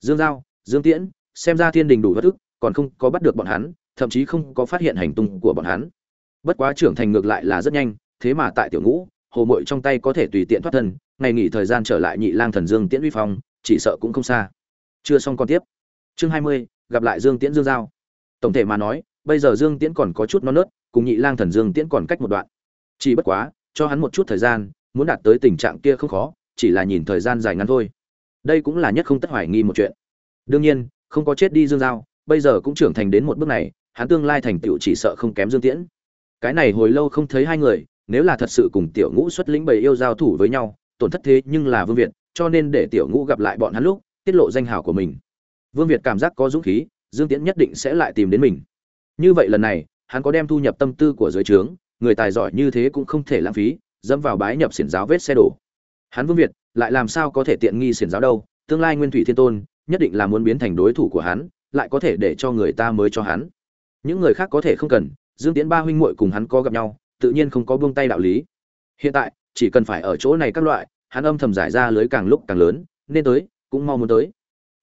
[SPEAKER 1] Dương giao, dương tiễn, xem ra thiên đình đủ bất ức, còn không có bắt được bọn hắn thậm chí không có phát hiện hành tung của bọn hắn. Bất quá trưởng thành ngược lại là rất nhanh, thế mà tại tiểu ngũ, hồ mội trong tay có thể tùy tiện thoát thân, ngày nghỉ thời gian trở lại nhị lang thần dương tiễn uy phong, chỉ sợ cũng không xa. Chưa xong còn tiếp. Chương hai mươi, gặp lại dương tiễn dương giao. Tổng thể mà nói, bây giờ dương tiễn còn có chút non nớt, cùng nhị lang thần dương tiễn còn cách một đoạn. Chỉ bất quá, cho hắn một chút thời gian, muốn đạt tới tình trạng kia không khó, chỉ là nhìn thời gian dài ngắn thôi. Đây cũng là nhất không tất hoài nghi một chuyện. Đương nhiên, không có chết đi dương giao, bây giờ cũng trưởng thành đến một bước này hắn tương lai thành tựu chỉ sợ không kém Dương Tiễn. Cái này hồi lâu không thấy hai người, nếu là thật sự cùng Tiểu Ngũ xuất lĩnh bầy yêu giao thủ với nhau, tổn thất thế nhưng là Vương Việt, cho nên để Tiểu Ngũ gặp lại bọn hắn lúc, tiết lộ danh hào của mình. Vương Việt cảm giác có dũng khí, Dương Tiễn nhất định sẽ lại tìm đến mình. Như vậy lần này, hắn có đem thu nhập tâm tư của dưới trướng, người tài giỏi như thế cũng không thể lãng phí, dẫm vào bái nhập xiển giáo vết xe đổ. Hắn Vương Việt, lại làm sao có thể tiện nghi xiển giáo đâu, tương lai Nguyên Thủy Thiên Tôn, nhất định là muốn biến thành đối thủ của hắn, lại có thể để cho người ta mới cho hắn những người khác có thể không cần, dương tiễn ba huynh muội cùng hắn có gặp nhau, tự nhiên không có buông tay đạo lý. Hiện tại, chỉ cần phải ở chỗ này các loại, hắn âm thầm giải ra lưới càng lúc càng lớn, nên tới, cũng mau muốn tới.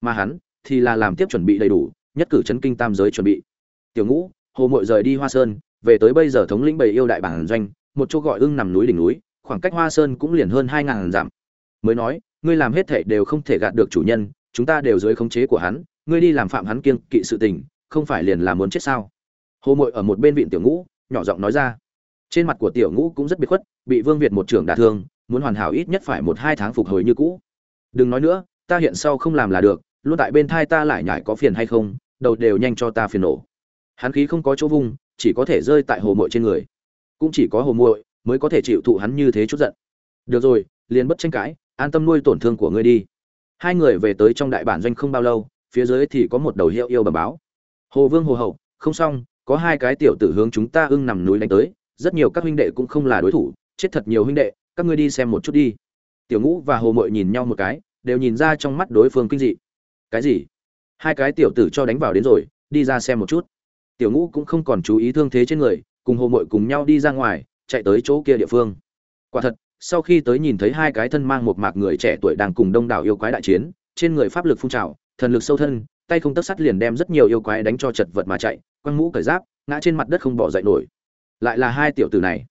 [SPEAKER 1] Mà hắn, thì là làm tiếp chuẩn bị đầy đủ, nhất cử chấn kinh tam giới chuẩn bị. Tiểu ngũ, hồ muội rời đi hoa sơn, về tới bây giờ thống lĩnh bầy yêu đại bản doanh, một chỗ gọi ưng nằm núi đỉnh núi, khoảng cách hoa sơn cũng liền hơn hai ngàn dặm. Mới nói, ngươi làm hết thệ đều không thể gạt được chủ nhân, chúng ta đều dưới khống chế của hắn, ngươi đi làm phạm hắn kiêng kỵ sự tình không phải liền là muốn chết sao? Hồ mội ở một bên vịn tiểu ngũ, nhỏ giọng nói ra. Trên mặt của tiểu ngũ cũng rất biệt khuất, bị vương việt một trưởng đả thương, muốn hoàn hảo ít nhất phải một hai tháng phục hồi như cũ. Đừng nói nữa, ta hiện sau không làm là được, luôn tại bên thai ta lại nhải có phiền hay không, đầu đều nhanh cho ta phiền nổ. Hắn khí không có chỗ vung, chỉ có thể rơi tại hồ mội trên người. Cũng chỉ có hồ muội mới có thể chịu thụ hắn như thế chút giận. Được rồi, liền bất tranh cãi, an tâm nuôi tổn thương của ngươi đi. Hai người về tới trong đại bản doanh không bao lâu, phía dưới thì có một đầu hiệu yêu bẩm báo hồ vương hồ hậu, không xong, có hai cái tiểu tử hướng chúng ta ưng nằm núi đánh tới, rất nhiều các huynh đệ cũng không là đối thủ, chết thật nhiều huynh đệ, các ngươi đi xem một chút đi. Tiểu ngũ và hồ mội nhìn nhau một cái, đều nhìn ra trong mắt đối phương kinh dị. Cái gì? Hai cái tiểu tử cho đánh vào đến rồi, đi ra xem một chút. Tiểu ngũ cũng không còn chú ý thương thế trên người, cùng hồ mội cùng nhau đi ra ngoài, chạy tới chỗ kia địa phương. Quả thật, sau khi tới nhìn thấy hai cái thân mang một mạc người trẻ tuổi đang cùng đông đảo yêu quái đại chiến, trên người pháp lực phun trào, thần lực sâu thân tay không tấc sắt liền đem rất nhiều yêu quái đánh cho chật vật mà chạy, quăng mũ cởi giáp, ngã trên mặt đất không bỏ dậy nổi. Lại là hai tiểu tử này.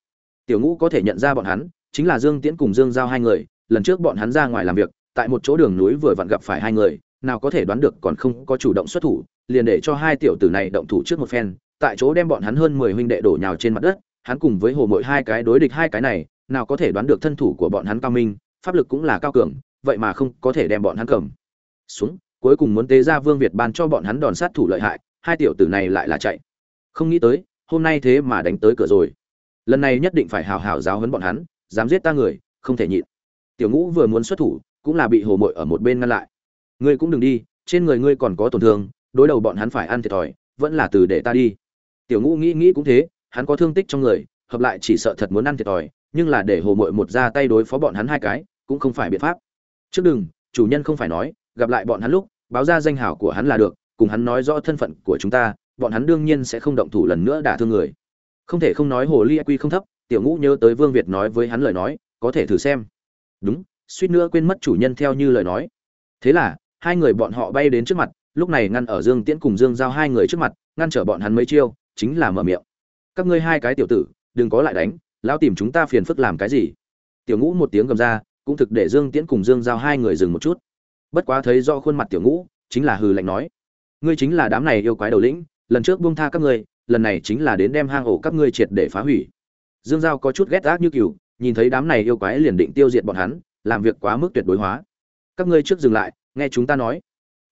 [SPEAKER 1] Tiểu ngũ có thể nhận ra bọn hắn, chính là dương tiễn cùng dương giao hai người, lần trước bọn hắn ra ngoài làm việc, tại một chỗ đường núi vừa vặn gặp phải hai người, nào có thể đoán được còn không có chủ động xuất thủ, liền để cho hai tiểu tử này động thủ trước một phen, tại chỗ đem bọn hắn hơn mười huynh đệ đổ nhào trên mặt đất, hắn cùng với hồ mội hai cái đối địch hai cái này, nào có thể đoán được thân thủ của bọn hắn cao minh, pháp lực cũng là cao cường, vậy mà không có thể đem bọn hắn cầm. Xuống cuối cùng muốn tế ra vương việt ban cho bọn hắn đòn sát thủ lợi hại, hai tiểu tử này lại là chạy. Không nghĩ tới, hôm nay thế mà đánh tới cửa rồi. Lần này nhất định phải hào hào giáo huấn bọn hắn, dám giết ta người, không thể nhịn. Tiểu ngũ vừa muốn xuất thủ, cũng là bị hồ mội ở một bên ngăn lại. Ngươi cũng đừng đi, trên người ngươi còn có tổn thương, đối đầu bọn hắn phải ăn thiệt thòi, vẫn là từ để ta đi. Tiểu ngũ nghĩ nghĩ cũng thế, hắn có thương tích trong người, hợp lại chỉ sợ thật muốn ăn thiệt thòi, nhưng là để hồ mội một ra tay đối phó bọn hắn hai cái, cũng không phải biện pháp. Trước đừng, chủ nhân không phải nói, gặp lại bọn hắn lúc báo ra danh hảo của hắn là được, cùng hắn nói rõ thân phận của chúng ta, bọn hắn đương nhiên sẽ không động thủ lần nữa đả thương người. Không thể không nói hồ ly quy không thấp, tiểu ngũ nhớ tới vương việt nói với hắn lời nói, có thể thử xem. Đúng, suýt nữa quên mất chủ nhân theo như lời nói. Thế là, hai người bọn họ bay đến trước mặt, lúc này ngăn ở dương tiễn cùng dương giao hai người trước mặt, ngăn trở bọn hắn mấy chiêu, chính là mở miệng. Các ngươi hai cái tiểu tử, đừng có lại đánh, lão tìm chúng ta phiền phức làm cái gì? Tiểu ngũ một tiếng gầm ra, cũng thực để dương tiễn cùng dương giao hai người dừng một chút bất quá thấy do khuôn mặt tiểu ngũ, chính là hừ lạnh nói, ngươi chính là đám này yêu quái đầu lĩnh, lần trước buông tha các ngươi, lần này chính là đến đem hang ổ các ngươi triệt để phá hủy. Dương giao có chút ghét ác như cừu nhìn thấy đám này yêu quái liền định tiêu diệt bọn hắn, làm việc quá mức tuyệt đối hóa. Các ngươi trước dừng lại, nghe chúng ta nói.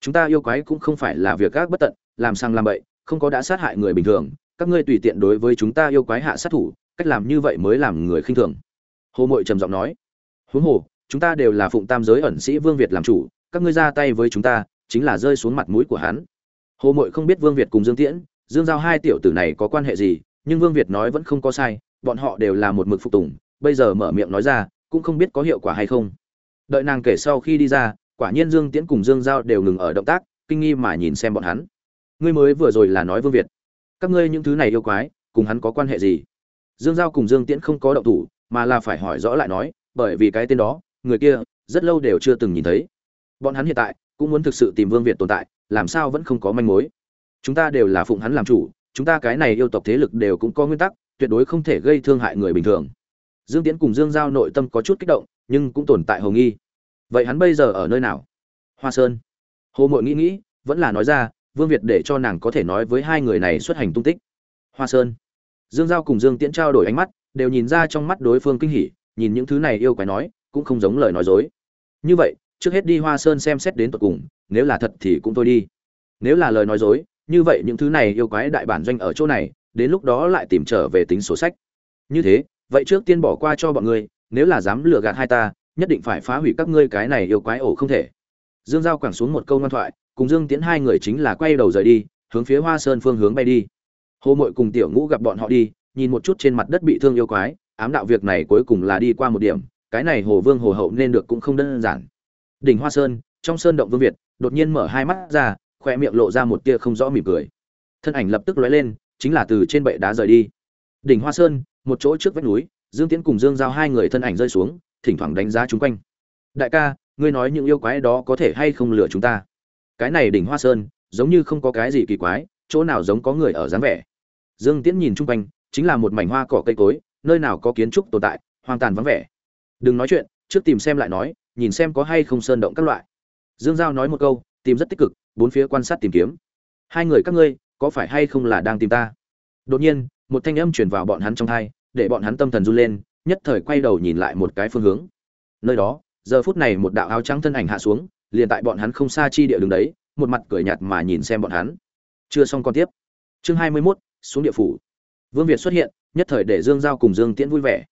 [SPEAKER 1] Chúng ta yêu quái cũng không phải là việc gác bất tận, làm sang làm bậy, không có đã sát hại người bình thường, các ngươi tùy tiện đối với chúng ta yêu quái hạ sát thủ, cách làm như vậy mới làm người khinh thường. Hồ mội trầm giọng nói. Huống hồ, chúng ta đều là phụng tam giới ẩn sĩ vương việt làm chủ các ngươi ra tay với chúng ta, chính là rơi xuống mặt mũi của hắn. Hồ mội không biết vương việt cùng dương tiễn, dương giao hai tiểu tử này có quan hệ gì, nhưng vương việt nói vẫn không có sai, bọn họ đều là một mực phục tùng, bây giờ mở miệng nói ra, cũng không biết có hiệu quả hay không. Đợi nàng kể sau khi đi ra, quả nhiên dương tiễn cùng dương giao đều ngừng ở động tác, kinh nghi mà nhìn xem bọn hắn. Ngươi mới vừa rồi là nói vương việt. Các ngươi những thứ này yêu quái, cùng hắn có quan hệ gì? Dương giao cùng dương tiễn không có động thủ, mà là phải hỏi rõ lại nói, bởi vì cái tên đó, người kia, rất lâu đều chưa từng nhìn thấy bọn hắn hiện tại cũng muốn thực sự tìm vương việt tồn tại, làm sao vẫn không có manh mối? Chúng ta đều là phụng hắn làm chủ, chúng ta cái này yêu tộc thế lực đều cũng có nguyên tắc, tuyệt đối không thể gây thương hại người bình thường. Dương tiễn cùng dương giao nội tâm có chút kích động, nhưng cũng tồn tại hầu nghi. Vậy hắn bây giờ ở nơi nào? Hoa sơn. Hồ mội nghĩ nghĩ, vẫn là nói ra, vương việt để cho nàng có thể nói với hai người này xuất hành tung tích. Hoa sơn. Dương giao cùng dương tiễn trao đổi ánh mắt, đều nhìn ra trong mắt đối phương kinh hỉ, nhìn những thứ này yêu quái nói, cũng không giống lời nói dối. Như vậy trước hết đi hoa sơn xem xét đến tận cùng, nếu là thật thì cũng thôi đi. Nếu là lời nói dối, như vậy những thứ này yêu quái đại bản doanh ở chỗ này, đến lúc đó lại tìm trở về tính sổ sách. Như thế, vậy trước tiên bỏ qua cho bọn ngươi, nếu là dám lừa gạt hai ta, nhất định phải phá hủy các ngươi cái này yêu quái ổ không thể. Dương giao quẳng xuống một câu ngoan thoại, cùng dương tiến hai người chính là quay đầu rời đi, hướng phía hoa sơn phương hướng bay đi. Hồ mội cùng tiểu ngũ gặp bọn họ đi, nhìn một chút trên mặt đất bị thương yêu quái, ám đạo việc này cuối cùng là đi qua một điểm, cái này hồ vương, hồ hậu nên được cũng không đơn giản đỉnh hoa sơn, trong sơn động vương việt, đột nhiên mở hai mắt ra, khoe miệng lộ ra một tia không rõ mỉm cười. Thân ảnh lập tức lóe lên, chính là từ trên bệ đá rời đi. Đỉnh hoa sơn, một chỗ trước vách núi, dương tiến cùng dương giao hai người thân ảnh rơi xuống, thỉnh thoảng đánh giá chung quanh. Đại ca, ngươi nói những yêu quái đó có thể hay không lừa chúng ta? Cái này đỉnh hoa sơn, giống như không có cái gì kỳ quái, chỗ nào giống có người ở dáng vẻ. Dương tiễn nhìn chung quanh, chính là một mảnh hoa cỏ cây cối, nơi nào có kiến trúc tồn tại, hoang tàn vắng vẻ. Đừng nói chuyện, trước tìm xem lại nói nhìn xem có hay không sơn động các loại. Dương giao nói một câu tìm rất tích cực bốn phía quan sát tìm kiếm. Hai người các ngươi có phải hay không là đang tìm ta? Đột nhiên một thanh âm truyền vào bọn hắn trong thai để bọn hắn tâm thần run lên nhất thời quay đầu nhìn lại một cái phương hướng. Nơi đó giờ phút này một đạo áo trắng thân ảnh hạ xuống liền tại bọn hắn không xa chi địa đường đấy một mặt cười nhạt mà nhìn xem bọn hắn. Chưa xong con tiếp. Chương hai mươi 21, xuống địa phủ. Vương việt xuất hiện nhất thời để dương giao cùng dương tiễn vui vẻ.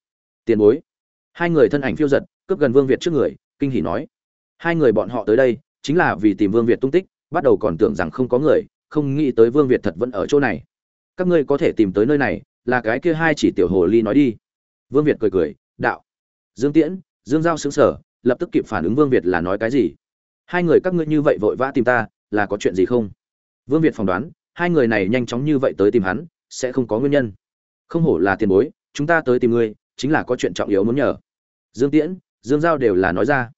[SPEAKER 1] Tiền bối. Hai người thân ảnh phiêu giật cướp gần vương việt trước người kinh hỉ nói. Hai người bọn họ tới đây, chính là vì tìm vương việt tung tích, bắt đầu còn tưởng rằng không có người, không nghĩ tới vương việt thật vẫn ở chỗ này. Các ngươi có thể tìm tới nơi này, là cái kia hai chỉ tiểu hồ ly nói đi. Vương việt cười cười, đạo. Dương tiễn, dương giao xứng sở lập tức kịp phản ứng vương việt là nói cái gì. Hai người các ngươi như vậy vội vã tìm ta, là có chuyện gì không? Vương việt phỏng đoán, hai người này nhanh chóng như vậy tới tìm hắn, sẽ không có nguyên nhân. Không hổ là tiền bối, chúng ta tới tìm ngươi, chính là có chuyện trọng yếu muốn nhờ. Dương tiễn dương giao đều là nói ra.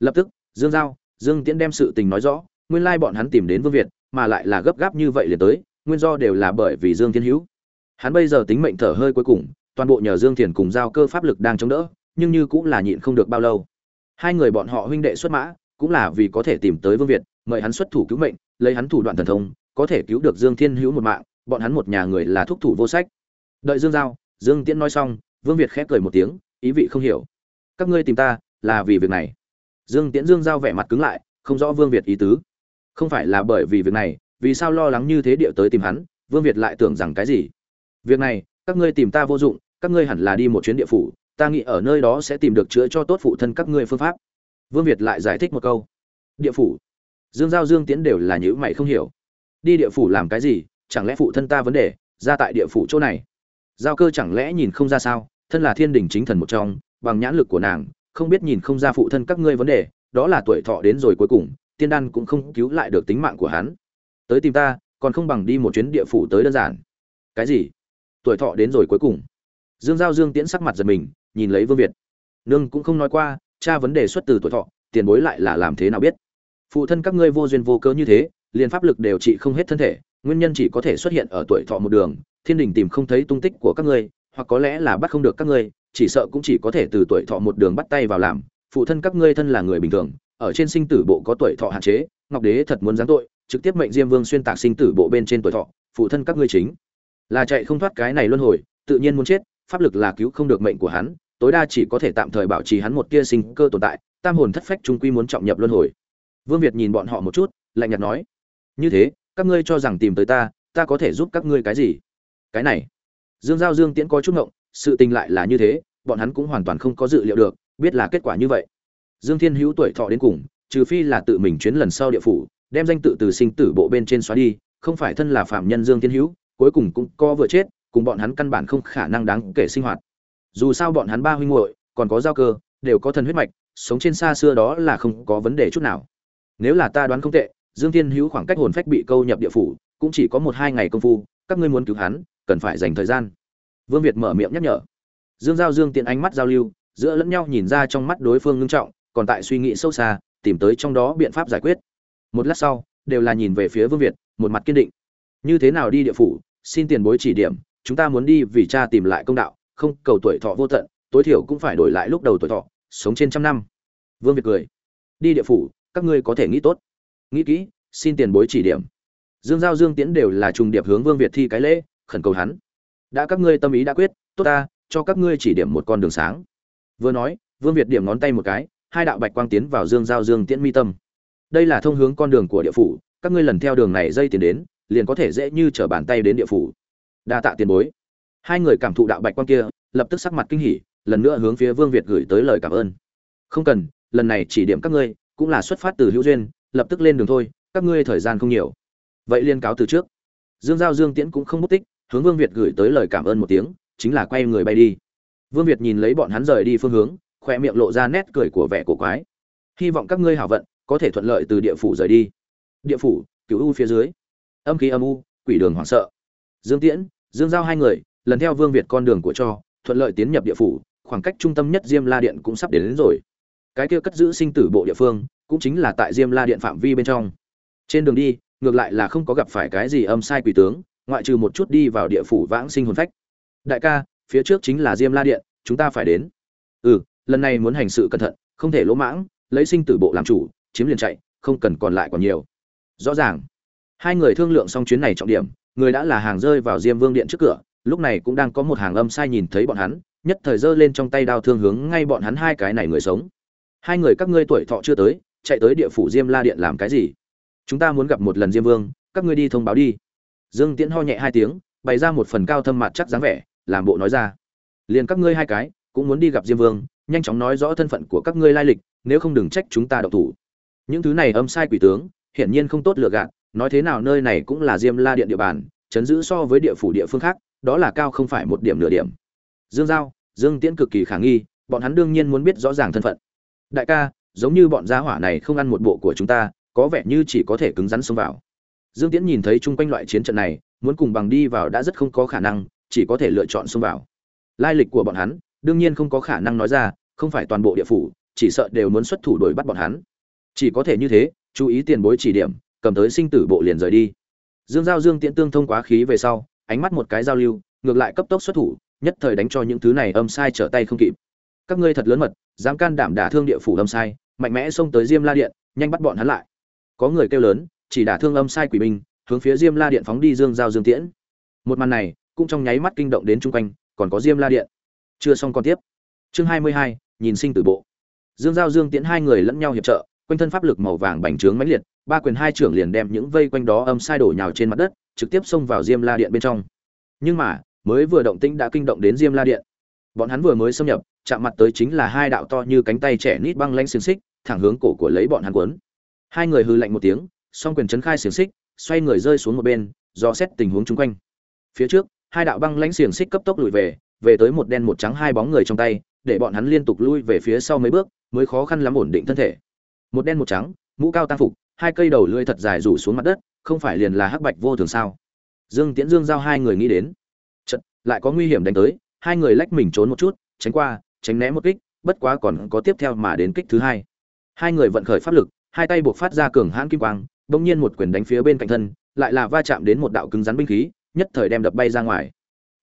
[SPEAKER 1] Lập tức, dương giao, dương tiễn đem sự tình nói rõ, nguyên lai bọn hắn tìm đến vương việt, mà lại là gấp gáp như vậy liền tới, nguyên do đều là bởi vì dương thiên hữu. Hắn bây giờ tính mệnh thở hơi cuối cùng, toàn bộ nhờ dương thiền cùng giao cơ pháp lực đang chống đỡ, nhưng như cũng là nhịn không được bao lâu. Hai người bọn họ huynh đệ xuất mã, cũng là vì có thể tìm tới vương việt, mời hắn xuất thủ cứu mệnh, lấy hắn thủ đoạn thần thông, có thể cứu được dương thiên hữu một mạng, bọn hắn một nhà người là thúc thủ vô sách. Đợi dương giao, dương tiễn nói xong, vương việt khép cười một tiếng, ý vị không hiểu các ngươi tìm ta là vì việc này. Dương tiễn dương giao vẻ mặt cứng lại, không rõ vương việt ý tứ. Không phải là bởi vì việc này, vì sao lo lắng như thế địa tới tìm hắn, vương việt lại tưởng rằng cái gì? Việc này, các ngươi tìm ta vô dụng, các ngươi hẳn là đi một chuyến địa phủ, ta nghĩ ở nơi đó sẽ tìm được chữa cho tốt phụ thân các ngươi phương pháp. Vương việt lại giải thích một câu. Địa phủ? Dương giao dương tiễn đều là nhữ mày không hiểu. Đi địa phủ làm cái gì? Chẳng lẽ phụ thân ta vấn đề, ra tại địa phủ chỗ này? Giao cơ chẳng lẽ nhìn không ra sao? Thân là thiên đình chính thần một trong bằng nhãn lực của nàng, không biết nhìn không ra phụ thân các ngươi vấn đề, đó là tuổi thọ đến rồi cuối cùng, tiên đan cũng không cứu lại được tính mạng của hắn. Tới tìm ta, còn không bằng đi một chuyến địa phủ tới đơn giản. Cái gì? Tuổi thọ đến rồi cuối cùng. Dương giao dương tiễn sắc mặt giật mình, nhìn lấy vương việt. Nương cũng không nói qua cha vấn đề xuất từ tuổi thọ, tiền bối lại là làm thế nào biết? Phụ thân các ngươi vô duyên vô cớ như thế, liền pháp lực đều trị không hết thân thể, nguyên nhân chỉ có thể xuất hiện ở tuổi thọ một đường, thiên đình tìm không thấy tung tích của các ngươi, hoặc có lẽ là bắt không được các ngươi chỉ sợ cũng chỉ có thể từ tuổi thọ một đường bắt tay vào làm, phụ thân các ngươi thân là người bình thường, ở trên sinh tử bộ có tuổi thọ hạn chế, ngọc đế thật muốn giáng tội, trực tiếp mệnh diêm vương xuyên tạc sinh tử bộ bên trên tuổi thọ, phụ thân các ngươi chính. Là chạy không thoát cái này luân hồi, tự nhiên muốn chết, pháp lực là cứu không được mệnh của hắn, tối đa chỉ có thể tạm thời bảo trì hắn một tia sinh cơ tồn tại, tam hồn thất phách trung quy muốn trọng nhập luân hồi. Vương việt nhìn bọn họ một chút, lạnh nhạt nói, như thế, các ngươi cho rằng tìm tới ta ta có thể giúp các ngươi cái gì? Cái này. Dương giao dương tiễn có chút ngộng sự tình lại là như thế, bọn hắn cũng hoàn toàn không có dự liệu được, biết là kết quả như vậy. Dương thiên hữu tuổi thọ đến cùng, trừ phi là tự mình chuyến lần sau địa phủ, đem danh tự từ sinh tử bộ bên trên xóa đi, không phải thân là phạm nhân dương thiên hữu, cuối cùng cũng co vừa chết, cùng bọn hắn căn bản không khả năng đáng kể sinh hoạt. Dù sao bọn hắn ba huynh muội, còn có giao cơ, đều có thần huyết mạch, sống trên xa xưa đó là không có vấn đề chút nào. Nếu là ta đoán không tệ, dương thiên hữu khoảng cách hồn phách bị câu nhập địa phủ, cũng chỉ có một hai ngày công phu, các ngươi muốn cứu hắn, cần phải dành thời gian vương việt mở miệng nhắc nhở. Dương giao dương tiện ánh mắt giao lưu, giữa lẫn nhau nhìn ra trong mắt đối phương ngưng trọng, còn tại suy nghĩ sâu xa, tìm tới trong đó biện pháp giải quyết. Một lát sau, đều là nhìn về phía vương việt, một mặt kiên định. Như thế nào đi địa phủ, xin tiền bối chỉ điểm, chúng ta muốn đi vì cha tìm lại công đạo, không, cầu tuổi thọ vô tận, tối thiểu cũng phải đổi lại lúc đầu tuổi thọ, sống trên trăm năm. Vương việt cười. Đi địa phủ, các ngươi có thể nghĩ tốt. Nghĩ kỹ, xin tiền bối chỉ điểm. Dương giao dương tiễn đều là trùng điệp hướng vương việt thi cái lễ, khẩn cầu hắn đã các ngươi tâm ý đã quyết, tốt ta, cho các ngươi chỉ điểm một con đường sáng. Vừa nói, vương việt điểm ngón tay một cái, hai đạo bạch quang tiến vào dương giao dương tiễn mi tâm. Đây là thông hướng con đường của địa phủ, các ngươi lần theo đường này dây tiền đến, liền có thể dễ như trở bàn tay đến địa phủ. Đa tạ tiền bối. Hai người cảm thụ đạo bạch quang kia, lập tức sắc mặt kinh hỉ, lần nữa hướng phía vương việt gửi tới lời cảm ơn. Không cần, lần này chỉ điểm các ngươi, cũng là xuất phát từ hữu duyên, lập tức lên đường thôi, các ngươi thời gian không nhiều. Vậy liên cáo từ trước. Dương giao dương tiễn cũng không mất tích hướng vương việt gửi tới lời cảm ơn một tiếng chính là quay người bay đi. Vương việt nhìn lấy bọn hắn rời đi phương hướng khoe miệng lộ ra nét cười của vẻ cổ quái. Hy vọng các ngươi hảo vận có thể thuận lợi từ địa phủ rời đi. Địa phủ? Cửu u phía dưới. Âm khí âm u quỷ đường hoảng sợ. Dương tiễn dương giao hai người lần theo vương việt con đường của cho thuận lợi tiến nhập địa phủ khoảng cách trung tâm nhất diêm la điện cũng sắp đến, đến rồi. Cái kia cất giữ sinh tử bộ địa phương cũng chính là tại diêm la điện phạm vi bên trong. Trên đường đi ngược lại là không có gặp phải cái gì âm sai quỷ tướng ngoại trừ một chút đi vào địa phủ vãng sinh hồn phách. Đại ca, phía trước chính là diêm la điện, chúng ta phải đến. Ừ lần này muốn hành sự cẩn thận, không thể lỗ mãng, lấy sinh tử bộ làm chủ, chiếm liền chạy, không cần còn lại còn nhiều. Rõ ràng. Hai người thương lượng xong chuyến này trọng điểm, người đã là hàng rơi vào diêm vương điện trước cửa, lúc này cũng đang có một hàng âm sai nhìn thấy bọn hắn, nhất thời giơ lên trong tay đao thương hướng ngay bọn hắn hai cái này người sống. Hai người các ngươi tuổi thọ chưa tới, chạy tới địa phủ diêm la điện làm cái gì? Chúng ta muốn gặp một lần diêm vương, các ngươi đi thông báo đi dương tiễn ho nhẹ hai tiếng, bày ra một phần cao thâm mặt chắc dáng vẻ, làm bộ nói ra. Liền các ngươi hai cái, cũng muốn đi gặp diêm vương, nhanh chóng nói rõ thân phận của các ngươi lai lịch, nếu không đừng trách chúng ta độc thủ. Những thứ này âm sai quỷ tướng, hiển nhiên không tốt lựa gạt, nói thế nào nơi này cũng là diêm la điện địa bàn, chấn giữ so với địa phủ địa phương khác, đó là cao không phải một điểm nửa điểm. Dương giao, dương tiễn cực kỳ khả nghi, bọn hắn đương nhiên muốn biết rõ ràng thân phận. Đại ca, giống như bọn gia hỏa này không ăn một bộ của chúng ta, có vẻ như chỉ có thể cứng rắn xông vào dương tiễn nhìn thấy chung quanh loại chiến trận này, muốn cùng bằng đi vào đã rất không có khả năng, chỉ có thể lựa chọn xông vào. Lai lịch của bọn hắn, đương nhiên không có khả năng nói ra, không phải toàn bộ địa phủ, chỉ sợ đều muốn xuất thủ đuổi bắt bọn hắn. Chỉ có thể như thế, chú ý tiền bối chỉ điểm, cầm tới sinh tử bộ liền rời đi. Dương giao dương tiễn tương thông quá khí về sau, ánh mắt một cái giao lưu, ngược lại cấp tốc xuất thủ, nhất thời đánh cho những thứ này âm sai trở tay không kịp. Các ngươi thật lớn mật, dám can đảm đả thương địa phủ âm sai, mạnh mẽ xông tới diêm la điện, nhanh bắt bọn hắn lại. Có người kêu lớn chỉ đả thương âm sai quỷ binh, hướng phía diêm la điện phóng đi dương giao dương tiễn. Một màn này, cũng trong nháy mắt kinh động đến chung quanh, còn có diêm la điện. Chưa xong còn tiếp. Chương hai mươi hai, nhìn sinh tử bộ. Dương giao dương tiễn hai người lẫn nhau hiệp trợ, quanh thân pháp lực màu vàng bành trướng mãnh liệt, ba quyền hai trưởng liền đem những vây quanh đó âm sai đổ nhào trên mặt đất, trực tiếp xông vào diêm la điện bên trong. Nhưng mà, mới vừa động tĩnh đã kinh động đến diêm la điện. Bọn hắn vừa mới xâm nhập, chạm mặt tới chính là hai đạo to như cánh tay trẻ nít băng lanh xiềng xích, thẳng hướng cổ của lấy bọn hắn quấn hai người hư lạnh một tiếng song quyền chấn khai xiềng xích, xoay người rơi xuống một bên do xét tình huống chung quanh. Phía trước, hai đạo băng lãnh xiềng xích cấp tốc lùi về về tới một đen một trắng hai bóng người trong tay, để bọn hắn liên tục lui về phía sau mấy bước, mới khó khăn lắm ổn định thân thể. Một đen một trắng, mũ cao tăng phục, hai cây đầu lưỡi thật dài rủ xuống mặt đất, không phải liền là hắc bạch vô thường sao? Dương tiễn dương giao hai người nghĩ đến. Chật lại có nguy hiểm đánh tới, hai người lách mình trốn một chút, tránh qua, tránh né một kích, bất quá còn có tiếp theo mà đến kích thứ hai. Hai người vận khởi pháp lực, hai tay buộc phát ra cường hãn kim quang bỗng nhiên một quyền đánh phía bên cạnh thân, lại là va chạm đến một đạo cứng rắn binh khí, nhất thời đem đập bay ra ngoài.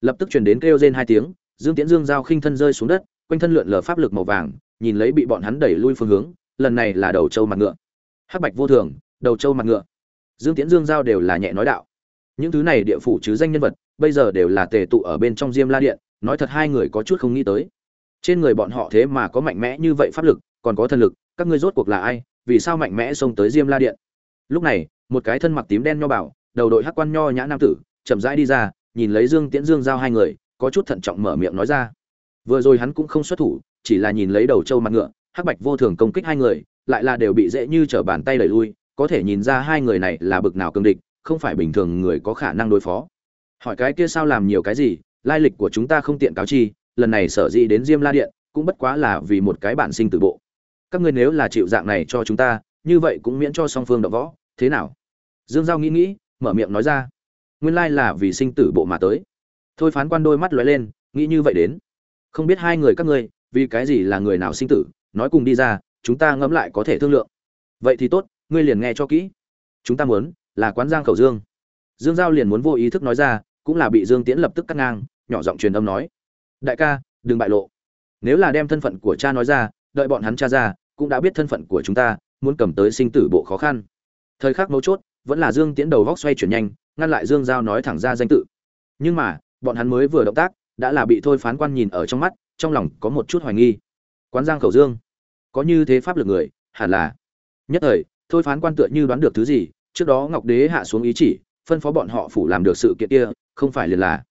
[SPEAKER 1] Lập tức truyền đến kêu rên hai tiếng, dương tiễn dương giao khinh thân rơi xuống đất, quanh thân lượn lờ pháp lực màu vàng, nhìn lấy bị bọn hắn đẩy lui phương hướng, lần này là đầu châu mặt ngựa. Hắc bạch vô thường, đầu châu mặt ngựa. Dương tiễn dương giao đều là nhẹ nói đạo. Những thứ này địa phủ chứ danh nhân vật, bây giờ đều là tề tụ ở bên trong diêm la điện, nói thật hai người có chút không nghĩ tới. Trên người bọn họ thế mà có mạnh mẽ như vậy pháp lực, còn có thần lực, các ngươi rốt cuộc là ai, vì sao mạnh mẽ xông tới diêm la điện? Lúc này, một cái thân mặc tím đen nho bảo, đầu đội hắc quan nho nhã nam tử, chậm rãi đi ra, nhìn lấy dương tiễn dương giao hai người, có chút thận trọng mở miệng nói ra. Vừa rồi hắn cũng không xuất thủ, chỉ là nhìn lấy đầu trâu mặt ngựa, hắc bạch vô thường công kích hai người, lại là đều bị dễ như trở bàn tay đẩy lui, có thể nhìn ra hai người này là bực nào cương địch, không phải bình thường người có khả năng đối phó. Hỏi cái kia sao làm nhiều cái gì, lai lịch của chúng ta không tiện cáo chi, lần này sở dĩ đến diêm la điện, cũng bất quá là vì một cái bản sinh tử bộ. Các ngươi nếu là chịu dạng này cho chúng ta như vậy cũng miễn cho song phương đọ võ. Thế nào? Dương giao nghĩ nghĩ, mở miệng nói ra. Nguyên lai là vì sinh tử bộ mà tới. Thôi phán quan đôi mắt lóe lên, nghĩ như vậy đến. Không biết hai người các ngươi, vì cái gì là người nào sinh tử? Nói cùng đi ra, chúng ta ngẫm lại có thể thương lượng. Vậy thì tốt, ngươi liền nghe cho kỹ. Chúng ta muốn là quán giang khẩu dương. Dương giao liền muốn vô ý thức nói ra, cũng là bị dương tiễn lập tức cắt ngang, nhỏ giọng truyền âm nói. Đại ca, đừng bại lộ. Nếu là đem thân phận của cha nói ra, đợi bọn hắn cha ra, cũng đã biết thân phận của chúng ta muốn cầm tới sinh tử bộ khó khăn. Thời khắc mấu chốt, vẫn là dương tiễn đầu góc xoay chuyển nhanh, ngăn lại dương giao nói thẳng ra danh tự. Nhưng mà, bọn hắn mới vừa động tác, đã là bị thôi phán quan nhìn ở trong mắt, trong lòng có một chút hoài nghi. Quán giang khẩu dương, có như thế pháp lực người, hẳn là. Nhất thời, thôi phán quan tựa như đoán được thứ gì, trước đó ngọc đế hạ xuống ý chỉ, phân phó bọn họ phủ làm được sự kiện kia, không phải liền là.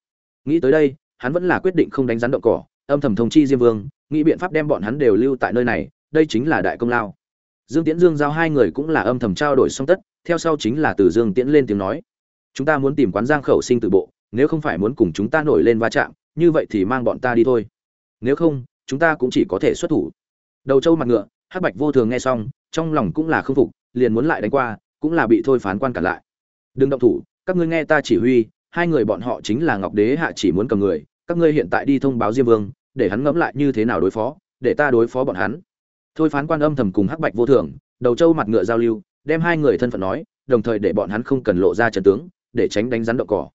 [SPEAKER 1] Nghĩ tới đây, hắn vẫn là quyết định không đánh rắn động cỏ, âm thầm thông chi diêm vương, nghĩ biện pháp đem bọn hắn đều lưu tại nơi này, đây chính là đại công lao dương tiễn dương giao hai người cũng là âm thầm trao đổi song tất, theo sau chính là từ dương tiễn lên tiếng nói. Chúng ta muốn tìm quán giang khẩu sinh Tử bộ, nếu không phải muốn cùng chúng ta nổi lên va chạm, như vậy thì mang bọn ta đi thôi. Nếu không, chúng ta cũng chỉ có thể xuất thủ. Đầu trâu mặt ngựa, hắc bạch vô thường nghe xong, trong lòng cũng là không phục, liền muốn lại đánh qua, cũng là bị thôi phán quan cản lại. Đừng động thủ, các ngươi nghe ta chỉ huy, hai người bọn họ chính là ngọc đế hạ chỉ muốn cầm người, các ngươi hiện tại đi thông báo diêm vương, để hắn ngẫm lại như thế nào đối phó, để ta đối phó bọn hắn thôi phán quan âm thầm cùng hắc bạch vô thường, đầu trâu mặt ngựa giao lưu, đem hai người thân phận nói, đồng thời để bọn hắn không cần lộ ra trận tướng, để tránh đánh rắn đậu cỏ.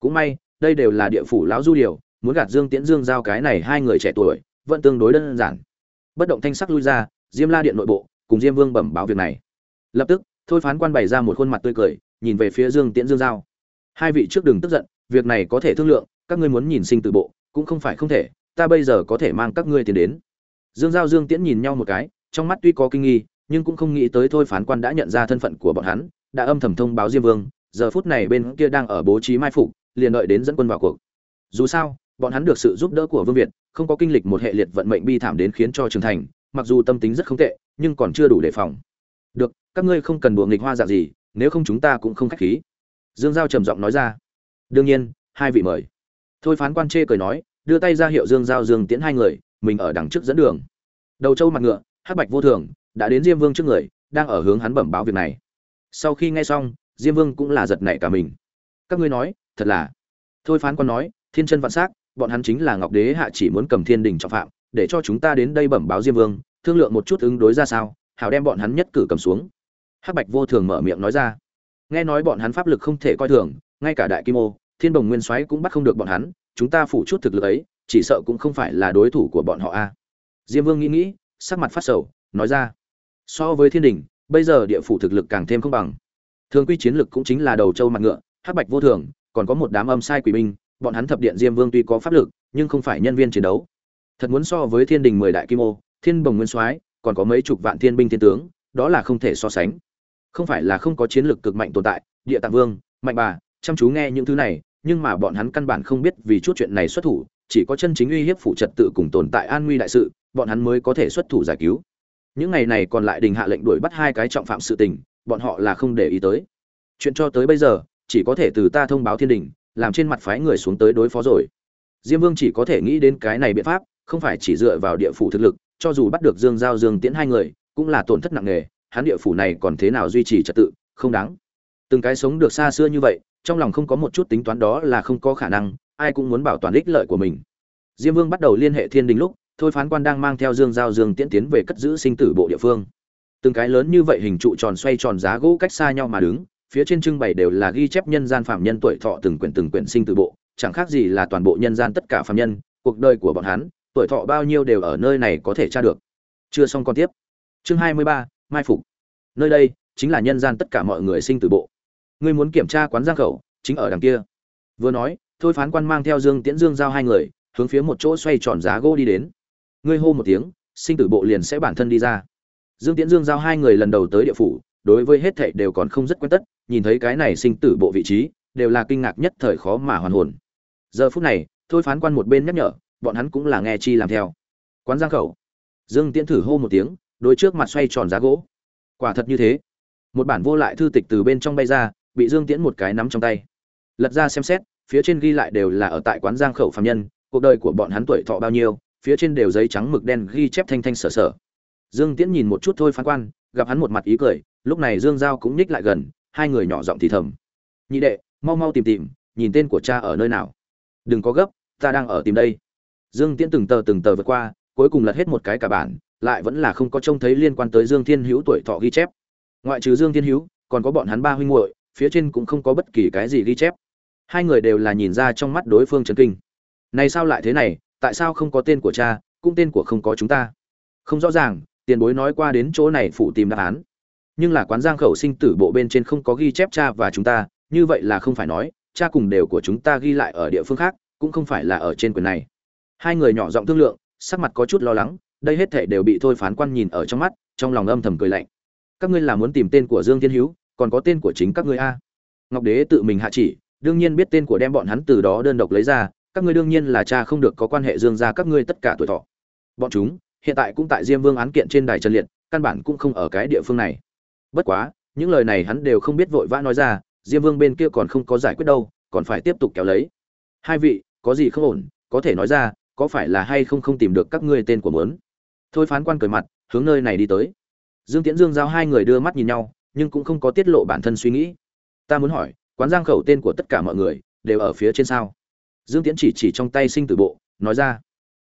[SPEAKER 1] Cũng may, đây đều là địa phủ lão du điều, muốn gạt dương tiễn dương giao cái này hai người trẻ tuổi, vẫn tương đối đơn giản. Bất động thanh sắc lui ra, diêm la điện nội bộ, cùng diêm vương bẩm báo việc này. Lập tức, thôi phán quan bày ra một khuôn mặt tươi cười, nhìn về phía dương tiễn dương giao. Hai vị trước đừng tức giận, việc này có thể thương lượng, các ngươi muốn nhìn sinh từ bộ, cũng không phải không thể, ta bây giờ có thể mang các ngươi tiền đến dương giao dương tiễn nhìn nhau một cái, trong mắt tuy có kinh nghi, nhưng cũng không nghĩ tới thôi phán quan đã nhận ra thân phận của bọn hắn, đã âm thầm thông báo diêm vương, giờ phút này bên kia đang ở bố trí mai phục, liền đợi đến dẫn quân vào cuộc. Dù sao, bọn hắn được sự giúp đỡ của vương việt, không có kinh lịch một hệ liệt vận mệnh bi thảm đến khiến cho trưởng thành, mặc dù tâm tính rất không tệ, nhưng còn chưa đủ đề phòng. Được, các ngươi không cần đùa nghịch hoa dạng gì, nếu không chúng ta cũng không khách khí. Dương giao trầm giọng nói ra. Đương nhiên, hai vị mời. Thôi phán quan chê cười nói, đưa tay ra hiệu dương giao dương tiễn hai người mình ở đằng trước dẫn đường. Đầu trâu mặt ngựa, hắc bạch vô thường, đã đến diêm vương trước người, đang ở hướng hắn bẩm báo việc này. Sau khi nghe xong, diêm vương cũng là giật nảy cả mình. Các ngươi nói, thật là. Thôi phán quan nói, thiên chân vạn s á c bọn hắn chính là ngọc đế hạ chỉ muốn cầm thiên đình trọng phạm, để cho chúng ta đến đây bẩm báo diêm vương, thương lượng một chút ứng đối ra sao hào đem bọn hắn nhất cử cầm xuống. Hắc bạch vô thường mở miệng nói ra. Nghe nói bọn hắn pháp lực không thể coi thường, ngay cả đại kim ô, thiên bồng nguyên soái cũng bắt không được bọn hắn, chúng ta phủ chút thực lực ấy chỉ sợ cũng không phải là đối thủ của bọn họ a. Diêm vương nghĩ nghĩ, sắc mặt phát sầu, nói ra, so với thiên đình, bây giờ địa phủ thực lực càng thêm không bằng. Thường quy chiến lực cũng chính là đầu châu mặt ngựa, hắc bạch vô thường, còn có một đám âm sai quỷ binh, bọn hắn thập điện diêm vương tuy có pháp lực, nhưng không phải nhân viên chiến đấu. Thật muốn so với thiên đình mười đại kim ô, thiên bồng nguyên soái, còn có mấy chục vạn thiên binh thiên tướng, đó là không thể so sánh. Không phải là không có chiến lược cực mạnh tồn tại, địa tạng vương, mạnh bà, chăm chú nghe những thứ này, nhưng mà bọn hắn căn bản không biết vì chút chuyện này xuất thủ chỉ có chân chính uy hiếp phụ trật tự cùng tồn tại an nguy đại sự, bọn hắn mới có thể xuất thủ giải cứu. Những ngày này còn lại đình hạ lệnh đuổi bắt hai cái trọng phạm sự tình, bọn họ là không để ý tới. Chuyện cho tới bây giờ, chỉ có thể từ ta thông báo thiên đình, làm trên mặt phái người xuống tới đối phó rồi. Diêm vương chỉ có thể nghĩ đến cái này biện pháp, không phải chỉ dựa vào địa phủ thực lực, cho dù bắt được dương giao dương tiễn hai người, cũng là tổn thất nặng nề, hắn địa phủ này còn thế nào duy trì trật tự, không đáng. Từng cái sống được xa xưa như vậy, trong lòng không có một chút tính toán đó là không có khả năng ai cũng muốn bảo toàn ích lợi của mình. Diêm vương bắt đầu liên hệ thiên đình lúc, thôi phán quan đang mang theo dương giao dương tiễn tiến về cất giữ sinh tử bộ địa phương. Từng cái lớn như vậy hình trụ tròn xoay tròn giá gỗ cách xa nhau mà đứng, phía trên trưng bày đều là ghi chép nhân gian phạm nhân tuổi thọ từng quyển từng quyển sinh tử bộ, chẳng khác gì là toàn bộ nhân gian tất cả phạm nhân, cuộc đời của bọn hắn, tuổi thọ bao nhiêu đều ở nơi này có thể tra được. Chưa xong còn tiếp. Chương hai mươi ba, mai phục. Nơi đây chính là nhân gian tất cả mọi người sinh tử bộ. Ngươi muốn kiểm tra quán giang khẩu, chính ở đằng kia. Vừa nói thôi phán quan mang theo dương tiễn dương giao hai người, hướng phía một chỗ xoay tròn giá gỗ đi đến. Ngươi hô một tiếng, sinh tử bộ liền sẽ bản thân đi ra. Dương tiễn dương giao hai người lần đầu tới địa phủ, đối với hết thảy đều còn không rất quen tất, nhìn thấy cái này sinh tử bộ vị trí, đều là kinh ngạc nhất thời khó mà hoàn hồn. Giờ phút này, thôi phán quan một bên nhắc nhở, bọn hắn cũng là nghe chi làm theo. Quán giang khẩu. Dương tiễn thử hô một tiếng đôi trước mặt xoay tròn giá gỗ. Quả thật như thế. Một bản vô lại thư tịch từ bên trong bay ra, bị dương tiễn một cái nắm trong tay. Lật ra xem xét phía trên ghi lại đều là ở tại quán giang khẩu phạm nhân, cuộc đời của bọn hắn tuổi thọ bao nhiêu, phía trên đều giấy trắng mực đen ghi chép thanh thanh sở sở. Dương tiễn nhìn một chút thôi phán quan, gặp hắn một mặt ý cười, lúc này dương giao cũng nhích lại gần, hai người nhỏ giọng thì thầm. Nhị đệ, mau mau tìm tìm, nhìn tên của cha ở nơi nào. Đừng có gấp, ta đang ở tìm đây. Dương tiễn từng tờ từng tờ vượt qua, cuối cùng lật hết một cái cả bản, lại vẫn là không có trông thấy liên quan tới dương thiên hữu tuổi thọ ghi chép. Ngoại trừ dương thiên hữu, còn có bọn hắn ba huynh muội, phía trên cũng không có bất kỳ cái gì ghi chép hai người đều là nhìn ra trong mắt đối phương chấn kinh. Này sao lại thế này, tại sao không có tên của cha, cũng tên của không có chúng ta? Không rõ ràng, tiền bối nói qua đến chỗ này phụ tìm đáp án. Nhưng là quán giang khẩu sinh tử bộ bên trên không có ghi chép cha và chúng ta, như vậy là không phải nói, cha cùng đều của chúng ta ghi lại ở địa phương khác, cũng không phải là ở trên quyền này. Hai người nhỏ giọng thương lượng, sắc mặt có chút lo lắng, đây hết thể đều bị thôi phán quan nhìn ở trong mắt, trong lòng âm thầm cười lạnh. Các ngươi là muốn tìm tên của dương thiên hữu, còn có tên của chính các ngươi a. Ngọc đế tự mình hạ chỉ đương nhiên biết tên của đem bọn hắn từ đó đơn độc lấy ra, các ngươi đương nhiên là cha không được có quan hệ dương ra các ngươi tất cả tuổi thọ. Bọn chúng, hiện tại cũng tại diêm vương án kiện trên đài trần liệt, căn bản cũng không ở cái địa phương này. Bất quá, những lời này hắn đều không biết vội vã nói ra, diêm vương bên kia còn không có giải quyết đâu, còn phải tiếp tục kéo lấy. Hai vị, có gì không ổn, có thể nói ra, có phải là hay không không tìm được các ngươi tên của mớn thôi phán quan cười mặt, hướng nơi này đi tới. Dương tiễn dương giao hai người đưa mắt nhìn nhau, nhưng cũng không có tiết lộ bản thân suy nghĩ. Ta muốn hỏi quán giang khẩu tên của tất cả mọi người đều ở phía trên sao. Dương tiễn chỉ chỉ trong tay sinh tử bộ, nói ra.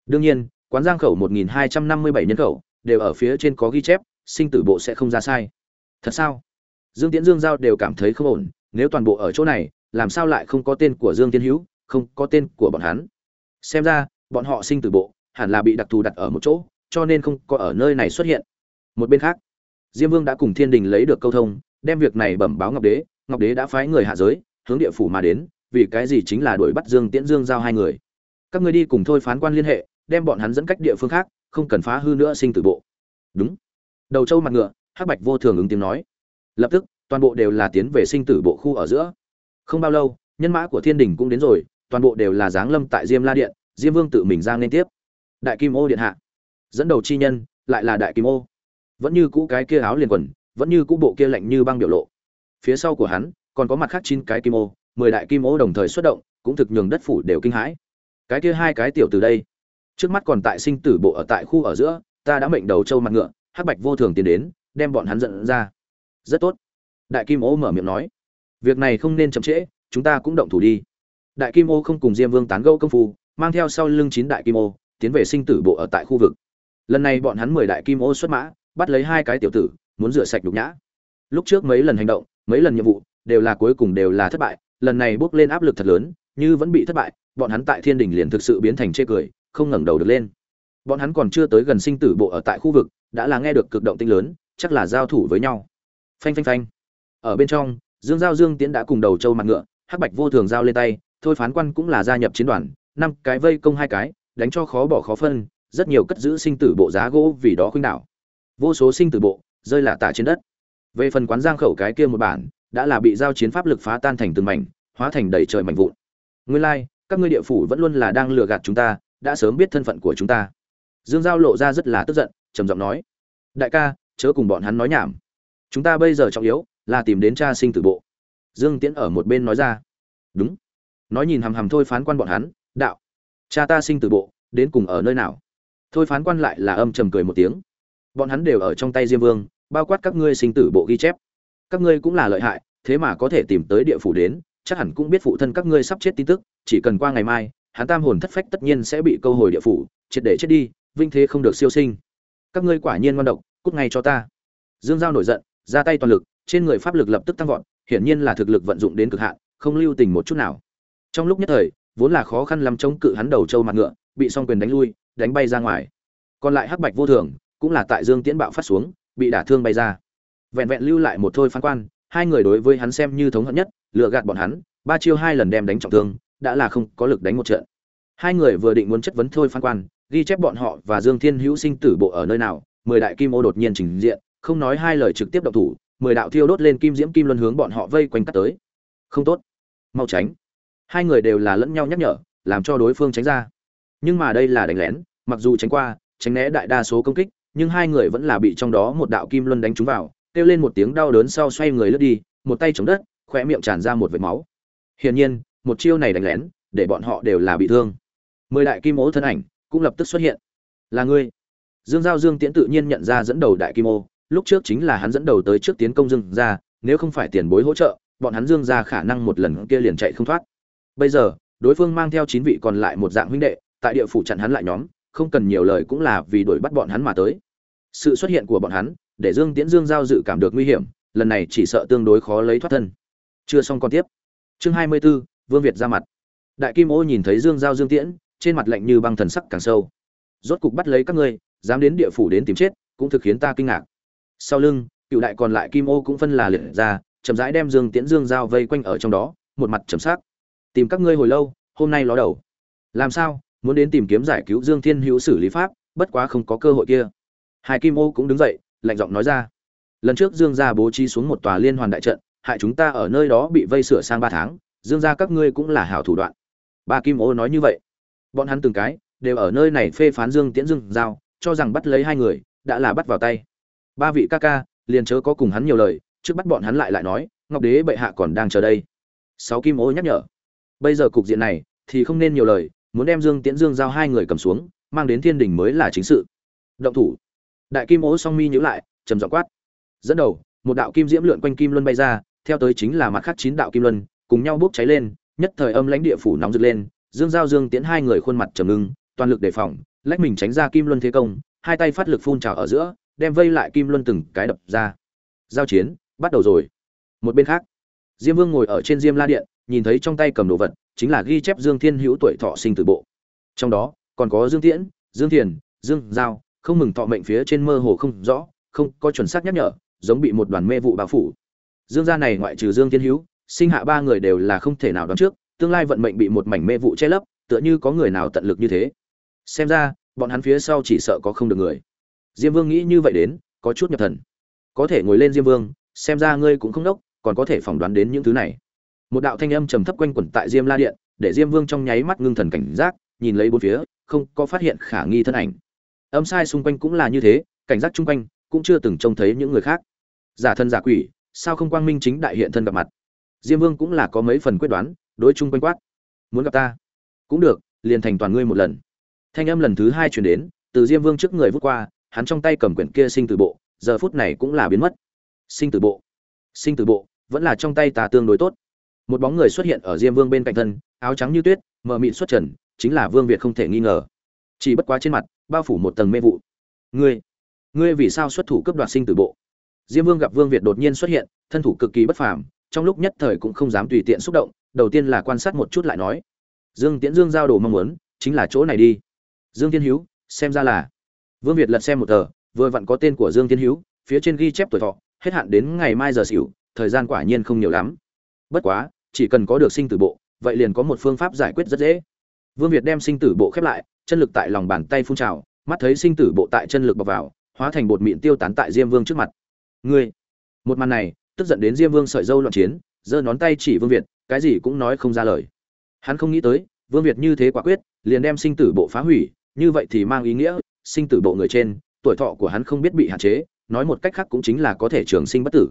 [SPEAKER 1] Đương nhiên, quán giang khẩu một nghìn hai trăm năm mươi bảy nhân khẩu đều ở phía trên có ghi chép, sinh tử bộ sẽ không ra sai. Thật sao? Dương tiễn, dương giao đều cảm thấy không ổn, nếu toàn bộ ở chỗ này, làm sao lại không có tên của dương tiến hữu, không có tên của bọn hắn? Xem ra, bọn họ sinh tử bộ hẳn là bị đặc thù đặt ở một chỗ, cho nên không có ở nơi này xuất hiện. Một bên khác, diêm vương đã cùng thiên đình lấy được câu thông, đem việc này bẩm báo ngọc đế ngọc đế đã phái người hạ giới, hướng địa phủ mà đến, vì cái gì chính là đuổi bắt dương tiễn dương giao hai người? Các ngươi đi cùng thôi phán quan liên hệ, đem bọn hắn dẫn cách địa phương khác, không cần phá hư nữa sinh tử bộ. Đúng. Đầu trâu mặt ngựa, hắc bạch vô thường ứng tiếng nói. Lập tức, toàn bộ đều là tiến về sinh tử bộ khu ở giữa. Không bao lâu, nhân mã của thiên đình cũng đến rồi, toàn bộ đều là giáng lâm tại diêm la điện, diêm vương tự mình ra lên tiếp. Đại kim ô điện hạ. Dẫn đầu chi nhân, lại là đại kim ô. Vẫn như cũ cái kia áo liền quần, vẫn như cũ bộ kia lạnh như băng biểu lộ phía sau của hắn, còn có mặt khác chín cái kim ô, mười đại kim ô đồng thời xuất động, cũng thực nhường đất phủ đều kinh hãi. Cái kia hai cái tiểu từ đây, trước mắt còn tại sinh tử bộ ở tại khu ở giữa, ta đã mệnh đầu châu mặt ngựa, hắc bạch vô thường tiến đến, đem bọn hắn dẫn ra. Rất tốt. Đại kim ô mở miệng nói, việc này không nên chậm trễ, chúng ta cũng động thủ đi. Đại kim ô không cùng diêm vương tán gẫu công phu, mang theo sau lưng chín đại kim ô, tiến về sinh tử bộ ở tại khu vực. Lần này bọn hắn mười đại kim ô xuất mã, bắt lấy hai cái tiểu tử, muốn rửa sạch nhục nhã. Lúc trước mấy lần hành động mấy lần nhiệm vụ đều là cuối cùng đều là thất bại, lần này bước lên áp lực thật lớn, như vẫn bị thất bại, bọn hắn tại thiên đình liền thực sự biến thành chê cười, không ngẩng đầu được lên. Bọn hắn còn chưa tới gần sinh tử bộ ở tại khu vực, đã là nghe được cực động tinh lớn, chắc là giao thủ với nhau. Phanh phanh phanh. Ở bên trong, dương giao dương Tiến đã cùng đầu châu mặt ngựa, hắc bạch vô thường giao lên tay, thôi phán quan cũng là gia nhập chiến đoàn, năm cái vây công hai cái, đánh cho khó bỏ khó phân, rất nhiều cất giữ sinh tử bộ giá gỗ vì đó khuynh đảo. Vô số sinh tử bộ rơi lạ tả trên đất về phần quán giang khẩu cái kia một bản, đã là bị giao chiến pháp lực phá tan thành từng mảnh, hóa thành đầy trời mảnh vụn. Nguyên lai, các ngươi địa phủ vẫn luôn là đang lừa gạt chúng ta, đã sớm biết thân phận của chúng ta. Dương giao lộ ra rất là tức giận, trầm giọng nói, đại ca, chớ cùng bọn hắn nói nhảm. Chúng ta bây giờ trọng yếu là tìm đến cha sinh tử bộ. Dương tiễn ở một bên nói ra, đúng. Nói nhìn hằm hằm thôi phán quan bọn hắn, đạo, cha ta sinh tử bộ, đến cùng ở nơi nào? Thôi phán quan lại là âm trầm cười một tiếng, bọn hắn đều ở trong tay diêm vương bao quát các ngươi sinh tử bộ ghi chép. Các ngươi cũng là lợi hại, thế mà có thể tìm tới địa phủ đến, chắc hẳn cũng biết phụ thân các ngươi sắp chết tin tức, chỉ cần qua ngày mai, hắn tam hồn thất phách tất nhiên sẽ bị câu hồi địa phủ, triệt để chết đi, vinh thế không được siêu sinh. Các ngươi quả nhiên ngoan độc, cút ngay cho ta. Dương giao nổi giận, ra tay toàn lực, trên người pháp lực lập tức tăng vọt, hiển nhiên là thực lực vận dụng đến cực hạn, không lưu tình một chút nào. Trong lúc nhất thời, vốn là khó khăn lắm chống cự hắn đầu trâu mặt ngựa, bị song quyền đánh lui, đánh bay ra ngoài. Còn lại hắc bạch vô thường, cũng là tại dương tiễn bạo phát xuống bị đả thương bay ra. Vẹn vẹn lưu lại một thôi phán quan, hai người đối với hắn xem như thống hận nhất lựa gạt bọn hắn, ba chiêu hai lần đem đánh trọng thương, đã là không có lực đánh một trận. Hai người vừa định muốn chất vấn thôi phán quan, ghi chép bọn họ và dương thiên hữu sinh tử bộ ở nơi nào, mười đại kim ô đột nhiên trình diện, không nói hai lời trực tiếp động thủ, mười đạo thiêu đốt lên kim diễm kim luân hướng bọn họ vây quanh cắt tới. Không tốt. Mau tránh. Hai người đều là lẫn nhau nhắc nhở, làm cho đối phương tránh ra. Nhưng mà đây là đánh lén, mặc dù tránh qua, tránh né đại đa số công kích nhưng hai người vẫn là bị trong đó một đạo kim luân đánh trúng vào kêu lên một tiếng đau đớn sau xoay người lướt đi một tay chống đất khỏe miệng tràn ra một vệt máu. Hiển nhiên một chiêu này đánh lén để bọn họ đều là bị thương. Mười đại kim ô thân ảnh cũng lập tức xuất hiện. Là ngươi. Dương giao dương tiễn tự nhiên nhận ra dẫn đầu đại kim ô lúc trước chính là hắn dẫn đầu tới trước tiến công dương gia, nếu không phải tiền bối hỗ trợ bọn hắn dương gia khả năng một lần kia liền chạy không thoát. Bây giờ đối phương mang theo chín vị còn lại một dạng huynh đệ tại địa phủ chặn hắn lại nhóm không cần nhiều lời cũng là vì đuổi bắt bọn hắn mà tới sự xuất hiện của bọn hắn để dương tiễn dương giao dự cảm được nguy hiểm lần này chỉ sợ tương đối khó lấy thoát thân. Chưa xong còn tiếp. Chương hai mươi 24, vương việt ra mặt. Đại kim ô nhìn thấy dương giao dương tiễn trên mặt lạnh như băng thần sắc càng sâu. Rốt cục bắt lấy các ngươi dám đến địa phủ đến tìm chết cũng thực khiến ta kinh ngạc. Sau lưng cựu đại còn lại kim ô cũng phân là liệt ra chậm rãi đem dương tiễn dương giao vây quanh ở trong đó một mặt chầm sắc. Tìm các ngươi hồi lâu hôm nay ló đầu. Làm sao muốn đến tìm kiếm giải cứu dương thiên hữu xử lý pháp bất quá không có cơ hội kia hai kim ô cũng đứng dậy, lạnh giọng nói ra. Lần trước dương gia bố trí xuống một tòa liên hoàn đại trận, hại chúng ta ở nơi đó bị vây sửa sang ba tháng, dương gia các ngươi cũng là hảo thủ đoạn. Ba kim ô nói như vậy. Bọn hắn từng cái, đều ở nơi này phê phán dương tiễn dương giao, cho rằng bắt lấy hai người, đã là bắt vào tay. Ba vị ca ca, liền chớ có cùng hắn nhiều lời, trước bắt bọn hắn lại lại nói, ngọc đế bệ hạ còn đang chờ đây. Sáu kim ô nhắc nhở. Bây giờ cục diện này, thì không nên nhiều lời, muốn đem dương tiễn dương giao hai người cầm xuống, mang đến thiên đình mới là chính sự. Động thủ đại kim ố song mi nhữ lại, trầm dọ quát. Dẫn đầu, một đạo kim diễm lượn quanh kim luân bay ra, theo tới chính là mặt khác chín đạo kim luân, cùng nhau bốc cháy lên, nhất thời âm lãnh địa phủ nóng rực lên, dương giao dương tiễn hai người khuôn mặt trầm ngưng, toàn lực đề phòng, lách mình tránh ra kim luân thế công, hai tay phát lực phun trào ở giữa, đem vây lại kim luân từng cái đập ra. Giao chiến bắt đầu rồi. Một bên khác, diêm vương ngồi ở trên diêm la điện, nhìn thấy trong tay cầm đồ vật, chính là ghi chép dương thiên hữu tuổi thọ sinh tử bộ. Trong đó, còn có dương tiễn, dương thiền, dương giao không mừng thọ mệnh phía trên mơ hồ không rõ, không có chuẩn xác nhắc nhở, giống bị một đoàn mê vụ bao phủ. Dương gia này ngoại trừ dương thiên hữu, sinh hạ ba người đều là không thể nào đoán trước, tương lai vận mệnh bị một mảnh mê vụ che lấp, tựa như có người nào tận lực như thế. Xem ra, bọn hắn phía sau chỉ sợ có không được người. Diêm vương nghĩ như vậy đến, có chút nhập thần. Có thể ngồi lên diêm vương, xem ra ngươi cũng không đốc, còn có thể phỏng đoán đến những thứ này. Một đạo thanh âm trầm thấp quanh quẩn tại diêm la điện, để diêm vương trong nháy mắt ngưng thần cảnh giác, nhìn lấy bốn phía, không có phát hiện khả nghi thân ảnh âm sai xung quanh cũng là như thế, cảnh giác chung quanh cũng chưa từng trông thấy những người khác. Giả thân giả quỷ, sao không quang minh chính đại hiện thân gặp mặt? Diêm vương cũng là có mấy phần quyết đoán, đối chung quanh quát. Muốn gặp ta? Cũng được, liền thành toàn ngươi một lần. Thanh âm lần thứ hai chuyển đến, từ diêm vương trước người vút qua, hắn trong tay cầm quyển kia sinh tử bộ, giờ phút này cũng là biến mất. Sinh tử bộ. Sinh tử bộ, vẫn là trong tay ta tương đối tốt. Một bóng người xuất hiện ở diêm vương bên cạnh thân, áo trắng như tuyết, mờ mịn xuất trần, chính là vương việt không thể nghi ngờ chỉ bất quá trên mặt, bao phủ một tầng mê vụ. Ngươi ngươi vì sao xuất thủ cấp đoạt sinh tử bộ? Diêm vương gặp vương việt đột nhiên xuất hiện, thân thủ cực kỳ bất phàm, trong lúc nhất thời cũng không dám tùy tiện xúc động, đầu tiên là quan sát một chút lại nói, dương tiễn dương giao đồ mong muốn, chính là chỗ này đi. Dương thiên hữu xem ra là. Vương việt lật xem một tờ, vừa vặn có tên của dương thiên hữu phía trên ghi chép tuổi thọ, hết hạn đến ngày mai giờ xỉu, thời gian quả nhiên không nhiều lắm. Bất quá, chỉ cần có được sinh tử bộ, vậy liền có một phương pháp giải quyết rất dễ. Vương việt đem sinh tử bộ khép lại chân lực tại lòng bàn tay phun trào, mắt thấy sinh tử bộ tại chân lực bọc vào, hóa thành bột mịn tiêu tán tại diêm vương trước mặt. Ngươi, một màn này, tức giận đến diêm vương sợi dâu loạn chiến, giơ ngón tay chỉ vương việt, cái gì cũng nói không ra lời. Hắn không nghĩ tới, vương việt như thế quả quyết, liền đem sinh tử bộ phá hủy, như vậy thì mang ý nghĩa, sinh tử bộ người trên, tuổi thọ của hắn không biết bị hạn chế, nói một cách khác cũng chính là có thể trường sinh bất tử.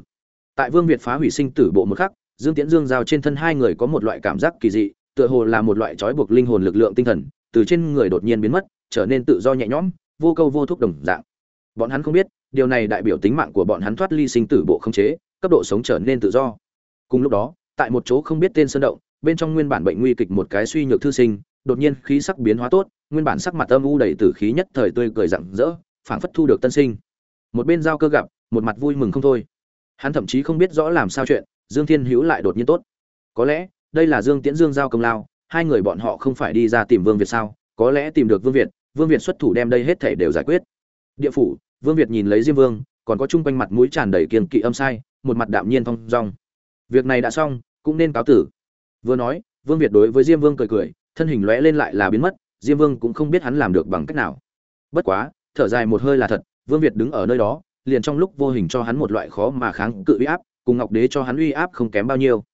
[SPEAKER 1] Tại vương việt phá hủy sinh tử bộ một khắc, dương tiễn dương giao trên thân hai người có một loại cảm giác kỳ dị, tựa hồ là một loại trói buộc linh hồn lực lượng tinh thần từ trên người đột nhiên biến mất, trở nên tự do nhẹ nhõm, vô câu vô thúc đồng dạng. Bọn hắn không biết, điều này đại biểu tính mạng của bọn hắn thoát ly sinh tử bộ không chế, cấp độ sống trở nên tự do. Cùng lúc đó, tại một chỗ không biết tên sơn động, bên trong nguyên bản bệnh nguy kịch một cái suy nhược thư sinh, đột nhiên khí sắc biến hóa tốt, nguyên bản sắc mặt âm u đầy tử khí nhất thời tươi cười rạng rỡ, phảng phất thu được tân sinh. Một bên giao cơ gặp, một mặt vui mừng không thôi. Hắn thậm chí không biết rõ làm sao chuyện, dương thiên hữu lại đột nhiên tốt. Có lẽ, đây là dương tiễn dương giao công lao hai người bọn họ không phải đi ra tìm vương việt sao? Có lẽ tìm được vương việt vương việt xuất thủ đem đây hết thảy đều giải quyết. Địa phủ, vương việt nhìn lấy diêm vương, còn có chung quanh mặt mũi tràn đầy kiên kỵ âm sai, một mặt đạm nhiên thong dong. Việc này đã xong, cũng nên cáo tử. Vừa nói, vương việt đối với diêm vương cười cười, thân hình lóe lên lại là biến mất, diêm vương cũng không biết hắn làm được bằng cách nào. Bất quá, thở dài một hơi là thật, vương việt đứng ở nơi đó, liền trong lúc vô hình cho hắn một loại khó mà kháng cự uy áp, cùng ngọc đế cho hắn uy áp không kém bao nhiêu.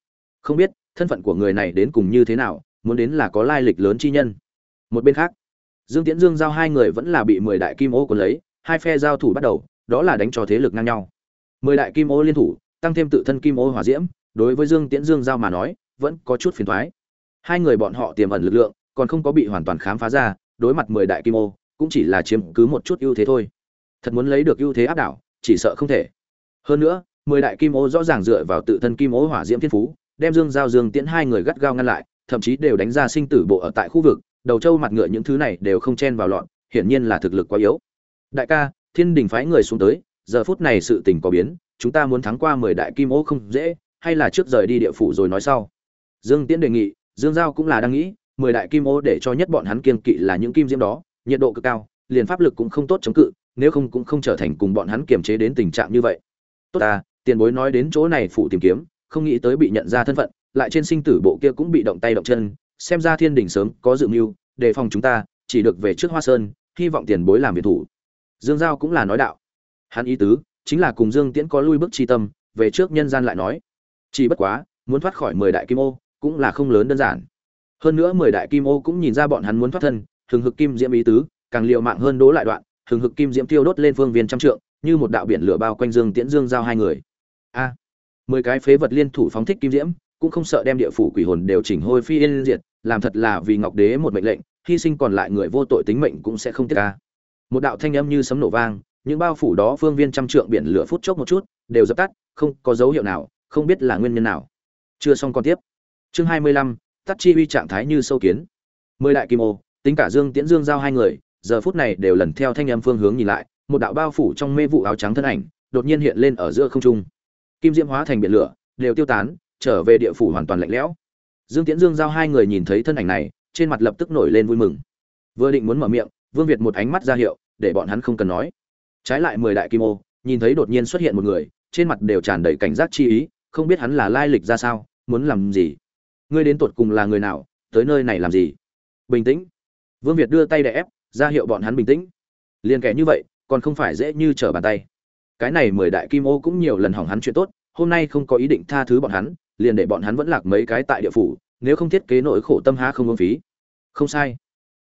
[SPEAKER 1] Không biết, thân phận của người này đến cùng như thế nào muốn đến là có lai lịch lớn chi nhân. Một bên khác, dương tiễn dương giao hai người vẫn là bị mười đại kim ô cuốn lấy, hai phe giao thủ bắt đầu, đó là đánh cho thế lực ngang nhau. Mười đại kim ô liên thủ, tăng thêm tự thân kim ô hỏa diễm, đối với dương tiễn dương giao mà nói, vẫn có chút phiền thoái. Hai người bọn họ tiềm ẩn lực lượng, còn không có bị hoàn toàn khám phá ra, đối mặt mười đại kim ô, cũng chỉ là chiếm cứ một chút ưu thế thôi. Thật muốn lấy được ưu thế áp đảo, chỉ sợ không thể. Hơn nữa, mười đại kim ô rõ ràng dựa vào tự thân kim ô hỏa diễm thiên phú, đem dương giao dương tiễn hai người gắt gao ngăn lại thậm chí đều đánh ra sinh tử bộ ở tại khu vực, đầu trâu mặt ngựa những thứ này đều không chen vào lọn hiển nhiên là thực lực quá yếu. Đại ca, thiên đình phái người xuống tới, giờ phút này sự tình có biến, chúng ta muốn thắng qua mười đại kim ô không dễ, hay là trước rời đi địa phủ rồi nói sau? Dương tiễn đề nghị, dương giao cũng là đang nghĩ, mười đại kim ô để cho nhất bọn hắn kiên kỵ là những kim diễm đó, nhiệt độ cực cao, liền pháp lực cũng không tốt chống cự, nếu không cũng không trở thành cùng bọn hắn kiềm chế đến tình trạng như vậy. Tốt ta, tiền bối nói đến chỗ này phụ tìm kiếm, không nghĩ tới bị nhận ra thân phận lại trên sinh tử bộ kia cũng bị động tay động chân, xem ra thiên đình sớm có dự mưu, đề phòng chúng ta, chỉ được về trước hoa sơn, hy vọng tiền bối làm việc thủ. Dương giao cũng là nói đạo. Hắn ý tứ, chính là cùng dương tiễn có lui bước chi tâm, về trước nhân gian lại nói. Chỉ bất quá, muốn thoát khỏi mười đại kim ô, cũng là không lớn đơn giản. Hơn nữa mười đại kim ô cũng nhìn ra bọn hắn muốn thoát thân, hừng hực kim diễm ý tứ, càng liều mạng hơn đố lại đoạn, hừng hực kim diễm tiêu đốt lên phương viên trăm trượng, như một đạo biển lửa bao quanh dương tiễn dương giao hai người. A, mười cái phế vật liên thủ phóng thích kim diễm cũng không sợ đem địa phủ quỷ hồn đều chỉnh hôi phi yên diệt, làm thật là vì ngọc đế một mệnh lệnh, hy sinh còn lại người vô tội tính mệnh cũng sẽ không tiếc ca một đạo thanh âm như sấm nổ vang, những bao phủ đó phương viên trăm trượng biển lửa phút chốc một chút, đều dập tắt, không có dấu hiệu nào, không biết là nguyên nhân nào. Chưa xong còn tiếp. Chương hai mươi lăm, tắt chi uy trạng thái như sâu kiến. Mười đại kim ô, tính cả dương tiễn dương giao hai người, giờ phút này đều lần theo thanh âm phương hướng nhìn lại, một đạo bao phủ trong mê vụ áo trắng thân ảnh, đột nhiên hiện lên ở giữa không trung. Kim diễm hóa thành biển lửa, đều tiêu tán trở về địa phủ hoàn toàn lạnh lẽo. Dương tiễn dương giao hai người nhìn thấy thân ảnh này, trên mặt lập tức nổi lên vui mừng. Vừa định muốn mở miệng, vương việt một ánh mắt ra hiệu, để bọn hắn không cần nói. Trái lại mười đại kim ô, nhìn thấy đột nhiên xuất hiện một người, trên mặt đều tràn đầy cảnh giác chi ý, không biết hắn là lai lịch ra sao, muốn làm gì? Ngươi đến tột cùng là người nào, tới nơi này làm gì? Bình tĩnh. Vương việt đưa tay để ép, ra hiệu bọn hắn bình tĩnh. Liền kẻ như vậy, còn không phải dễ như trở bàn tay. Cái này mười đại kim ô cũng nhiều lần hỏng hắn chuyện tốt, hôm nay không có ý định tha thứ bọn hắn liền để bọn hắn vẫn lạc mấy cái tại địa phủ, nếu không thiết kế nỗi khổ tâm há không uống phí. Không sai.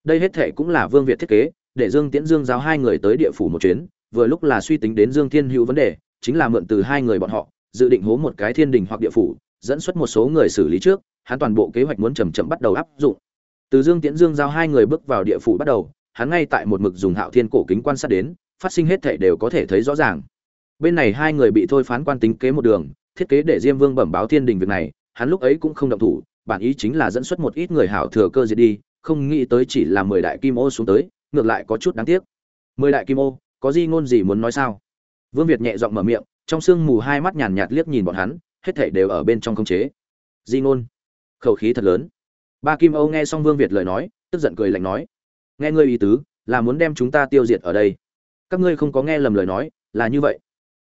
[SPEAKER 1] Đây hết thệ cũng là vương việt thiết kế, để dương tiễn dương giáo hai người tới địa phủ một chuyến, vừa lúc là suy tính đến dương thiên hữu vấn đề, chính là mượn từ hai người bọn họ, dự định hố một cái thiên đình hoặc địa phủ, dẫn xuất một số người xử lý trước, hắn toàn bộ kế hoạch muốn chầm chậm bắt đầu áp dụng. Từ dương tiễn dương giao hai người bước vào địa phủ bắt đầu, hắn ngay tại một mực dùng hạo thiên cổ kính quan sát đến, phát sinh hết thể đều có thể thấy rõ ràng. Bên này hai người bị thôi phán quan tính kế một đường thiết kế để diêm vương bẩm báo thiên đình việc này, hắn lúc ấy cũng không động thủ, bản ý chính là dẫn xuất một ít người hảo thừa cơ diệt đi, không nghĩ tới chỉ là mười đại kim ô xuống tới, ngược lại có chút đáng tiếc. Mười đại kim ô, có gì ngôn gì muốn nói sao? Vương việt nhẹ giọng mở miệng, trong sương mù hai mắt nhàn nhạt liếc nhìn bọn hắn, hết thảy đều ở bên trong khống chế. Di ngôn, khẩu khí thật lớn. Ba kim âu nghe xong vương việt lời nói, tức giận cười lạnh nói, nghe ngươi ý tứ, là muốn đem chúng ta tiêu diệt ở đây. Các ngươi không có nghe lầm lời nói, là như vậy.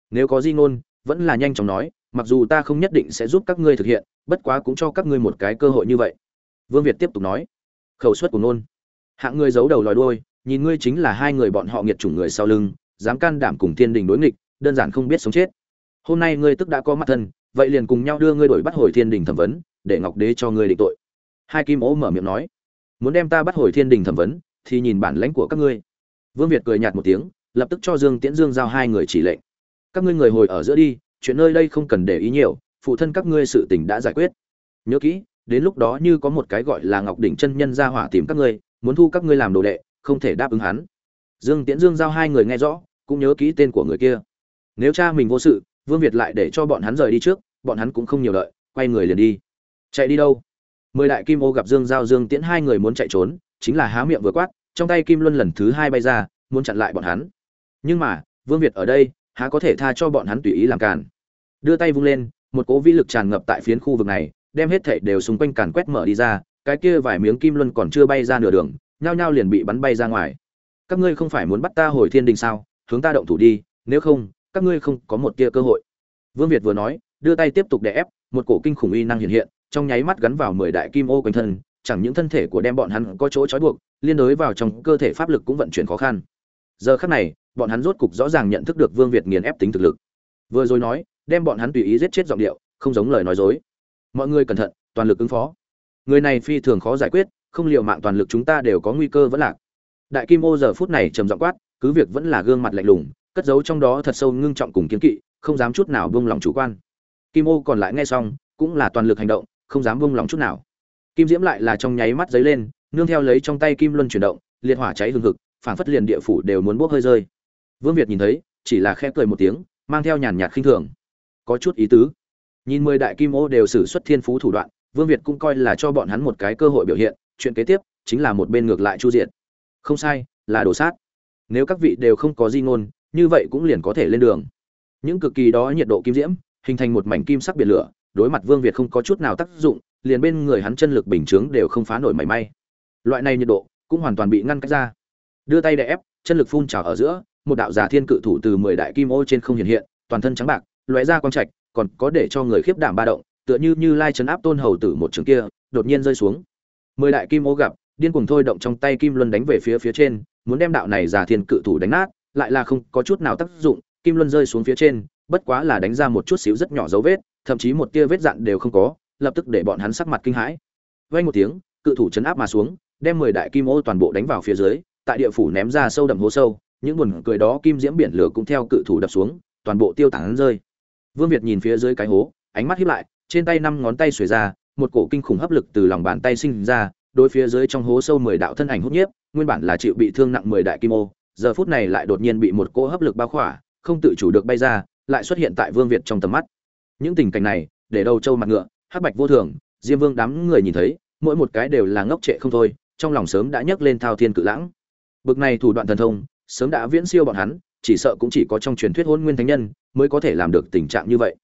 [SPEAKER 1] Nếu có di ngôn, vẫn là nhanh chóng nói mặc dù ta không nhất định sẽ giúp các ngươi thực hiện, bất quá cũng cho các ngươi một cái cơ hội như vậy. Vương việt tiếp tục nói, khẩu suất của nôn hạng ngươi giấu đầu lòi đuôi, nhìn ngươi chính là hai người bọn họ nghiệt chủng người sau lưng, dám can đảm cùng thiên đình đối nghịch, đơn giản không biết sống chết. Hôm nay ngươi tức đã có mặt thân, vậy liền cùng nhau đưa ngươi đổi bắt hồi thiên đình thẩm vấn, để ngọc đế cho ngươi định tội. Hai kim ố mở miệng nói, muốn đem ta bắt hồi thiên đình thẩm vấn, thì nhìn bản lãnh của các ngươi. Vương việt cười nhạt một tiếng, lập tức cho dương tiễn dương giao hai người chỉ lệnh. Các ngươi người hồi ở giữa đi chuyện nơi đây không cần để ý nhiều, phụ thân các ngươi sự tình đã giải quyết. Nhớ kỹ, đến lúc đó như có một cái gọi là ngọc đỉnh chân nhân ra hỏa tìm các ngươi, muốn thu các ngươi làm đồ đệ, không thể đáp ứng hắn. Dương tiễn dương giao hai người nghe rõ, cũng nhớ kỹ tên của người kia. Nếu cha mình vô sự, vương việt lại để cho bọn hắn rời đi trước, bọn hắn cũng không nhiều đợi quay người liền đi. Chạy đi đâu? Mười đại kim ô gặp dương giao dương tiễn hai người muốn chạy trốn, chính là há miệng vừa quát, trong tay kim luân lần thứ hai bay ra, muốn chặn lại bọn hắn. Nhưng mà, vương việt ở đây há có thể tha cho bọn hắn tùy ý làm cản đưa tay vung lên, một cỗ vĩ lực tràn ngập tại phiến khu vực này, đem hết thảy đều xung quanh càn quét mở đi ra, cái kia vài miếng kim luân còn chưa bay ra nửa đường, nhao nhao liền bị bắn bay ra ngoài. Các ngươi không phải muốn bắt ta hồi thiên đình sao? Hướng ta động thủ đi, nếu không, các ngươi không có một tia cơ hội. Vương việt vừa nói, đưa tay tiếp tục đè ép, một cổ kinh khủng uy năng hiện hiện, trong nháy mắt gắn vào mười đại kim ô quanh thân, chẳng những thân thể của đem bọn hắn có chỗ trói buộc, liên đối vào trong cơ thể pháp lực cũng vận chuyển khó khăn. Giờ khắc này bọn hắn rốt cục rõ ràng nhận thức được vương việt nghiền ép tính thực lực. Vừa rồi nói, đem bọn hắn tùy ý giết chết giọng điệu, không giống lời nói dối. Mọi người cẩn thận, toàn lực ứng phó. Người này phi thường khó giải quyết, không liều mạng toàn lực chúng ta đều có nguy cơ vẫn lạc. Đại kim ô giờ phút này trầm giọng quát, cứ việc vẫn là gương mặt lạnh lùng, cất giấu trong đó thật sâu ngưng trọng cùng kiến kỵ, không dám chút nào buông lòng chủ quan. Kim ô còn lại nghe xong, cũng là toàn lực hành động, không dám buông lòng chút nào. Kim diễm lại là trong nháy mắt giấy lên, nương theo lấy trong tay kim luân chuyển động, liệt hỏa cháy hừng hực, phảng phất liền địa phủ đều muốn bốc hơi rơi vương việt nhìn thấy, chỉ là khẽ cười một tiếng, mang theo nhàn nhạt khinh thường. Có chút ý tứ. Nhìn mười đại kim ô đều sử xuất thiên phú thủ đoạn, vương việt cũng coi là cho bọn hắn một cái cơ hội biểu hiện. Chuyện kế tiếp, chính là một bên ngược lại chu diện. Không sai, là đồ sát. Nếu các vị đều không có di ngôn, như vậy cũng liền có thể lên đường. Những cực kỳ đó nhiệt độ kim diễm, hình thành một mảnh kim sắc biển lửa, đối mặt vương việt không có chút nào tác dụng, liền bên người hắn chân lực bình chướng đều không phá nổi mảy may. Loại này nhiệt độ cũng hoàn toàn bị ngăn cách ra. Đưa tay đè ép, chân lực phun trào ở giữa một đạo giả thiên cự thủ từ mười đại kim ô trên không hiện hiện, toàn thân trắng bạc, lóe ra quang trạch, còn có để cho người khiếp đảm ba động, tựa như như lai chấn áp tôn hầu tử một trường kia, đột nhiên rơi xuống. Mười đại kim ô gặp, điên cuồng thôi động trong tay kim luân đánh về phía phía trên, muốn đem đạo này giả thiên cự thủ đánh nát, lại là không có chút nào tác dụng, kim luân rơi xuống phía trên, bất quá là đánh ra một chút xíu rất nhỏ dấu vết, thậm chí một tia vết dạn đều không có, lập tức để bọn hắn sắc mặt kinh hãi. Vang một tiếng, cự thủ chấn áp mà xuống, đem mười đại kim ô toàn bộ đánh vào phía dưới, tại địa phủ ném ra sâu đậm hố sâu những buồn cười đó kim diễm biển lửa cũng theo cự thủ đập xuống, toàn bộ tiêu tán rơi. Vương việt nhìn phía dưới cái hố, ánh mắt híp lại, trên tay năm ngón tay xuề ra, một cổ kinh khủng hấp lực từ lòng bàn tay sinh ra, đối phía dưới trong hố sâu mười đạo thân ảnh hút nhiếp, nguyên bản là chịu bị thương nặng mười đại kim ô, giờ phút này lại đột nhiên bị một cỗ hấp lực bao khỏa, không tự chủ được bay ra, lại xuất hiện tại vương việt trong tầm mắt. Những tình cảnh này, để đầu trâu mặt ngựa, hắc bạch vô thường, diêm vương đám người nhìn thấy, mỗi một cái đều là ngốc trệ không thôi, trong lòng sớm đã nhấc lên thao thiên cự lãng. Bực này thủ đoạn thần thông sớm đã viễn siêu bọn hắn, chỉ sợ cũng chỉ có trong truyền thuyết hôn nguyên thánh nhân mới có thể làm được tình trạng như vậy.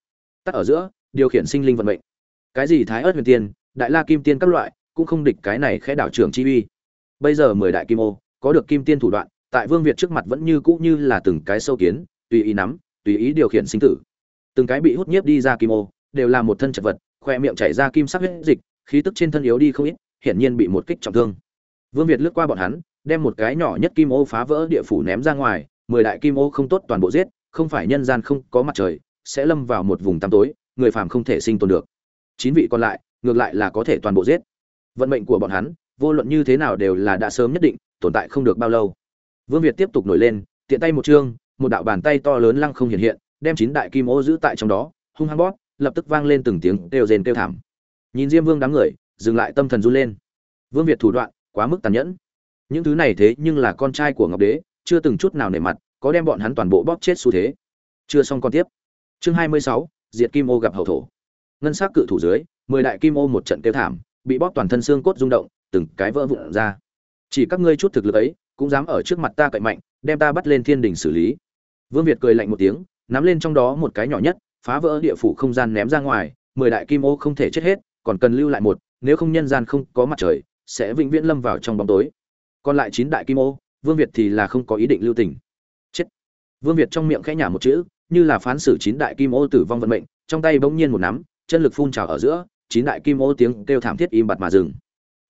[SPEAKER 1] Tắt ở giữa, điều khiển sinh linh vận mệnh. Cái gì thái ớt huyền tiên, đại la kim tiên các loại, cũng không địch cái này khẽ đảo trưởng chi uy. Bây giờ mười đại kim ô, có được kim tiên thủ đoạn, tại vương việt trước mặt vẫn như cũ như là từng cái sâu kiến, tùy ý nắm, tùy ý điều khiển sinh tử. Từng cái bị hút nhiếp đi ra kim ô, đều là một thân chật vật, khoe miệng chảy ra kim sắc huyết dịch, khí tức trên thân yếu đi không ít, hiển nhiên bị một kích trọng thương. Vương việt lướt qua bọn hắn đem một cái nhỏ nhất kim ô phá vỡ địa phủ ném ra ngoài, mười đại kim ô không tốt toàn bộ giết, không phải nhân gian không có mặt trời, sẽ lâm vào một vùng tăm tối, người phàm không thể sinh tồn được. Chín vị còn lại, ngược lại là có thể toàn bộ giết. Vận mệnh của bọn hắn, vô luận như thế nào đều là đã sớm nhất định, tồn tại không được bao lâu. Vương việt tiếp tục nổi lên, tiện tay một chương, một đạo bàn tay to lớn lăng không hiện hiện, đem chín đại kim ô giữ tại trong đó, hung hăng bóp, lập tức vang lên từng tiếng kêu rền kêu thảm. Nhìn diêm vương đám người, dừng lại tâm thần run lên. Vương việt thủ đoạn, quá mức tàn nhẫn những thứ này thế nhưng là con trai của ngọc đế, chưa từng chút nào nể mặt, có đem bọn hắn toàn bộ bóp chết xu thế. Chưa xong con tiếp. Chương hai mươi sáu, diệt kim ô gặp hậu thổ. Ngân s c cự thủ dưới, mười đại kim ô một trận kêu thảm, bị bóp toàn thân xương cốt rung động, từng cái vỡ vụn ra. Chỉ các ngươi chút thực lực ấy, cũng dám ở trước mặt ta cậy mạnh, đem ta bắt lên thiên đình xử lý. Vương việt cười lạnh một tiếng, nắm lên trong đó một cái nhỏ nhất, phá vỡ địa phủ không gian ném ra ngoài, mười đại kim ô không thể chết hết, còn cần lưu lại một, nếu không nhân gian không có mặt trời, sẽ vĩnh viễn lâm vào trong bóng tối còn lại chín đại kim ô, vương việt thì là không có ý định lưu tình. Chết. Vương việt trong miệng khẽ nhả một chữ, như là phán xử chín đại kim ô tử vong vận mệnh, trong tay bỗng nhiên một nắm, chân lực phun trào ở giữa, chín đại kim ô tiếng kêu thảm thiết im bặt mà dừng.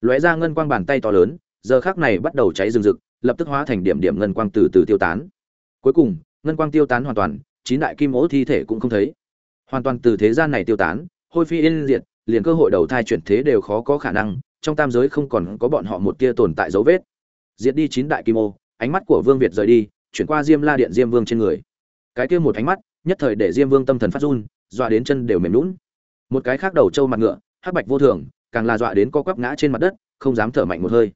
[SPEAKER 1] Lóe ra ngân quang bàn tay to lớn, giờ khác này bắt đầu cháy rừng rực, lập tức hóa thành điểm điểm ngân quang từ từ tiêu tán. Cuối cùng, ngân quang tiêu tán hoàn toàn, chín đại kim ô thi thể cũng không thấy. Hoàn toàn từ thế gian này tiêu tán, hôi phi yên diệt, liền cơ hội đầu thai chuyển thế đều khó có khả năng, trong tam giới không còn có bọn họ một tia tồn tại dấu vết diệt đi chín đại kim ô, ánh mắt của vương việt rời đi, chuyển qua diêm la điện diêm vương trên người. Cái kia một ánh mắt, nhất thời để diêm vương tâm thần phát run, dọa đến chân đều mềm lún một cái khác đầu trâu mặt ngựa, hắc bạch vô thường, càng là dọa đến co quắp ngã trên mặt đất, không dám thở mạnh một hơi.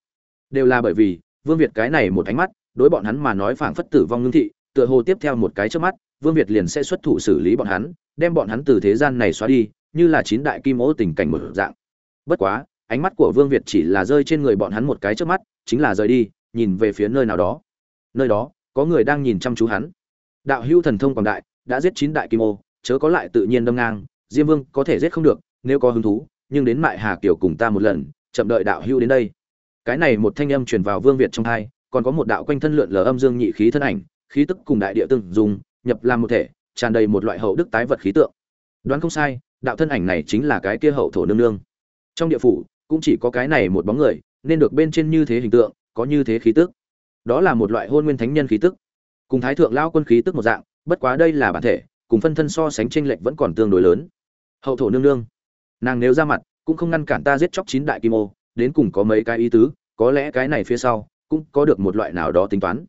[SPEAKER 1] Đều là bởi vì, vương việt cái này một ánh mắt, đối bọn hắn mà nói phảng phất tử vong ngưng thị, tựa hồ tiếp theo một cái trước mắt, vương việt liền sẽ xuất thủ xử lý bọn hắn, đem bọn hắn từ thế gian này xóa đi, như là chín đại kim ô tình cảnh một dạng. Bất quá, ánh mắt của vương việt chỉ là rơi trên người bọn hắn một cái trước mắt chính là rời đi, nhìn về phía nơi nào đó. Nơi đó, có người đang nhìn chăm chú hắn. Đạo hữu thần thông quảng đại, đã giết chín đại kim ô, chớ có lại tự nhiên đâm ngang, diêm vương có thể giết không được, nếu có hứng thú, nhưng đến mại hà kiều cùng ta một lần, chậm đợi đạo hữu đến đây. Cái này một thanh âm truyền vào vương việt trong hai, còn có một đạo quanh thân lượn lờ âm dương nhị khí thân ảnh, khí tức cùng đại địa tương dùng nhập làm một thể, tràn đầy một loại hậu đức tái vật khí tượng. Đoán không sai, đạo thân ảnh này chính là cái kia hậu thổ nương nương. Trong địa phủ, cũng chỉ có cái này một bóng người nên được bên trên như thế hình tượng, có như thế khí tức. Đó là một loại hôn nguyên thánh nhân khí tức. Cùng thái thượng lao quân khí tức một dạng, bất quá đây là bản thể, cùng phân thân so sánh tranh lệch vẫn còn tương đối lớn. Hậu thổ nương nương. Nàng nếu ra mặt, cũng không ngăn cản ta giết chóc chín đại kim ô, đến cùng có mấy cái ý tứ, có lẽ cái này phía sau, cũng có được một loại nào đó tính toán.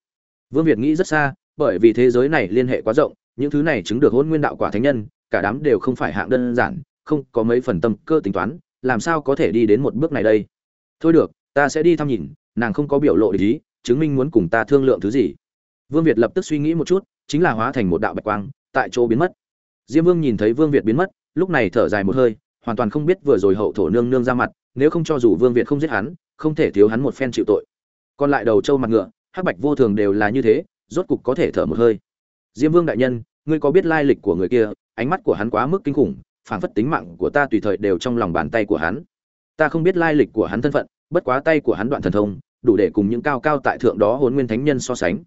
[SPEAKER 1] Vương việt nghĩ rất xa, bởi vì thế giới này liên hệ quá rộng, những thứ này chứng được hôn nguyên đạo quả thánh nhân, cả đám đều không phải hạng đơn giản, không có mấy phần tâm cơ tính toán, làm sao có thể đi đến một bước này đây? Thôi được ta sẽ đi thăm nhìn, nàng không có biểu lộ ý, chứng minh muốn cùng ta thương lượng thứ gì. Vương việt lập tức suy nghĩ một chút, chính là hóa thành một đạo bạch quang, tại chỗ biến mất. Diêm vương nhìn thấy vương việt biến mất, lúc này thở dài một hơi, hoàn toàn không biết vừa rồi hậu thổ nương nương ra mặt, nếu không cho dù vương việt không giết hắn, không thể thiếu hắn một phen chịu tội. Còn lại đầu trâu mặt ngựa, hắc bạch vô thường đều là như thế, rốt cục có thể thở một hơi. Diêm vương đại nhân, ngươi có biết lai lịch của người kia, ánh mắt của hắn quá mức kinh khủng, phảng phất tính mạng của ta tùy thời đều trong lòng bàn tay của hắn. Ta không biết lai lịch của hắn thân phận bất quá tay của hắn đoạn thần thông, đủ để cùng những cao cao tại thượng đó hồn nguyên thánh nhân so sánh.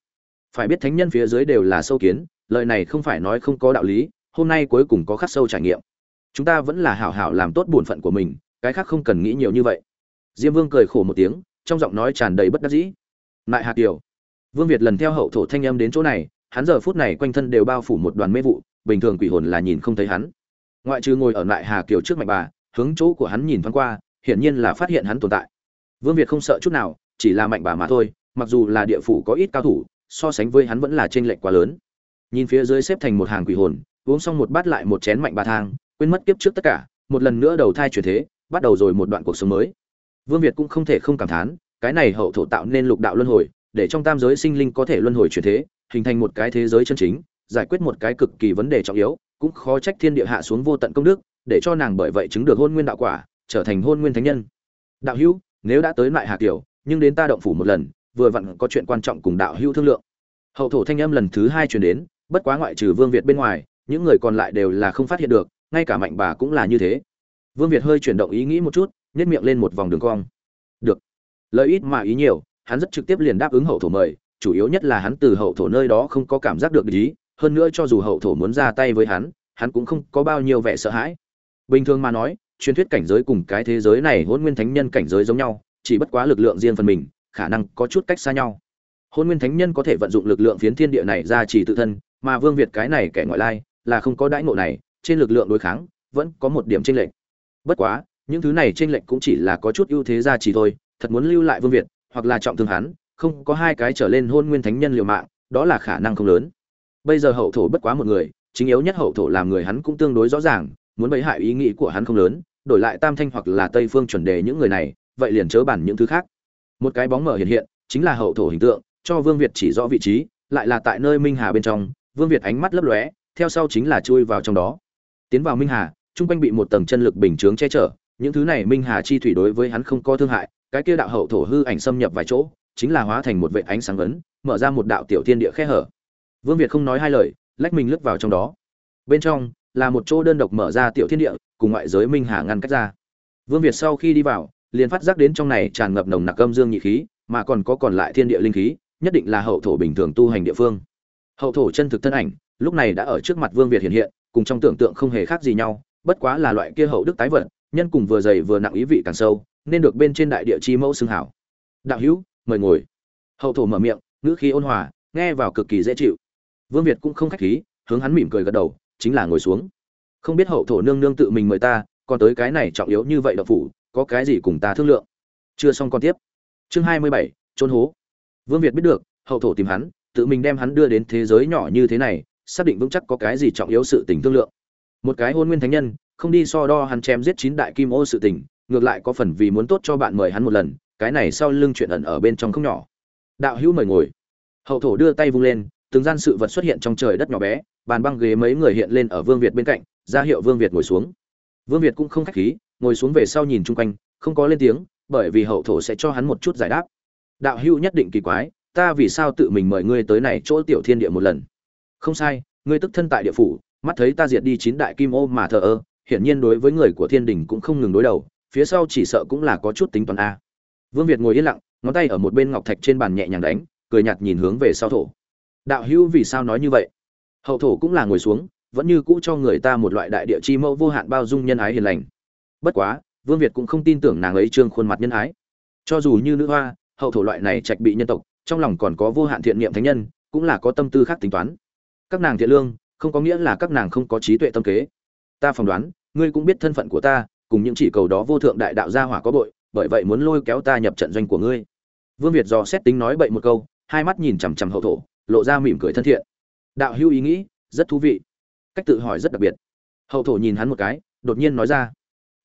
[SPEAKER 1] Phải biết thánh nhân phía dưới đều là sâu kiến, lời này không phải nói không có đạo lý, hôm nay cuối cùng có khắc sâu trải nghiệm. Chúng ta vẫn là hảo hảo làm tốt bổn phận của mình, cái khác không cần nghĩ nhiều như vậy. Diêm vương cười khổ một tiếng, trong giọng nói tràn đầy bất đắc dĩ. Lại hạt kiều, vương việt lần theo hậu thổ thanh âm đến chỗ này, hắn giờ phút này quanh thân đều bao phủ một đoàn mê vụ, bình thường quỷ hồn là nhìn không thấy hắn. Ngoại trừ ngồi ở lại hà kiều trước mạnh bà, hướng chỗ của hắn nhìn thoáng qua, hiển nhiên là phát hiện hắn tồn tại vương việt không sợ chút nào, chỉ là mạnh bà mà thôi, mặc dù là địa phủ có ít cao thủ, so sánh với hắn vẫn là trên lệnh quá lớn. Nhìn phía dưới xếp thành một hàng quỷ hồn, uống xong một bát lại một chén mạnh bà thang, quên mất kiếp trước tất cả, một lần nữa đầu thai chuyển thế, bắt đầu rồi một đoạn cuộc sống mới. Vương việt cũng không thể không cảm thán, cái này hậu thổ tạo nên lục đạo luân hồi, để trong tam giới sinh linh có thể luân hồi chuyển thế, hình thành một cái thế giới chân chính, giải quyết một cái cực kỳ vấn đề trọng yếu, cũng khó trách thiên địa hạ xuống vô tận công đức, để cho nàng bởi vậy chứng được hôn nguyên đạo quả, trở thành hôn nguyên thánh nhân. Đạo hữu nếu đã tới lại hạ tiểu nhưng đến ta động phủ một lần, vừa vặn có chuyện quan trọng cùng đạo hữu thương lượng. Hậu thổ thanh âm lần thứ hai truyền đến, bất quá ngoại trừ vương việt bên ngoài, những người còn lại đều là không phát hiện được, ngay cả mạnh bà cũng là như thế. Vương việt hơi chuyển động ý nghĩ một chút nhét miệng lên một vòng đường cong. Được. Lợi ít mà ý nhiều, hắn rất trực tiếp liền đáp ứng hậu thổ mời, chủ yếu nhất là hắn từ hậu thổ nơi đó không có cảm giác được ý, hơn nữa cho dù hậu thổ muốn ra tay với hắn hắn cũng không có bao nhiêu vẻ sợ hãi. Bình thường mà nói truyền thuyết cảnh giới cùng cái thế giới này hôn nguyên thánh nhân cảnh giới giống nhau, chỉ bất quá lực lượng riêng phần mình, khả năng có chút cách xa nhau. Hôn nguyên thánh nhân có thể vận dụng lực lượng phiến thiên địa này ra chỉ tự thân, mà vương việt cái này kẻ ngoại lai, là không có đãi ngộ này, trên lực lượng đối kháng, vẫn có một điểm tranh lệch. Bất quá, những thứ này tranh lệch cũng chỉ là có chút ưu thế ra chỉ thôi, thật muốn lưu lại vương việt, hoặc là trọng thương hắn, không có hai cái trở lên hôn nguyên thánh nhân liều mạng, đó là khả năng không lớn. Bây giờ hậu thổ bất quá một người, chính yếu nhất hậu thổ làm người hắn cũng tương đối rõ ràng muốn bấy hại ý nghĩ của hắn không lớn, đổi lại tam thanh hoặc là tây phương chuẩn đề những người này, vậy liền chớ bản những thứ khác. Một cái bóng mở hiện hiện, chính là hậu thổ hình tượng, cho vương việt chỉ rõ vị trí, lại là tại nơi minh hà bên trong, vương việt ánh mắt lấp lóe, theo sau chính là chui vào trong đó. Tiến vào minh hà, trung quanh bị một tầng chân lực bình chướng che chở, những thứ này minh hà chi thủy đối với hắn không có thương hại, cái kia đạo hậu thổ hư ảnh xâm nhập vài chỗ, chính là hóa thành một vệ ánh sáng vấn mở ra một đạo tiểu thiên địa khe hở. Vương việt không nói hai lời, lách mình lướt vào trong đó. Bên trong là một chỗ đơn độc mở ra tiểu thiên địa cùng ngoại giới minh hà ngăn cách ra. Vương việt sau khi đi vào liền phát giác đến trong này tràn ngập nồng nặc âm dương nhị khí mà còn có còn lại thiên địa linh khí nhất định là hậu thổ bình thường tu hành địa phương. Hậu thổ chân thực thân ảnh lúc này đã ở trước mặt vương việt hiện hiện cùng trong tưởng tượng không hề khác gì nhau bất quá là loại kia hậu đức tái vận, nhân cùng vừa dày vừa nặng ý vị càng sâu nên được bên trên đại địa chi mẫu xưng hảo. Đạo hữu mời ngồi. Hậu thổ mở miệng ngữ khí ôn hòa nghe vào cực kỳ dễ chịu. Vương việt cũng không khách khí hướng hắn mỉm cười gật đầu chính là ngồi xuống. Không biết hậu thổ nương nương tự mình mời ta, còn tới cái này trọng yếu như vậy đạo phủ, có cái gì cùng ta thương lượng? Chưa xong còn tiếp. Chương hai mươi bảy, trốn hố. Vương việt biết được, hậu thổ tìm hắn, tự mình đem hắn đưa đến thế giới nhỏ như thế này, xác định vững chắc có cái gì trọng yếu sự tình thương lượng. Một cái hôn nguyên thánh nhân, không đi so đo hắn chém giết chín đại kim ô sự tình, ngược lại có phần vì muốn tốt cho bạn mời hắn một lần, cái này sau lưng chuyện ẩn ở bên trong không nhỏ. Đạo hữu mời ngồi. Hậu thổ đưa tay vung lên từng gian sự vật xuất hiện trong trời đất nhỏ bé, bàn băng ghế mấy người hiện lên ở vương việt bên cạnh, ra hiệu vương việt ngồi xuống. Vương việt cũng không khách khí, ngồi xuống về sau nhìn chung quanh, không có lên tiếng, bởi vì hậu thổ sẽ cho hắn một chút giải đáp. Đạo hữu nhất định kỳ quái, ta vì sao tự mình mời ngươi tới này chỗ tiểu thiên địa một lần? Không sai, ngươi tức thân tại địa phủ, mắt thấy ta diệt đi chín đại kim ô mà thờ ơ, hiển nhiên đối với người của thiên đình cũng không ngừng đối đầu, phía sau chỉ sợ cũng là có chút tính toán a. Vương việt ngồi yên lặng, ngón tay ở một bên ngọc thạch trên bàn nhẹ nhàng đánh, cười nhạt nhìn hướng về sau thổ đạo hữu vì sao nói như vậy? Hậu thổ cũng là ngồi xuống, vẫn như cũ cho người ta một loại đại địa chi mẫu vô hạn bao dung nhân ái hiền lành. Bất quá, vương việt cũng không tin tưởng nàng ấy trương khuôn mặt nhân ái. Cho dù như nữ hoa, hậu thổ loại này trạch bị nhân tộc, trong lòng còn có vô hạn thiện niệm thánh nhân, cũng là có tâm tư khác tính toán. Các nàng thiện lương, không có nghĩa là các nàng không có trí tuệ tâm kế. Ta phỏng đoán, ngươi cũng biết thân phận của ta, cùng những chỉ cầu đó vô thượng đại đạo gia hỏa có bội, bởi vậy muốn lôi kéo ta nhập trận doanh của ngươi. Vương việt dò xét tính nói bậy một câu, hai mắt nhìn chằm chằm hậu thổ lộ ra mỉm cười thân thiện. Đạo hưu ý nghĩ, rất thú vị. Cách tự hỏi rất đặc biệt. Hậu thổ nhìn hắn một cái, đột nhiên nói ra.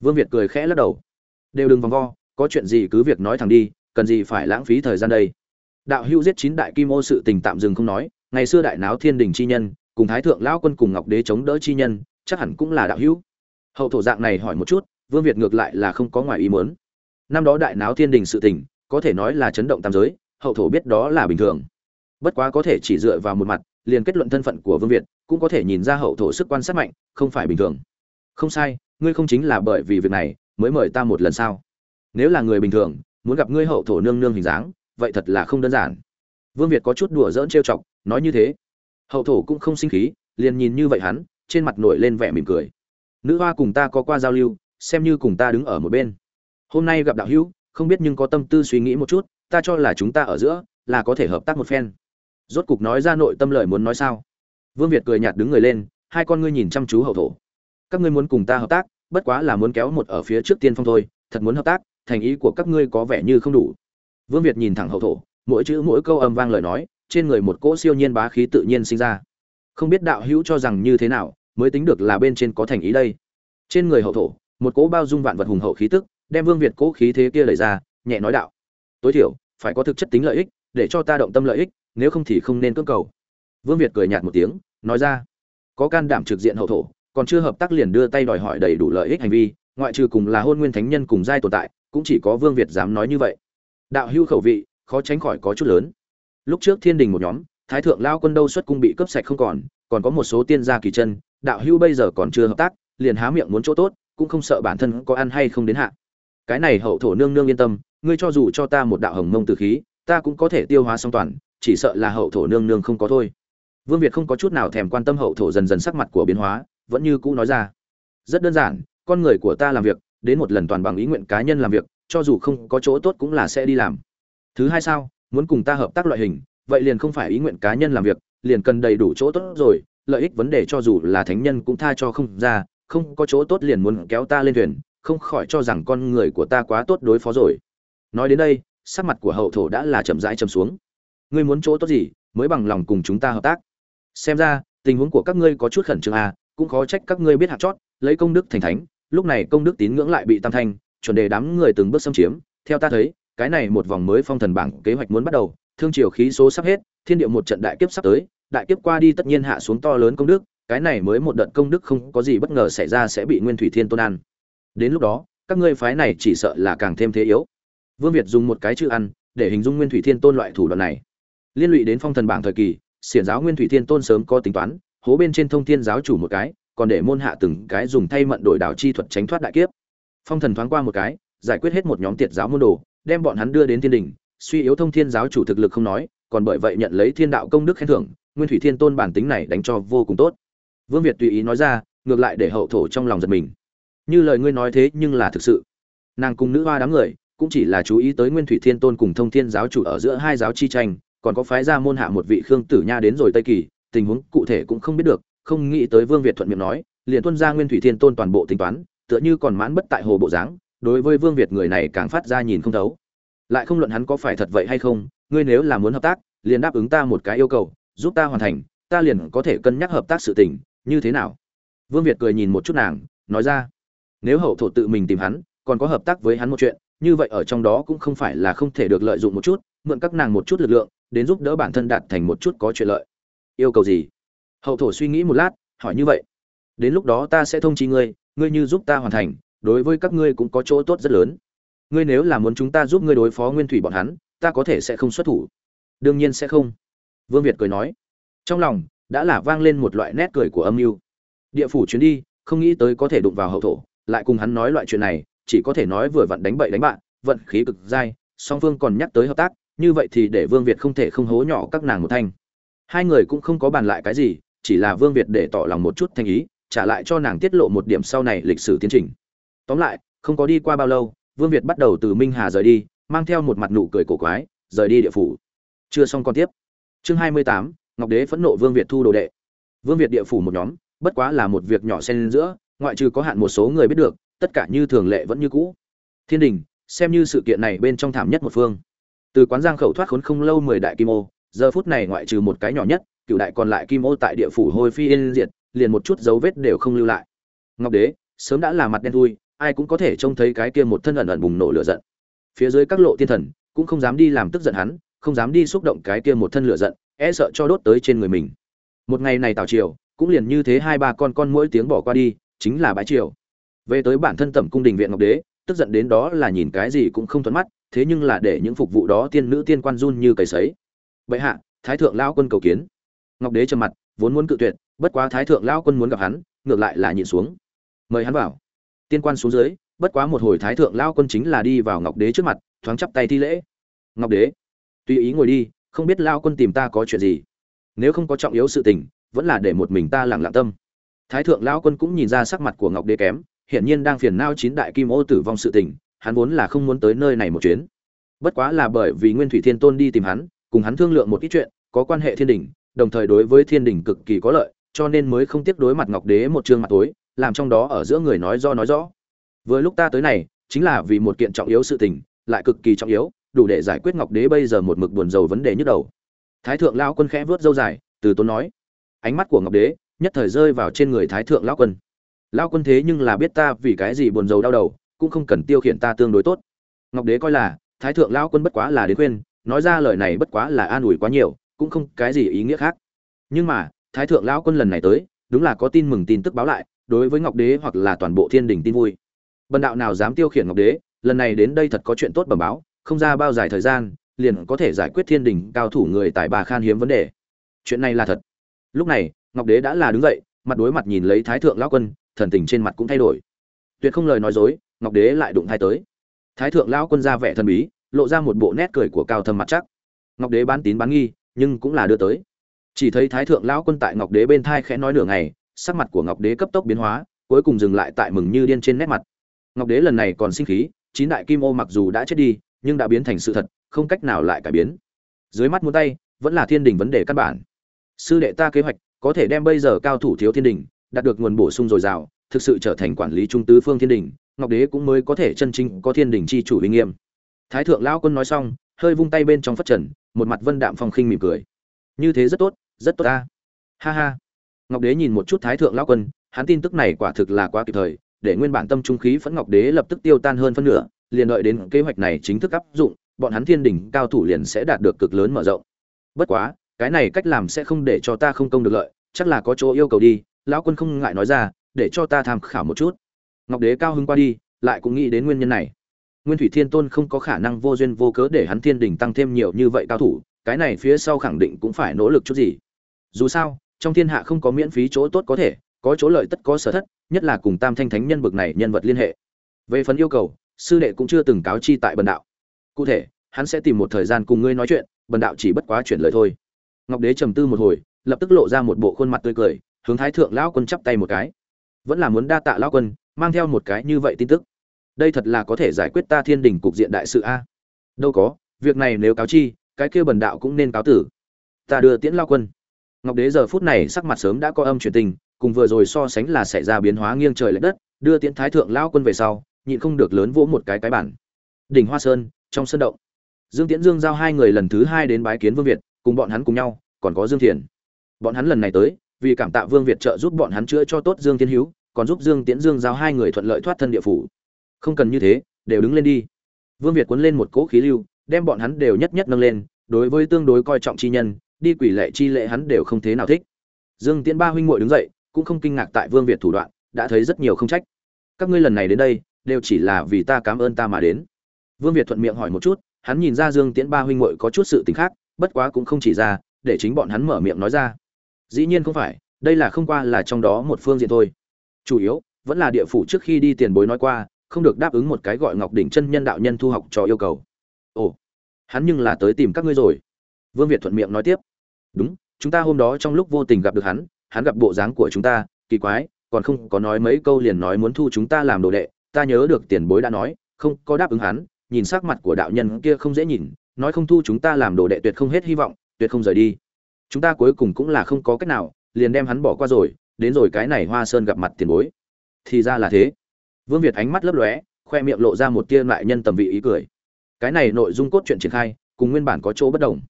[SPEAKER 1] Vương việt cười khẽ lắc đầu. Đều đừng vòng vo, có chuyện gì cứ việc nói thẳng đi, cần gì phải lãng phí thời gian đây. Đạo hưu giết chín đại kim ô sự tình tạm dừng không nói, ngày xưa đại náo thiên đình chi nhân, cùng thái thượng lão quân cùng ngọc đế chống đỡ chi nhân, chắc hẳn cũng là đạo hữu. Hậu thổ dạng này hỏi một chút, vương việt ngược lại là không có ngoài ý muốn. Năm đó đại náo thiên đình sự tình, có thể nói là chấn động tam giới, hậu thổ biết đó là bình thường bất quá có thể chỉ dựa vào một mặt, liền kết luận thân phận của vương việt, cũng có thể nhìn ra hậu thổ sức quan sát mạnh, không phải bình thường. Không sai, ngươi không chính là bởi vì việc này, mới mời ta một lần sao? Nếu là người bình thường, muốn gặp ngươi hậu thổ nương nương hình dáng, vậy thật là không đơn giản. Vương việt có chút đùa dỡn trêu chọc, nói như thế. Hậu thổ cũng không sinh khí, liền nhìn như vậy hắn, trên mặt nổi lên vẻ mỉm cười. Nữ hoa cùng ta có qua giao lưu, xem như cùng ta đứng ở một bên. Hôm nay gặp đạo hữu, không biết nhưng có tâm tư suy nghĩ một chút, ta cho là chúng ta ở giữa, là có thể hợp tác một phen rốt cục nói ra nội tâm lời muốn nói sao? Vương việt cười nhạt đứng người lên, hai con ngươi nhìn chăm chú hậu thổ. Các ngươi muốn cùng ta hợp tác, bất quá là muốn kéo một ở phía trước tiên phong thôi, thật muốn hợp tác, thành ý của các ngươi có vẻ như không đủ. Vương việt nhìn thẳng hậu thổ, mỗi chữ mỗi câu âm vang lời nói, trên người một cỗ siêu nhiên bá khí tự nhiên sinh ra. Không biết đạo hữu cho rằng như thế nào, mới tính được là bên trên có thành ý đây. Trên người hậu thổ, một cỗ bao dung vạn vật hùng hậu khí tức, đem vương việt cỗ khí thế kia lấy ra, nhẹ nói đạo. Tối thiểu, phải có thực chất tính lợi ích, để cho ta động tâm lợi ích nếu không thì không nên cưỡng cầu. Vương việt cười nhạt một tiếng, nói ra, có can đảm trực diện hậu thổ, còn chưa hợp tác liền đưa tay đòi hỏi đầy đủ lợi ích hành vi, ngoại trừ cùng là hôn nguyên thánh nhân cùng giai tồn tại, cũng chỉ có vương việt dám nói như vậy. Đạo hưu khẩu vị, khó tránh khỏi có chút lớn. Lúc trước thiên đình một nhóm, thái thượng lao quân đâu xuất cung bị cướp sạch không còn còn có một số tiên gia kỳ chân, đạo hưu bây giờ còn chưa hợp tác, liền há miệng muốn chỗ tốt, cũng không sợ bản thân có ăn hay không đến hạ. Cái này hậu thổ nương nương yên tâm, ngươi cho dù cho ta một đạo hồng mông từ khí, ta cũng có thể tiêu hóa song toàn chỉ sợ là hậu thổ nương nương không có thôi. Vương việt không có chút nào thèm quan tâm hậu thổ dần dần sắc mặt của biến hóa, vẫn như cũ nói ra. Rất đơn giản, con người của ta làm việc, đến một lần toàn bằng ý nguyện cá nhân làm việc, cho dù không có chỗ tốt cũng là sẽ đi làm. Thứ hai sao, muốn cùng ta hợp tác loại hình, vậy liền không phải ý nguyện cá nhân làm việc, liền cần đầy đủ chỗ tốt rồi, lợi ích vấn đề cho dù là thánh nhân cũng tha cho không ra, không có chỗ tốt liền muốn kéo ta lên thuyền, không khỏi cho rằng con người của ta quá tốt đối phó rồi. Nói đến đây, sắc mặt của hậu thổ đã là chậm rãi chậm xuống ngươi muốn chỗ tốt gì, mới bằng lòng cùng chúng ta hợp tác. Xem ra, tình huống của các ngươi có chút khẩn trương à cũng khó trách các ngươi biết hạt chót, lấy công đức thành thánh, lúc này công đức tín ngưỡng lại bị tam thanh, chuẩn đề đám người từng bước xâm chiếm. Theo ta thấy, cái này một vòng mới phong thần bảng kế hoạch muốn bắt đầu, thương triều khí số sắp hết, thiên địa một trận đại kiếp sắp tới, đại kiếp qua đi tất nhiên hạ xuống to lớn công đức, cái này mới một đợt công đức không có gì bất ngờ xảy ra sẽ bị nguyên thủy thiên tôn ăn. Đến lúc đó, các ngươi phái này chỉ sợ là càng thêm thế yếu. Vương việt dùng một cái chữ ăn, để hình dung nguyên thủy thiên tôn loại thủ đoạn này liên lụy đến phong thần bảng thời kỳ, xiển giáo nguyên thủy thiên tôn sớm có tính toán, hố bên trên thông thiên giáo chủ một cái, còn để môn hạ từng cái dùng thay mận đổi đảo chi thuật tránh thoát đại kiếp. Phong thần thoáng qua một cái, giải quyết hết một nhóm tiệt giáo môn đồ, đem bọn hắn đưa đến thiên đình, suy yếu thông thiên giáo chủ thực lực không nói, còn bởi vậy nhận lấy thiên đạo công đức khen thưởng, nguyên thủy thiên tôn bản tính này đánh cho vô cùng tốt. Vương việt tùy ý nói ra, ngược lại để hậu thổ trong lòng giật mình. Như lời ngươi nói thế nhưng là thực sự. Nàng cùng nữ hoa đám người, cũng chỉ là chú ý tới nguyên thủy thiên tôn cùng thông thiên giáo chủ ở giữa hai giáo chi tranh còn có phái ra môn hạ một vị khương tử nha đến rồi tây kỳ, tình huống cụ thể cũng không biết được, không nghĩ tới vương việt thuận miệng nói, liền tuân ra nguyên thủy thiên tôn toàn bộ tính toán, tựa như còn mãn bất tại hồ bộ dáng, đối với vương việt người này càng phát ra nhìn không thấu. Lại không luận hắn có phải thật vậy hay không, ngươi nếu là muốn hợp tác, liền đáp ứng ta một cái yêu cầu, giúp ta hoàn thành, ta liền có thể cân nhắc hợp tác sự tình, như thế nào? Vương việt cười nhìn một chút nàng, nói ra, nếu hậu thổ tự mình tìm hắn, còn có hợp tác với hắn một chuyện, như vậy ở trong đó cũng không phải là không thể được lợi dụng một chút mượn các nàng một chút lực lượng, đến giúp đỡ bản thân đạt thành một chút có chuyện lợi. Yêu cầu gì? Hậu thổ suy nghĩ một lát, hỏi như vậy. Đến lúc đó ta sẽ thông chi ngươi ngươi như giúp ta hoàn thành, đối với các ngươi cũng có chỗ tốt rất lớn. Ngươi nếu là muốn chúng ta giúp ngươi đối phó nguyên thủy bọn hắn, ta có thể sẽ không xuất thủ. Đương nhiên sẽ không. Vương việt cười nói. Trong lòng, đã là vang lên một loại nét cười của âm mưu. Địa phủ chuyến đi, không nghĩ tới có thể đụng vào hậu thổ, lại cùng hắn nói loại chuyện này, chỉ có thể nói vừa vặn đánh bậy đánh bạn vận khí cực dai, song phương còn nhắc tới hợp tác như vậy thì để vương việt không thể không hố nhỏ các nàng một thanh. Hai người cũng không có bàn lại cái gì, chỉ là vương việt để tỏ lòng một chút thanh ý, trả lại cho nàng tiết lộ một điểm sau này lịch sử tiến trình. Tóm lại, không có đi qua bao lâu, vương việt bắt đầu từ minh hà rời đi, mang theo một mặt nụ cười cổ quái, rời đi địa phủ. Chưa xong còn tiếp. Chương hai mươi tám, ngọc đế phẫn nộ vương việt thu đồ đệ. Vương việt địa phủ một nhóm, bất quá là một việc nhỏ xen giữa, ngoại trừ có hạn một số người biết được, tất cả như thường lệ vẫn như cũ. Thiên đình, xem như sự kiện này bên trong thảm nhất một phương từ quán giang khẩu thoát khốn không lâu mười đại kim ô, giờ phút này ngoại trừ một cái nhỏ nhất, cựu đại còn lại kim ô tại địa phủ hôi phi yên diệt, liền một chút dấu vết đều không lưu lại. Ngọc đế, sớm đã là mặt đen thui, ai cũng có thể trông thấy cái kia một thân ẩn ẩn bùng nổ lửa giận. Phía dưới các lộ tiên thần, cũng không dám đi làm tức giận hắn, không dám đi xúc động cái kia một thân lửa giận e sợ cho đốt tới trên người mình. Một ngày này tào triều, cũng liền như thế hai ba con con mỗi tiếng bỏ qua đi, chính là bãi triều. Về tới bản thân tẩm cung đình viện ngọc đế, tức giận đến đó là nhìn cái gì cũng không thuận mắt thế nhưng là để những phục vụ đó tiên nữ tiên quan run như cầy sấy. Bệ hạ, thái thượng lao quân cầu kiến. Ngọc đế trầm mặt, vốn muốn cự tuyệt, bất quá thái thượng lao quân muốn gặp hắn, ngược lại là nhìn xuống. Mời hắn vào. Tiên quan xuống dưới, bất quá một hồi thái thượng lao quân chính là đi vào ngọc đế trước mặt, thoáng chắp tay thi lễ. Ngọc đế, tùy ý ngồi đi, không biết lao quân tìm ta có chuyện gì. Nếu không có trọng yếu sự tình, vẫn là để một mình ta lặng lặng tâm. Thái thượng lao quân cũng nhìn ra sắc mặt của ngọc đế kém, hiển nhiên đang phiền nao chín đại kim ô tử vong sự tình hắn vốn là không muốn tới nơi này một chuyến. Bất quá là bởi vì nguyên thủy thiên tôn đi tìm hắn, cùng hắn thương lượng một ít chuyện, có quan hệ thiên đình, đồng thời đối với thiên đình cực kỳ có lợi, cho nên mới không tiếp đối mặt ngọc đế một trương mặt tối, làm trong đó ở giữa người nói do nói rõ. Vừa lúc ta tới này, chính là vì một kiện trọng yếu sự tình, lại cực kỳ trọng yếu, đủ để giải quyết ngọc đế bây giờ một mực buồn rầu vấn đề nhức đầu. Thái thượng lao quân khẽ vớt dâu dài, từ tốn nói, ánh mắt của ngọc đế nhất thời rơi vào trên người thái thượng lao quân. Lao quân thế nhưng là biết ta vì cái gì buồn rầu đau đầu cũng không cần tiêu khiển ta tương đối tốt. Ngọc đế coi là, thái thượng lão quân bất quá là đến khuyên, nói ra lời này bất quá là an ủi quá nhiều, cũng không cái gì ý nghĩa khác. Nhưng mà, thái thượng lão quân lần này tới, đúng là có tin mừng tin tức báo lại, đối với ngọc đế hoặc là toàn bộ thiên đình tin vui. Bần đạo nào dám tiêu khiển ngọc đế, lần này đến đây thật có chuyện tốt bẩm báo, không ra bao dài thời gian, liền có thể giải quyết thiên đình cao thủ người tại bà khan hiếm vấn đề. Chuyện này là thật. Lúc này, ngọc đế đã là đứng dậy, mặt đối mặt nhìn lấy thái thượng lão quân, thần tình trên mặt cũng thay đổi. Tuyệt không lời nói dối ngọc đế lại đụng thai tới. Thái thượng lão quân ra vẻ thần bí, lộ ra một bộ nét cười của cao thâm mặt chắc. Ngọc đế bán tín bán nghi, nhưng cũng là đưa tới. Chỉ thấy thái thượng lão quân tại ngọc đế bên thai khẽ nói nửa ngày, sắc mặt của ngọc đế cấp tốc biến hóa, cuối cùng dừng lại tại mừng như điên trên nét mặt. Ngọc đế lần này còn sinh khí, chín đại kim ô mặc dù đã chết đi, nhưng đã biến thành sự thật, không cách nào lại cải biến. Dưới mắt muốn tay, vẫn là thiên đình vấn đề căn bản. Sư đệ ta kế hoạch, có thể đem bây giờ cao thủ thiếu thiên đình, đạt được nguồn bổ sung dồi dào, thực sự trở thành quản lý trung tứ phương thiên đình ngọc đế cũng mới có thể chân chính có thiên đình chi chủ uy nghiêm. Thái thượng lão quân nói xong, hơi vung tay bên trong phất trần, một mặt vân đạm phong khinh mỉm cười. Như thế rất tốt rất tốt ta. Ha ha. Ngọc đế nhìn một chút thái thượng lão quân, hắn tin tức này quả thực là quá kịp thời, để nguyên bản tâm trung khí phẫn ngọc đế lập tức tiêu tan hơn phân nửa, liền đợi đến kế hoạch này chính thức áp dụng, bọn hắn thiên đỉnh cao thủ liền sẽ đạt được cực lớn mở rộng. Bất quá, cái này cách làm sẽ không để cho ta không công được lợi, chắc là có chỗ yêu cầu đi, lão quân không ngại nói ra, để cho ta tham khảo một chút ngọc đế cao hứng qua đi, lại cũng nghĩ đến nguyên nhân này. Nguyên thủy thiên tôn không có khả năng vô duyên vô cớ để hắn thiên đình tăng thêm nhiều như vậy cao thủ, cái này phía sau khẳng định cũng phải nỗ lực chút gì. Dù sao, trong thiên hạ không có miễn phí chỗ tốt có thể, có chỗ lợi tất có sở thất, nhất là cùng tam thanh thánh nhân bực này nhân vật liên hệ. Về phần yêu cầu, sư đệ cũng chưa từng cáo chi tại bần đạo. Cụ thể, hắn sẽ tìm một thời gian cùng ngươi nói chuyện, bần đạo chỉ bất quá chuyển lời thôi. Ngọc đế trầm tư một hồi, lập tức lộ ra một bộ khuôn mặt tươi cười, hướng thái thượng lão quân chắp tay một cái. Vẫn là muốn đa tạ lão quân mang theo một cái như vậy tin tức. Đây thật là có thể giải quyết ta thiên đình cục diện đại sự a. Đâu có, việc này nếu cáo chi, cái kia bần đạo cũng nên cáo tử. Ta đưa tiễn lao quân. Ngọc đế giờ phút này sắc mặt sớm đã có âm truyền tình, cùng vừa rồi so sánh là xảy ra biến hóa nghiêng trời lệch đất, đưa tiễn thái thượng lao quân về sau, nhịn không được lớn vỗ một cái cái bản. Đỉnh hoa sơn, trong sân động. Dương tiễn dương giao hai người lần thứ hai đến bái kiến vương việt, cùng bọn hắn cùng nhau, còn có dương thiền. Bọn hắn lần này tới, vì cảm tạ vương việt trợ giúp bọn hắn chữa cho tốt dương tiến hữu còn giúp dương tiễn dương giao hai người thuận lợi thoát thân địa phủ. Không cần như thế, đều đứng lên đi. Vương việt cuốn lên một cỗ khí lưu, đem bọn hắn đều nhất nhất nâng lên, đối với tương đối coi trọng chi nhân, đi quỷ lệ chi lệ hắn đều không thế nào thích. Dương tiễn ba huynh muội đứng dậy, cũng không kinh ngạc tại vương việt thủ đoạn, đã thấy rất nhiều không trách. Các ngươi lần này đến đây, đều chỉ là vì ta cảm ơn ta mà đến. Vương việt thuận miệng hỏi một chút, hắn nhìn ra dương tiễn ba huynh muội có chút sự tình khác, bất quá cũng không chỉ ra, để chính bọn hắn mở miệng nói ra. Dĩ nhiên không phải, đây là không qua là trong đó một phương diện thôi chủ yếu vẫn là địa phủ trước khi đi tiền bối nói qua, không được đáp ứng một cái gọi ngọc đỉnh chân nhân đạo nhân thu học cho yêu cầu. Ồ, hắn nhưng là tới tìm các ngươi rồi. Vương việt thuận miệng nói tiếp. Đúng, chúng ta hôm đó trong lúc vô tình gặp được hắn hắn gặp bộ dáng của chúng ta, kỳ quái, còn không có nói mấy câu liền nói muốn thu chúng ta làm đồ đệ. Ta nhớ được tiền bối đã nói, không có đáp ứng hắn, nhìn sắc mặt của đạo nhân kia không dễ nhìn, nói không thu chúng ta làm đồ đệ tuyệt không hết hy vọng, tuyệt không rời đi. Chúng ta cuối cùng cũng là không có cách nào, liền đem hắn bỏ qua rồi đến rồi cái này hoa sơn gặp mặt tiền bối. Thì ra là thế. Vương việt ánh mắt lấp lóe, khoe miệng lộ ra một tia lại nhân tầm vị ý cười. Cái này nội dung cốt truyện triển khai, cùng nguyên bản có chỗ bất đồng.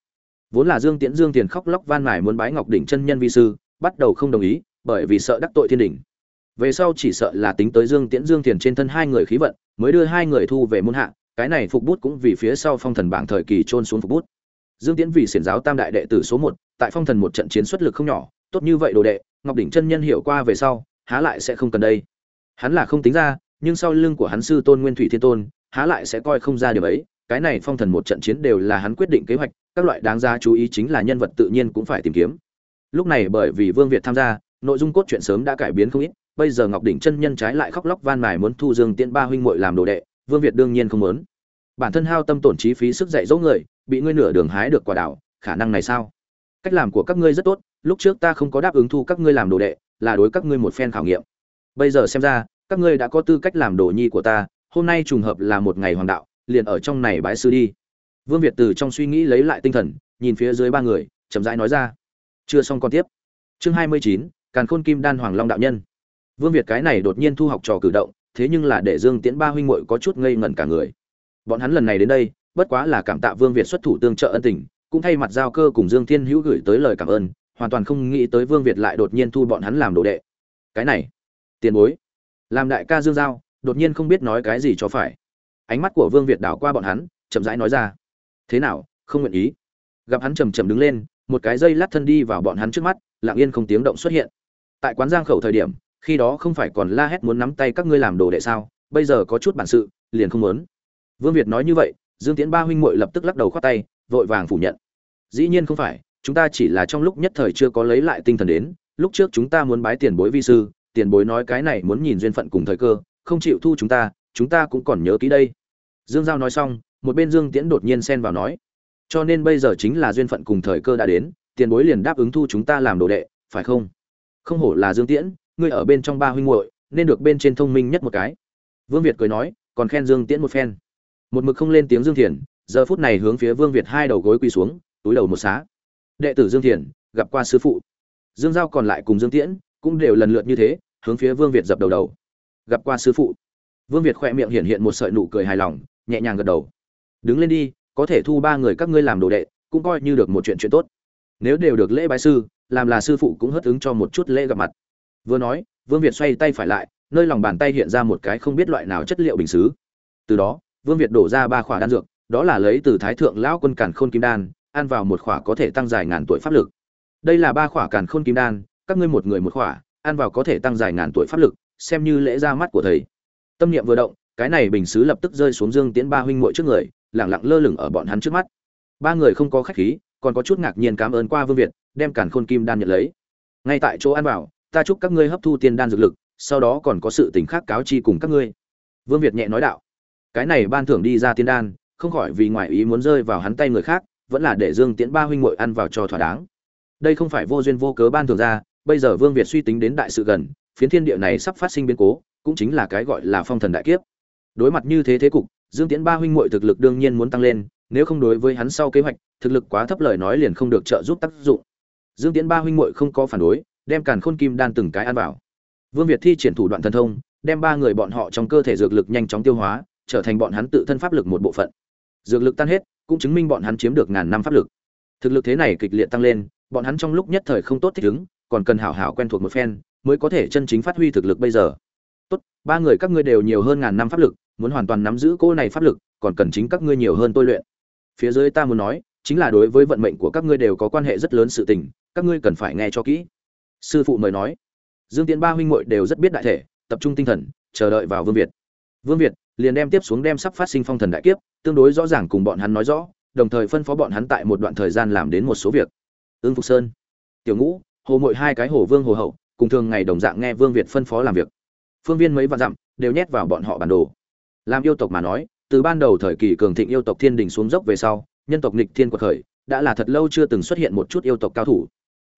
[SPEAKER 1] Vốn là dương tiễn dương tiền khóc lóc van mài muốn bái ngọc đỉnh chân nhân vi sư, bắt đầu không đồng ý, bởi vì sợ đắc tội thiên đỉnh về sau chỉ sợ là tính tới dương tiễn dương tiền trên thân hai người khí vận, mới đưa hai người thu về môn hạ, cái này phục bút cũng vì phía sau phong thần bảng thời kỳ trôn xuống phục bút. Dương tiễn vì xiển giáo tam đại đệ tử số một, tại phong thần một trận chiến xuất lực không nhỏ tốt như vậy đồ đệ, ngọc đỉnh chân nhân hiểu qua về sau, há lại sẽ không cần đây. Hắn là không tính ra, nhưng sau lưng của hắn sư tôn nguyên thủy thiên tôn, há lại sẽ coi không ra điều ấy. Cái này phong thần một trận chiến đều là hắn quyết định kế hoạch, các loại đáng giá chú ý chính là nhân vật tự nhiên cũng phải tìm kiếm. Lúc này bởi vì vương việt tham gia, nội dung cốt truyện sớm đã cải biến không ít, bây giờ ngọc đỉnh chân nhân trái lại khóc lóc van mài muốn thu dương tiễn ba huynh muội làm đồ đệ, vương việt đương nhiên không muốn. Bản thân hao tâm tổn trí phí sức dạy dỗ người, bị ngươi nửa đường hái được quả đảo, khả năng này sao? Cách làm của các ngươi rất tốt lúc trước ta không có đáp ứng thu các ngươi làm đồ đệ, là đối các ngươi một phen khảo nghiệm. Bây giờ xem ra, các ngươi đã có tư cách làm đồ nhi của ta, hôm nay trùng hợp là một ngày hoàng đạo, liền ở trong này bái sư đi. Vương việt từ trong suy nghĩ lấy lại tinh thần, nhìn phía dưới ba người, chậm rãi nói ra. Chưa xong còn tiếp. Chương hai mươi chín, càn khôn kim đan hoàng long đạo nhân. Vương việt cái này đột nhiên thu học trò cử động, thế nhưng là để dương tiễn ba huynh muội có chút ngây ngẩn cả người. Bọn hắn lần này đến đây, bất quá là cảm tạ vương việt xuất thủ tương trợ ân tình, cũng thay mặt giao cơ cùng dương thiên hữu gửi tới lời cảm ơn hoàn toàn không nghĩ tới vương việt lại đột nhiên thu bọn hắn làm đồ đệ. Cái này, tiền bối. Làm đại ca dương giao, đột nhiên không biết nói cái gì cho phải. Ánh mắt của vương việt đảo qua bọn hắn, chậm rãi nói ra. Thế nào, không nguyện ý. Gặp hắn chậm chậm đứng lên, một cái dây lát thân đi vào bọn hắn trước mắt, lặng yên không tiếng động xuất hiện. Tại quán giang khẩu thời điểm, khi đó không phải còn la hét muốn nắm tay các ngươi làm đồ đệ sao, bây giờ có chút bản sự, liền không muốn. Vương việt nói như vậy, dương tiễn ba huynh muội lập tức lắc đầu khoát tay, vội vàng phủ nhận. Dĩ nhiên không phải chúng ta chỉ là trong lúc nhất thời chưa có lấy lại tinh thần đến, lúc trước chúng ta muốn bái tiền bối vi sư, tiền bối nói cái này muốn nhìn duyên phận cùng thời cơ, không chịu thu chúng ta chúng ta cũng còn nhớ kỹ đây. Dương giao nói xong, một bên dương tiễn đột nhiên xen vào nói, cho nên bây giờ chính là duyên phận cùng thời cơ đã đến, tiền bối liền đáp ứng thu chúng ta làm đồ đệ, phải không? Không hổ là dương tiễn, ngươi ở bên trong ba huynh muội, nên được bên trên thông minh nhất một cái. Vương việt cười nói, còn khen dương tiễn một phen. Một mực không lên tiếng dương thiền, giờ phút này hướng phía vương việt hai đầu gối quỳ xuống, túi đầu một xá đệ tử dương thiền, gặp qua sư phụ. Dương giao còn lại cùng dương tiễn cũng đều lần lượt như thế, hướng phía vương việt dập đầu đầu. Gặp qua sư phụ. Vương việt khỏe miệng hiện hiện một sợi nụ cười hài lòng, nhẹ nhàng gật đầu. Đứng lên đi, có thể thu ba người các ngươi làm đồ đệ, cũng coi như được một chuyện chuyện tốt. Nếu đều được lễ bái sư, làm là sư phụ cũng hất ứng cho một chút lễ gặp mặt. Vừa nói, vương việt xoay tay phải lại, nơi lòng bàn tay hiện ra một cái không biết loại nào chất liệu bình xứ. Từ đó, vương việt đổ ra ba khỏa đan dược, đó là lấy từ thái thượng lão quân cản khôn kim đan ăn vào một khỏa có thể tăng dài ngàn tuổi pháp lực. Đây là ba khỏa càn khôn kim đan, các ngươi một người một khỏa, ăn vào có thể tăng dài ngàn tuổi pháp lực, xem như lễ ra mắt của thầy. Tâm niệm vừa động, cái này bình sứ lập tức rơi xuống dương tiễn ba huynh muội trước người lẳng lặng lơ lửng ở bọn hắn trước mắt. Ba người không có khách khí, còn có chút ngạc nhiên cảm ơn qua vương việt, đem càn khôn kim đan nhận lấy. Ngay tại chỗ ăn vào, ta chúc các ngươi hấp thu tiên đan dược lực, sau đó còn có sự tình khác cáo chi cùng các ngươi. Vương việt nhẹ nói đạo. Cái này ban thưởng đi ra tiên đan, không khỏi vì ngoại ý muốn rơi vào hắn tay người khác vẫn là để dương tiễn ba huynh muội ăn vào cho thỏa đáng. Đây không phải vô duyên vô cớ ban thưởng ra, bây giờ vương việt suy tính đến đại sự gần, phiến thiên địa này sắp phát sinh biến cố, cũng chính là cái gọi là phong thần đại kiếp. Đối mặt như thế thế cục, dương tiễn ba huynh muội thực lực đương nhiên muốn tăng lên, nếu không đối với hắn sau kế hoạch, thực lực quá thấp lời nói liền không được trợ giúp tác dụng. Dương tiễn ba huynh muội không có phản đối, đem càn khôn kim đan từng cái ăn vào. Vương việt thi triển thủ đoạn thần thông, đem ba người bọn họ trong cơ thể dược lực nhanh chóng tiêu hóa, trở thành bọn hắn tự thân pháp lực một bộ phận. Dược lực tan hết cũng chứng minh bọn hắn chiếm được ngàn năm pháp lực. Thực lực thế này kịch liệt tăng lên, bọn hắn trong lúc nhất thời không tốt thích ứng, còn cần hảo hảo quen thuộc một phen, mới có thể chân chính phát huy thực lực bây giờ. Tốt, ba người các ngươi đều nhiều hơn ngàn năm pháp lực, muốn hoàn toàn nắm giữ cô này pháp lực, còn cần chính các ngươi nhiều hơn tôi luyện. Phía dưới ta muốn nói, chính là đối với vận mệnh của các ngươi đều có quan hệ rất lớn sự tình, các ngươi cần phải nghe cho kỹ. Sư phụ mời nói. Dương tiến ba huynh muội đều rất biết đại thể, tập trung tinh thần, chờ đợi vào vương việt. Vương việt liền đem tiếp xuống đem sắp phát sinh phong thần đại kiếp tương đối rõ ràng cùng bọn hắn nói rõ, đồng thời phân phó bọn hắn tại một đoạn thời gian làm đến một số việc. Ưng phục sơn, tiểu ngũ, hồ mội hai cái hồ vương hồ hậu, cùng thường ngày đồng dạng nghe vương việt phân phó làm việc. Phương viên mấy vạn dặm, đều nhét vào bọn họ bản đồ. Làm yêu tộc mà nói, từ ban đầu thời kỳ cường thịnh yêu tộc thiên đình xuống dốc về sau, nhân tộc nghịch thiên quật khởi, đã là thật lâu chưa từng xuất hiện một chút yêu tộc cao thủ.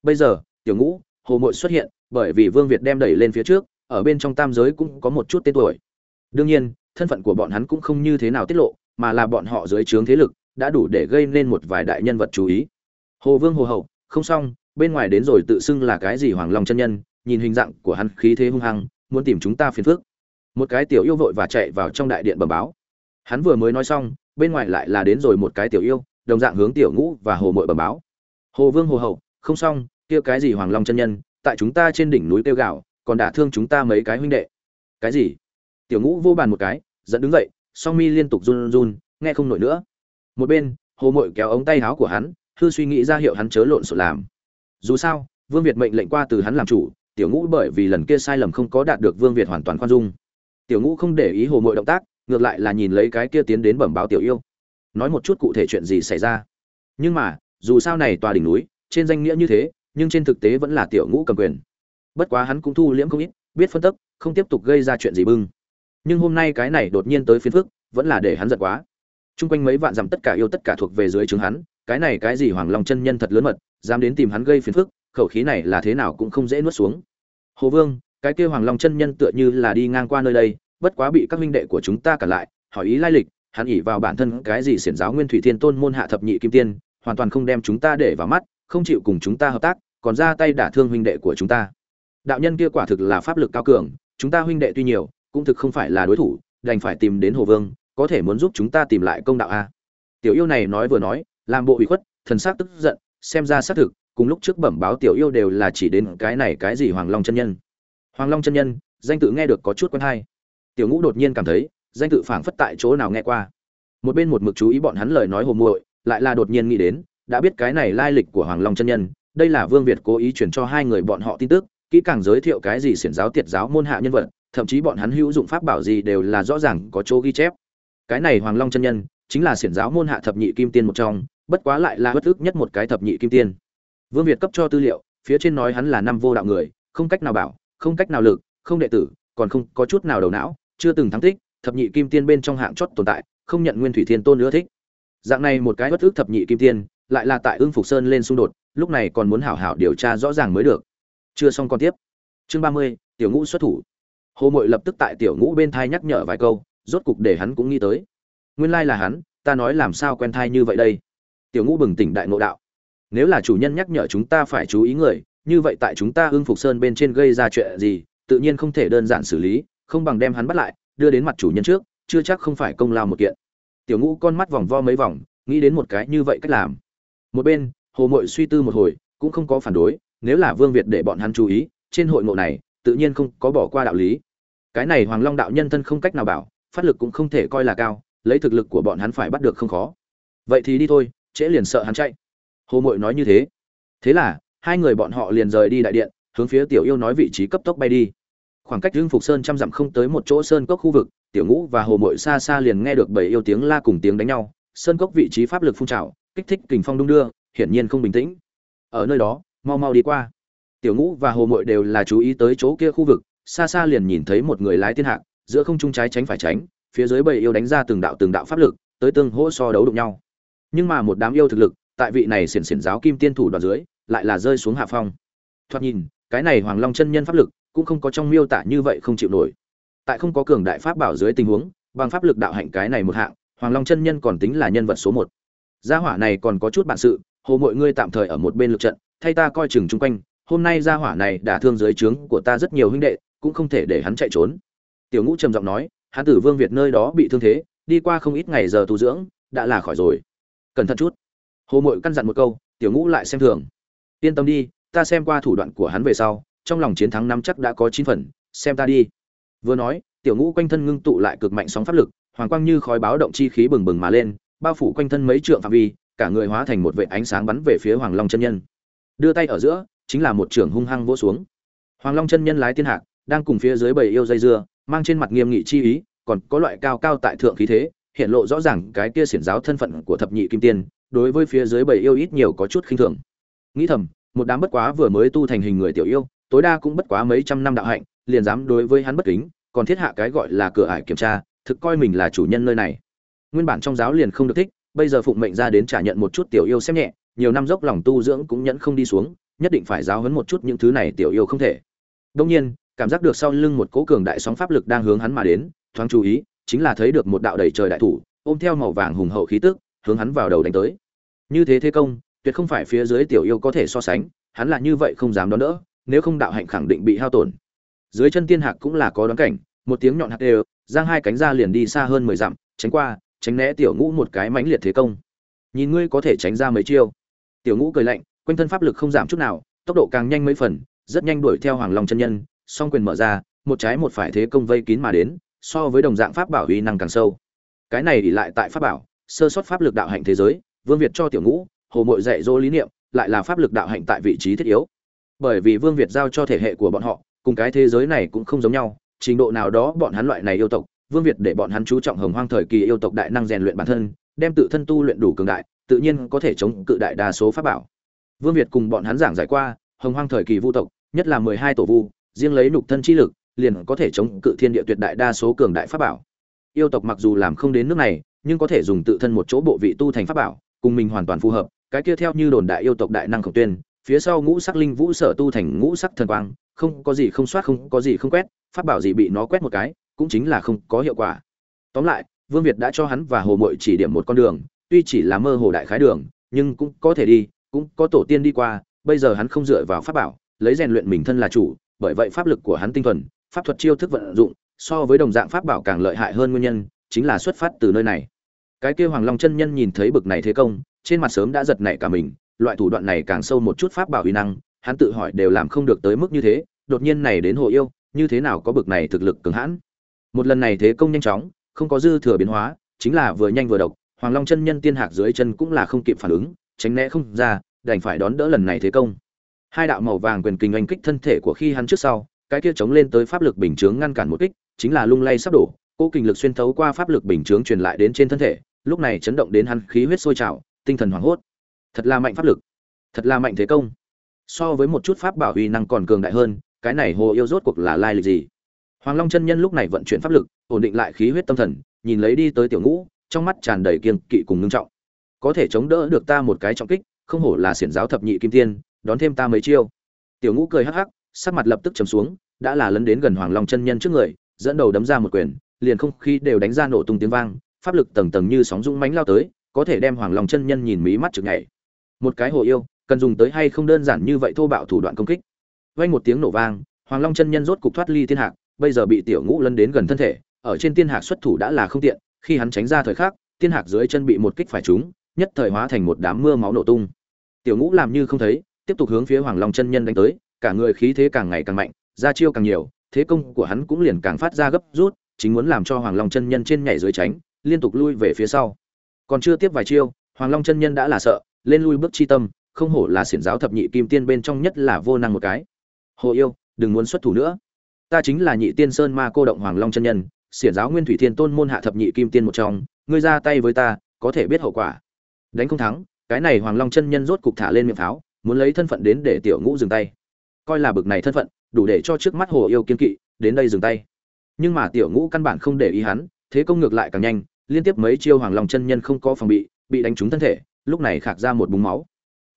[SPEAKER 1] Bây giờ, tiểu ngũ, hồ mội xuất hiện, bởi vì vương việt đem đẩy lên phía trước, ở bên trong tam giới cũng có một chút tên tuổi. Đương nhiên, thân phận của bọn hắn cũng không như thế nào tiết lộ mà là bọn họ dưới trướng thế lực, đã đủ để gây nên một vài đại nhân vật chú ý. Hồ vương hồ hậu, không xong, bên ngoài đến rồi tự xưng là cái gì hoàng long chân nhân, nhìn hình dạng của hắn khí thế hung hăng, muốn tìm chúng ta phiền phức. Một cái tiểu yêu vội và chạy vào trong đại điện bẩm báo. Hắn vừa mới nói xong, bên ngoài lại là đến rồi một cái tiểu yêu, đồng dạng hướng tiểu ngũ và hồ mội bẩm báo. Hồ vương hồ hậu, không xong, kia cái gì hoàng long chân nhân, tại chúng ta trên đỉnh núi tiêu gạo còn đả thương chúng ta mấy cái huynh đệ. Cái gì? Tiểu ngũ vô bàn một cái dẫn đứng dậy song mi liên tục run run, nghe không nổi nữa. Một bên, hồ mội kéo ống tay áo của hắn, hư suy nghĩ ra hiệu hắn chớ lộn xộn làm. Dù sao, vương việt mệnh lệnh qua từ hắn làm chủ, tiểu ngũ bởi vì lần kia sai lầm không có đạt được vương việt hoàn toàn khoan dung. Tiểu ngũ không để ý hồ mội động tác, ngược lại là nhìn lấy cái kia tiến đến bẩm báo tiểu yêu. Nói một chút cụ thể chuyện gì xảy ra. Nhưng mà, dù sao này tòa đỉnh núi, trên danh nghĩa như thế, nhưng trên thực tế vẫn là tiểu ngũ cầm quyền. Bất quá hắn cũng thu liễm không ít, biết phân tích không tiếp tục gây ra chuyện gì bưng nhưng hôm nay cái này đột nhiên tới phiến phức, vẫn là để hắn giật quá. Chung quanh mấy vạn dặm tất cả yêu tất cả thuộc về dưới trướng hắn, cái này cái gì hoàng long chân nhân thật lớn mật, dám đến tìm hắn gây phiền phức, khẩu khí này là thế nào cũng không dễ nuốt xuống. Hồ vương, cái kia hoàng long chân nhân tựa như là đi ngang qua nơi đây, bất quá bị các huynh đệ của chúng ta cản lại, hỏi ý lai lịch, hắn ỉ vào bản thân cái gì xiển giáo nguyên thủy thiên tôn môn hạ thập nhị kim tiên, hoàn toàn không đem chúng ta để vào mắt, không chịu cùng chúng ta hợp tác, còn ra tay đả thương huynh đệ của chúng ta. Đạo nhân kia quả thực là pháp lực cao cường, chúng ta huynh đệ tuy nhiều cũng thực không phải là đối thủ, đành phải tìm đến hồ vương, có thể muốn giúp chúng ta tìm lại công đạo a. Tiểu yêu này nói vừa nói, làm bộ ủy khuất, thần sắc tức giận, xem ra xác thực, cùng lúc trước bẩm báo tiểu yêu đều là chỉ đến cái này cái gì hoàng long chân nhân. Hoàng long chân nhân, danh tự nghe được có chút quen hay. Tiểu ngũ đột nhiên cảm thấy, danh tự phảng phất tại chỗ nào nghe qua. Một bên một mực chú ý bọn hắn lời nói hồ muội, lại là đột nhiên nghĩ đến, đã biết cái này lai lịch của hoàng long chân nhân, đây là vương việt cố ý chuyển cho hai người bọn họ tin tức, kỹ càng giới thiệu cái gì xiển giáo tiệt giáo môn hạ nhân vật thậm chí bọn hắn hữu dụng pháp bảo gì đều là rõ ràng có chỗ ghi chép. Cái này hoàng long chân nhân, chính là xiển giáo môn hạ thập nhị kim tiên một trong, bất quá lại là bất ức nhất một cái thập nhị kim tiên. Vương việt cấp cho tư liệu, phía trên nói hắn là năm vô đạo người, không cách nào bảo, không cách nào lực, không đệ tử, còn không có chút nào đầu não, chưa từng thắng tích thập nhị kim tiên bên trong hạng chót tồn tại, không nhận nguyên thủy thiên tôn nữa thích. Dạng này một cái bất ức thập nhị kim tiên, lại là tại ương phục sơn lên xung đột, lúc này còn muốn hảo hảo điều tra rõ ràng mới được. Chưa xong còn tiếp. Chương ba mươi, tiểu ngũ xuất thủ hồ mội lập tức tại tiểu ngũ bên thai nhắc nhở vài câu, rốt cục để hắn cũng nghĩ tới. Nguyên lai là hắn, ta nói làm sao quen thai như vậy đây? Tiểu ngũ bừng tỉnh đại ngộ đạo. Nếu là chủ nhân nhắc nhở chúng ta phải chú ý người, như vậy tại chúng ta hưng phục sơn bên trên gây ra chuyện gì, tự nhiên không thể đơn giản xử lý, không bằng đem hắn bắt lại, đưa đến mặt chủ nhân trước, chưa chắc không phải công lao một kiện. Tiểu ngũ con mắt vòng vo mấy vòng, nghĩ đến một cái như vậy cách làm. Một bên, hồ mội suy tư một hồi, cũng không có phản đối, nếu là vương việt để bọn hắn chú ý, trên hội ngộ này tự nhiên không có bỏ qua đạo lý. Cái này hoàng long đạo nhân thân không cách nào bảo, phát lực cũng không thể coi là cao, lấy thực lực của bọn hắn phải bắt được không khó. Vậy thì đi thôi, trễ liền sợ hắn chạy. Hồ mội nói như thế. Thế là, hai người bọn họ liền rời đi đại điện, hướng phía tiểu yêu nói vị trí cấp tốc bay đi. Khoảng cách hưng phục sơn trăm dặm không tới một chỗ sơn cốc khu vực, tiểu ngũ và hồ mội xa xa liền nghe được bảy yêu tiếng la cùng tiếng đánh nhau. Sơn cốc vị trí pháp lực phun trào, kích thích kình phong đung đưa, hiển nhiên không bình tĩnh. Ở nơi đó, mau mau đi qua tiểu ngũ và hồ mội đều là chú ý tới chỗ kia khu vực, xa xa liền nhìn thấy một người lái thiên hạng giữa không trung trái tránh phải tránh, phía dưới bầy yêu đánh ra từng đạo từng đạo pháp lực, tới tương hỗ so đấu đụng nhau. Nhưng mà một đám yêu thực lực, tại vị này xiển xiển giáo kim tiên thủ đoạn dưới, lại là rơi xuống hạ phong. Thoạt nhìn, cái này hoàng long chân nhân pháp lực cũng không có trong miêu tả như vậy không chịu nổi. Tại không có cường đại pháp bảo dưới tình huống, bằng pháp lực đạo hạnh cái này một hạng, hoàng long chân nhân còn tính là nhân vật số một. Gia hỏa này còn có chút bản sự, hồ mọi ngươi tạm thời ở một bên lực trận, thay ta coi chừng chung quanh hôm nay ra hỏa này đã thương dưới trướng của ta rất nhiều huynh đệ, cũng không thể để hắn chạy trốn. Tiểu ngũ trầm giọng nói, hắn tử vương việt nơi đó bị thương thế, đi qua không ít ngày giờ tu dưỡng, đã là khỏi rồi. Cẩn thận chút. Hồ mội căn dặn một câu, tiểu ngũ lại xem thường. Yên tâm đi, ta xem qua thủ đoạn của hắn về sau, trong lòng chiến thắng năm chắc đã có chín phần, xem ta đi. Vừa nói, tiểu ngũ quanh thân ngưng tụ lại cực mạnh sóng pháp lực, hoàng quang như khói báo động chi khí bừng bừng mà lên, bao phủ quanh thân mấy trượng phạm vi, cả người hóa thành một vệ ánh sáng bắn về phía hoàng long chân nhân. Đưa tay ở giữa chính là một trưởng hung hăng vỗ xuống. Hoàng long chân nhân lái tiên hạc, đang cùng phía dưới bầy yêu dây dưa, mang trên mặt nghiêm nghị chi ý, còn có loại cao cao tại thượng khí thế, hiện lộ rõ ràng cái kia xiển giáo thân phận của thập nhị kim tiên, đối với phía dưới bầy yêu ít nhiều có chút khinh thường. Nghĩ thầm, một đám bất quá vừa mới tu thành hình người tiểu yêu, tối đa cũng bất quá mấy trăm năm đạo hạnh, liền dám đối với hắn bất kính, còn thiết hạ cái gọi là cửa ải kiểm tra, thực coi mình là chủ nhân nơi này. Nguyên bản trong giáo liền không được thích, bây giờ phụng mệnh ra đến trả nhận một chút tiểu yêu xem nhẹ, nhiều năm dốc lòng tu dưỡng cũng nhẫn không đi xuống nhất định phải giáo huấn một chút những thứ này tiểu yêu không thể. Đông nhiên, cảm giác được sau lưng một cố cường đại sóng pháp lực đang hướng hắn mà đến, thoáng chú ý, chính là thấy được một đạo đầy trời đại thủ, ôm theo màu vàng hùng hậu khí tức, hướng hắn vào đầu đánh tới. Như thế thế công, tuyệt không phải phía dưới tiểu yêu có thể so sánh, hắn là như vậy không dám đón đỡ, nếu không đạo hạnh khẳng định bị hao tổn. Dưới chân tiên hạc cũng là có đoán cảnh, một tiếng nhọn hạc đều, giang hai cánh ra liền đi xa hơn mười dặm, tránh qua, tránh né tiểu ngũ một cái mãnh liệt thế công. Nhìn ngươi có thể tránh ra mấy chiêu. Tiểu ngũ cười lạnh quanh thân pháp lực không giảm chút nào, tốc độ càng nhanh mấy phần, rất nhanh đuổi theo hoàng long chân nhân, song quyền mở ra, một trái một phải thế công vây kín mà đến, so với đồng dạng pháp bảo uy năng càng sâu. Cái này ỉ lại tại pháp bảo, sơ sót pháp lực đạo hạnh thế giới, vương việt cho tiểu ngũ, hồ mội dạy dỗ lý niệm, lại là pháp lực đạo hạnh tại vị trí thiết yếu. Bởi vì vương việt giao cho thể hệ của bọn họ, cùng cái thế giới này cũng không giống nhau, trình độ nào đó bọn hắn loại này yêu tộc, vương việt để bọn hắn chú trọng hồng hoang thời kỳ yêu tộc đại năng rèn luyện bản thân, đem tự thân tu luyện đủ cường đại, tự nhiên có thể chống cự đại đa số pháp bảo vương việt cùng bọn hắn giảng giải qua, hồng hoang thời kỳ vu tộc, nhất là mười hai tổ vu, riêng lấy nục thân chi lực, liền có thể chống cự thiên địa tuyệt đại đa số cường đại pháp bảo. Yêu tộc mặc dù làm không đến nước này, nhưng có thể dùng tự thân một chỗ bộ vị tu thành pháp bảo, cùng mình hoàn toàn phù hợp, cái kia theo như đồn đại yêu tộc đại năng khổng tuyên, phía sau ngũ sắc linh vũ sở tu thành ngũ sắc thần quang, không có gì không soát, không có gì không quét, pháp bảo gì bị nó quét một cái, cũng chính là không có hiệu quả. Tóm lại, vương việt đã cho hắn và hồ mội chỉ điểm một con đường, tuy chỉ là mơ hồ đại khái đường, nhưng cũng có thể đi cũng có tổ tiên đi qua, bây giờ hắn không dựa vào pháp bảo, lấy rèn luyện mình thân là chủ, bởi vậy pháp lực của hắn tinh thuần, pháp thuật chiêu thức vận dụng, so với đồng dạng pháp bảo càng lợi hại hơn nguyên nhân, chính là xuất phát từ nơi này. Cái kia hoàng long chân nhân nhìn thấy bực này thế công, trên mặt sớm đã giật nảy cả mình, loại thủ đoạn này càng sâu một chút pháp bảo uy năng, hắn tự hỏi đều làm không được tới mức như thế, đột nhiên này đến hồ yêu, như thế nào có bực này thực lực cường hãn. Một lần này thế công nhanh chóng, không có dư thừa biến hóa, chính là vừa nhanh vừa độc, hoàng long chân nhân tiên hạc dưới chân cũng là không kịp phản ứng tránh né không ra, đành phải đón đỡ lần này thế công. Hai đạo màu vàng quyền kinh oanh kích thân thể của khi hắn trước sau, cái kia chống lên tới pháp lực bình chướng ngăn cản một kích, chính là lung lay sắp đổ Cỗ kình lực xuyên thấu qua pháp lực bình chướng truyền lại đến trên thân thể, lúc này chấn động đến hắn khí huyết sôi trào, tinh thần hoảng hốt. Thật là mạnh pháp lực. Thật là mạnh thế công. So với một chút pháp bảo uy năng còn cường đại hơn, cái này hồ yêu rốt cuộc là lai lịch gì? Hoàng long chân nhân lúc này vận chuyển pháp lực, ổn định lại khí huyết tâm thần, nhìn lấy đi tới tiểu ngũ, trong mắt tràn đầy kiên kỵ cùng ngưng trọng có thể chống đỡ được ta một cái trọng kích, không hổ là xiển giáo thập nhị kim tiên, đón thêm ta mấy chiêu. Tiểu ngũ cười hắc hắc, sắc mặt lập tức chầm xuống, đã là lấn đến gần hoàng long chân nhân trước người, dẫn đầu đấm ra một quyền, liền không khí đều đánh ra nổ tung tiếng vang, pháp lực tầng tầng như sóng dũng mánh lao tới, có thể đem hoàng long chân nhân nhìn mí mắt trực nhảy. Một cái hồ yêu, cần dùng tới hay không đơn giản như vậy thô bạo thủ đoạn công kích. Vang một tiếng nổ vang, hoàng long chân nhân rốt cục thoát ly thiên hạc, bây giờ bị tiểu ngũ lấn đến gần thân thể, ở trên tiên hạc xuất thủ đã là không tiện, khi hắn tránh ra thời khắc tiên hạc dưới chân bị một kích phải trúng nhất thời hóa thành một đám mưa máu nổ tung. Tiểu ngũ làm như không thấy, tiếp tục hướng phía hoàng long chân nhân đánh tới, cả người khí thế càng ngày càng mạnh, ra chiêu càng nhiều, thế công của hắn cũng liền càng phát ra gấp rút, chính muốn làm cho hoàng long chân nhân trên nhảy dưới tránh, liên tục lui về phía sau. Còn chưa tiếp vài chiêu, hoàng long chân nhân đã là sợ, lên lui bước chi tâm, không hổ là xiển giáo thập nhị kim tiên bên trong nhất là vô năng một cái. Hồ yêu, đừng muốn xuất thủ nữa. Ta chính là nhị tiên sơn ma cô động hoàng long chân nhân, xiển giáo nguyên thủy thiên tôn môn hạ thập nhị kim tiên một trong, ngươi ra tay với ta, có thể biết hậu quả đánh không thắng, cái này hoàng long chân nhân rốt cục thả lên miệng pháo, muốn lấy thân phận đến để tiểu ngũ dừng tay. Coi là bực này thân phận, đủ để cho trước mắt hồ yêu kiên kỵ, đến đây dừng tay. Nhưng mà tiểu ngũ căn bản không để ý hắn, thế công ngược lại càng nhanh, liên tiếp mấy chiêu hoàng long chân nhân không có phòng bị bị đánh trúng thân thể, lúc này khạc ra một búng máu.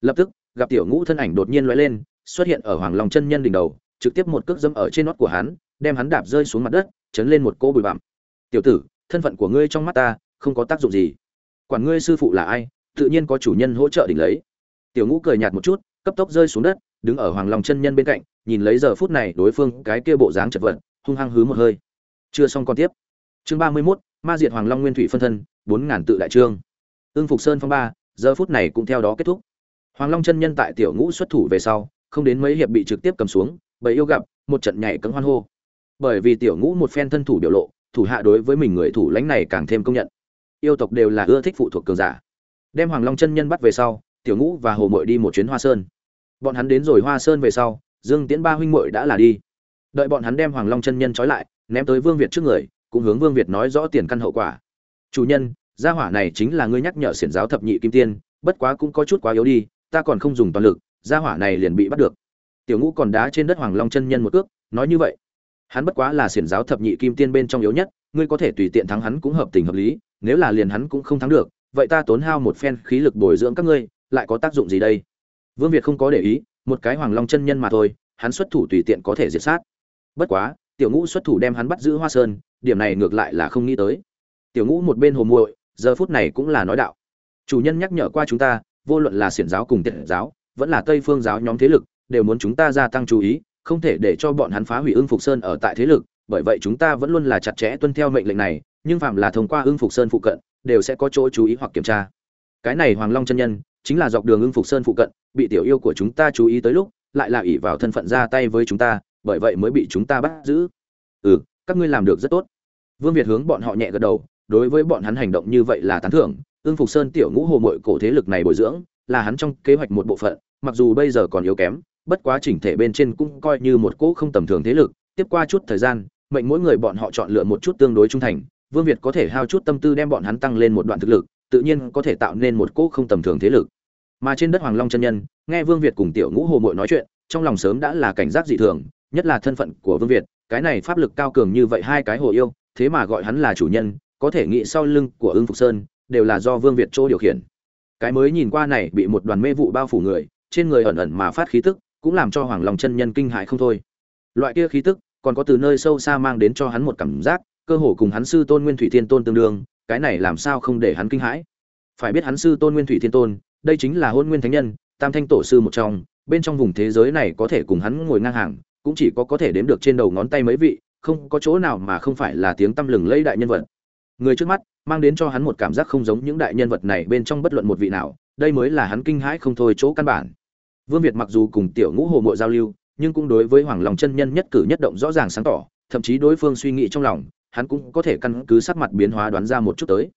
[SPEAKER 1] Lập tức, gặp tiểu ngũ thân ảnh đột nhiên lóe lên, xuất hiện ở hoàng long chân nhân đỉnh đầu, trực tiếp một cước dâm ở trên nót của hắn, đem hắn đạp rơi xuống mặt đất, chấn lên một cỗ bụi bặm. Tiểu tử, thân phận của ngươi trong mắt ta, không có tác dụng gì. Quản ngươi sư phụ là ai tự nhiên có chủ nhân hỗ trợ đỉnh lấy. Tiểu ngũ cười nhạt một chút cấp tốc rơi xuống đất đứng ở hoàng long chân nhân bên cạnh nhìn lấy giờ phút này đối phương cái kia bộ dáng chật vật hung hăng hứ một hơi. Chưa xong còn tiếp. Chương ba mươi 31, ma diệt hoàng long nguyên thủy phân thân bốn ngàn tự đại trương. Ương phục sơn phong ba giờ phút này cũng theo đó kết thúc. Hoàng long chân nhân tại tiểu ngũ xuất thủ về sau không đến mấy hiệp bị trực tiếp cầm xuống bởi yêu gặp một trận nhảy cấm hoan hô. Bởi vì tiểu ngũ một phen thân thủ biểu lộ thủ hạ đối với mình người thủ lãnh này càng thêm công nhận. Yêu tộc đều là ưa thích phụ thuộc cường giả đem hoàng long chân nhân bắt về sau, tiểu ngũ và hồ mội đi một chuyến hoa sơn. Bọn hắn đến rồi hoa sơn về sau, dương tiễn ba huynh mội đã là đi. Đợi bọn hắn đem hoàng long chân nhân trói lại, ném tới vương việt trước người, cũng hướng vương việt nói rõ tiền căn hậu quả. Chủ nhân, gia hỏa này chính là ngươi nhắc nhở xiển giáo thập nhị kim tiên, bất quá cũng có chút quá yếu đi, ta còn không dùng toàn lực, gia hỏa này liền bị bắt được. Tiểu ngũ còn đá trên đất hoàng long chân nhân một cước, nói như vậy. Hắn bất quá là xiển giáo thập nhị kim tiên bên trong yếu nhất, ngươi có thể tùy tiện thắng hắn cũng hợp tình hợp lý, nếu là liền hắn cũng không thắng được vậy ta tốn hao một phen khí lực bồi dưỡng các ngươi, lại có tác dụng gì đây? Vương việt không có để ý, một cái hoàng long chân nhân mà thôi, hắn xuất thủ tùy tiện có thể diệt sát. Bất quá, tiểu ngũ xuất thủ đem hắn bắt giữ hoa sơn, điểm này ngược lại là không nghĩ tới. Tiểu ngũ một bên hồ muội, giờ phút này cũng là nói đạo. Chủ nhân nhắc nhở qua chúng ta, vô luận là xiển giáo cùng tiện giáo, vẫn là tây phương giáo nhóm thế lực, đều muốn chúng ta gia tăng chú ý, không thể để cho bọn hắn phá hủy ưng phục sơn ở tại thế lực, bởi vậy chúng ta vẫn luôn là chặt chẽ tuân theo mệnh lệnh này, nhưng phạm là thông qua ưng phục sơn phụ cận đều sẽ có chỗ chú ý hoặc kiểm tra. Cái này hoàng long chân nhân, chính là dọc đường ưng phục sơn phụ cận, bị tiểu yêu của chúng ta chú ý tới lúc, lại là ỷ vào thân phận ra tay với chúng ta, bởi vậy mới bị chúng ta bắt giữ. Ừ các ngươi làm được rất tốt. Vương việt hướng bọn họ nhẹ gật đầu, đối với bọn hắn hành động như vậy là tán thưởng. Ưng phục sơn tiểu ngũ hồ mội cổ thế lực này bồi dưỡng, là hắn trong kế hoạch một bộ phận, mặc dù bây giờ còn yếu kém, bất quá chỉnh thể bên trên cũng coi như một cỗ không tầm thường thế lực. Tiếp qua chút thời gian, mệnh mỗi người bọn họ chọn lựa một chút tương đối trung thành vương việt có thể hao chút tâm tư đem bọn hắn tăng lên một đoạn thực lực, tự nhiên có thể tạo nên một cỗ không tầm thường thế lực. Mà trên đất hoàng long chân nhân, nghe vương việt cùng tiểu ngũ hồ mội nói chuyện, trong lòng sớm đã là cảnh giác dị thường, nhất là thân phận của vương việt, cái này pháp lực cao cường như vậy hai cái hồ yêu, thế mà gọi hắn là chủ nhân, có thể nghĩ sau lưng của ưng phục sơn, đều là do vương việt chỗ điều khiển. Cái mới nhìn qua này bị một đoàn mê vụ bao phủ người, trên người ẩn ẩn mà phát khí tức, cũng làm cho hoàng long chân nhân kinh hãi không thôi. Loại kia khí tức, còn có từ nơi sâu xa mang đến cho hắn một cảm giác cơ hồ cùng hắn sư tôn nguyên thủy thiên tôn tương đương, cái này làm sao không để hắn kinh hãi? Phải biết hắn sư tôn nguyên thủy thiên tôn, đây chính là hôn nguyên thánh nhân, tam thanh tổ sư một trong, bên trong vùng thế giới này có thể cùng hắn ngồi ngang hàng, cũng chỉ có có thể đếm được trên đầu ngón tay mấy vị, không có chỗ nào mà không phải là tiếng tăm lừng lẫy đại nhân vật. Người trước mắt, mang đến cho hắn một cảm giác không giống những đại nhân vật này bên trong bất luận một vị nào, đây mới là hắn kinh hãi không thôi chỗ căn bản. Vương việt mặc dù cùng tiểu ngũ hồ mộ giao lưu, nhưng cũng đối với hoàng lòng chân nhân nhất cử nhất động rõ ràng sáng tỏ, thậm chí đối phương suy nghĩ trong lòng hắn cũng có thể căn cứ sắc mặt biến hóa đoán ra một chút tới.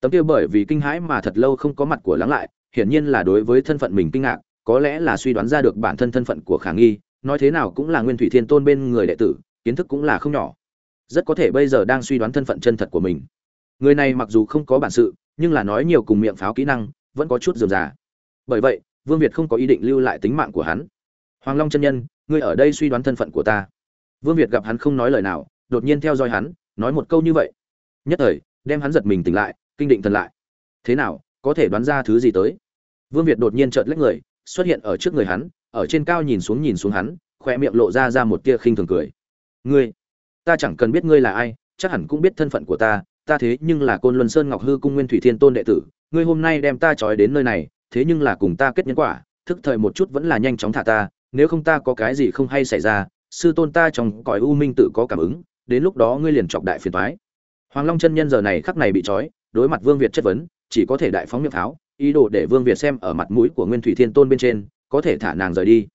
[SPEAKER 1] Tấm kia bởi vì kinh hãi mà thật lâu không có mặt của lắng lại, hiển nhiên là đối với thân phận mình kinh ngạc, có lẽ là suy đoán ra được bản thân thân phận của khả nghi, nói thế nào cũng là nguyên thủy thiên tôn bên người đệ tử, kiến thức cũng là không nhỏ. Rất có thể bây giờ đang suy đoán thân phận chân thật của mình. Người này mặc dù không có bản sự, nhưng là nói nhiều cùng miệng pháo kỹ năng, vẫn có chút dườm già. Bởi vậy, vương việt không có ý định lưu lại tính mạng của hắn. Hoàng long chân nhân, ngươi ở đây suy đoán thân phận của ta. Vương việt gặp hắn không nói lời nào, đột nhiên theo dõi hắn nói một câu như vậy. Nhất thời, đem hắn giật mình tỉnh lại, kinh định thần lại. Thế nào, có thể đoán ra thứ gì tới? Vương việt đột nhiên trợt lách người, xuất hiện ở trước người hắn, ở trên cao nhìn xuống nhìn xuống hắn khoe miệng lộ ra ra một tia khinh thường cười. Ngươi, ta chẳng cần biết ngươi là ai, chắc hẳn cũng biết thân phận của ta ta thế nhưng là côn luân sơn ngọc hư cung nguyên thủy thiên tôn đệ tử, ngươi hôm nay đem ta trói đến nơi này, thế nhưng là cùng ta kết nhân quả, thức thời một chút vẫn là nhanh chóng thả ta, nếu không ta có cái gì không hay xảy ra, sư tôn ta trong cõi u minh tự có cảm ứng đến lúc đó ngươi liền chọc đại phiền toái hoàng long chân nhân giờ này khắc này bị trói, đối mặt vương việt chất vấn, chỉ có thể đại phóng miệng tháo, ý đồ để vương việt xem ở mặt mũi của nguyên thủy thiên tôn bên trên, có thể thả nàng rời đi.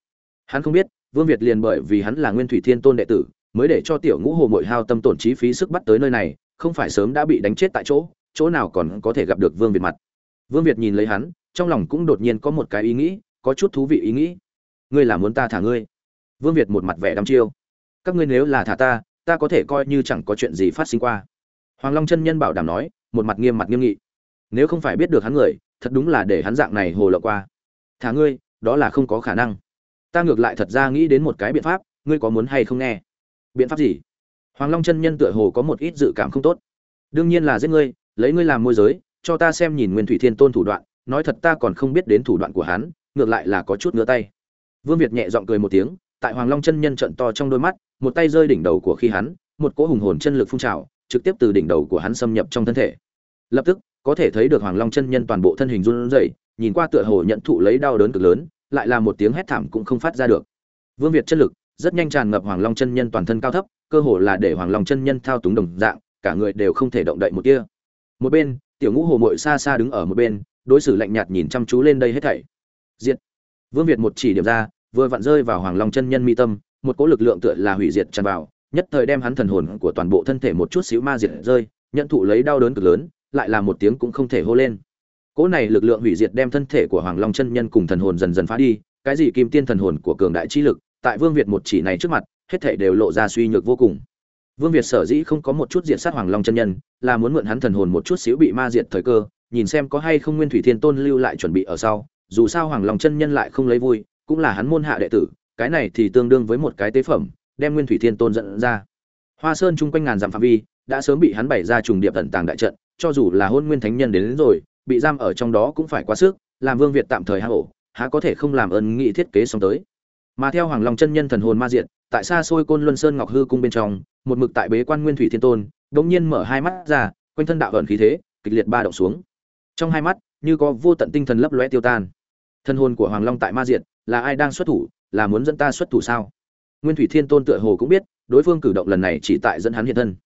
[SPEAKER 1] Hắn không biết, vương việt liền bởi vì hắn là nguyên thủy thiên tôn đệ tử, mới để cho tiểu ngũ hồ mội hao tâm tổn trí phí sức bắt tới nơi này, không phải sớm đã bị đánh chết tại chỗ chỗ nào còn có thể gặp được vương việt mặt. Vương việt nhìn lấy hắn, trong lòng cũng đột nhiên có một cái ý nghĩ, có chút thú vị ý nghĩ. Ngươi là muốn ta thả ngươi? Vương việt một mặt vẻ đăm chiêu. Các ngươi nếu là thả ta ta có thể coi như chẳng có chuyện gì phát sinh qua. Hoàng long chân nhân bảo đảm nói, một mặt nghiêm mặt nghiêm nghị. Nếu không phải biết được hắn người, thật đúng là để hắn dạng này hồ lộ qua. Thả ngươi, đó là không có khả năng. Ta ngược lại thật ra nghĩ đến một cái biện pháp, ngươi có muốn hay không nghe? Biện pháp gì? Hoàng long chân nhân tựa hồ có một ít dự cảm không tốt. Đương nhiên là giết ngươi, lấy ngươi làm môi giới, cho ta xem nhìn nguyên thủy thiên tôn thủ đoạn, nói thật ta còn không biết đến thủ đoạn của hắn, ngược lại là có chút ngứa tay. Vương việt nhẹ giọng cười một tiếng, tại hoàng long chân nhân trận to trong đôi mắt một tay rơi đỉnh đầu của khi hắn, một cỗ hùng hồn chân lực phun trào, trực tiếp từ đỉnh đầu của hắn xâm nhập trong thân thể. Lập tức, có thể thấy được hoàng long chân nhân toàn bộ thân hình run rẩy, nhìn qua tựa hồ nhận thụ lấy đau đớn cực lớn, lại là một tiếng hét thảm cũng không phát ra được. Vương việt chân lực rất nhanh tràn ngập hoàng long chân nhân toàn thân cao thấp, cơ hồ là để hoàng long chân nhân thao túng đồng dạng, cả người đều không thể động đậy một tia. Một bên, tiểu ngũ hồ mội xa xa đứng ở một bên, đối xử lạnh nhạt nhìn chăm chú lên đây hết thảy. Diệt. Vương việt một chỉ điểm ra, vừa vặn rơi vào hoàng long chân nhân mi tâm một cỗ lực lượng tựa là hủy diệt tràn vào, nhất thời đem hắn thần hồn của toàn bộ thân thể một chút xíu ma diệt rơi, nhận thụ lấy đau đớn cực lớn, lại là một tiếng cũng không thể hô lên. Cỗ này lực lượng hủy diệt đem thân thể của hoàng long chân nhân cùng thần hồn dần dần phá đi, cái gì kim tiên thần hồn của cường đại chi lực, tại vương việt một chỉ này trước mặt, hết thảy đều lộ ra suy nhược vô cùng. Vương việt sở dĩ không có một chút diệt sát hoàng long chân nhân, là muốn mượn hắn thần hồn một chút xíu bị ma diệt thời cơ, nhìn xem có hay không nguyên thủy thiên tôn lưu lại chuẩn bị ở sau, dù sao hoàng long chân nhân lại không lấy vui, cũng là hắn môn hạ đệ tử cái này thì tương đương với một cái tế phẩm đem nguyên thủy thiên tôn dẫn ra. Hoa sơn chung quanh ngàn dặm phạm vi đã sớm bị hắn bày ra trùng điệp tận tàng đại trận cho dù là hôn nguyên thánh nhân đến, đến rồi bị giam ở trong đó cũng phải quá sức làm vương việt tạm thời hạ ổ há có thể không làm ơn nghị thiết kế xong tới. Mà theo hoàng long chân nhân thần hồn ma diện tại xa xôi côn luân sơn ngọc hư cung bên trong một mực tại bế quan nguyên thủy thiên tôn đột nhiên mở hai mắt ra quanh thân đạo ẩn khí thế kịch liệt ba động xuống. Trong hai mắt như có vô tận tinh thần lấp lóe tiêu tan. Thân hồn của hoàng long tại ma diện là ai đang xuất thủ là muốn dẫn ta xuất thủ sao? Nguyên thủy thiên tôn tựa hồ cũng biết, đối phương cử động lần này chỉ tại dẫn hắn hiện thân.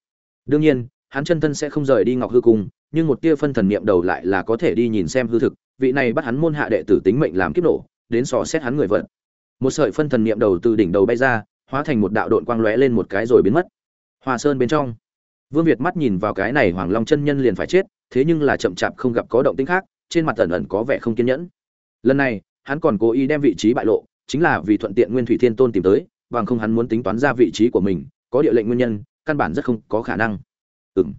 [SPEAKER 1] Đương nhiên, hắn chân thân sẽ không rời đi ngọc hư cung, nhưng một tia phân thần niệm đầu lại là có thể đi nhìn xem hư thực, vị này bắt hắn môn hạ đệ tử tính mệnh làm kiếp nổ, đến sò xét hắn người vận một sợi phân thần niệm đầu từ đỉnh đầu bay ra, hóa thành một đạo đội quang lóe lên một cái rồi biến mất. Hoa sơn bên trong. Vương việt mắt nhìn vào cái này hoàng long chân nhân liền phải chết, thế nhưng là chậm chạp không gặp có động tĩnh khác, trên mặt ẩn ẩn có vẻ không kiên nhẫn. Lần này, hắn còn cố ý đem vị trí bại lộ chính là vì thuận tiện nguyên thủy thiên tôn tìm tới, bằng không hắn muốn tính toán ra vị trí của mình, có địa lệnh nguyên nhân, căn bản rất không có khả năng. Ừng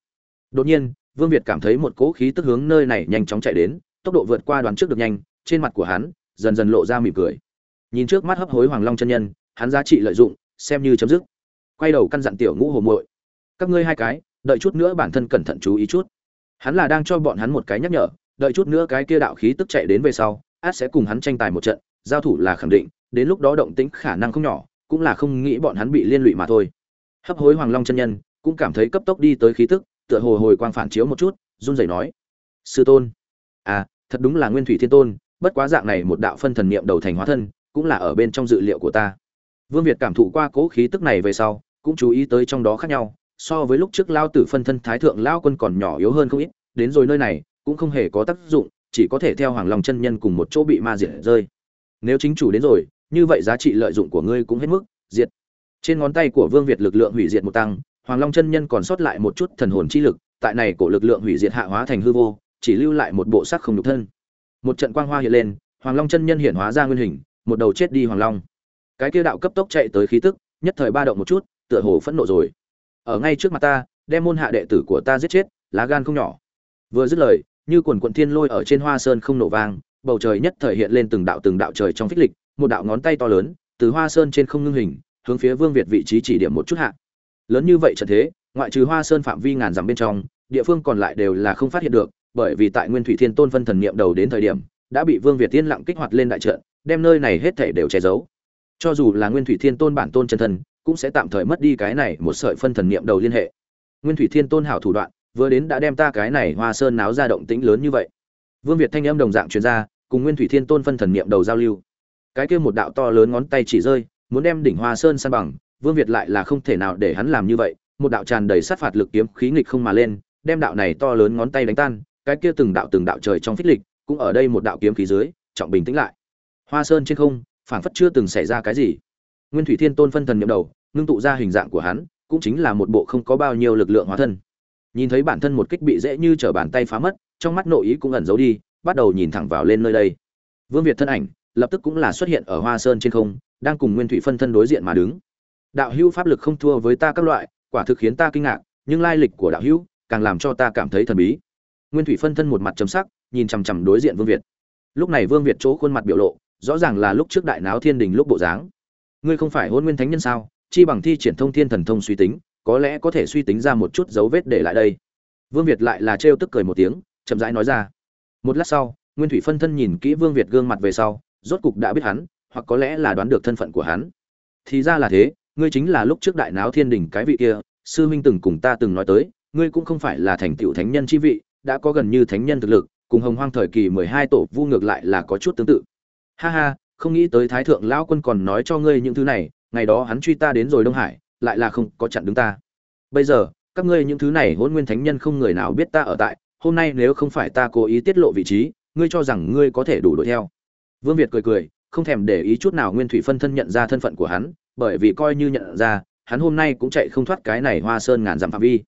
[SPEAKER 1] đột nhiên, vương việt cảm thấy một cỗ khí tức hướng nơi này nhanh chóng chạy đến, tốc độ vượt qua đoàn trước được nhanh, trên mặt của hắn, dần dần lộ ra mỉm cười. Nhìn trước mắt hấp hối hoàng long chân nhân, hắn giá trị lợi dụng, xem như chấm dứt. Quay đầu căn dặn tiểu ngũ hồ muội, các ngươi hai cái, đợi chút nữa bản thân cẩn thận chú ý chút. Hắn là đang cho bọn hắn một cái nhắc nhở, đợi chút nữa cái kia đạo khí tức chạy đến về sau, át sẽ cùng hắn tranh tài một trận giao thủ là khẳng định, đến lúc đó động tĩnh khả năng không nhỏ, cũng là không nghĩ bọn hắn bị liên lụy mà thôi. Hấp hối hoàng long chân nhân, cũng cảm thấy cấp tốc đi tới khí tức, tựa hồ hồi quang phản chiếu một chút, run rẩy nói, sư tôn à thật đúng là nguyên thủy thiên tôn, bất quá dạng này một đạo phân thần niệm đầu thành hóa thân, cũng là ở bên trong dự liệu của ta. Vương việt cảm thụ qua cố khí tức này về sau, cũng chú ý tới trong đó khác nhau, so với lúc trước lao tử phân thân thái thượng lao quân còn nhỏ yếu hơn không ít, đến rồi nơi này, cũng không hề có tác dụng, chỉ có thể theo hoàng long chân nhân cùng một chỗ bị ma diệt rơi nếu chính chủ đến rồi, như vậy giá trị lợi dụng của ngươi cũng hết mức, diệt. Trên ngón tay của vương việt lực lượng hủy diệt một tăng, hoàng long chân nhân còn sót lại một chút thần hồn chi lực, tại này cổ lực lượng hủy diệt hạ hóa thành hư vô, chỉ lưu lại một bộ sắc không nhục thân. Một trận quang hoa hiện lên, hoàng long chân nhân hiện hóa ra nguyên hình, một đầu chết đi hoàng long. Cái kia đạo cấp tốc chạy tới khí tức, nhất thời ba động một chút, tựa hồ phẫn nộ rồi. Ở ngay trước mặt ta, đem môn hạ đệ tử của ta giết chết, lá gan không nhỏ. Vừa dứt lời, như quần quận thiên lôi ở trên hoa sơn không nổ vang bầu trời nhất thời hiện lên từng đạo từng đạo trời trong phích lịch, một đạo ngón tay to lớn, từ hoa sơn trên không ngưng hình, hướng phía vương việt vị trí chỉ điểm một chút hạ. Lớn như vậy trận thế, ngoại trừ hoa sơn phạm vi ngàn dặm bên trong, địa phương còn lại đều là không phát hiện được, bởi vì tại nguyên thủy thiên tôn phân thần niệm đầu đến thời điểm, đã bị vương việt tiên lặng kích hoạt lên đại trận, đem nơi này hết thảy đều che giấu. Cho dù là nguyên thủy thiên tôn bản tôn chân thần, cũng sẽ tạm thời mất đi cái này một sợi phân thần niệm đầu liên hệ. Nguyên thủy thiên tôn hảo thủ đoạn, vừa đến đã đem ta cái này hoa sơn náo ra động tĩnh lớn như vậy. Vương việt thanh âm đồng dạng truyền ra cùng nguyên thủy thiên tôn phân thần niệm đầu giao lưu. Cái kia một đạo to lớn ngón tay chỉ rơi, muốn đem đỉnh hoa sơn san bằng, vương việt lại là không thể nào để hắn làm như vậy. Một đạo tràn đầy sát phạt lực kiếm khí nghịch không mà lên, đem đạo này to lớn ngón tay đánh tan, cái kia từng đạo từng đạo trời trong phích lịch, cũng ở đây một đạo kiếm khí dưới, trọng bình tĩnh lại. Hoa sơn trên không, phảng phất chưa từng xảy ra cái gì. Nguyên thủy thiên tôn phân thần nhậm đầu, ngưng tụ ra hình dạng của hắn, cũng chính là một bộ không có bao nhiêu lực lượng hóa thân. Nhìn thấy bản thân một kích bị dễ như trở bàn tay phá mất, trong mắt nội ý cũng ẩn giấu đi bắt đầu nhìn thẳng vào lên nơi đây. Vương việt thân ảnh, lập tức cũng là xuất hiện ở hoa sơn trên không, đang cùng nguyên thủy phân thân đối diện mà đứng. Đạo hữu pháp lực không thua với ta các loại, quả thực khiến ta kinh ngạc, nhưng lai lịch của đạo hữu càng làm cho ta cảm thấy thần bí. Nguyên thủy phân thân một mặt chấm sắc, nhìn chằm chằm đối diện vương việt. Lúc này vương việt chỗ khuôn mặt biểu lộ, rõ ràng là lúc trước đại náo thiên đình lúc bộ dáng. Ngươi không phải hôn nguyên thánh nhân sao? Chi bằng thi triển thông thiên thần thông suy tính, có lẽ có thể suy tính ra một chút dấu vết để lại đây. Vương việt lại là trêu tức cười một tiếng, chậm rãi nói ra một lát sau, nguyên thủy phân thân nhìn kỹ vương việt gương mặt về sau, rốt cục đã biết hắn, hoặc có lẽ là đoán được thân phận của hắn. Thì ra là thế, ngươi chính là lúc trước đại náo thiên đình cái vị kia, sư huynh từng cùng ta từng nói tới, ngươi cũng không phải là thành tựu thánh nhân chi vị, đã có gần như thánh nhân thực lực, cùng hồng hoang thời kỳ mười hai tổ vu ngược lại là có chút tương tự. Ha ha, không nghĩ tới thái thượng lão quân còn nói cho ngươi những thứ này, ngày đó hắn truy ta đến rồi đông hải, lại là không có chặn đứng ta. Bây giờ, các ngươi những thứ này hôn nguyên thánh nhân không người nào biết ta ở tại hôm nay nếu không phải ta cố ý tiết lộ vị trí, ngươi cho rằng ngươi có thể đủ đuổi theo. Vương việt cười cười, không thèm để ý chút nào nguyên thủy phân thân nhận ra thân phận của hắn, bởi vì coi như nhận ra, hắn hôm nay cũng chạy không thoát cái này hoa sơn ngàn dặm phạm vi.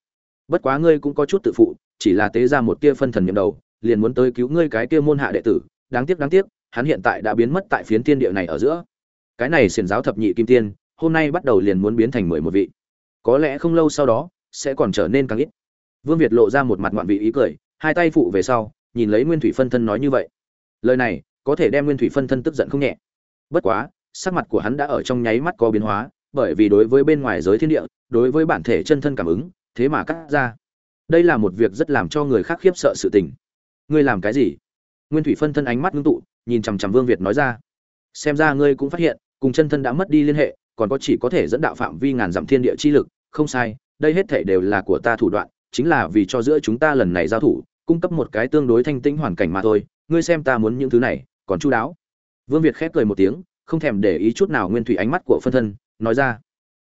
[SPEAKER 1] Bất quá ngươi cũng có chút tự phụ, chỉ là tế ra một tia phân thần nhậm đầu, liền muốn tới cứu ngươi cái kia môn hạ đệ tử. Đáng tiếc đáng tiếc, hắn hiện tại đã biến mất tại phiến tiên địa này ở giữa. Cái này xiển giáo thập nhị kim tiên, hôm nay bắt đầu liền muốn biến thành mười một vị. Có lẽ không lâu sau đó, sẽ còn trở nên càng ít. Vương việt lộ ra một mặt ngoạn vị ý cười hai tay phụ về sau, nhìn lấy nguyên thủy phân thân nói như vậy. Lời này, có thể đem nguyên thủy phân thân tức giận không nhẹ. Bất quá, sắc mặt của hắn đã ở trong nháy mắt có biến hóa, bởi vì đối với bên ngoài giới thiên địa, đối với bản thể chân thân cảm ứng, thế mà cắt ra. Đây là một việc rất làm cho người khác khiếp sợ sự tình. Ngươi làm cái gì? Nguyên thủy phân thân ánh mắt ngưng tụ, nhìn chằm chằm vương việt nói ra. Xem ra ngươi cũng phát hiện, cùng chân thân đã mất đi liên hệ, còn có chỉ có thể dẫn đạo phạm vi ngàn dặm thiên địa chi lực, không sai, đây hết thể đều là của ta thủ đoạn chính là vì cho giữa chúng ta lần này giao thủ, cung cấp một cái tương đối thanh tĩnh hoàn cảnh mà thôi, ngươi xem ta muốn những thứ này, còn chu đáo. Vương việt khép cười một tiếng, không thèm để ý chút nào nguyên thủy ánh mắt của phân thân, nói ra.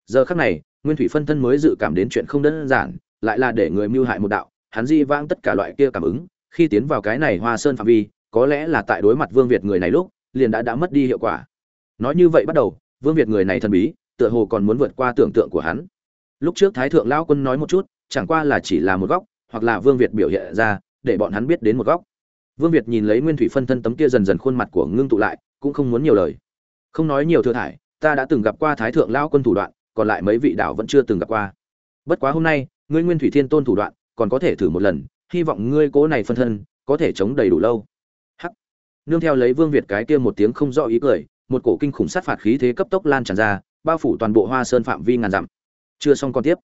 [SPEAKER 1] Giờ khắc này, nguyên thủy phân thân mới dự cảm đến chuyện không đơn giản, lại là để người mưu hại một đạo, hắn di vãng tất cả loại kia cảm ứng, khi tiến vào cái này hoa sơn phạm vi, có lẽ là tại đối mặt vương việt người này lúc, liền đã đã mất đi hiệu quả. Nói như vậy bắt đầu, vương việt người này thần bí, tựa hồ còn muốn vượt qua tưởng tượng của hắn. Lúc trước thái thượng lao quân nói một chút chẳng qua là chỉ là một góc, hoặc là vương việt biểu hiện ra, để bọn hắn biết đến một góc. Vương việt nhìn lấy nguyên thủy phân thân tấm kia dần dần khuôn mặt của ngưng tụ lại, cũng không muốn nhiều lời. Không nói nhiều thừa thải, ta đã từng gặp qua thái thượng Lão quân thủ đoạn, còn lại mấy vị đạo vẫn chưa từng gặp qua. Bất quá hôm nay, ngươi nguyên thủy thiên tôn thủ đoạn, còn có thể thử một lần, hy vọng ngươi cố này phân thân, có thể chống đầy đủ lâu. Hắc. Nương theo lấy vương việt cái kia một tiếng không rõ ý cười, một cổ kinh khủng sát phạt khí thế cấp tốc lan tràn ra, bao phủ toàn bộ hoa sơn phạm vi ngàn dặm. Chưa xong còn tiếp.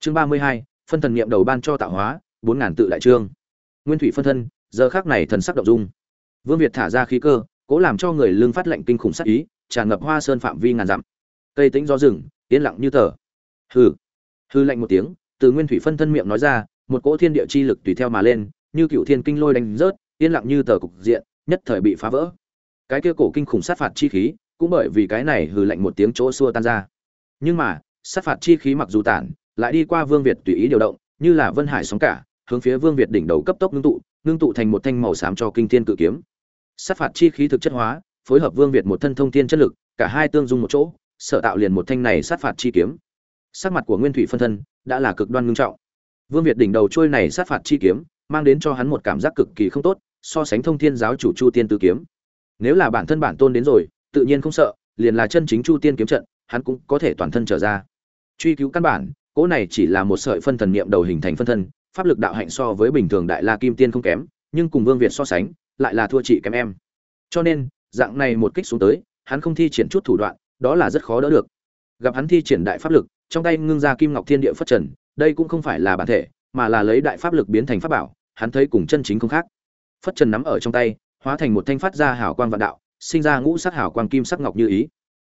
[SPEAKER 1] Chương ba mươi hai phân thần niệm đầu ban cho tạo hóa, bốn ngàn tự đại trương. Nguyên thủy phân thân, giờ khác này thần sắc động dung. Vương việt thả ra khí cơ, cố làm cho người lương phát lệnh kinh khủng sát ý, tràn ngập hoa sơn phạm vi ngàn dặm. Cây tĩnh gió rừng, yên lặng như tờ. Hừ. Hư lạnh một tiếng, từ nguyên thủy phân thân miệng nói ra, một cỗ thiên địa chi lực tùy theo mà lên, như cựu thiên kinh lôi đánh rớt, yên lặng như tờ cục diện, nhất thời bị phá vỡ. Cái kia cổ kinh khủng sát phạt chi khí, cũng bởi vì cái này hừ lạnh một tiếng chỗ xua tan ra. Nhưng mà, sát phạt chi khí mặc dù tản lại đi qua vương việt tùy ý điều động, như là vân hải sóng cả, hướng phía vương việt đỉnh đầu cấp tốc ngưng tụ ngưng tụ thành một thanh màu xám cho kinh thiên cự kiếm. Sát phạt chi khí thực chất hóa, phối hợp vương việt một thân thông thiên chất lực, cả hai tương dung một chỗ, sở tạo liền một thanh này sát phạt chi kiếm. Sắc mặt của nguyên thủy phân thân đã là cực đoan ngưng trọng. Vương việt đỉnh đầu trôi này sát phạt chi kiếm, mang đến cho hắn một cảm giác cực kỳ không tốt, so sánh thông thiên giáo chủ chu tiên tử kiếm. Nếu là bản thân bản tôn đến rồi, tự nhiên không sợ, liền là chân chính chu tiên kiếm trận, hắn cũng có thể toàn thân trở ra. Truy cứu căn bản cỗ này chỉ là một sợi phân thần niệm đầu hình thành phân thân, pháp lực đạo hạnh so với bình thường đại la kim tiên không kém, nhưng cùng vương việt so sánh, lại là thua chị kém em. Cho nên, dạng này một kích xuống tới, hắn không thi triển chút thủ đoạn, đó là rất khó đỡ được. Gặp hắn thi triển đại pháp lực, trong tay ngưng ra kim ngọc thiên địa phất trần, đây cũng không phải là bản thể, mà là lấy đại pháp lực biến thành pháp bảo, hắn thấy cùng chân chính không khác. Phất trần nắm ở trong tay, hóa thành một thanh phát ra hào quang vạn đạo, sinh ra ngũ sắc hào quang kim sắc ngọc như ý.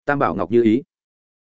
[SPEAKER 1] Tam bảo ngọc như ý.